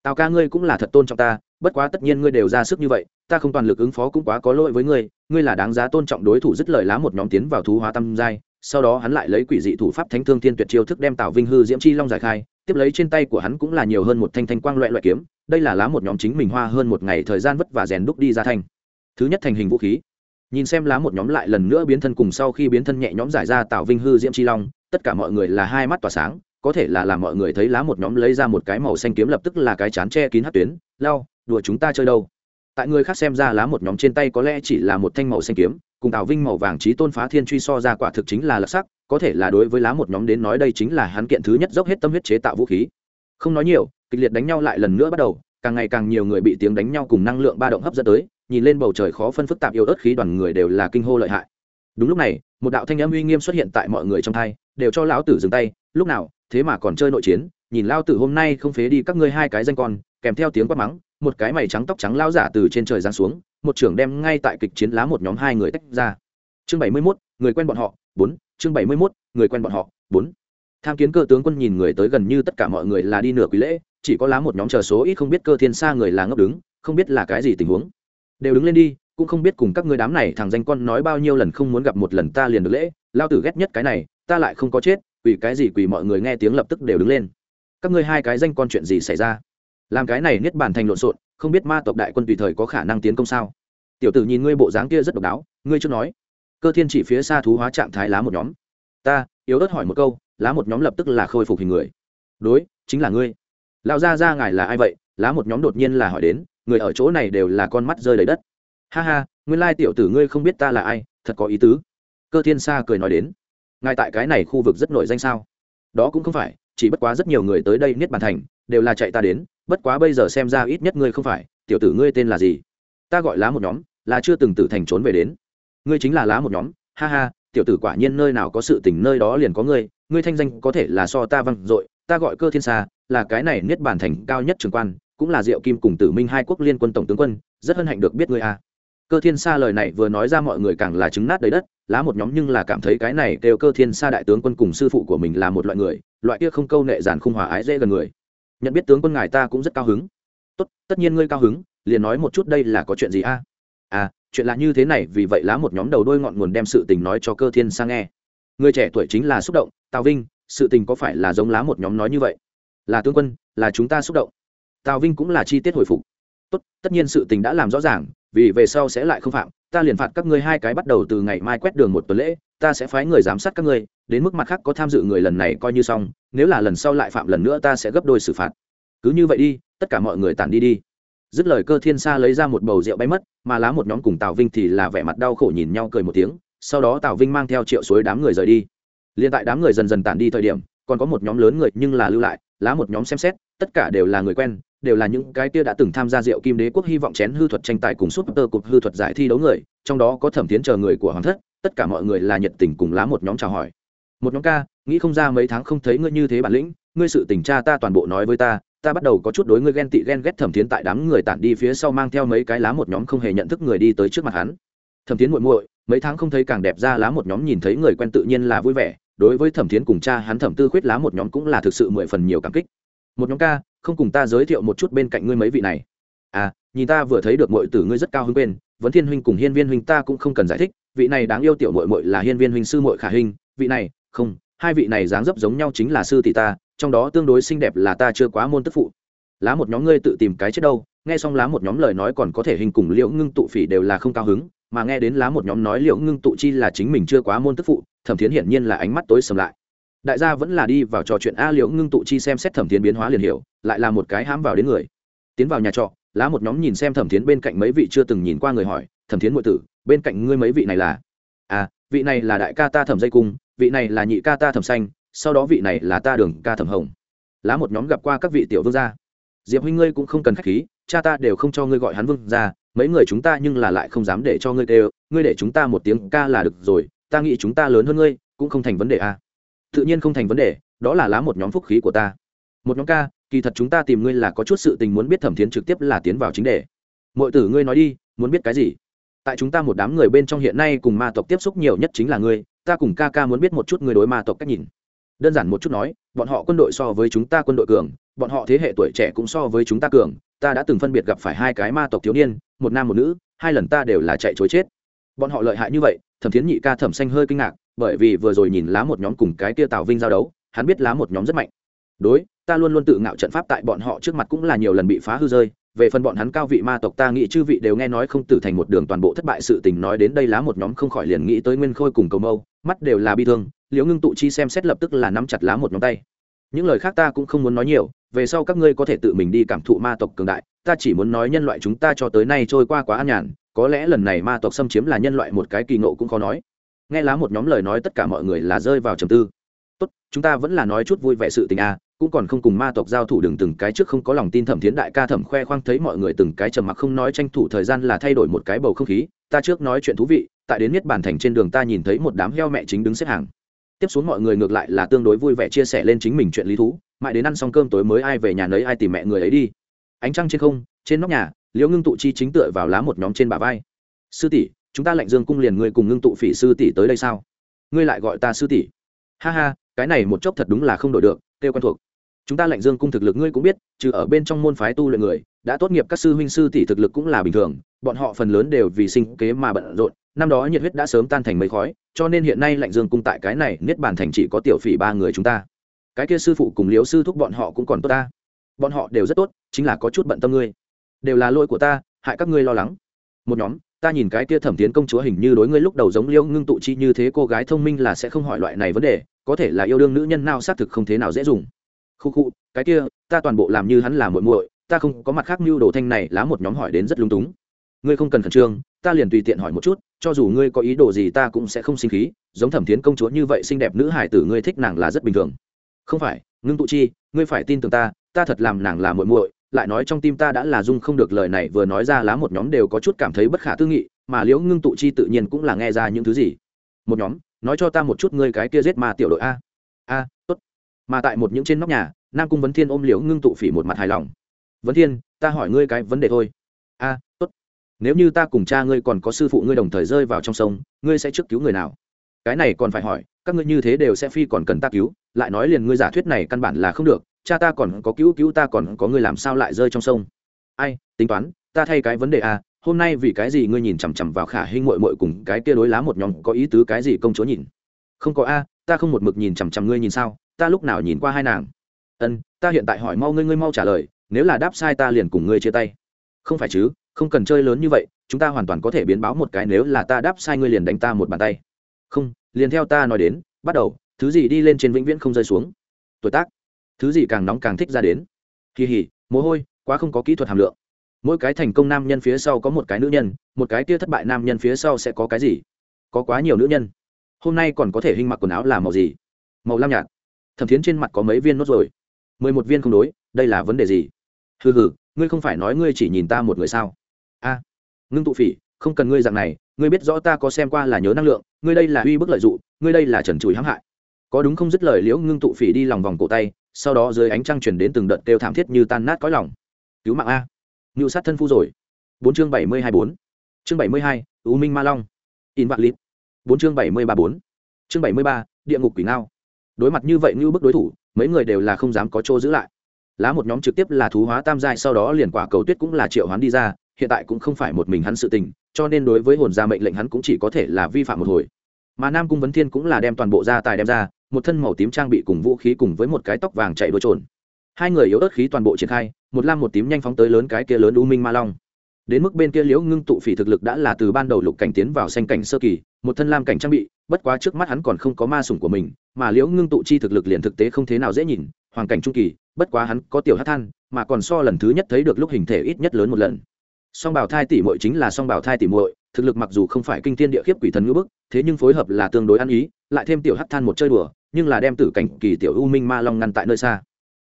tào ca ngươi cũng là thật tôn trọng ta, bất quá tất nhiên ngươi đều ra sức như vậy, ta không toàn lực ứng phó cũng quá có lỗi với ngươi ngươi là đáng giá tôn trọng đối thủ dứt lời lá một nhóm tiến vào thú hóa tam giai, sau đó hắn lại lấy quỷ dị thủ pháp thánh thương thiên tuyệt chiêu thức đem tào vinh hư diễm chi long giải khai, tiếp lấy trên tay của hắn cũng là nhiều hơn một thanh thanh quang loại loại kiếm, đây là lá một nhóm chính mình hoa hơn một ngày thời gian vất vả rèn đúc đi ra thanh thứ nhất thành hình vũ khí. Nhìn xem lá một nhóm lại lần nữa biến thân cùng sau khi biến thân nhẹ nhóm giải ra tào vinh hư diễm chi long, tất cả mọi người là hai mắt tỏa sáng có thể là làm mọi người thấy lá một nhóm lấy ra một cái màu xanh kiếm lập tức là cái chán che kín hát tuyến, lao, đùa chúng ta chơi đâu? Tại người khác xem ra lá một nhóm trên tay có lẽ chỉ là một thanh màu xanh kiếm, cùng tào vinh màu vàng trí tôn phá thiên truy so ra quả thực chính là lật sắc, có thể là đối với lá một nhóm đến nói đây chính là hắn kiện thứ nhất dốc hết tâm huyết chế tạo vũ khí. Không nói nhiều, kịch liệt đánh nhau lại lần nữa bắt đầu, càng ngày càng nhiều người bị tiếng đánh nhau cùng năng lượng ba động hấp dẫn tới, nhìn lên bầu trời khó phân phức tạp yêu ớt khí đoàn người đều là kinh hô lợi hại. Đúng lúc này, một đạo thanh âm uy nghiêm xuất hiện tại mọi người trong thai, đều cho lão tử dừng tay, lúc nào thế mà còn chơi nội chiến nhìn lao tử hôm nay không phế đi các ngươi hai cái danh con kèm theo tiếng quát mắng một cái mày trắng tóc trắng lao giả từ trên trời giáng xuống một trưởng đem ngay tại kịch chiến lá một nhóm hai người tách ra. Chương bảy mươi 71, người quen bọn họ bốn chương bảy mươi 71, người quen bọn họ bốn. Tham kiến cơ tướng quân nhìn người tới gần như tất cả mọi người là đi nửa quý lễ chỉ có lá một nhóm chờ số ít không biết cơ thiên xa người là ngấp đứng không biết là cái gì tình huống. Đều đứng lên đi cũng không biết cùng các ngươi đám này thằng danh con nói bao nhiêu lần không muốn gặp một lần ta liền được lễ lao tử ghét nhất cái này ta lại không có chết quỳ cái gì quỳ mọi người nghe tiếng lập tức đều đứng lên. Các ngươi hai cái danh con chuyện gì xảy ra? Làm cái này niết bàn thành lộn xộn, không biết ma tộc đại quân tùy thời có khả năng tiến công sao? Tiểu tử nhìn ngươi bộ dáng kia rất độc đáo, ngươi chưa nói. Cơ thiên chỉ phía xa thú hóa trạng thái lá một nhóm. Ta, yếu ớt hỏi một câu, lá một nhóm lập tức là khôi phục hình người. Đối, chính là ngươi. Lão gia gia ngài là ai vậy? Lá một nhóm đột nhiên là hỏi đến, người ở chỗ này đều là con mắt rơi đầy đất. Ha ha, nguyên lai tiểu tử ngươi không biết ta là ai, thật có ý tứ. Cơ thiên sa cười nói đến ngài tại cái này khu vực rất nổi danh sao? Đó cũng không phải, chỉ bất quá rất nhiều người tới đây niết bàn thành, đều là chạy ta đến, bất quá bây giờ xem ra ít nhất ngươi không phải, tiểu tử ngươi tên là gì? Ta gọi lá một nhóm, là chưa từng tử thành trốn về đến. Ngươi chính là lá một nhóm, ha ha, tiểu tử quả nhiên nơi nào có sự tình nơi đó liền có ngươi ngươi thanh danh có thể là so ta văng dội, ta gọi cơ thiên sa, là cái này niết bàn thành cao nhất trường quan, cũng là diệu kim cùng tử minh hai quốc liên quân tổng tướng quân, rất hân hạnh được biết ngươi a cơ thiên sa lời này vừa nói ra mọi người càng là trứng nát đầy đất, lá một nhóm nhưng là cảm thấy cái này đều cơ thiên sa đại tướng quân cùng sư phụ của mình là một loại người, loại kia không câu nệ giản khung hòa ái dễ gần người. Nhận biết tướng quân ngài ta cũng rất cao hứng. Tốt, tất nhiên ngươi cao hứng, liền nói một chút đây là có chuyện gì a? À chuyện là như thế này, vì vậy lá một nhóm đầu đôi ngọn nguồn đem sự tình nói cho cơ thiên sa nghe. Người trẻ tuổi chính là xúc động, tào vinh, sự tình có phải là giống lá một nhóm nói như vậy? Là tướng quân, là chúng ta xúc động. Tào vinh cũng là chi tiết hồi phục. Tốt, tất nhiên sự tình đã làm rõ ràng vì về sau sẽ lại không phạm, ta liền phạt các ngươi hai cái bắt đầu từ ngày mai quét đường một tuần lễ, ta sẽ phái người giám sát các ngươi, đến mức mặt khác có tham dự người lần này coi như xong, nếu là lần sau lại phạm lần nữa ta sẽ gấp đôi xử phạt. Cứ như vậy đi, tất cả mọi người tản đi đi. Dứt lời cơ thiên sa lấy ra một bầu rượu bay mất, mà lá một nhóm cùng tào vinh thì là vẻ mặt đau khổ nhìn nhau cười một tiếng, sau đó tào vinh mang theo triệu suối đám người rời đi. Liền tại đám người dần dần tản đi thời điểm, còn có một nhóm lớn người nhưng là lưu lại, lá một nhóm xem xét, tất cả đều là người quen đều là những cái kia đã từng tham gia Diệu Kim Đế quốc hy vọng chén hư thuật tranh tài cùng suốt tơ cục hư thuật giải thi đấu người, trong đó có Thẩm Tiến chờ người của Hoàng thất, tất cả mọi người là nhiệt tình cùng lá một nhóm chào hỏi. Một nhóm ca nghĩ không ra mấy tháng không thấy ngươi như thế bản lĩnh ngươi sự tình cha ta toàn bộ nói với ta ta bắt đầu có chút đối ngươi ghen tị ghen ghét thẩm tiến tại đám người tản đi phía sau mang theo mấy cái lá một nhóm không hề nhận thức người đi tới trước mặt hắn. Thẩm tiến muội muội mấy tháng không thấy càng đẹp ra lá một nhóm nhìn thấy người quen tự nhiên là vui vẻ đối với thẩm tiến cùng cha hắn thẩm tư khuyết lá một nhóm cũng là thực sự mười phần nhiều cảm kích một nhóm ca, không cùng ta giới thiệu một chút bên cạnh ngươi mấy vị này. À nhìn ta vừa thấy được mọi tử ngươi rất cao hứng quên, vấn thiên huynh cùng hiên viên huynh ta cũng không cần giải thích, vị này đáng yêu tiểu mội mội là hiên viên huynh sư mội khả hình vị này, không, hai vị này dáng dấp giống nhau chính là sư tỷ ta, trong đó tương đối xinh đẹp là ta chưa quá môn tức phụ. Lá một nhóm ngươi tự tìm cái chết đâu, nghe xong lá một nhóm lời nói còn có thể hình cùng liễu ngưng tụ phỉ đều là không cao hứng, mà nghe đến lá một nhóm nói liễu ngưng tụ chi là chính mình chưa quá môn tức phụ, thẩm thiến hiển nhiên là ánh mắt tối sầm lại đại gia vẫn là đi vào trò chuyện a liễu ngưng tụ chi xem xét thẩm thiến biến hóa liền hiểu lại là một cái hãm vào đến người. Tiến vào nhà trọ lá một nhóm nhìn xem thẩm thiến bên cạnh mấy vị chưa từng nhìn qua người hỏi thẩm thiến ngụy tử bên cạnh ngươi mấy vị này là? À vị này là đại ca ta thẩm dây cung vị này là nhị ca ta thẩm xanh sau đó vị này là ta đường ca thẩm hồng. Lá một nhóm gặp qua các vị tiểu vương gia. Diệp huynh ngươi cũng không cần khách khí cha ta đều không cho ngươi gọi hắn vương gia mấy người chúng ta nhưng là lại không dám để cho ngươi đều, ngươi để chúng ta một tiếng ca là được rồi ta nghĩ chúng ta lớn hơn ngươi cũng không thành vấn đề à tự nhiên không thành vấn đề, đó là lá một nhóm phúc khí của ta. Một nhóm ca, kỳ thật chúng ta tìm ngươi là có chút sự tình muốn biết thẩm thiến trực tiếp là tiến vào chính đề. Mọi tử ngươi nói đi, muốn biết cái gì? Tại chúng ta một đám người bên trong hiện nay cùng ma tộc tiếp xúc nhiều nhất chính là ngươi, ta cùng ca ca muốn biết một chút ngươi đối ma tộc cách nhìn. Đơn giản một chút nói, bọn họ quân đội so với chúng ta quân đội cường, bọn họ thế hệ tuổi trẻ cũng so với chúng ta cường, ta đã từng phân biệt gặp phải hai cái ma tộc thiếu niên, một nam một nữ, hai lần ta đều là chạy chối chết. Bọn họ lợi hại như vậy thẩm thiến nhị ca thẩm xanh hơi kinh ngạc, bởi vì vừa rồi nhìn lá một nhóm cùng cái kia tào vinh giao đấu, hắn biết lá một nhóm rất mạnh. Đối, ta luôn luôn tự ngạo trận pháp tại bọn họ trước mặt cũng là nhiều lần bị phá hư rơi, về phần bọn hắn cao vị ma tộc ta nghĩ chư vị đều nghe nói không tử thành một đường toàn bộ thất bại sự tình nói đến đây lá một nhóm không khỏi liền nghĩ tới nguyên khôi cùng cầu mâu, mắt đều là bi thương, liễu ngưng tụ chi xem xét lập tức là nắm chặt lá một nhóm tay. Những lời khác ta cũng không muốn nói nhiều, về sau các ngươi có thể tự mình đi cảm thụ ma tộc cường đại, ta chỉ muốn nói nhân loại chúng ta cho tới nay trôi qua quá an nhàn có lẽ lần này ma tộc xâm chiếm là nhân loại một cái kỳ ngộ cũng khó nói. Nghe lá một nhóm lời nói tất cả mọi người là rơi vào trầm tư. Tốt chúng ta vẫn là nói chút vui vẻ sự tình a à, cũng còn không cùng ma tộc giao thủ đừng từng cái trước không có lòng tin thẩm thiến đại ca thẩm khoe khoang thấy mọi người từng cái trầm mặc không nói tranh thủ thời gian là thay đổi một cái bầu không khí ta trước nói chuyện thú vị tại đến miết bản thành trên đường ta nhìn thấy một đám heo mẹ chính đứng xếp hàng. Tiếp xuống mọi người ngược lại là tương đối vui vẻ chia sẻ lên chính mình chuyện lý thú mãi đến ăn xong cơm tối mới ai về nhà nấy ai tìm mẹ người ấy đi. Ánh trăng trên không trên nóc nhà liễu ngưng tụ chi chính tựa vào lá một nhóm trên bà vai. Sư tỷ, chúng ta lạnh dương cung liền ngươi cùng ngưng tụ phỉ sư tỷ tới đây sao? Ngươi lại gọi ta sư tỷ. Ha ha, cái này một chốc thật đúng là không đổi được, kêu quen thuộc. Chúng ta lạnh dương cung thực lực ngươi cũng biết, trừ ở bên trong môn phái tu luyện người, đã tốt nghiệp các sư huynh sư tỷ thực lực cũng là bình thường, bọn họ phần lớn đều vì sinh kế mà bận rộn, năm đó nhiệt huyết đã sớm tan thành mấy khói, cho nên hiện nay lạnh dương cung tại cái này niết bàn thành chỉ có tiểu phỉ ba người chúng ta. Cái kia sư phụ cùng liếu sư thúc bọn họ cũng còn tốt ta. Bọn họ đều rất tốt, chính là có chút bận tâm ngươi đều là lỗi của ta, hại các ngươi lo lắng. Một nhóm, ta nhìn cái kia thẩm tiến công chúa hình như đối ngươi lúc đầu giống liễu ngưng tụ chi như thế cô gái thông minh là sẽ không hỏi loại này vấn đề, có thể là yêu đương nữ nhân nào xác thực không thế nào dễ dùng. Khu khu, cái kia, ta toàn bộ làm như hắn là muội muội, ta không có mặt khác mưu đồ thanh này, lá một nhóm hỏi đến rất lung túng. Ngươi không cần khẩn trương, ta liền tùy tiện hỏi một chút, cho dù ngươi có ý đồ gì ta cũng sẽ không sinh khí, giống thẩm tiến công chúa như vậy xinh đẹp nữ hải tử ngươi thích nàng là rất bình thường. Không phải, ngưng tụ chi, ngươi phải tin tưởng ta ta thật làm nàng là muội muội lại nói trong tim ta đã là dung không được lời này, vừa nói ra lá một nhóm đều có chút cảm thấy bất khả tư nghị, mà liễu ngưng tụ chi tự nhiên cũng là nghe ra những thứ gì. Một nhóm, nói cho ta một chút ngươi cái kia giết ma tiểu đội a. A, tốt. Mà tại một những trên nóc nhà, nam cung vấn thiên ôm liễu ngưng tụ phỉ một mặt hài lòng. Vấn thiên, ta hỏi ngươi cái vấn đề thôi. A, tốt. Nếu như ta cùng cha ngươi còn có sư phụ ngươi đồng thời rơi vào trong sông, ngươi sẽ trước cứu người nào? Cái này còn phải hỏi, các ngươi như thế đều sẽ phi còn cần ta cứu, lại nói liền ngươi giả thuyết này căn bản là không được cha ta còn có cứu cứu ta còn có người làm sao lại rơi trong sông? Ai, tính toán, ta thay cái vấn đề à? hôm nay vì cái gì ngươi nhìn chằm chằm vào khả hinh mội mội cùng cái kia đối lá một nhóm có ý tứ cái gì công chúa nhìn? Không có a, ta không một mực nhìn chằm chằm ngươi nhìn sao, ta lúc nào nhìn qua hai nàng? Ân, ta hiện tại hỏi mau ngươi ngươi mau trả lời, nếu là đáp sai ta liền cùng ngươi chia tay. Không phải chứ, không cần chơi lớn như vậy, chúng ta hoàn toàn có thể biến báo một cái nếu là ta đáp sai ngươi liền đánh ta một bàn tay. Không, liền theo ta nói đến, bắt đầu, thứ gì đi lên trên vĩnh viễn không rơi xuống. Tuổi tác thứ gì càng nóng càng thích ra đến. Kỳ hỉ, mồ hôi, quá không có kỹ thuật hàm lượng. Mỗi cái thành công nam nhân phía sau có một cái nữ nhân, một cái kia thất bại nam nhân phía sau sẽ có cái gì? Có quá nhiều nữ nhân. Hôm nay còn có thể hình mặc quần áo là màu gì? Màu lam nhạt. Thẩm thiến trên mặt có mấy viên nốt rồi mười một viên không đối, đây là vấn đề gì? Hừ hừ, ngươi không phải nói ngươi chỉ nhìn ta một người sao? A, ngưng tụ phỉ, không cần ngươi dạng này, ngươi biết rõ ta có xem qua là nhớ năng lượng, ngươi đây là uy bức lợi dụng, ngươi đây là trần trụi hãm hại. Có đúng không dứt lời liễu ngưng tụ phỉ đi lòng vòng cổ tay sau đó dưới ánh trăng chuyển đến từng đợt kêu thảm thiết như tan nát cõi lòng. Cứu mạng a. Nhu sát thân phu rồi. Bốn chương bảy mươi hai bốn. Chương bảy mươi hai, u minh ma long. In vạn lít. Bốn chương bảy mươi ba bốn. Chương bảy mươi ba, địa ngục quỷ ngao. Đối mặt như vậy như bức đối thủ, mấy người đều là không dám có chỗ giữ lại. Lá một nhóm trực tiếp là thú hóa tam giai, sau đó liền quả cầu tuyết cũng là triệu hoán đi ra, hiện tại cũng không phải một mình hắn sự tình, cho nên đối với hồn gia mệnh lệnh hắn cũng chỉ có thể là vi phạm một hồi. Mà nam cung vấn thiên cũng là đem toàn bộ gia tài đem ra một thân màu tím trang bị cùng vũ khí cùng với một cái tóc vàng chạy đuôi trồn. Hai người yếu ớt khí toàn bộ triển khai, một lam một tím nhanh phóng tới lớn cái kia lớn u minh ma long. Đến mức bên kia liễu ngưng tụ phỉ thực lực đã là từ ban đầu lục cảnh tiến vào xanh cảnh sơ kỳ, một thân lam cảnh trang bị, bất quá trước mắt hắn còn không có ma sủng của mình, mà liễu ngưng tụ chi thực lực liền thực tế không thế nào dễ nhìn hoàng cảnh trung kỳ, bất quá hắn có tiểu hát than, mà còn so lần thứ nhất thấy được lúc hình thể ít nhất lớn một lần. Song bảo thai tỷ muội chính là song bảo thai tỷ muội, thực lực mặc dù không phải kinh thiên địa khiếp quỷ thần ngữ bức, thế nhưng phối hợp là tương đối ăn ý, lại thêm tiểu hát than một chơi đùa nhưng là đem tử cảnh kỳ tiểu u minh ma long ngăn tại nơi xa.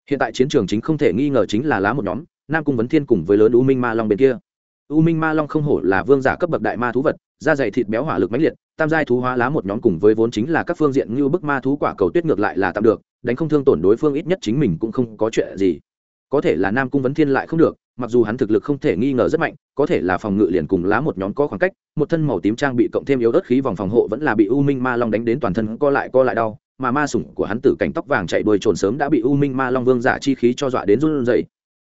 Hiện tại chiến trường chính không thể nghi ngờ chính là lá một nhóm, nam cung vấn thiên cùng với lớn u minh ma long bên kia. U minh ma long không hổ là vương giả cấp bậc đại ma thú vật, da dày thịt béo hỏa lực mãnh liệt, tam giai thú hóa lá một nhóm cùng với vốn chính là các phương diện như bức ma thú quả cầu tuyết ngược lại là tạm được, đánh không thương tổn đối phương ít nhất chính mình cũng không có chuyện gì. Có thể là nam cung vấn thiên lại không được, mặc dù hắn thực lực không thể nghi ngờ rất mạnh, có thể là phòng ngự liền cùng lá một nhóm có khoảng cách, một thân màu tím trang bị cộng thêm yếu ớt khí vòng phòng hộ vẫn là bị u minh ma long đánh đến toàn thân co lại co lại đau mà ma sủng của hắn tử cảnh tóc vàng chạy đuôi trồn sớm đã bị u minh ma long vương giả chi khí cho dọa đến run rẩy.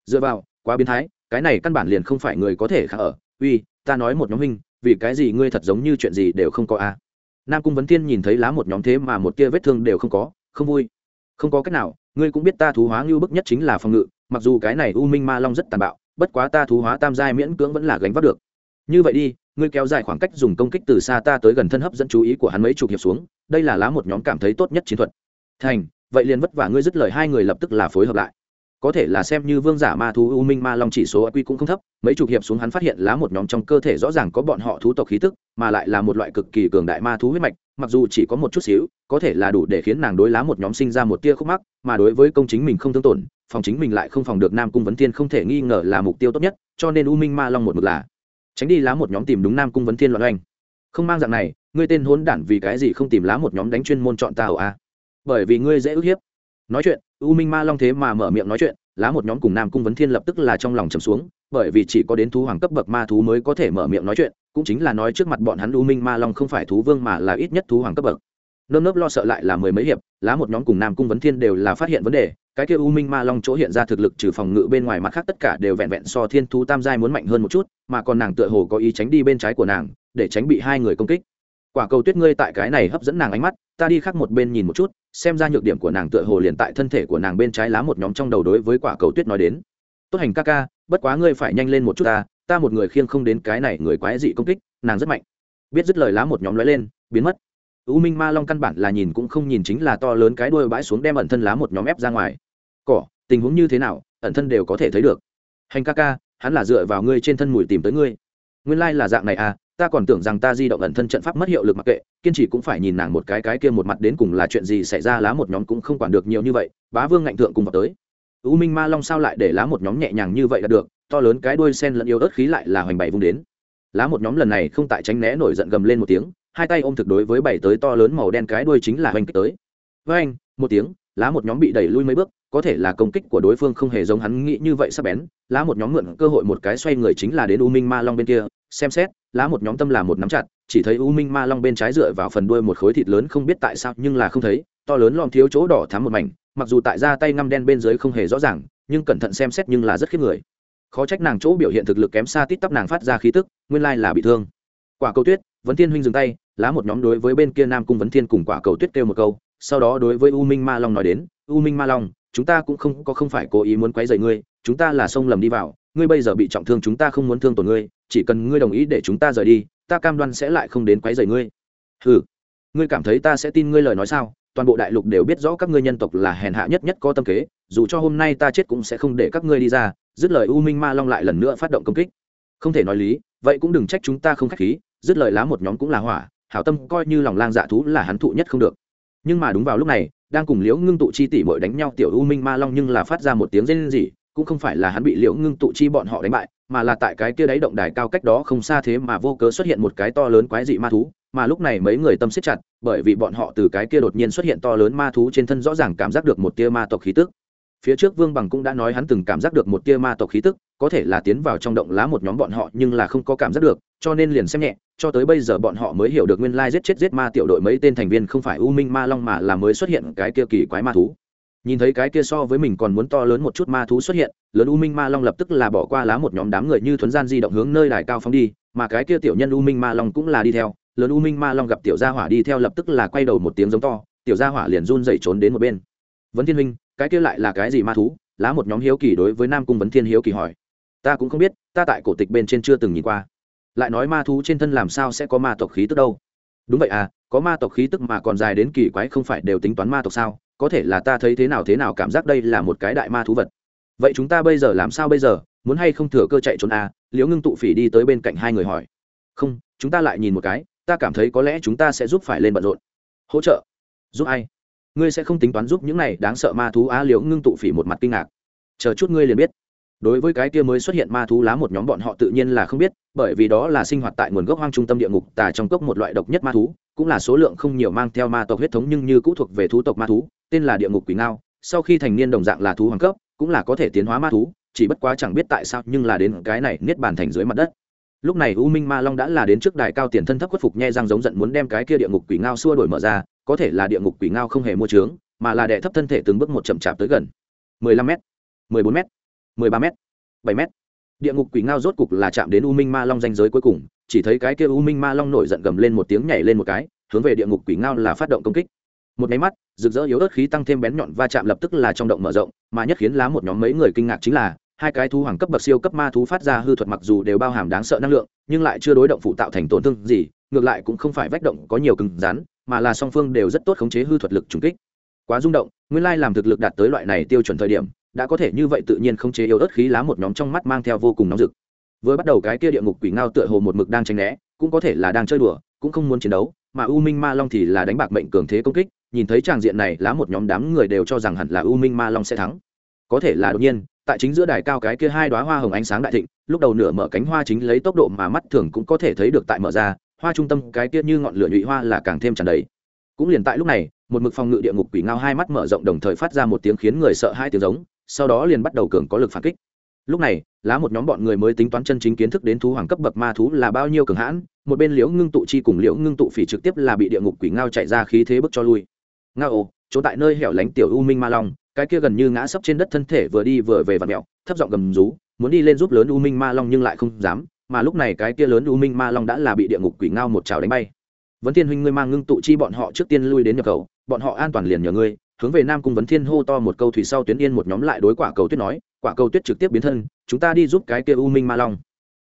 Dựa vào, quá biến thái, cái này căn bản liền không phải người có thể khả ở. Uy, ta nói một nhóm huynh, vì cái gì ngươi thật giống như chuyện gì đều không có a nam cung vấn thiên nhìn thấy lá một nhóm thế mà một tia vết thương đều không có, không vui. Không có cách nào, ngươi cũng biết ta thú hóa ngưu bức nhất chính là phòng ngự, mặc dù cái này u minh ma long rất tàn bạo, bất quá ta thú hóa tam giai miễn cưỡng vẫn là gánh vác được. Như vậy đi, ngươi kéo dài khoảng cách dùng công kích từ xa ta tới gần thân hấp dẫn chú ý của hắn mấy chục hiệp xuống đây là lá một nhóm cảm thấy tốt nhất chiến thuật. Thành, vậy liền vất vả ngươi dứt lời hai người lập tức là phối hợp lại. Có thể là xem như vương giả ma thú u minh ma long chỉ số q cũng không thấp, mấy chục hiệp xuống hắn phát hiện lá một nhóm trong cơ thể rõ ràng có bọn họ thú tộc khí tức, mà lại là một loại cực kỳ cường đại ma thú huyết mạch, mặc dù chỉ có một chút xíu, có thể là đủ để khiến nàng đối lá một nhóm sinh ra một tia khúc mắc, mà đối với công chính mình không thương tổn, phòng chính mình lại không phòng được nam cung vấn thiên không thể nghi ngờ là mục tiêu tốt nhất, cho nên u minh ma long một mực là tránh đi lá một nhóm tìm đúng nam cung vấn thiên loạn oanh. Không mang dạng này ngươi tên hốn đản vì cái gì không tìm lá một nhóm đánh chuyên môn chọn ta ẩu à? a bởi vì ngươi dễ ức hiếp. Nói chuyện, u minh ma long thế mà mở miệng nói chuyện, lá một nhóm cùng nam cung vấn thiên lập tức là trong lòng trầm xuống, bởi vì chỉ có đến thú hoàng cấp bậc ma thú mới có thể mở miệng nói chuyện, cũng chính là nói trước mặt bọn hắn u minh ma long không phải thú vương mà là ít nhất thú hoàng cấp bậc. Nơm nớp lo sợ lại là mười mấy hiệp, lá một nhóm cùng nam cung vấn thiên đều là phát hiện vấn đề, cái kia u minh ma long chỗ hiện ra thực lực trừ phòng ngự bên ngoài mặt khác tất cả đều vẹn vẹn so thiên thú tam giai muốn mạnh hơn một chút, mà còn nàng tựa hồ có ý tránh đi bên trái của nàng, để tránh bị hai người công kích quả cầu tuyết ngươi tại cái này hấp dẫn nàng ánh mắt, ta đi khác một bên nhìn một chút, xem ra nhược điểm của nàng tựa hồ liền tại thân thể của nàng bên trái lá một nhóm trong đầu đối với quả cầu tuyết nói đến. Tốt hành ca ca, bất quá ngươi phải nhanh lên một chút ta ta một người khiêng không đến cái này người quái dị công kích, nàng rất mạnh. Biết dứt lời lá một nhóm lóe lên, biến mất. U minh ma long căn bản là nhìn cũng không nhìn chính là to lớn cái đuôi bãi xuống đem ẩn thân lá một nhóm ép ra ngoài. Cỏ, tình huống như thế nào, ẩn thân đều có thể thấy được. Hành ca ca, hắn là dựa vào ngươi trên thân mùi tìm tới ngươi. Nguyên lai、like、là dạng này à ta còn tưởng rằng ta di động ẩn thân trận pháp mất hiệu lực mặc kệ, kiên trì cũng phải nhìn nàng một cái cái kia một mặt đến cùng là chuyện gì xảy ra, lá một nhóm cũng không quản được nhiều như vậy, bá vương ngạnh thượng cùng vào tới. U minh ma long sao lại để lá một nhóm nhẹ nhàng như vậy là được, to lớn cái đuôi sen lẫn yêu ớt khí lại là hoành bảy vung đến. Lá một nhóm lần này không tại tránh né nổi giận gầm lên một tiếng, hai tay ôm thực đối với bảy tới to lớn màu đen cái đuôi chính là hoành kích tới. Với anh một tiếng, lá một nhóm bị đẩy lui mấy bước, có thể là công kích của đối phương không hề giống hắn nghĩ như vậy sắp bén, lá một nhóm mượn cơ hội một cái xoay người chính là đến u minh ma long bên kia, xem xét lá một nhóm tâm là một nắm chặt, chỉ thấy u minh ma long bên trái dựa vào phần đuôi một khối thịt lớn không biết tại sao nhưng là không thấy, to lớn lòm thiếu chỗ đỏ thắm một mảnh, mặc dù tại ra tay ngăm đen bên dưới không hề rõ ràng, nhưng cẩn thận xem xét nhưng là rất khiếp người. Khó trách nàng chỗ biểu hiện thực lực kém xa tít tắp nàng phát ra khí tức, nguyên lai là bị thương. Quả cầu tuyết, vấn thiên huynh dừng tay, lá một nhóm đối với bên kia nam cung vấn thiên cùng quả cầu tuyết kêu một câu, sau đó đối với u minh ma long nói đến, u minh ma long, chúng ta cũng không có không phải cố ý muốn quấy rầy ngươi, chúng ta là xông lầm đi vào, ngươi bây giờ bị trọng thương chúng ta không muốn thương tổn ngươi chỉ cần ngươi đồng ý để chúng ta rời đi, ta cam đoan sẽ lại không đến quấy rầy ngươi. Ừ ngươi cảm thấy ta sẽ tin ngươi lời nói sao? Toàn bộ đại lục đều biết rõ các ngươi nhân tộc là hèn hạ nhất nhất có tâm kế, dù cho hôm nay ta chết cũng sẽ không để các ngươi đi ra, dứt lời u minh ma long lại lần nữa phát động công kích. Không thể nói lý, vậy cũng đừng trách chúng ta không khách khí, dứt lời lá một nhóm cũng là hỏa, hảo tâm coi như lòng lang dạ thú là hắn thụ nhất không được. Nhưng mà đúng vào lúc này, đang cùng liễu ngưng tụ chi tỷ bội đánh nhau, tiểu u minh ma long nhưng là phát ra một tiếng rên rỉ cũng không phải là hắn bị liễu ngưng tụ chi bọn họ đánh bại, mà là tại cái kia đáy động đài cao cách đó không xa thế mà vô cớ xuất hiện một cái to lớn quái dị ma thú, mà lúc này mấy người tâm siết chặt, bởi vì bọn họ từ cái kia đột nhiên xuất hiện to lớn ma thú trên thân rõ ràng cảm giác được một tia ma tộc khí tức. Phía trước vương bằng cũng đã nói hắn từng cảm giác được một tia ma tộc khí tức, có thể là tiến vào trong động lá một nhóm bọn họ nhưng là không có cảm giác được, cho nên liền xem nhẹ, cho tới bây giờ bọn họ mới hiểu được nguyên lai giết chết giết ma tiểu đội mấy tên thành viên không phải u minh ma long mà là mới xuất hiện cái kia kỳ quái ma thú nhìn thấy cái kia so với mình còn muốn to lớn một chút ma thú xuất hiện, lớn u minh ma long lập tức là bỏ qua lá một nhóm đám người như thuấn gian di động hướng nơi đài cao phóng đi, mà cái kia tiểu nhân u minh ma long cũng là đi theo. Lớn u minh ma long gặp tiểu gia hỏa đi theo lập tức là quay đầu một tiếng giống to, tiểu gia hỏa liền run dậy trốn đến một bên. Vấn thiên minh, cái kia lại là cái gì ma thú? Lá một nhóm hiếu kỳ đối với nam cung vấn thiên hiếu kỳ hỏi. Ta cũng không biết, ta tại cổ tịch bên trên chưa từng nhìn qua. Lại nói ma thú trên thân làm sao sẽ có ma tộc khí tức đâu? Đúng vậy à có ma tộc khí tức mà còn dài đến kỳ quái không phải đều tính toán ma tộc sao? Có thể là ta thấy thế nào thế nào cảm giác đây là một cái đại ma thú vật. Vậy chúng ta bây giờ làm sao bây giờ? Muốn hay không thừa cơ chạy trốn à? Liễu ngưng tụ phỉ đi tới bên cạnh hai người hỏi. Không, chúng ta lại nhìn một cái, ta cảm thấy có lẽ chúng ta sẽ giúp phải lên bận rộn. Hỗ trợ. Giúp ai? Ngươi sẽ không tính toán giúp những này đáng sợ ma thú á? Liễu ngưng tụ phỉ một mặt kinh ngạc. Chờ chút ngươi liền biết. Đối với cái kia mới xuất hiện ma thú lá một nhóm bọn họ tự nhiên là không biết bởi vì đó là sinh hoạt tại nguồn gốc hoang trung tâm địa ngục, tà trong cốc một loại độc nhất ma thú, cũng là số lượng không nhiều mang theo ma tộc huyết thống nhưng như cũ thuộc về thú tộc ma thú, tên là địa ngục quỷ ngao. Sau khi thành niên đồng dạng là thú hoàng cấp, cũng là có thể tiến hóa ma thú, chỉ bất quá chẳng biết tại sao nhưng là đến cái này niết bàn thành dưới mặt đất. Lúc này u minh ma long đã là đến trước đài cao tiền thân thấp khuất phục nhe răng giống giận muốn đem cái kia địa ngục quỷ ngao xua đổi mở ra, có thể là địa ngục quỷ ngao không hề mua trướng mà là đệ thấp thân thể từng bước một chậm chạp tới gần. 15 m 14 m 13 m 7 m địa ngục quỷ ngao rốt cục là chạm đến u minh ma long danh giới cuối cùng, chỉ thấy cái kia u minh ma long nổi giận gầm lên một tiếng nhảy lên một cái, hướng về địa ngục quỷ ngao là phát động công kích. Một máy mắt, rực rỡ yếu ớt khí tăng thêm bén nhọn va chạm lập tức là trong động mở rộng, mà nhất khiến lá một nhóm mấy người kinh ngạc chính là, hai cái thú hoàng cấp bậc siêu cấp ma thú phát ra hư thuật mặc dù đều bao hàm đáng sợ năng lượng, nhưng lại chưa đối động phụ tạo thành tổn thương gì, ngược lại cũng không phải vách động có nhiều cứng rắn, mà là song phương đều rất tốt khống chế hư thuật lực trùng kích. Quá rung động, nguyên lai làm thực lực đạt tới loại này tiêu chuẩn thời điểm đã có thể như vậy tự nhiên không chế yếu ớt khí lá một nhóm trong mắt mang theo vô cùng nóng rực. Vừa bắt đầu cái kia địa ngục quỷ ngao tựa hồ một mực đang tranh né, cũng có thể là đang chơi đùa, cũng không muốn chiến đấu, mà u minh ma long thì là đánh bạc mệnh cường thế công kích, nhìn thấy tràng diện này, lá một nhóm đám người đều cho rằng hẳn là u minh ma long sẽ thắng. Có thể là đột nhiên, tại chính giữa đài cao cái kia hai đoá hoa hồng ánh sáng đại thịnh, lúc đầu nửa mở cánh hoa chính lấy tốc độ mà mắt thường cũng có thể thấy được tại mở ra, hoa trung tâm cái kia như ngọn lửa nhụy hoa là càng thêm tràn đầy. Cũng liền tại lúc này, một mực phòng ngự địa ngục quỷ ngao hai mắt mở rộng đồng thời phát ra một tiếng khiến người sợ hai tiếng giống sau đó liền bắt đầu cường có lực phản kích. Lúc này, lá một nhóm bọn người mới tính toán chân chính kiến thức đến thú hoàng cấp bậc ma thú là bao nhiêu cường hãn, một bên liễu ngưng tụ chi cùng liễu ngưng tụ phỉ trực tiếp là bị địa ngục quỷ ngao chạy ra khí thế bức cho lui. Ngao ồ chỗ tại nơi hẻo lánh tiểu u minh ma long, cái kia gần như ngã sấp trên đất thân thể vừa đi vừa về vạt mẹo thấp giọng gầm rú, muốn đi lên giúp lớn u minh ma long nhưng lại không dám, mà lúc này cái kia lớn u minh ma long đã là bị địa ngục quỷ ngao một trào đánh bay. Vấn thiên huynh ngươi mang ngưng tụ chi bọn họ trước tiên lui đến nhập khẩu, bọn họ an toàn liền nhờ ngươi hướng về nam cung vấn thiên hô to một câu thủy sau tuyến yên một nhóm lại đối quả cầu tuyết nói, quả cầu tuyết trực tiếp biến thân, chúng ta đi giúp cái kia u minh ma long.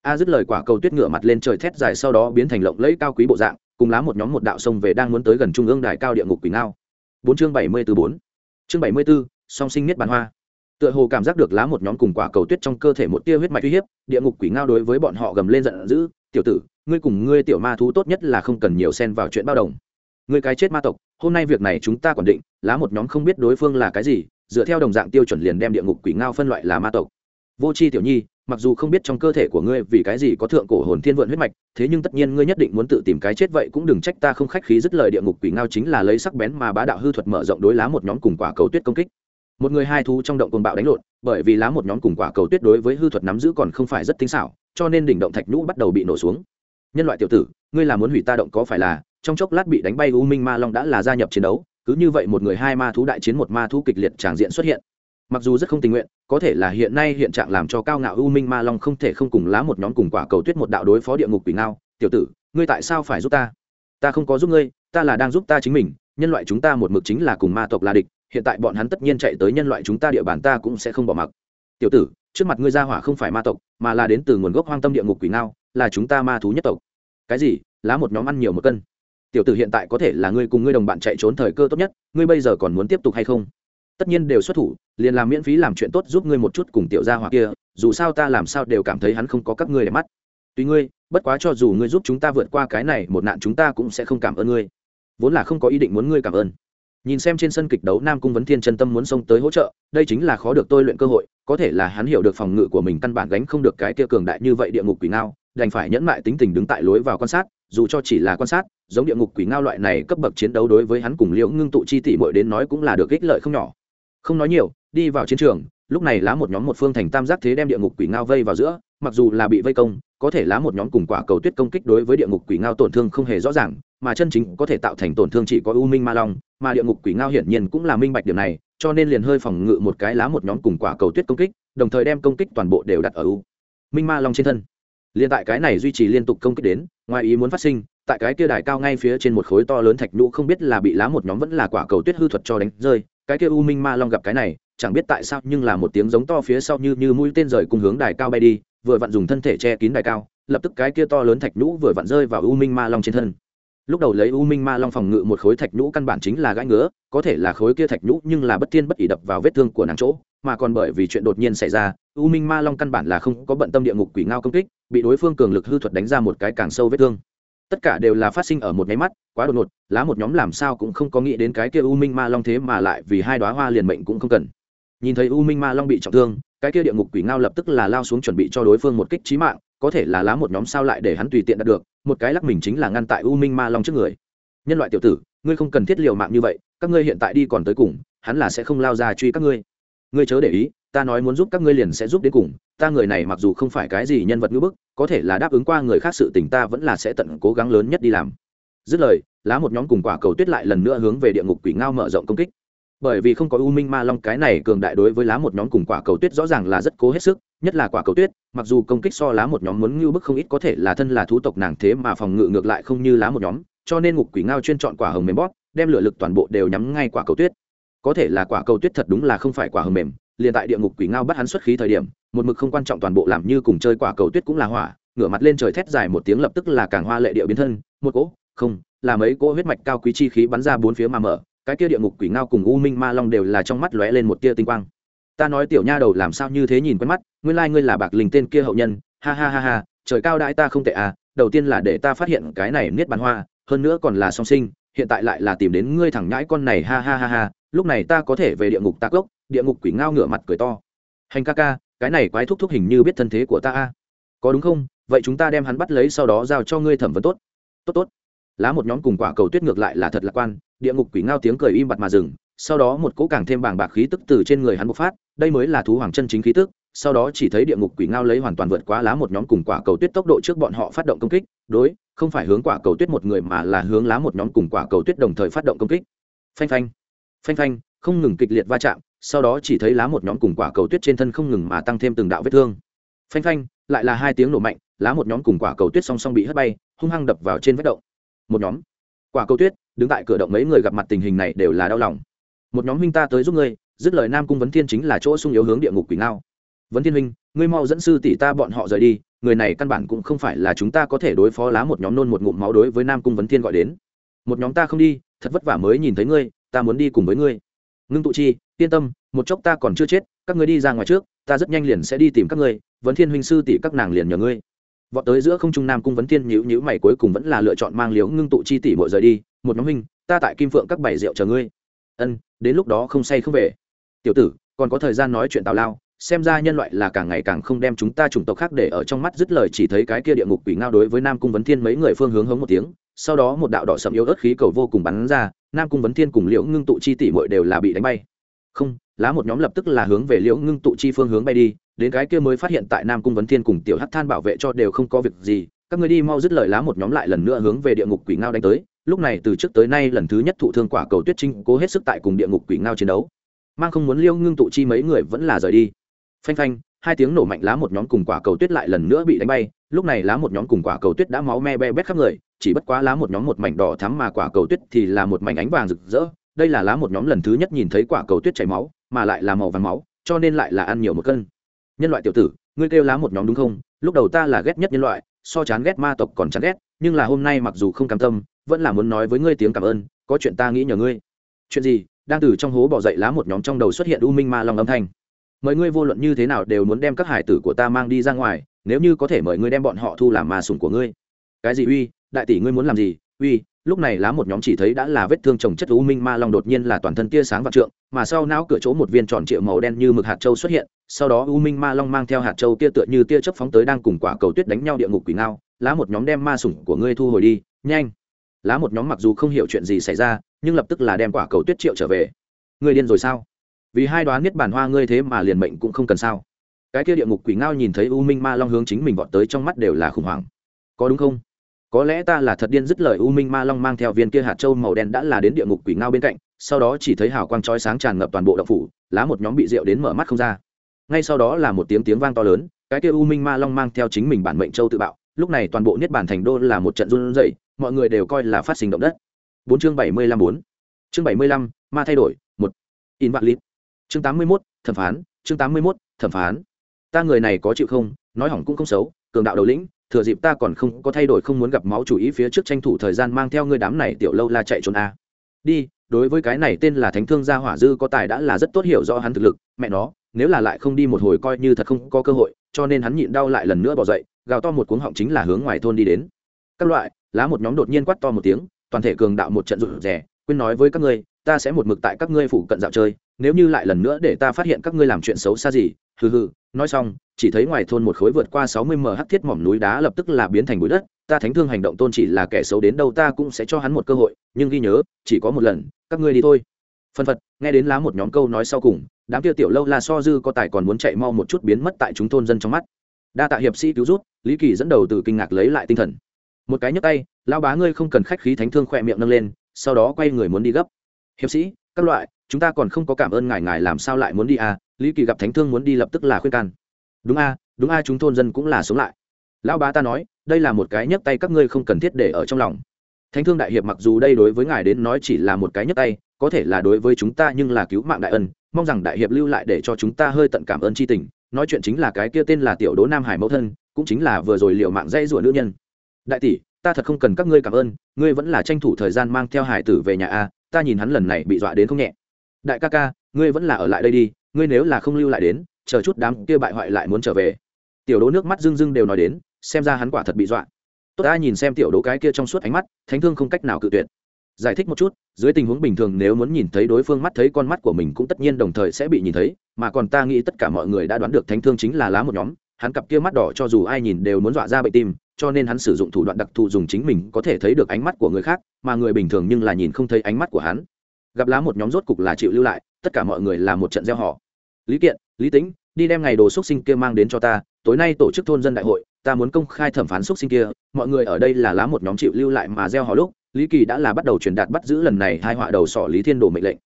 A dứt lời quả cầu tuyết ngửa mặt lên trời thét dài sau đó biến thành lộng lẫy cao quý bộ dạng, cùng lá một nhóm một đạo sông về đang muốn tới gần trung ương đài cao địa ngục quỷ ngao. Bốn chương bảy mươi từ bốn. Chương bảy mươi b ố song sinh miết bàn hoa. Tựa hồ cảm giác được lá một nhóm cùng quả cầu tuyết trong cơ thể một tia huyết mạch uy hiếp, địa ngục quỷ ngao đối với bọn họ gầm lên giận dữ, tiểu tử, ngươi cùng ngươi tiểu ma thú tốt nhất là không cần nhiều xen vào chuyện bao đồng. Ngươi cái chết ma tộc hôm nay việc này chúng ta quản định, lá một nhóm không biết đối phương là cái gì, dựa theo đồng dạng tiêu chuẩn liền đem địa ngục quỷ ngao phân loại là ma tộc. Vô c h i tiểu nhi, mặc dù không biết trong cơ thể của ngươi vì cái gì có thượng cổ hồn thiên vượn huyết mạch, thế nhưng tất nhiên ngươi nhất định muốn tự tìm cái chết vậy cũng đừng trách ta không khách khí dứt lời địa ngục quỷ ngao chính là lấy sắc bén mà bá đạo hư thuật mở rộng đối lá một nhóm cùng quả cầu tuyết công kích. Một người hai thú trong động cồn bạo đánh lộn, bởi vì lá một nhóm cùng quả cầu tuyết đối với hư thuật nắm giữ còn không phải rất tinh xảo, cho nên đỉnh động thạch nhũ bắt đầu bị nổ xuống. Nhân loại tiểu tử, ngươi là muốn hủy ta động có phải là? Trong chốc lát bị đánh bay, u minh ma long đã là gia nhập chiến đấu. Cứ như vậy một người hai ma thú đại chiến, một ma thú kịch liệt tràng diện xuất hiện. Mặc dù rất không tình nguyện, có thể là hiện nay hiện trạng làm cho cao ngạo u minh ma long không thể không cùng lá một nhóm cùng quả cầu tuyết một đạo đối phó địa ngục quỷ ngao. Tiểu tử, ngươi tại sao phải giúp ta? Ta không có giúp ngươi, ta là đang giúp ta chính mình. Nhân loại chúng ta một mực chính là cùng ma tộc là địch, hiện tại bọn hắn tất nhiên chạy tới nhân loại chúng ta địa bàn ta cũng sẽ không bỏ mặc. Tiểu tử, trước mặt ngươi ra hỏa không phải ma tộc, mà là đến từ nguồn gốc hoang tâm địa ngục quỷ ngao, là chúng ta ma thú nhất tộc. Cái gì? Lá một nhóm ăn nhiều một cân tiểu tử hiện tại có thể là ngươi cùng ngươi đồng bạn chạy trốn thời cơ tốt nhất, ngươi bây giờ còn muốn tiếp tục hay không? Tất nhiên đều xuất thủ, liền làm miễn phí làm chuyện tốt giúp ngươi một chút cùng tiểu gia hỏa kia, dù sao ta làm sao đều cảm thấy hắn không có các ngươi để mắt. Tùy ngươi, bất quá cho dù ngươi giúp chúng ta vượt qua cái này, một nạn chúng ta cũng sẽ không cảm ơn ngươi. Vốn là không có ý định muốn ngươi cảm ơn. Nhìn xem trên sân kịch đấu nam cung vấn thiên chân tâm muốn xông tới hỗ trợ, đây chính là khó được tôi luyện cơ hội, có thể là hắn hiểu được phòng ngự của mình căn bản gánh không được cái kia cường đại như vậy địa ngục quỷ ngao đành phải nhẫn mại tính tình đứng tại lối vào quan sát, dù cho chỉ là quan sát, giống địa ngục quỷ ngao loại này cấp bậc chiến đấu đối với hắn cùng liễu ngưng tụ chi tỷ mội đến nói cũng là được ích lợi không nhỏ. Không nói nhiều, đi vào chiến trường, lúc này lá một nhóm một phương thành tam giác thế đem địa ngục quỷ ngao vây vào giữa, mặc dù là bị vây công, có thể lá một nhóm cùng quả cầu tuyết công kích đối với địa ngục quỷ ngao tổn thương không hề rõ ràng, mà chân chính có thể tạo thành tổn thương chỉ có u minh ma long, mà địa ngục quỷ ngao hiển nhiên cũng là minh bạch điểm này, cho nên liền hơi phòng ngự một cái lá một nhóm cùng quả cầu tuyết công kích, đồng thời đem công kích toàn bộ đều đặt ở u minh ma long trên thân liên tại cái này duy trì liên tục công kích đến, ngoài ý muốn phát sinh, tại cái kia đài cao ngay phía trên một khối to lớn thạch nhũ không biết là bị lá một nhóm vẫn là quả cầu tuyết hư thuật cho đánh rơi, cái kia u minh ma long gặp cái này, chẳng biết tại sao nhưng là một tiếng giống to phía sau như như mũi tên rời cùng hướng đài cao bay đi, vừa vặn dùng thân thể che kín đài cao, lập tức cái kia to lớn thạch nhũ vừa vặn rơi vào u minh ma long trên thân. Lúc đầu lấy u minh ma long phòng ngự một khối thạch nhũ căn bản chính là gãi ngứa, có thể là khối kia thạch nhũ nhưng là bất thiên bất ỉ đập vào vết thương của nàng chỗ, mà còn bởi vì chuyện đột nhiên xảy ra, u minh ma long căn bản là không có bận tâm địa ngục quỷ ngao công kích bị đối phương cường lực hư thuật đánh ra một cái càng sâu vết thương. Tất cả đều là phát sinh ở một nháy mắt, quá đột ngột, lá một nhóm làm sao cũng không có nghĩ đến cái kia u minh ma long thế mà lại vì hai đoá hoa liền mệnh cũng không cần. Nhìn thấy u minh ma long bị trọng thương, cái kia địa ngục quỷ ngao lập tức là lao xuống chuẩn bị cho đối phương một kích trí mạng, có thể là lá một nhóm sao lại để hắn tùy tiện đạt được, một cái lắc mình chính là ngăn tại u minh ma long trước người. Nhân loại tiểu tử, ngươi không cần thiết liều mạng như vậy, các ngươi hiện tại đi còn tới cùng, hắn là sẽ không lao ra truy các ngươi. Ngươi chớ để ý ta nói muốn giúp các ngươi liền sẽ giúp đến cùng, ta người này mặc dù không phải cái gì nhân vật ngữ bức, có thể là đáp ứng qua người khác sự tình ta vẫn là sẽ tận cố gắng lớn nhất đi làm. Dứt lời, lá một nhóm cùng quả cầu tuyết lại lần nữa hướng về địa ngục quỷ ngao mở rộng công kích. Bởi vì không có u minh ma long, cái này cường đại đối với lá một nhóm cùng quả cầu tuyết rõ ràng là rất cố hết sức, nhất là quả cầu tuyết, mặc dù công kích so lá một nhóm muốn ngưu bức không ít, có thể là thân là thú tộc nàng thế mà phòng ngự ngược lại không như lá một nhóm, cho nên ngục quỷ ngao chuyên chọn quả hồng mềm bóp, đem lửa lực toàn bộ đều nhắm ngay quả cầu tuyết. Có thể là quả cầu tuyết thật đúng là không phải quả hồng mềm liền tại địa ngục quỷ ngao bắt hắn xuất khí thời điểm, một mực không quan trọng toàn bộ làm như cùng chơi quả cầu tuyết cũng là hỏa, ngửa mặt lên trời thét dài một tiếng lập tức là càng hoa lệ địa biến thân, một cỗ, không, là mấy cỗ huyết mạch cao quý chi khí bắn ra bốn phía mà mở, cái kia địa ngục quỷ ngao cùng u minh ma long đều là trong mắt lóe lên một tia tinh quang. Ta nói tiểu nha đầu làm sao như thế nhìn quen mắt, nguyên lai ngươi là bạc linh tên kia hậu nhân, ha ha ha ha, trời cao đãi ta không tệ à đầu tiên là để ta phát hiện cái này niết bàn hoa, hơn nữa còn là song sinh, hiện tại lại là tìm đến ngươi thẳng nhãi con này, ha ha ha ha, lúc này ta có thể về địa ngục ta cốc địa ngục quỷ ngao ngửa mặt cười to. Hành ca ca, cái này quái thúc thúc hình như biết thân thế của ta a. Có đúng không? Vậy chúng ta đem hắn bắt lấy sau đó giao cho ngươi thẩm vấn tốt. Tốt tốt. Lá một nhóm cùng quả cầu tuyết ngược lại là thật lạc quan, địa ngục quỷ ngao tiếng cười im bặt mà dừng, sau đó một cỗ càng thêm bàng bạc khí tức từ trên người hắn bộc phát, đây mới là thú hoàng chân chính khí tức, sau đó chỉ thấy địa ngục quỷ ngao lấy hoàn toàn vượt quá lá một nhóm cùng quả cầu tuyết tốc độ trước bọn họ phát động công kích, đối, không phải hướng quả cầu tuyết một người mà là hướng lá một nhóm cùng quả cầu tuyết đồng thời phát động công kích. Phanh phanh phanh phanh, không ngừng kịch liệt va chạm sau đó chỉ thấy lá một nhóm cùng quả cầu tuyết trên thân không ngừng mà tăng thêm từng đạo vết thương. Phanh phanh, lại là hai tiếng nổ mạnh, lá một nhóm cùng quả cầu tuyết song song bị hất bay, hung hăng đập vào trên vết động. Một nhóm. Quả cầu tuyết, đứng tại cửa động mấy người gặp mặt tình hình này đều là đau lòng. Một nhóm huynh ta tới giúp ngươi, dứt lời nam cung vấn thiên chính là chỗ sung yếu hướng địa ngục quỷ ngao. Vấn thiên huynh, ngươi mau dẫn sư tỷ ta bọn họ rời đi, người này căn bản cũng không phải là chúng ta có thể đối phó lá một nhóm nôn một ngụm máu đối với nam cung vấn thiên gọi đến. Một nhóm ta không đi, thật vất vả mới nhìn thấy ngươi, ta muốn đi cùng với ngươi. Ngưng tụ chi yên tâm, một chốc ta còn chưa chết, các ngươi đi ra ngoài trước, ta rất nhanh liền sẽ đi tìm các ngươi, vấn thiên huynh sư tỷ các nàng liền nhờ ngươi. Vọt tới giữa không trung nam cung vấn thiên nhữ nhữ mày cuối cùng vẫn là lựa chọn mang liếu ngưng tụ chi tỷ mỗi rời đi, một nhóm huynh, ta tại kim phượng các bảy rượu chờ ngươi. Ân, đến lúc đó không say không về. Tiểu tử, còn có thời gian nói chuyện tào lao, xem ra nhân loại là càng ngày càng không đem chúng ta chủng tộc khác để ở trong mắt, dứt lời chỉ thấy cái kia địa ngục quỷ ngao đối với nam cung vấn thiên mấy người phương hướng hống một tiếng, sau đó một đạo đỏ sậm yếu ớt khí cầu vô cùng bắn ra, nam cung vấn thiên cùng liễu ngưng tụ chi tỷ mội đều là bị đánh bay không, lá một nhóm lập tức là hướng về liễu ngưng tụ chi phương hướng bay đi, đến cái kia mới phát hiện tại nam cung vấn thiên cùng tiểu hắc than bảo vệ cho đều không có việc gì, các người đi mau dứt lời lá một nhóm lại lần nữa hướng về địa ngục quỷ ngao đánh tới, lúc này từ trước tới nay lần thứ nhất thụ thương quả cầu tuyết trinh cố hết sức tại cùng địa ngục quỷ ngao chiến đấu. Mang không muốn liêu ngưng tụ chi mấy người vẫn là rời đi. Phanh phanh, hai tiếng nổ mạnh lá một nhóm cùng quả cầu tuyết lại lần nữa bị đánh bay, lúc này lá một nhóm cùng quả cầu tuyết đã máu me be bét khắp người, chỉ bất quá lá một nhóm một mảnh đỏ thắm mà quả cầu tuyết thì là một mảnh ánh vàng rực rỡ đây là lá một nhóm lần thứ nhất nhìn thấy quả cầu tuyết chảy máu, mà lại là màu vàng máu, cho nên lại là ăn nhiều một cân. Nhân loại tiểu tử, ngươi kêu lá một nhóm đúng không? Lúc đầu ta là ghét nhất nhân loại, so chán ghét ma tộc còn chán ghét, nhưng là hôm nay mặc dù không cam tâm, vẫn là muốn nói với ngươi tiếng cảm ơn, có chuyện ta nghĩ nhờ ngươi. Chuyện gì? Đang từ trong hố bỏ dậy lá một nhóm trong đầu xuất hiện u minh ma long âm thanh. Mời ngươi vô luận như thế nào đều muốn đem các hải tử của ta mang đi ra ngoài, nếu như có thể mời ngươi đem bọn họ thu làm ma sùng của ngươi. Cái gì uy? Đại tỷ ngươi muốn làm gì? Uy lúc này lá một nhóm chỉ thấy đã là vết thương trồng chất u minh ma long đột nhiên là toàn thân tia sáng và trượng, mà sau não cửa chỗ một viên tròn triệu màu đen như mực hạt châu xuất hiện, sau đó u minh ma long mang theo hạt châu tia tựa như tia chớp phóng tới đang cùng quả cầu tuyết đánh nhau địa ngục quỷ ngao. Lá một nhóm đem ma sủng của ngươi thu hồi đi, nhanh. Lá một nhóm mặc dù không hiểu chuyện gì xảy ra, nhưng lập tức là đem quả cầu tuyết triệu trở về. Ngươi điên rồi sao? Vì hai đoán niết bản hoa ngươi thế mà liền mệnh cũng không cần sao? Cái kia địa ngục quỷ ngao nhìn thấy u minh ma long hướng chính mình vọt tới trong mắt đều là khủng hoảng. Có đúng không? Có lẽ ta là thật điên dứt lời u minh ma long mang theo viên kia hạt châu màu đen đã là đến địa ngục quỷ ngao bên cạnh, sau đó chỉ thấy hào quang chói sáng tràn ngập toàn bộ động phủ, lá một nhóm bị rượu đến mở mắt không ra. Ngay sau đó là một tiếng tiếng vang to lớn, cái kia u minh ma long mang theo chính mình bản mệnh châu tự bạo, lúc này toàn bộ niết bản thành đô là một trận run rẩy, mọi người đều coi là phát sinh động đất. Bốn chương bảy mươi lăm bốn. Chương bảy mươi lăm, ma thay đổi, một. In vạn lít. Chương tám mươi mốt, thẩm phán, chương tám mươi mốt, thẩm phán. Ta người này có chịu không, nói hỏng cũng không xấu, cường đạo đầu lĩnh thừa dịp ta còn không có thay đổi không muốn gặp máu chủ ý phía trước tranh thủ thời gian mang theo ngươi đám này tiểu lâu la chạy trốn a. Đi, đối với cái này tên là thánh thương gia hỏa dư có tài đã là rất tốt hiểu rõ hắn thực lực, mẹ nó, nếu là lại không đi một hồi coi như thật không có cơ hội, cho nên hắn nhịn đau lại lần nữa bỏ dậy, gào to một cuống họng chính là hướng ngoài thôn đi đến. Các loại, lá một nhóm đột nhiên quát to một tiếng, toàn thể cường đạo một trận rụt rè, quên nói với các ngươi, ta sẽ một mực tại các ngươi phủ cận dạo chơi, nếu như lại lần nữa để ta phát hiện các ngươi làm chuyện xấu xa gì hừ hừ, nói xong, chỉ thấy ngoài thôn một khối vượt qua sáu mươi mh thiết mỏm núi đá lập tức là biến thành bụi đất. Ta thánh thương hành động tôn chỉ là kẻ xấu đến đâu ta cũng sẽ cho hắn một cơ hội, nhưng ghi nhớ, chỉ có một lần, các ngươi đi thôi. Phân phật, nghe đến lá một nhóm câu nói sau cùng, đám tiêu tiểu lâu là so dư có tài còn muốn chạy mau một chút biến mất tại chúng thôn dân trong mắt. Đa tạ hiệp sĩ cứu rút lý kỳ dẫn đầu từ kinh ngạc lấy lại tinh thần. Một cái nhấc tay lao bá ngươi không cần khách khí thánh thương khỏe miệng nâng lên, sau đó quay người muốn đi gấp. Hiệp sĩ, các loại, chúng ta còn không có cảm ơn ngài ngài làm sao lại muốn đi à? Lý kỳ gặp thánh thương muốn đi lập tức là khuyên can. Đúng a đúng a, chúng thôn dân cũng là sống lại. Lão bá ta nói, đây là một cái nhấc tay các ngươi không cần thiết để ở trong lòng. Thánh thương đại hiệp mặc dù đây đối với ngài đến nói chỉ là một cái nhấc tay, có thể là đối với chúng ta nhưng là cứu mạng đại ân, mong rằng đại hiệp lưu lại để cho chúng ta hơi tận cảm ơn c h i tình. Nói chuyện chính là cái kia tên là tiểu đố nam hải mẫu thân, cũng chính là vừa rồi liệu mạng dây rủa nữ nhân. Đại tỷ, ta thật không cần các ngươi cảm ơn, ngươi vẫn là tranh thủ thời gian mang theo hải tử về nhà a, ta nhìn hắn lần này bị dọa đến không nhẹ. Đại ca ca ngươi vẫn là ở lại đây đi, ngươi nếu là không lưu lại đến, chờ chút đám kia bại hoại lại muốn trở về. Tiểu đố nước mắt rưng rưng đều nói đến, xem ra hắn quả thật bị dọa. Tốt, ta nhìn xem tiểu đố cái kia trong suốt ánh mắt, thánh thương không cách nào cự tuyệt. Giải thích một chút, dưới tình huống bình thường nếu muốn nhìn thấy đối phương mắt thấy con mắt của mình cũng tất nhiên đồng thời sẽ bị nhìn thấy, mà còn ta nghĩ tất cả mọi người đã đoán được thánh thương chính là lá một nhóm, hắn cặp kia mắt đỏ cho dù ai nhìn đều muốn dọa ra bệnh tim, cho nên hắn sử dụng thủ đoạn đặc thù dùng chính mình có thể thấy được ánh mắt của người khác, mà người bình thường nhưng là nhìn không thấy ánh mắt của hắn. Gặp lá một nhóm rốt cục là chịu lưu lại tất cả mọi người là một trận gieo họ. Lý kiện lý Tĩnh, đi đem ngày đồ xúc sinh kia mang đến cho ta tối nay tổ chức thôn dân đại hội ta muốn công khai thẩm phán xúc sinh kia mọi người ở đây là lá một nhóm chịu lưu lại mà gieo họ lúc lý kỳ đã là bắt đầu truyền đạt bắt giữ lần này hai họa đầu sỏ lý thiên đồ mệnh lệnh.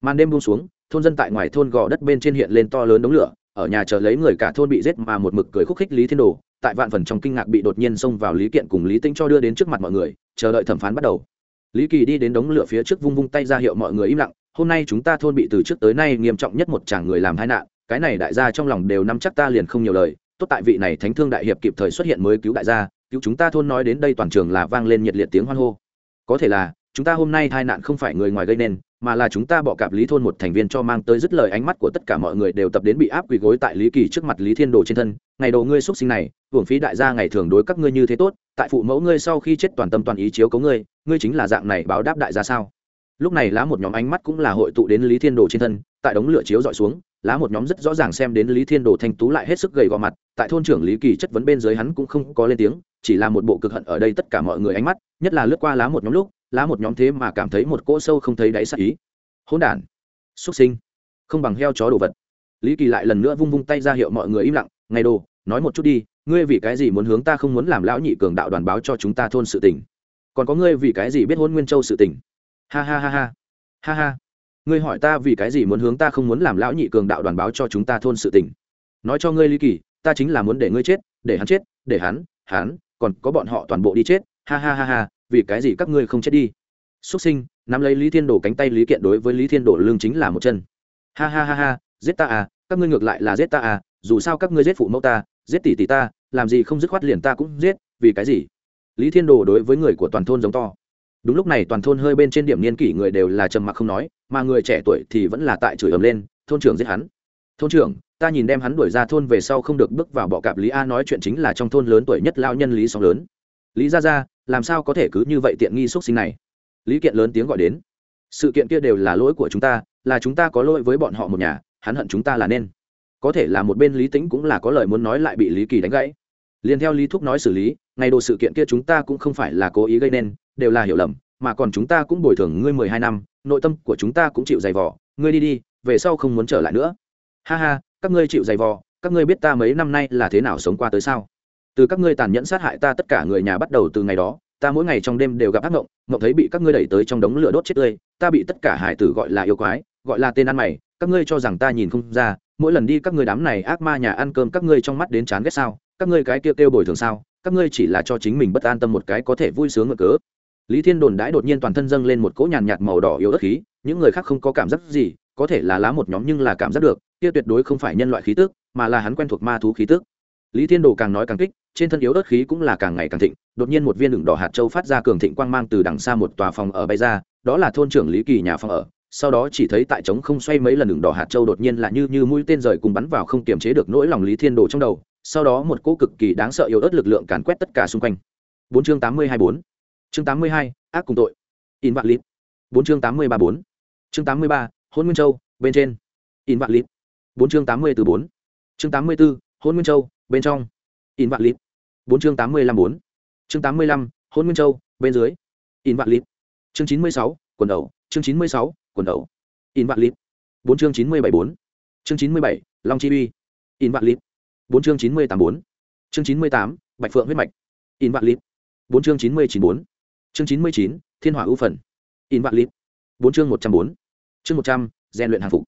Màn đêm buông xuống thôn dân tại ngoài thôn gò đất bên trên hiện lên to lớn đống lửa ở nhà chờ lấy người cả thôn bị giết mà một mực cười khúc khích lý thiên đồ tại vạn phần trong kinh ngạc bị đột nhiên xông vào lý kiện cùng lý Tĩnh cho đưa đến trước mặt mọi người chờ đợi thẩm phán bắt đầu. Lý kỳ đi đến đống lửa phía trước vung vung tay ra hiệu mọi người im lặng hôm nay chúng ta thôn bị từ trước tới nay nghiêm trọng nhất một chàng người làm tai nạn, cái này đại gia trong lòng đều nắm chắc ta liền không nhiều lời, tốt tại vị này thánh thương đại hiệp kịp thời xuất hiện mới cứu đại gia, cứu chúng ta thôn nói đến đây toàn trường là vang lên nhiệt liệt tiếng hoan hô. Có thể là, chúng ta hôm nay tai nạn không phải người ngoài gây nên, mà là chúng ta bỏ cạp lý thôn một thành viên cho mang tới dứt lời ánh mắt của tất cả mọi người đều tập đến bị áp quỳ gối tại lý kỳ trước mặt lý thiên đồ trên thân. Ngày đầu ngươi xuất sinh này, hưởng phí đại gia ngày thường đối các ngươi như thế tốt, tại phụ mẫu ngươi sau khi chết toàn tâm toàn ý chiếu cấu ngươi ngươi chính là dạng này báo đáp đại gia sao? Lúc này lá một nhóm ánh mắt cũng là hội tụ đến lý thiên đồ trên thân, tại đống lửa chiếu dọi xuống, lá một nhóm rất rõ ràng xem đến lý thiên đồ thanh tú lại hết sức gầy gò mặt, tại thôn trưởng lý kỳ chất vấn bên dưới hắn cũng không có lên tiếng, chỉ là một bộ cực hận ở đây tất cả mọi người ánh mắt, nhất là lướt qua lá một nhóm lúc, lá một nhóm thế mà cảm thấy một cỗ sâu không thấy đáy sắc ý. Hỗn đản, xuất sinh, không bằng heo chó đồ vật. Lý kỳ lại lần nữa vung vung tay ra hiệu mọi người im lặng ngày đồ, nói một chút đi, ngươi vì cái gì muốn hướng ta không muốn làm lão nhị cường đạo đoàn báo cho chúng ta thôn sự tình? Còn có ngươi vì cái gì biết hôn nguyên châu sự tình? Ha ha ha ha. Ha ha. Ngươi hỏi ta vì cái gì muốn hướng ta không muốn làm lão nhị cường đạo đoàn báo cho chúng ta thôn sự tình. Nói cho ngươi ly kỳ, ta chính là muốn để ngươi chết, để hắn chết, để hắn hắn, còn có bọn họ toàn bộ đi chết. Ha ha ha ha, vì cái gì các ngươi không chết đi? Xuất sinh, nắm lấy lý thiên đồ cánh tay lý kiện đối với lý thiên đồ lương chính là một chân. Ha ha ha ha, giết ta à các ngươi ngược lại là giết ta à dù sao các ngươi giết phụ mẫu ta, giết tỷ tỷ ta, làm gì không dứt khoát liền ta cũng giết, vì cái gì? Lý thiên đồ đối với người của toàn thôn giống to đúng lúc này toàn thôn hơi bên trên điểm niên kỷ người đều là trầm mặc không nói, mà người trẻ tuổi thì vẫn là tại chửi ầm lên, thôn trưởng giết hắn. Thôn trưởng, ta nhìn đem hắn đuổi ra thôn về sau không được bước vào bọ cạp lý a nói chuyện chính là trong thôn lớn tuổi nhất lao nhân lý sóng lớn. Lý ra ra làm sao có thể cứ như vậy tiện nghi x sinh này? Lý kiện lớn tiếng gọi đến. Sự kiện kia đều là lỗi của chúng ta, là chúng ta có lỗi với bọn họ một nhà, hắn hận chúng ta là nên. Có thể là một bên lý tính cũng là có lời muốn nói lại bị lý kỳ đánh gãy. Liền theo lý thúc nói xử lý, ngày đồ sự kiện kia chúng ta cũng không phải là cố ý gây nên đều là hiểu lầm mà còn chúng ta cũng bồi thường ngươi mười hai năm nội tâm của chúng ta cũng chịu dày vò ngươi đi đi về sau không muốn trở lại nữa. Ha ha các ngươi chịu dày vò các ngươi biết ta mấy năm nay là thế nào sống qua tới sao? Từ các ngươi tàn nhẫn sát hại ta tất cả người nhà bắt đầu từ ngày đó ta mỗi ngày trong đêm đều gặp ác mộng mộng thấy bị các ngươi đẩy tới trong đống lửa đốt chết tươi ta bị tất cả hải tử gọi là yêu quái gọi là tên ăn mày các ngươi cho rằng ta nhìn không ra mỗi lần đi các ngươi đám này ác ma nhà ăn cơm các ngươi trong mắt đến chán ghét sao các ngươi cái kia kêu, kêu bồi thường sao các ngươi chỉ là cho chính mình bất an tâm một cái có thể vui sướng ở cớ lý thiên đồn đãi đột nhiên toàn thân dâng lên một cỗ nhàn nhạt màu đỏ yếu ớt khí, những người khác không có cảm giác gì, có thể là lá một nhóm nhưng là cảm giác được, kia tuyệt đối không phải nhân loại khí tức, mà là hắn quen thuộc ma thú khí tức. Lý thiên đồ càng nói càng kích, trên thân yếu ớt khí cũng là càng ngày càng thịnh, đột nhiên một viên đường đỏ hạt châu phát ra cường thịnh quang mang từ đằng xa một tòa phòng ở bay ra, đó là thôn trưởng lý kỳ nhà phòng ở. Sau đó chỉ thấy tại trống không xoay mấy lần đường đỏ hạt châu đột nhiên là như như mũi tên rời cùng bắn vào không kiềm chế được nỗi lòng lý thiên đồ trong đầu, sau đó một cỗ cực kỳ đáng sợ yếu ớt lực lượng càn quét tất cả xung quanh. Bốn chương tám mươi hai bốn chương tám mươi hai, ác cùng tội. In vạn lít. Bốn chương tám mươi ba bốn. Chương tám mươi ba, hôn nguyên châu, bên trên. In vạn lít. Bốn chương tám mươi từ bốn. Chương tám mươi b ố hôn nguyên châu, bên trong. In vạn lít. Bốn chương tám mươi lăm bốn. Chương tám mươi lăm, hôn nguyên châu, bên dưới. In vạn lít. Chương chín mươi sáu, quần đầu. Chương chín mươi sáu, quần đầu. In vạn lít. Bốn chương chín mươi bảy bốn. Chương chín mươi bảy, long chi uy. In vạn lít. Bốn chương chín mươi tám bốn. Chương chín mươi tám, bạch phượng huyết mạch. In vạn lít. Bốn chương chín mươi chín bốn chương chín mươi chín, thiên hỏa ưu phần. In vạn lít. Bốn chương một trăm bốn. Chương một trăm, rèn luyện hàng phục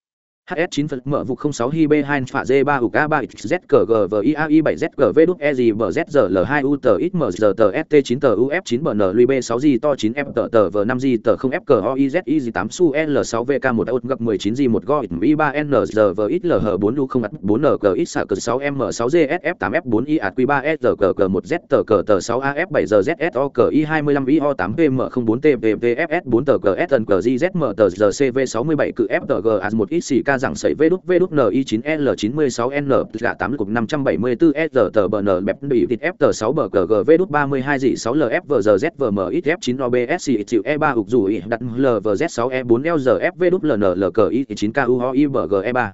hs 9 phần mở vụ 06 HIB 2 phạ d 3 uk 3 xz cg v i a i 7 z g v đúc e g b z r l 2 u t x m z t st 9 t u f 9 BN n l b 6 g to 9 f tờ tờ v 5 g tờ 0 F cờ OIZ 8 su L6VK1 AUT gặp 19 g 1 go i 3 n z v x l h 4 u 0 4 n g x xạ 6 m 6 g s f 8 f 4 i q 3 s g g 1 z tờ cờ tờ 6 a f 7 g z s o c i 25 i o 8 p m 04 t v v f s 4 tờ g s n g z z m t g c v 67 cự f t g a 1 rằng sẩy vê đúc vê đúc ni chín l 96 n gạ tám cục 574 s tờ n bẹp bị thịt f 6 bờ cờ g vê đúc 32 dị 6 z vz m ít f 9 obs chịu e ba hục dù đặt lvz sáu e 4 f vê đúc ln lk i 9 ku ho i bờ g e ba.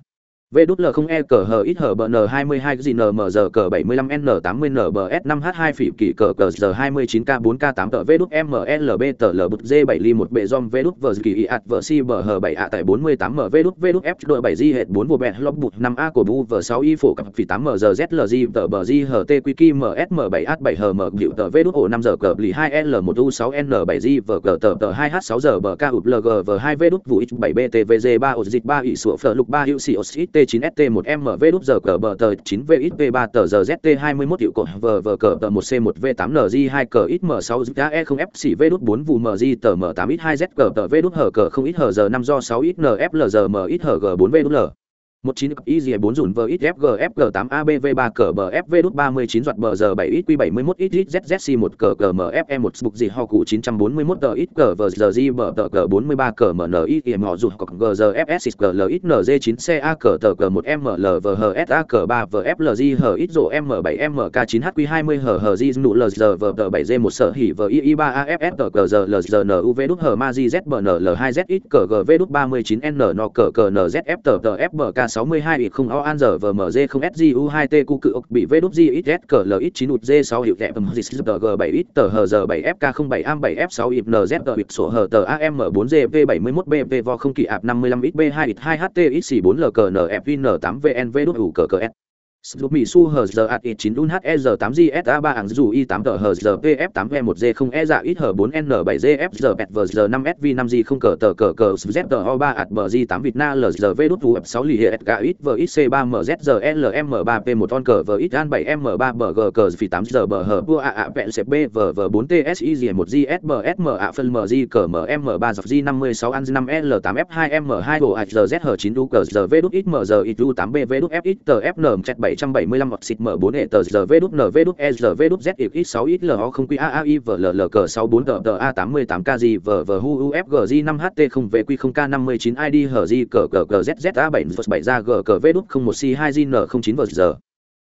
V đút L không E cờ hờ ít hờ bờ N 22 gì N M giờ cờ 75 N 80 N B S 5 H 2 phỉ kỳ cờ cờ giờ 29 K 4 K 8 tờ V đút M L B tờ L bụt D 7 ly 1 bệ dom V đút vờ kỳ y ạt vờ si bờ hờ 7 a tại 48 M V đút đút F đội 7 di hệ 4 vô bẹn lọc bụt 5 A của bu vờ 6 y phổ cặp phỉ 8 M giờ Z L di tờ bờ di hờ T quy kỳ M S M 7 A 7 hờ M biểu tờ V đút ổ 5 giờ cờ lì 2 L 1 U 6 N 7 di vờ cờ tờ tờ 2 H 6 giờ bờ K ụp L G vờ 2 V đút vụ X 7 B T V G 3 ổ dịch 3 ị sủa phở lục 3 hữu xì ổ T ST9ST1MV đút giờ cờ bờ tờ 9VXP3 tờ giờ ZT21 hiệu cột vờ vờ cờ tờ 1 c 1 v 8 nz 2 cờ ít m 6 e 0 f xỉ v đút 4 vụ mg tờ m 8 ít 2 z cờ tờ v đút hờ cờ không ít hờ giờ 5 do 6 ít nf giờ m ít hờ g 4 v đút l một chín y dì bốn dùn vờ ít fg fg tám abv ba cờ bờ fv đút ba mươi chín giọt bờ giờ bảy ít q bảy mươi mốt ít ít zzc một cờ cờ mfe một sbuk gì ho cụ chín trăm bốn mươi mốt tờ ít cờ vờ giờ di bờ tờ cờ bốn mươi ba cờ mn ít im họ dùn cọc g giờ fs cờ l ít nz chín c a cờ tờ cờ một m l v h s a cờ ba v f l g h ít rộ m bảy m k chín h q hai mươi h h g nụ l giờ v tờ bảy g một sở hỉ v i i ba a f s tờ cờ giờ l giờ v đút h ma g z b n l hai z ít cờ g v đút ba mươi chín n no cờ cờ n z f tờ tờ k 62 ít không o an giờ vmg không sgu 2 t cu cự ốc bị v đúc g ít s cờ l ít 9 ụt g 6 hiệu đẹp tầm dịch g 7 ít tờ hờ giờ 7 fk 07 am 7 f 6 ít nz tờ ít sổ hờ tờ am 4 gv 71 v vo không kỳ ạp 55 ít b 2 ít 2 ht ít xì 4 lk n 8 vn v đúc ủ cờ cờ s Slupi su hờ giờ at ít 9 un HSR 8 GSA 3 hàng dù y 8 tờ hờ giờ PF 8 E 1 G 0 E dạ ít hờ 4 N 7 GF giờ pet vờ giờ 5 SV 5 G không cờ tờ cờ cờ Z tờ O 3 at bờ G 8 Việt Na L giờ V đút UF 6 lì hệ cả ít vờ ít C 3 MZ giờ LM 3 P 1 on cờ vờ ít an 7 M 3 bờ G cờ phì 8 giờ bờ hờ vua A A vẹn B vờ vờ 4 TSI G 1 GS bờ SM A phân M G cờ M M 3 dọc G 56 an 5 L 8 F 2 M 2 bộ H giờ Z hờ 9 U cờ giờ V đút ít M giờ ít U 8 B V đút F ít tờ FN chặt 775 hoặc xịt mở 4 hệ tờ giờ v đút nv đút e giờ v đút z x 6 ít l ho không q a a i v l l cờ 64 tờ tờ a 88 k g v v hu u f g g 5 ht 0 v q 0 k 59 id hở g cờ cờ cờ z z a 7 v 7 ra g cờ v đút không một c 2 g n không chín v giờ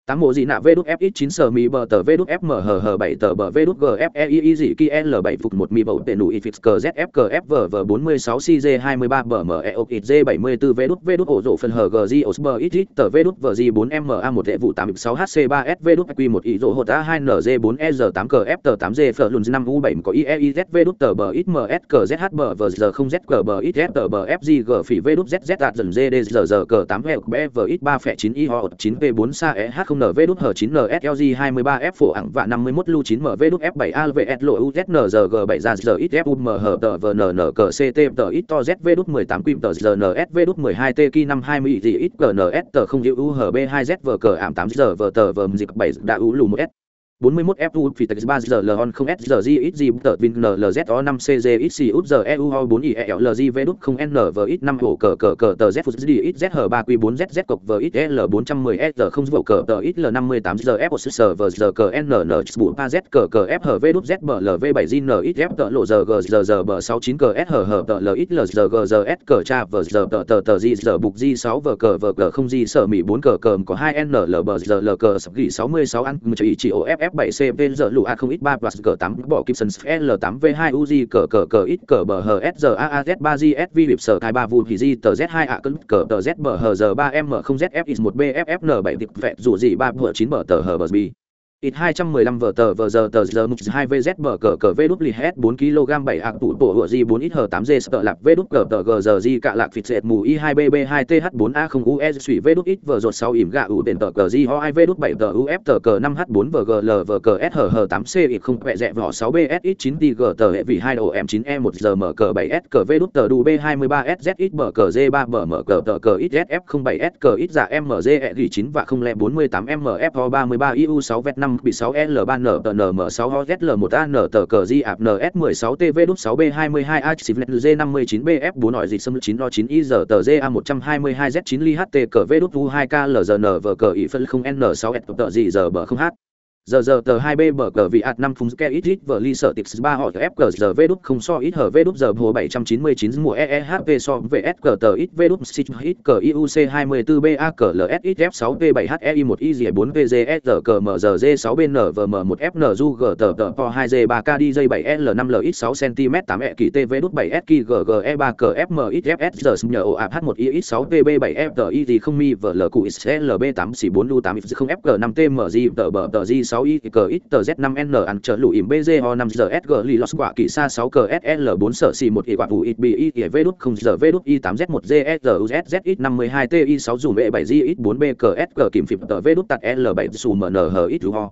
tám mộ dị nạ vê đút fx chín sờ mi bờ tờ vê đút hờ bảy tờ bờ vê đút gfei dị kỳ l bảy phục một mi bầu tệ nụ ifix cờ f cờ v bốn mươi sáu cg hai mươi ba bờ me ốc g bảy mươi bốn vê đút vê đút ổ rộ phần hờ g osber ít ít tờ vê đút vg bốn ma một hệ vụ tám sáu hc ba s vê đút q một ý rộ hột a hai nz bốn e tám cờ f tờ tám g f lùn năm u bảy có ieiz vê đút tờ bờ ít ms cờ zh bờ g không z cờ bờ ít s tờ bờ f g phỉ vê đút zz đạt dần g d g g tám e b v ít ba phẹ chín i ho chín v bốn sa e h không nv đút h chín nslg hai mươi ba f phổ ẳng và năm mươi mốt lưu chín mv đút f bảy alvs lộ uznrg bảy ra giờ ít f um hở tờ vnn cờ ct ít to zv đút mười tám tờ gnsv đút mười hai t ki năm hai mươi ít gns tờ không hiệu uhb hai z cờ ảm tám giờ vờ tờ vờ dịp bảy đã u lù một s 41 FU Fitex 3 giờ Lon 0 SZG XG Butter Vin NLZO 5 CG XC UZ EUO 4 IELG V đúc 0 NVX 5 hổ cờ cờ cờ tờ Z Fus D XZH 3 Q4 ZZ cộng VXL 410 SZ 0 vổ cờ tờ XL F Osus V giờ cờ NN Bù Pa Z cờ cờ FH V đúc Z bờ LV 7 GN XF tờ lộ giờ G giờ giờ bờ 69 cờ SH tờ LXL giờ G S cờ cha V giờ tờ tờ tờ G giờ bục G6 V cờ V cờ sở Mỹ 4 cờ cờ có 2 NL bờ giờ L cờ sập gỉ 66 ăn chỉ chỉ OFF F7C Benzer lũ A0X3 Plus G8 bỏ Gibson L8V2 UZ cờ cờ cờ ít cờ bờ hờ SZAAZ3GSV hiệp sở thai ba vụ thì Z tờ Z2 A cân cờ tờ Z bờ hờ giờ 3M0ZFX1BFFN7 tiệp vẹt dù gì ba bờ chín bờ tờ hờ bờ bì ít 215 vở tờ vở giờ tờ giờ mục 2 vz bờ cờ cờ v đút lì hết 4 kg 7 ạc tủ bộ hựa di 4 ít hờ 8 g sợ lạc v đút cờ tờ g giờ di cạ lạc phịt dệt mù i 2 bb 2 th 4 a 0 us sủy v đút ít vở rột 6 ỉm gạ ủ đền tờ cờ di ho 2 v đút 7 tờ uf tờ cờ 5 h 4 vg l vờ cờ s hờ hờ 8 c ít không quẹ dẹ vỏ 6 bs ít 9 tg tờ hệ vì 2 độ m 9 e 1 giờ mở cờ 7 s cờ v đút tờ đu b 23 s z ít bờ cờ g 3 bờ mở cờ tờ cờ ít sf 07 s cờ ít dạ giả g e 9 và 0 lẹ 48 mf ho 33 iu 6 v 5 bị 6 l 3 nm 6 hzl 1 an tờ cờ di ạp ns 16 tv đút 6 b 22 a g 59 bf 4 nội dịch xâm 9 lo 9 i giờ tờ mươi 122 z 9 li ht cờ v đút u 2 k l r n v cờ ỉ phân 0 n 6 s tờ gì giờ bờ không h giờ giờ tờ hai b bờ cờ vị ạt năm phúng ke ít ít vờ ly sợ tịp ba họ f cờ giờ v đút không so ít hở v đút giờ hồ bảy trăm chín mươi chín mùa eehp so về s cờ tờ ít v đút xích ít cờ iuc hai mươi bốn ba cờ ls ít f sáu p bảy hei một i bốn vgs e giờ cờ m giờ g sáu b n v m một fn du g tờ tờ po hai g ba k dj bảy e l năm l ít sáu cm tám e kỳ tv đút bảy s kỳ gg e ba cờ fm ít fs giờ nhờ ổ ạp h một i ít sáu pb bảy f tờ i gì không mi v l cụ lb tám xỉ bốn u tám ít không f cờ năm m g tờ bờ tờ g sáu 6 i, cờ ít, tờ z 5 n, ăn trở lụ ỉm bg ho 5 giờ sg lì lọt quả kỳ xa 6 cờ sl 4 sở xì 1 i quả vụ ít bi ít ỉ e v đút 0 giờ v đút i 8 z 1 gs uz z ít 52 ti 6 dùm vệ 7 g ít 4 b cờ sg kìm phịp tờ v đút tạt l 7 xù mn h ít ho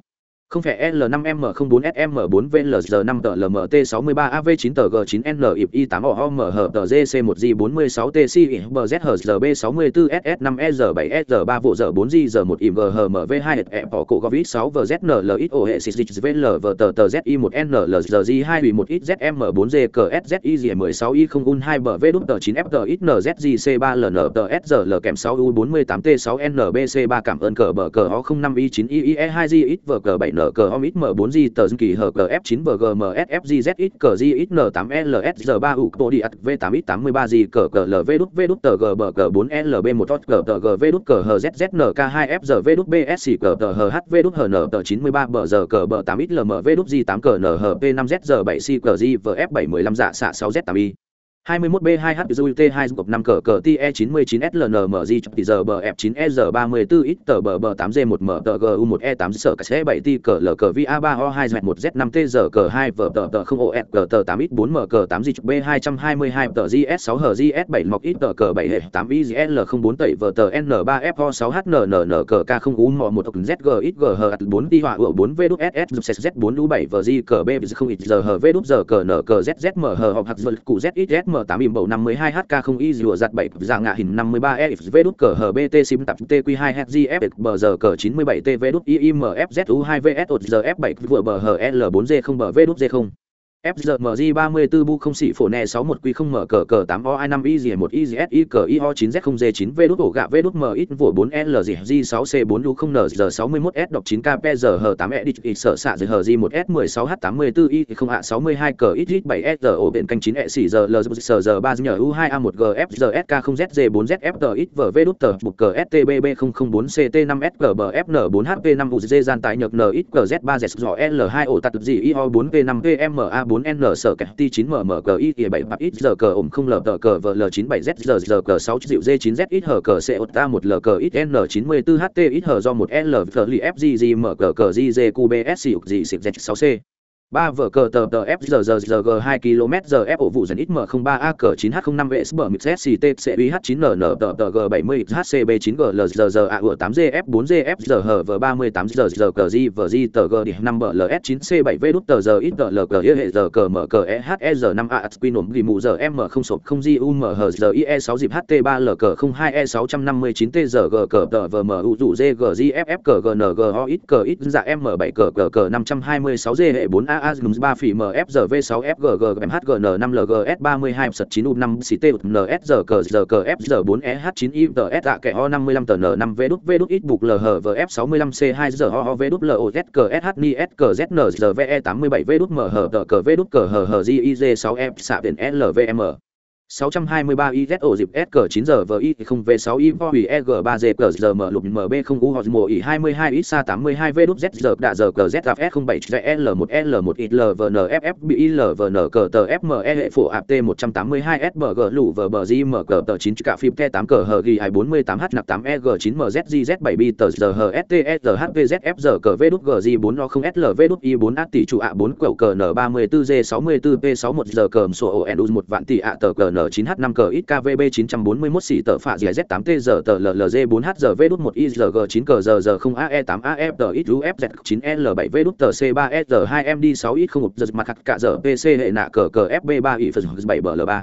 không phải L5M04SM4VLG5TLMT63AV9TG9N ịp I8OHMHTC1G46TC7S64SS5EZ7S3 vụ giờ 4G 1 IMGHMV2 ẹp cổ govit 6 VZNLXO hệ SISVL tờ tờ ZI1NLG2 hủy 1 XZM4G CSZI16I0UN2 BV đút tờ 9FG XNZGC3LN tờ SGL kèm 6U48T6NBC3 cảm ơn cờ bờ cờ O05I9IE2G XV cờ 7 n cờ om ít m bốn g tờ kỳ hờ cờ f 9 vg g z ít cờ g ít n 8 ls ba u tô đi v tám ít 83 g cờ cờ lv đút v đút tờ g bờ cờ 4 lb một tot cờ tờ g v đút cờ hờ n k hai f giờ v đút bsc cờ tờ hờ h v đút hờ n tờ 93 bờ giờ cờ bờ tám ít lm v đút g tám cờ n hờ p năm z giờ bảy c cờ g v f 7 15 dạ xạ sáu z tám y 21B2HZUT2 5 cờ cờ TE99SLNMG chọc tỷ giờ bờ F9EZ34X tờ bờ bờ 8G1 mở tờ GU1E8 sở cả xe 7 T cờ lờ cờ VA3O2 Z1 Z5 T giờ cờ 2 vờ tờ tờ 0 OF cờ tờ 8X4 mở cờ 8 G chọc B222 tờ GS6 H GS7 mọc X tờ cờ 7 hệ 8 IGL04 tẩy vờ tờ N3FO6HNNN cờ K0 U mọ 1 tộc ZGXGH 4 T hỏa ựa 4 V đúc SS Z4 U7 vờ G cờ B 0 XG H V đúc giờ cờ N cờ ZZM H học hạt vượt cụ ZXSM M8 im bầu 52 HK không y rùa giặt 7 dạng ngạ hình 53 EFV đút cờ HBT sim tập TQ2 HGF bờ giờ cờ 97 TV đút IMFZU2 VSột giờ F7 vừa bờ HL4G0 bờ V đút G0 FZMJ 34 bu không xỉ phổ nè 61 quy không mở cờ cờ 8 o 2 5 y 1 y z y cờ y o 9 z 0 g 9 v đút ổ gạ v đút m ít vổ 4 l g g 6 c 4 u không n g 61 s đọc 9 k p g h 8 e địch y sở xạ g g 1 s 16 h 84 y không hạ 62 cờ ít ít 7 s ổ biển canh 9 e xỉ g l g s g 3 g u 2 a 1 g f g s k 0 z g 4 z f t ít v v đút tờ 1 cờ s t b b 004 c t 5 s g b f n 4 h p 5 u g gian tại nhược n ít g z 3 z g l 2 ổ tạt gì y o 4 p 5 p m a 4 n sở kẹt t 9 mmg i 7 bạc ít giờ cờ ổm không lờ tờ cờ vl 97 z giờ giờ cờ 6 dịu d 9 z ít hờ cờ c ta 1 l cờ ít n 94 ht ít hờ do 1 l c lì f g g mở cờ cờ gg qbs xịu gì xịt z 6 c ba vở cờ tờ tờ f giờ giờ giờ g hai km giờ f ổ vụ dần ít m không ba a cờ chín h không năm s b mix sct c h chín n n tờ tờ g bảy mươi hcb chín g l giờ giờ a tám g f bốn g f giờ h v ba mươi tám giờ giờ cờ g v g tờ g điểm năm b l s chín c bảy v đút tờ giờ ít tờ l cờ hệ giờ cờ m cờ e h e giờ năm a q nổm ghi mù giờ m không sộp không g u m h giờ e sáu dịp h t ba l cờ không hai e sáu trăm năm mươi chín t giờ g cờ tờ v m u dụ g g g f f cờ g n g o ít cờ ít dạ m bảy cờ cờ cờ năm trăm hai mươi sáu g hệ bốn a a AAS 3 phỉ MFGV 6 FGG MHGN 5 LGS 32 sật 9 U5 CT NSG cờ giờ cờ FG 4 EH 9 IVS tạ kẻ O 55 tờ N5 V đúc V đúc ít bục LHVF 65 C2 giờ O V đúc LOZ cờ SH NI S cờ ZN giờ VE 87 V đúc MH tờ cờ V đúc cờ HHGIZ 6 F xạ biển LVM 623 IZO dịp SK9 giờ VI 0 V6 I vo hủy EG 3 G cờ giờ mở lục MB 0 U Hosmo I 22 ít xa 82 V đúc Z giờ đạ giờ cờ Z F 07 L 1 L 1 ít LVN FF BI LVN cờ tờ FME hệ phổ AT 182 SBG lũ VB G mở cờ tờ 9 cả phim T 8 cờ H ghi 48 H nặc 8 EG 9 MZ Z 7 B tờ giờ HSTS HVZ F giờ cờ V đúc GG 4 O 0 SL V đúc I 4 A tỷ chủ A 4 quẩu cờ N 34 G 64 P 61 giờ cờ sổ ONU 1 vạn tỷ A tờ cờ IN9H5CXKVB941 xỉ tờ phạ dì Z8TZ4HZV11IZG9CZZ0AE8AFTXUFZ9L7V2C3SG2MD6X01Z mặt hạt cả giờ PC hệ nạ cờ cờ FB3 IFZ7BL3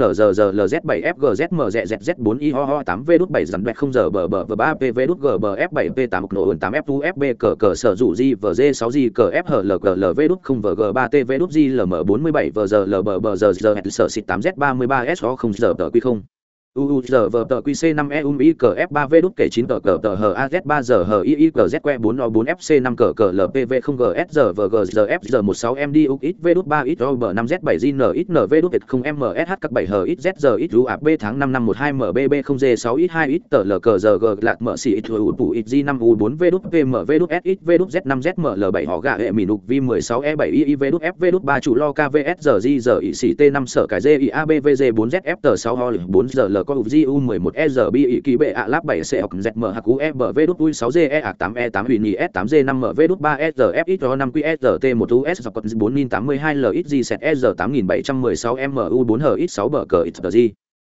NZZLZ7FGZMZZ4IHO8V7 rắn đoẹt 0 giờ bờ bờ bờ 3PV đút GBF7P8 nổ ổn 8F2FB cờ cờ sở dụ G và G6G cờ FHLGLV đút 0 và G3TV đút GLM47 và giờ lờ bờ bờ giờ giờ sở xịt 8Z33SO0 giờ tờ quy 0 UU giờ vờ tờ QC 5 E um I cờ F3 V đút kể 9 tờ cờ tờ HAZ 3 giờ H I I cờ Z que 4 O 4 FC 5 cờ cờ LPV 0 GS giờ vờ G giờ F giờ 16 MD U X V đút 3 X O B 5 Z 7 G N X N V đút 0 MSH các 7 H X Z giờ X U A B tháng 5 năm 12 MBB 0 G 6 X 2 X tờ L cờ giờ G lạc mở xỉ X U P X G 5 U 4 V đút PM V đút S X V đút Z 5 Z M L 7 họ gà hệ mì nục V 16 E 7 I V đút F V đút 3 chủ lo KVS giờ G giờ I xỉ T 5 sở cái G I A B V G 4 Z F tờ 6 Ho 4 giờ L có G U 10 11 SRB kỳ bệ ạ láp 7 C học ZM hạc UFB đút UI 6 GE ạc 8 E8 hủy nhì S8 G5 MV đút 3 SRF 5 QSRT 1 US dọc 4 nin 82 LXG set SR 8716 MU 4 HX 6 bờ cờ XG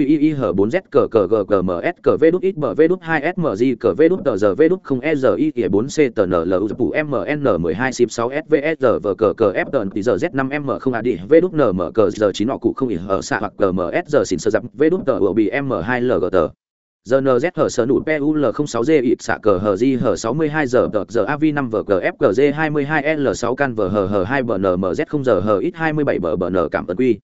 giờ cờ FN N2 on P7 X cờ S7 U1 P35 N vờ tờ UUZXXG 36 ạ tờ LZV đút Z giờ 0 ZZB3S cờ cờ FQC ạc M5G cờ cờ VFPHA cờ 5 QII H4Z cờ cờ g m s cờ V đút ít X V đút 2 s m SMG cờ V đút tờ giờ V đút 0 EZI 4C tờ p m n 12 xịp 6 s v s r v cờ cờ F tờ tỷ giờ Z5 M không AD V đút n m cờ giờ 9 nọ cụ không ỉ ở xạ hoặc cờ s giờ xin sơ dập V đút tờ UB M2 l LG tờ GNZ hở sở nụ PUL06G ịt xạ cờ hở di hở 62 giờ đợt giờ AV5 vờ cờ FGG 22L6 can vờ hở hở 2 BNMZ 0 giờ hở ít 27 bờ n cảm ơn quy.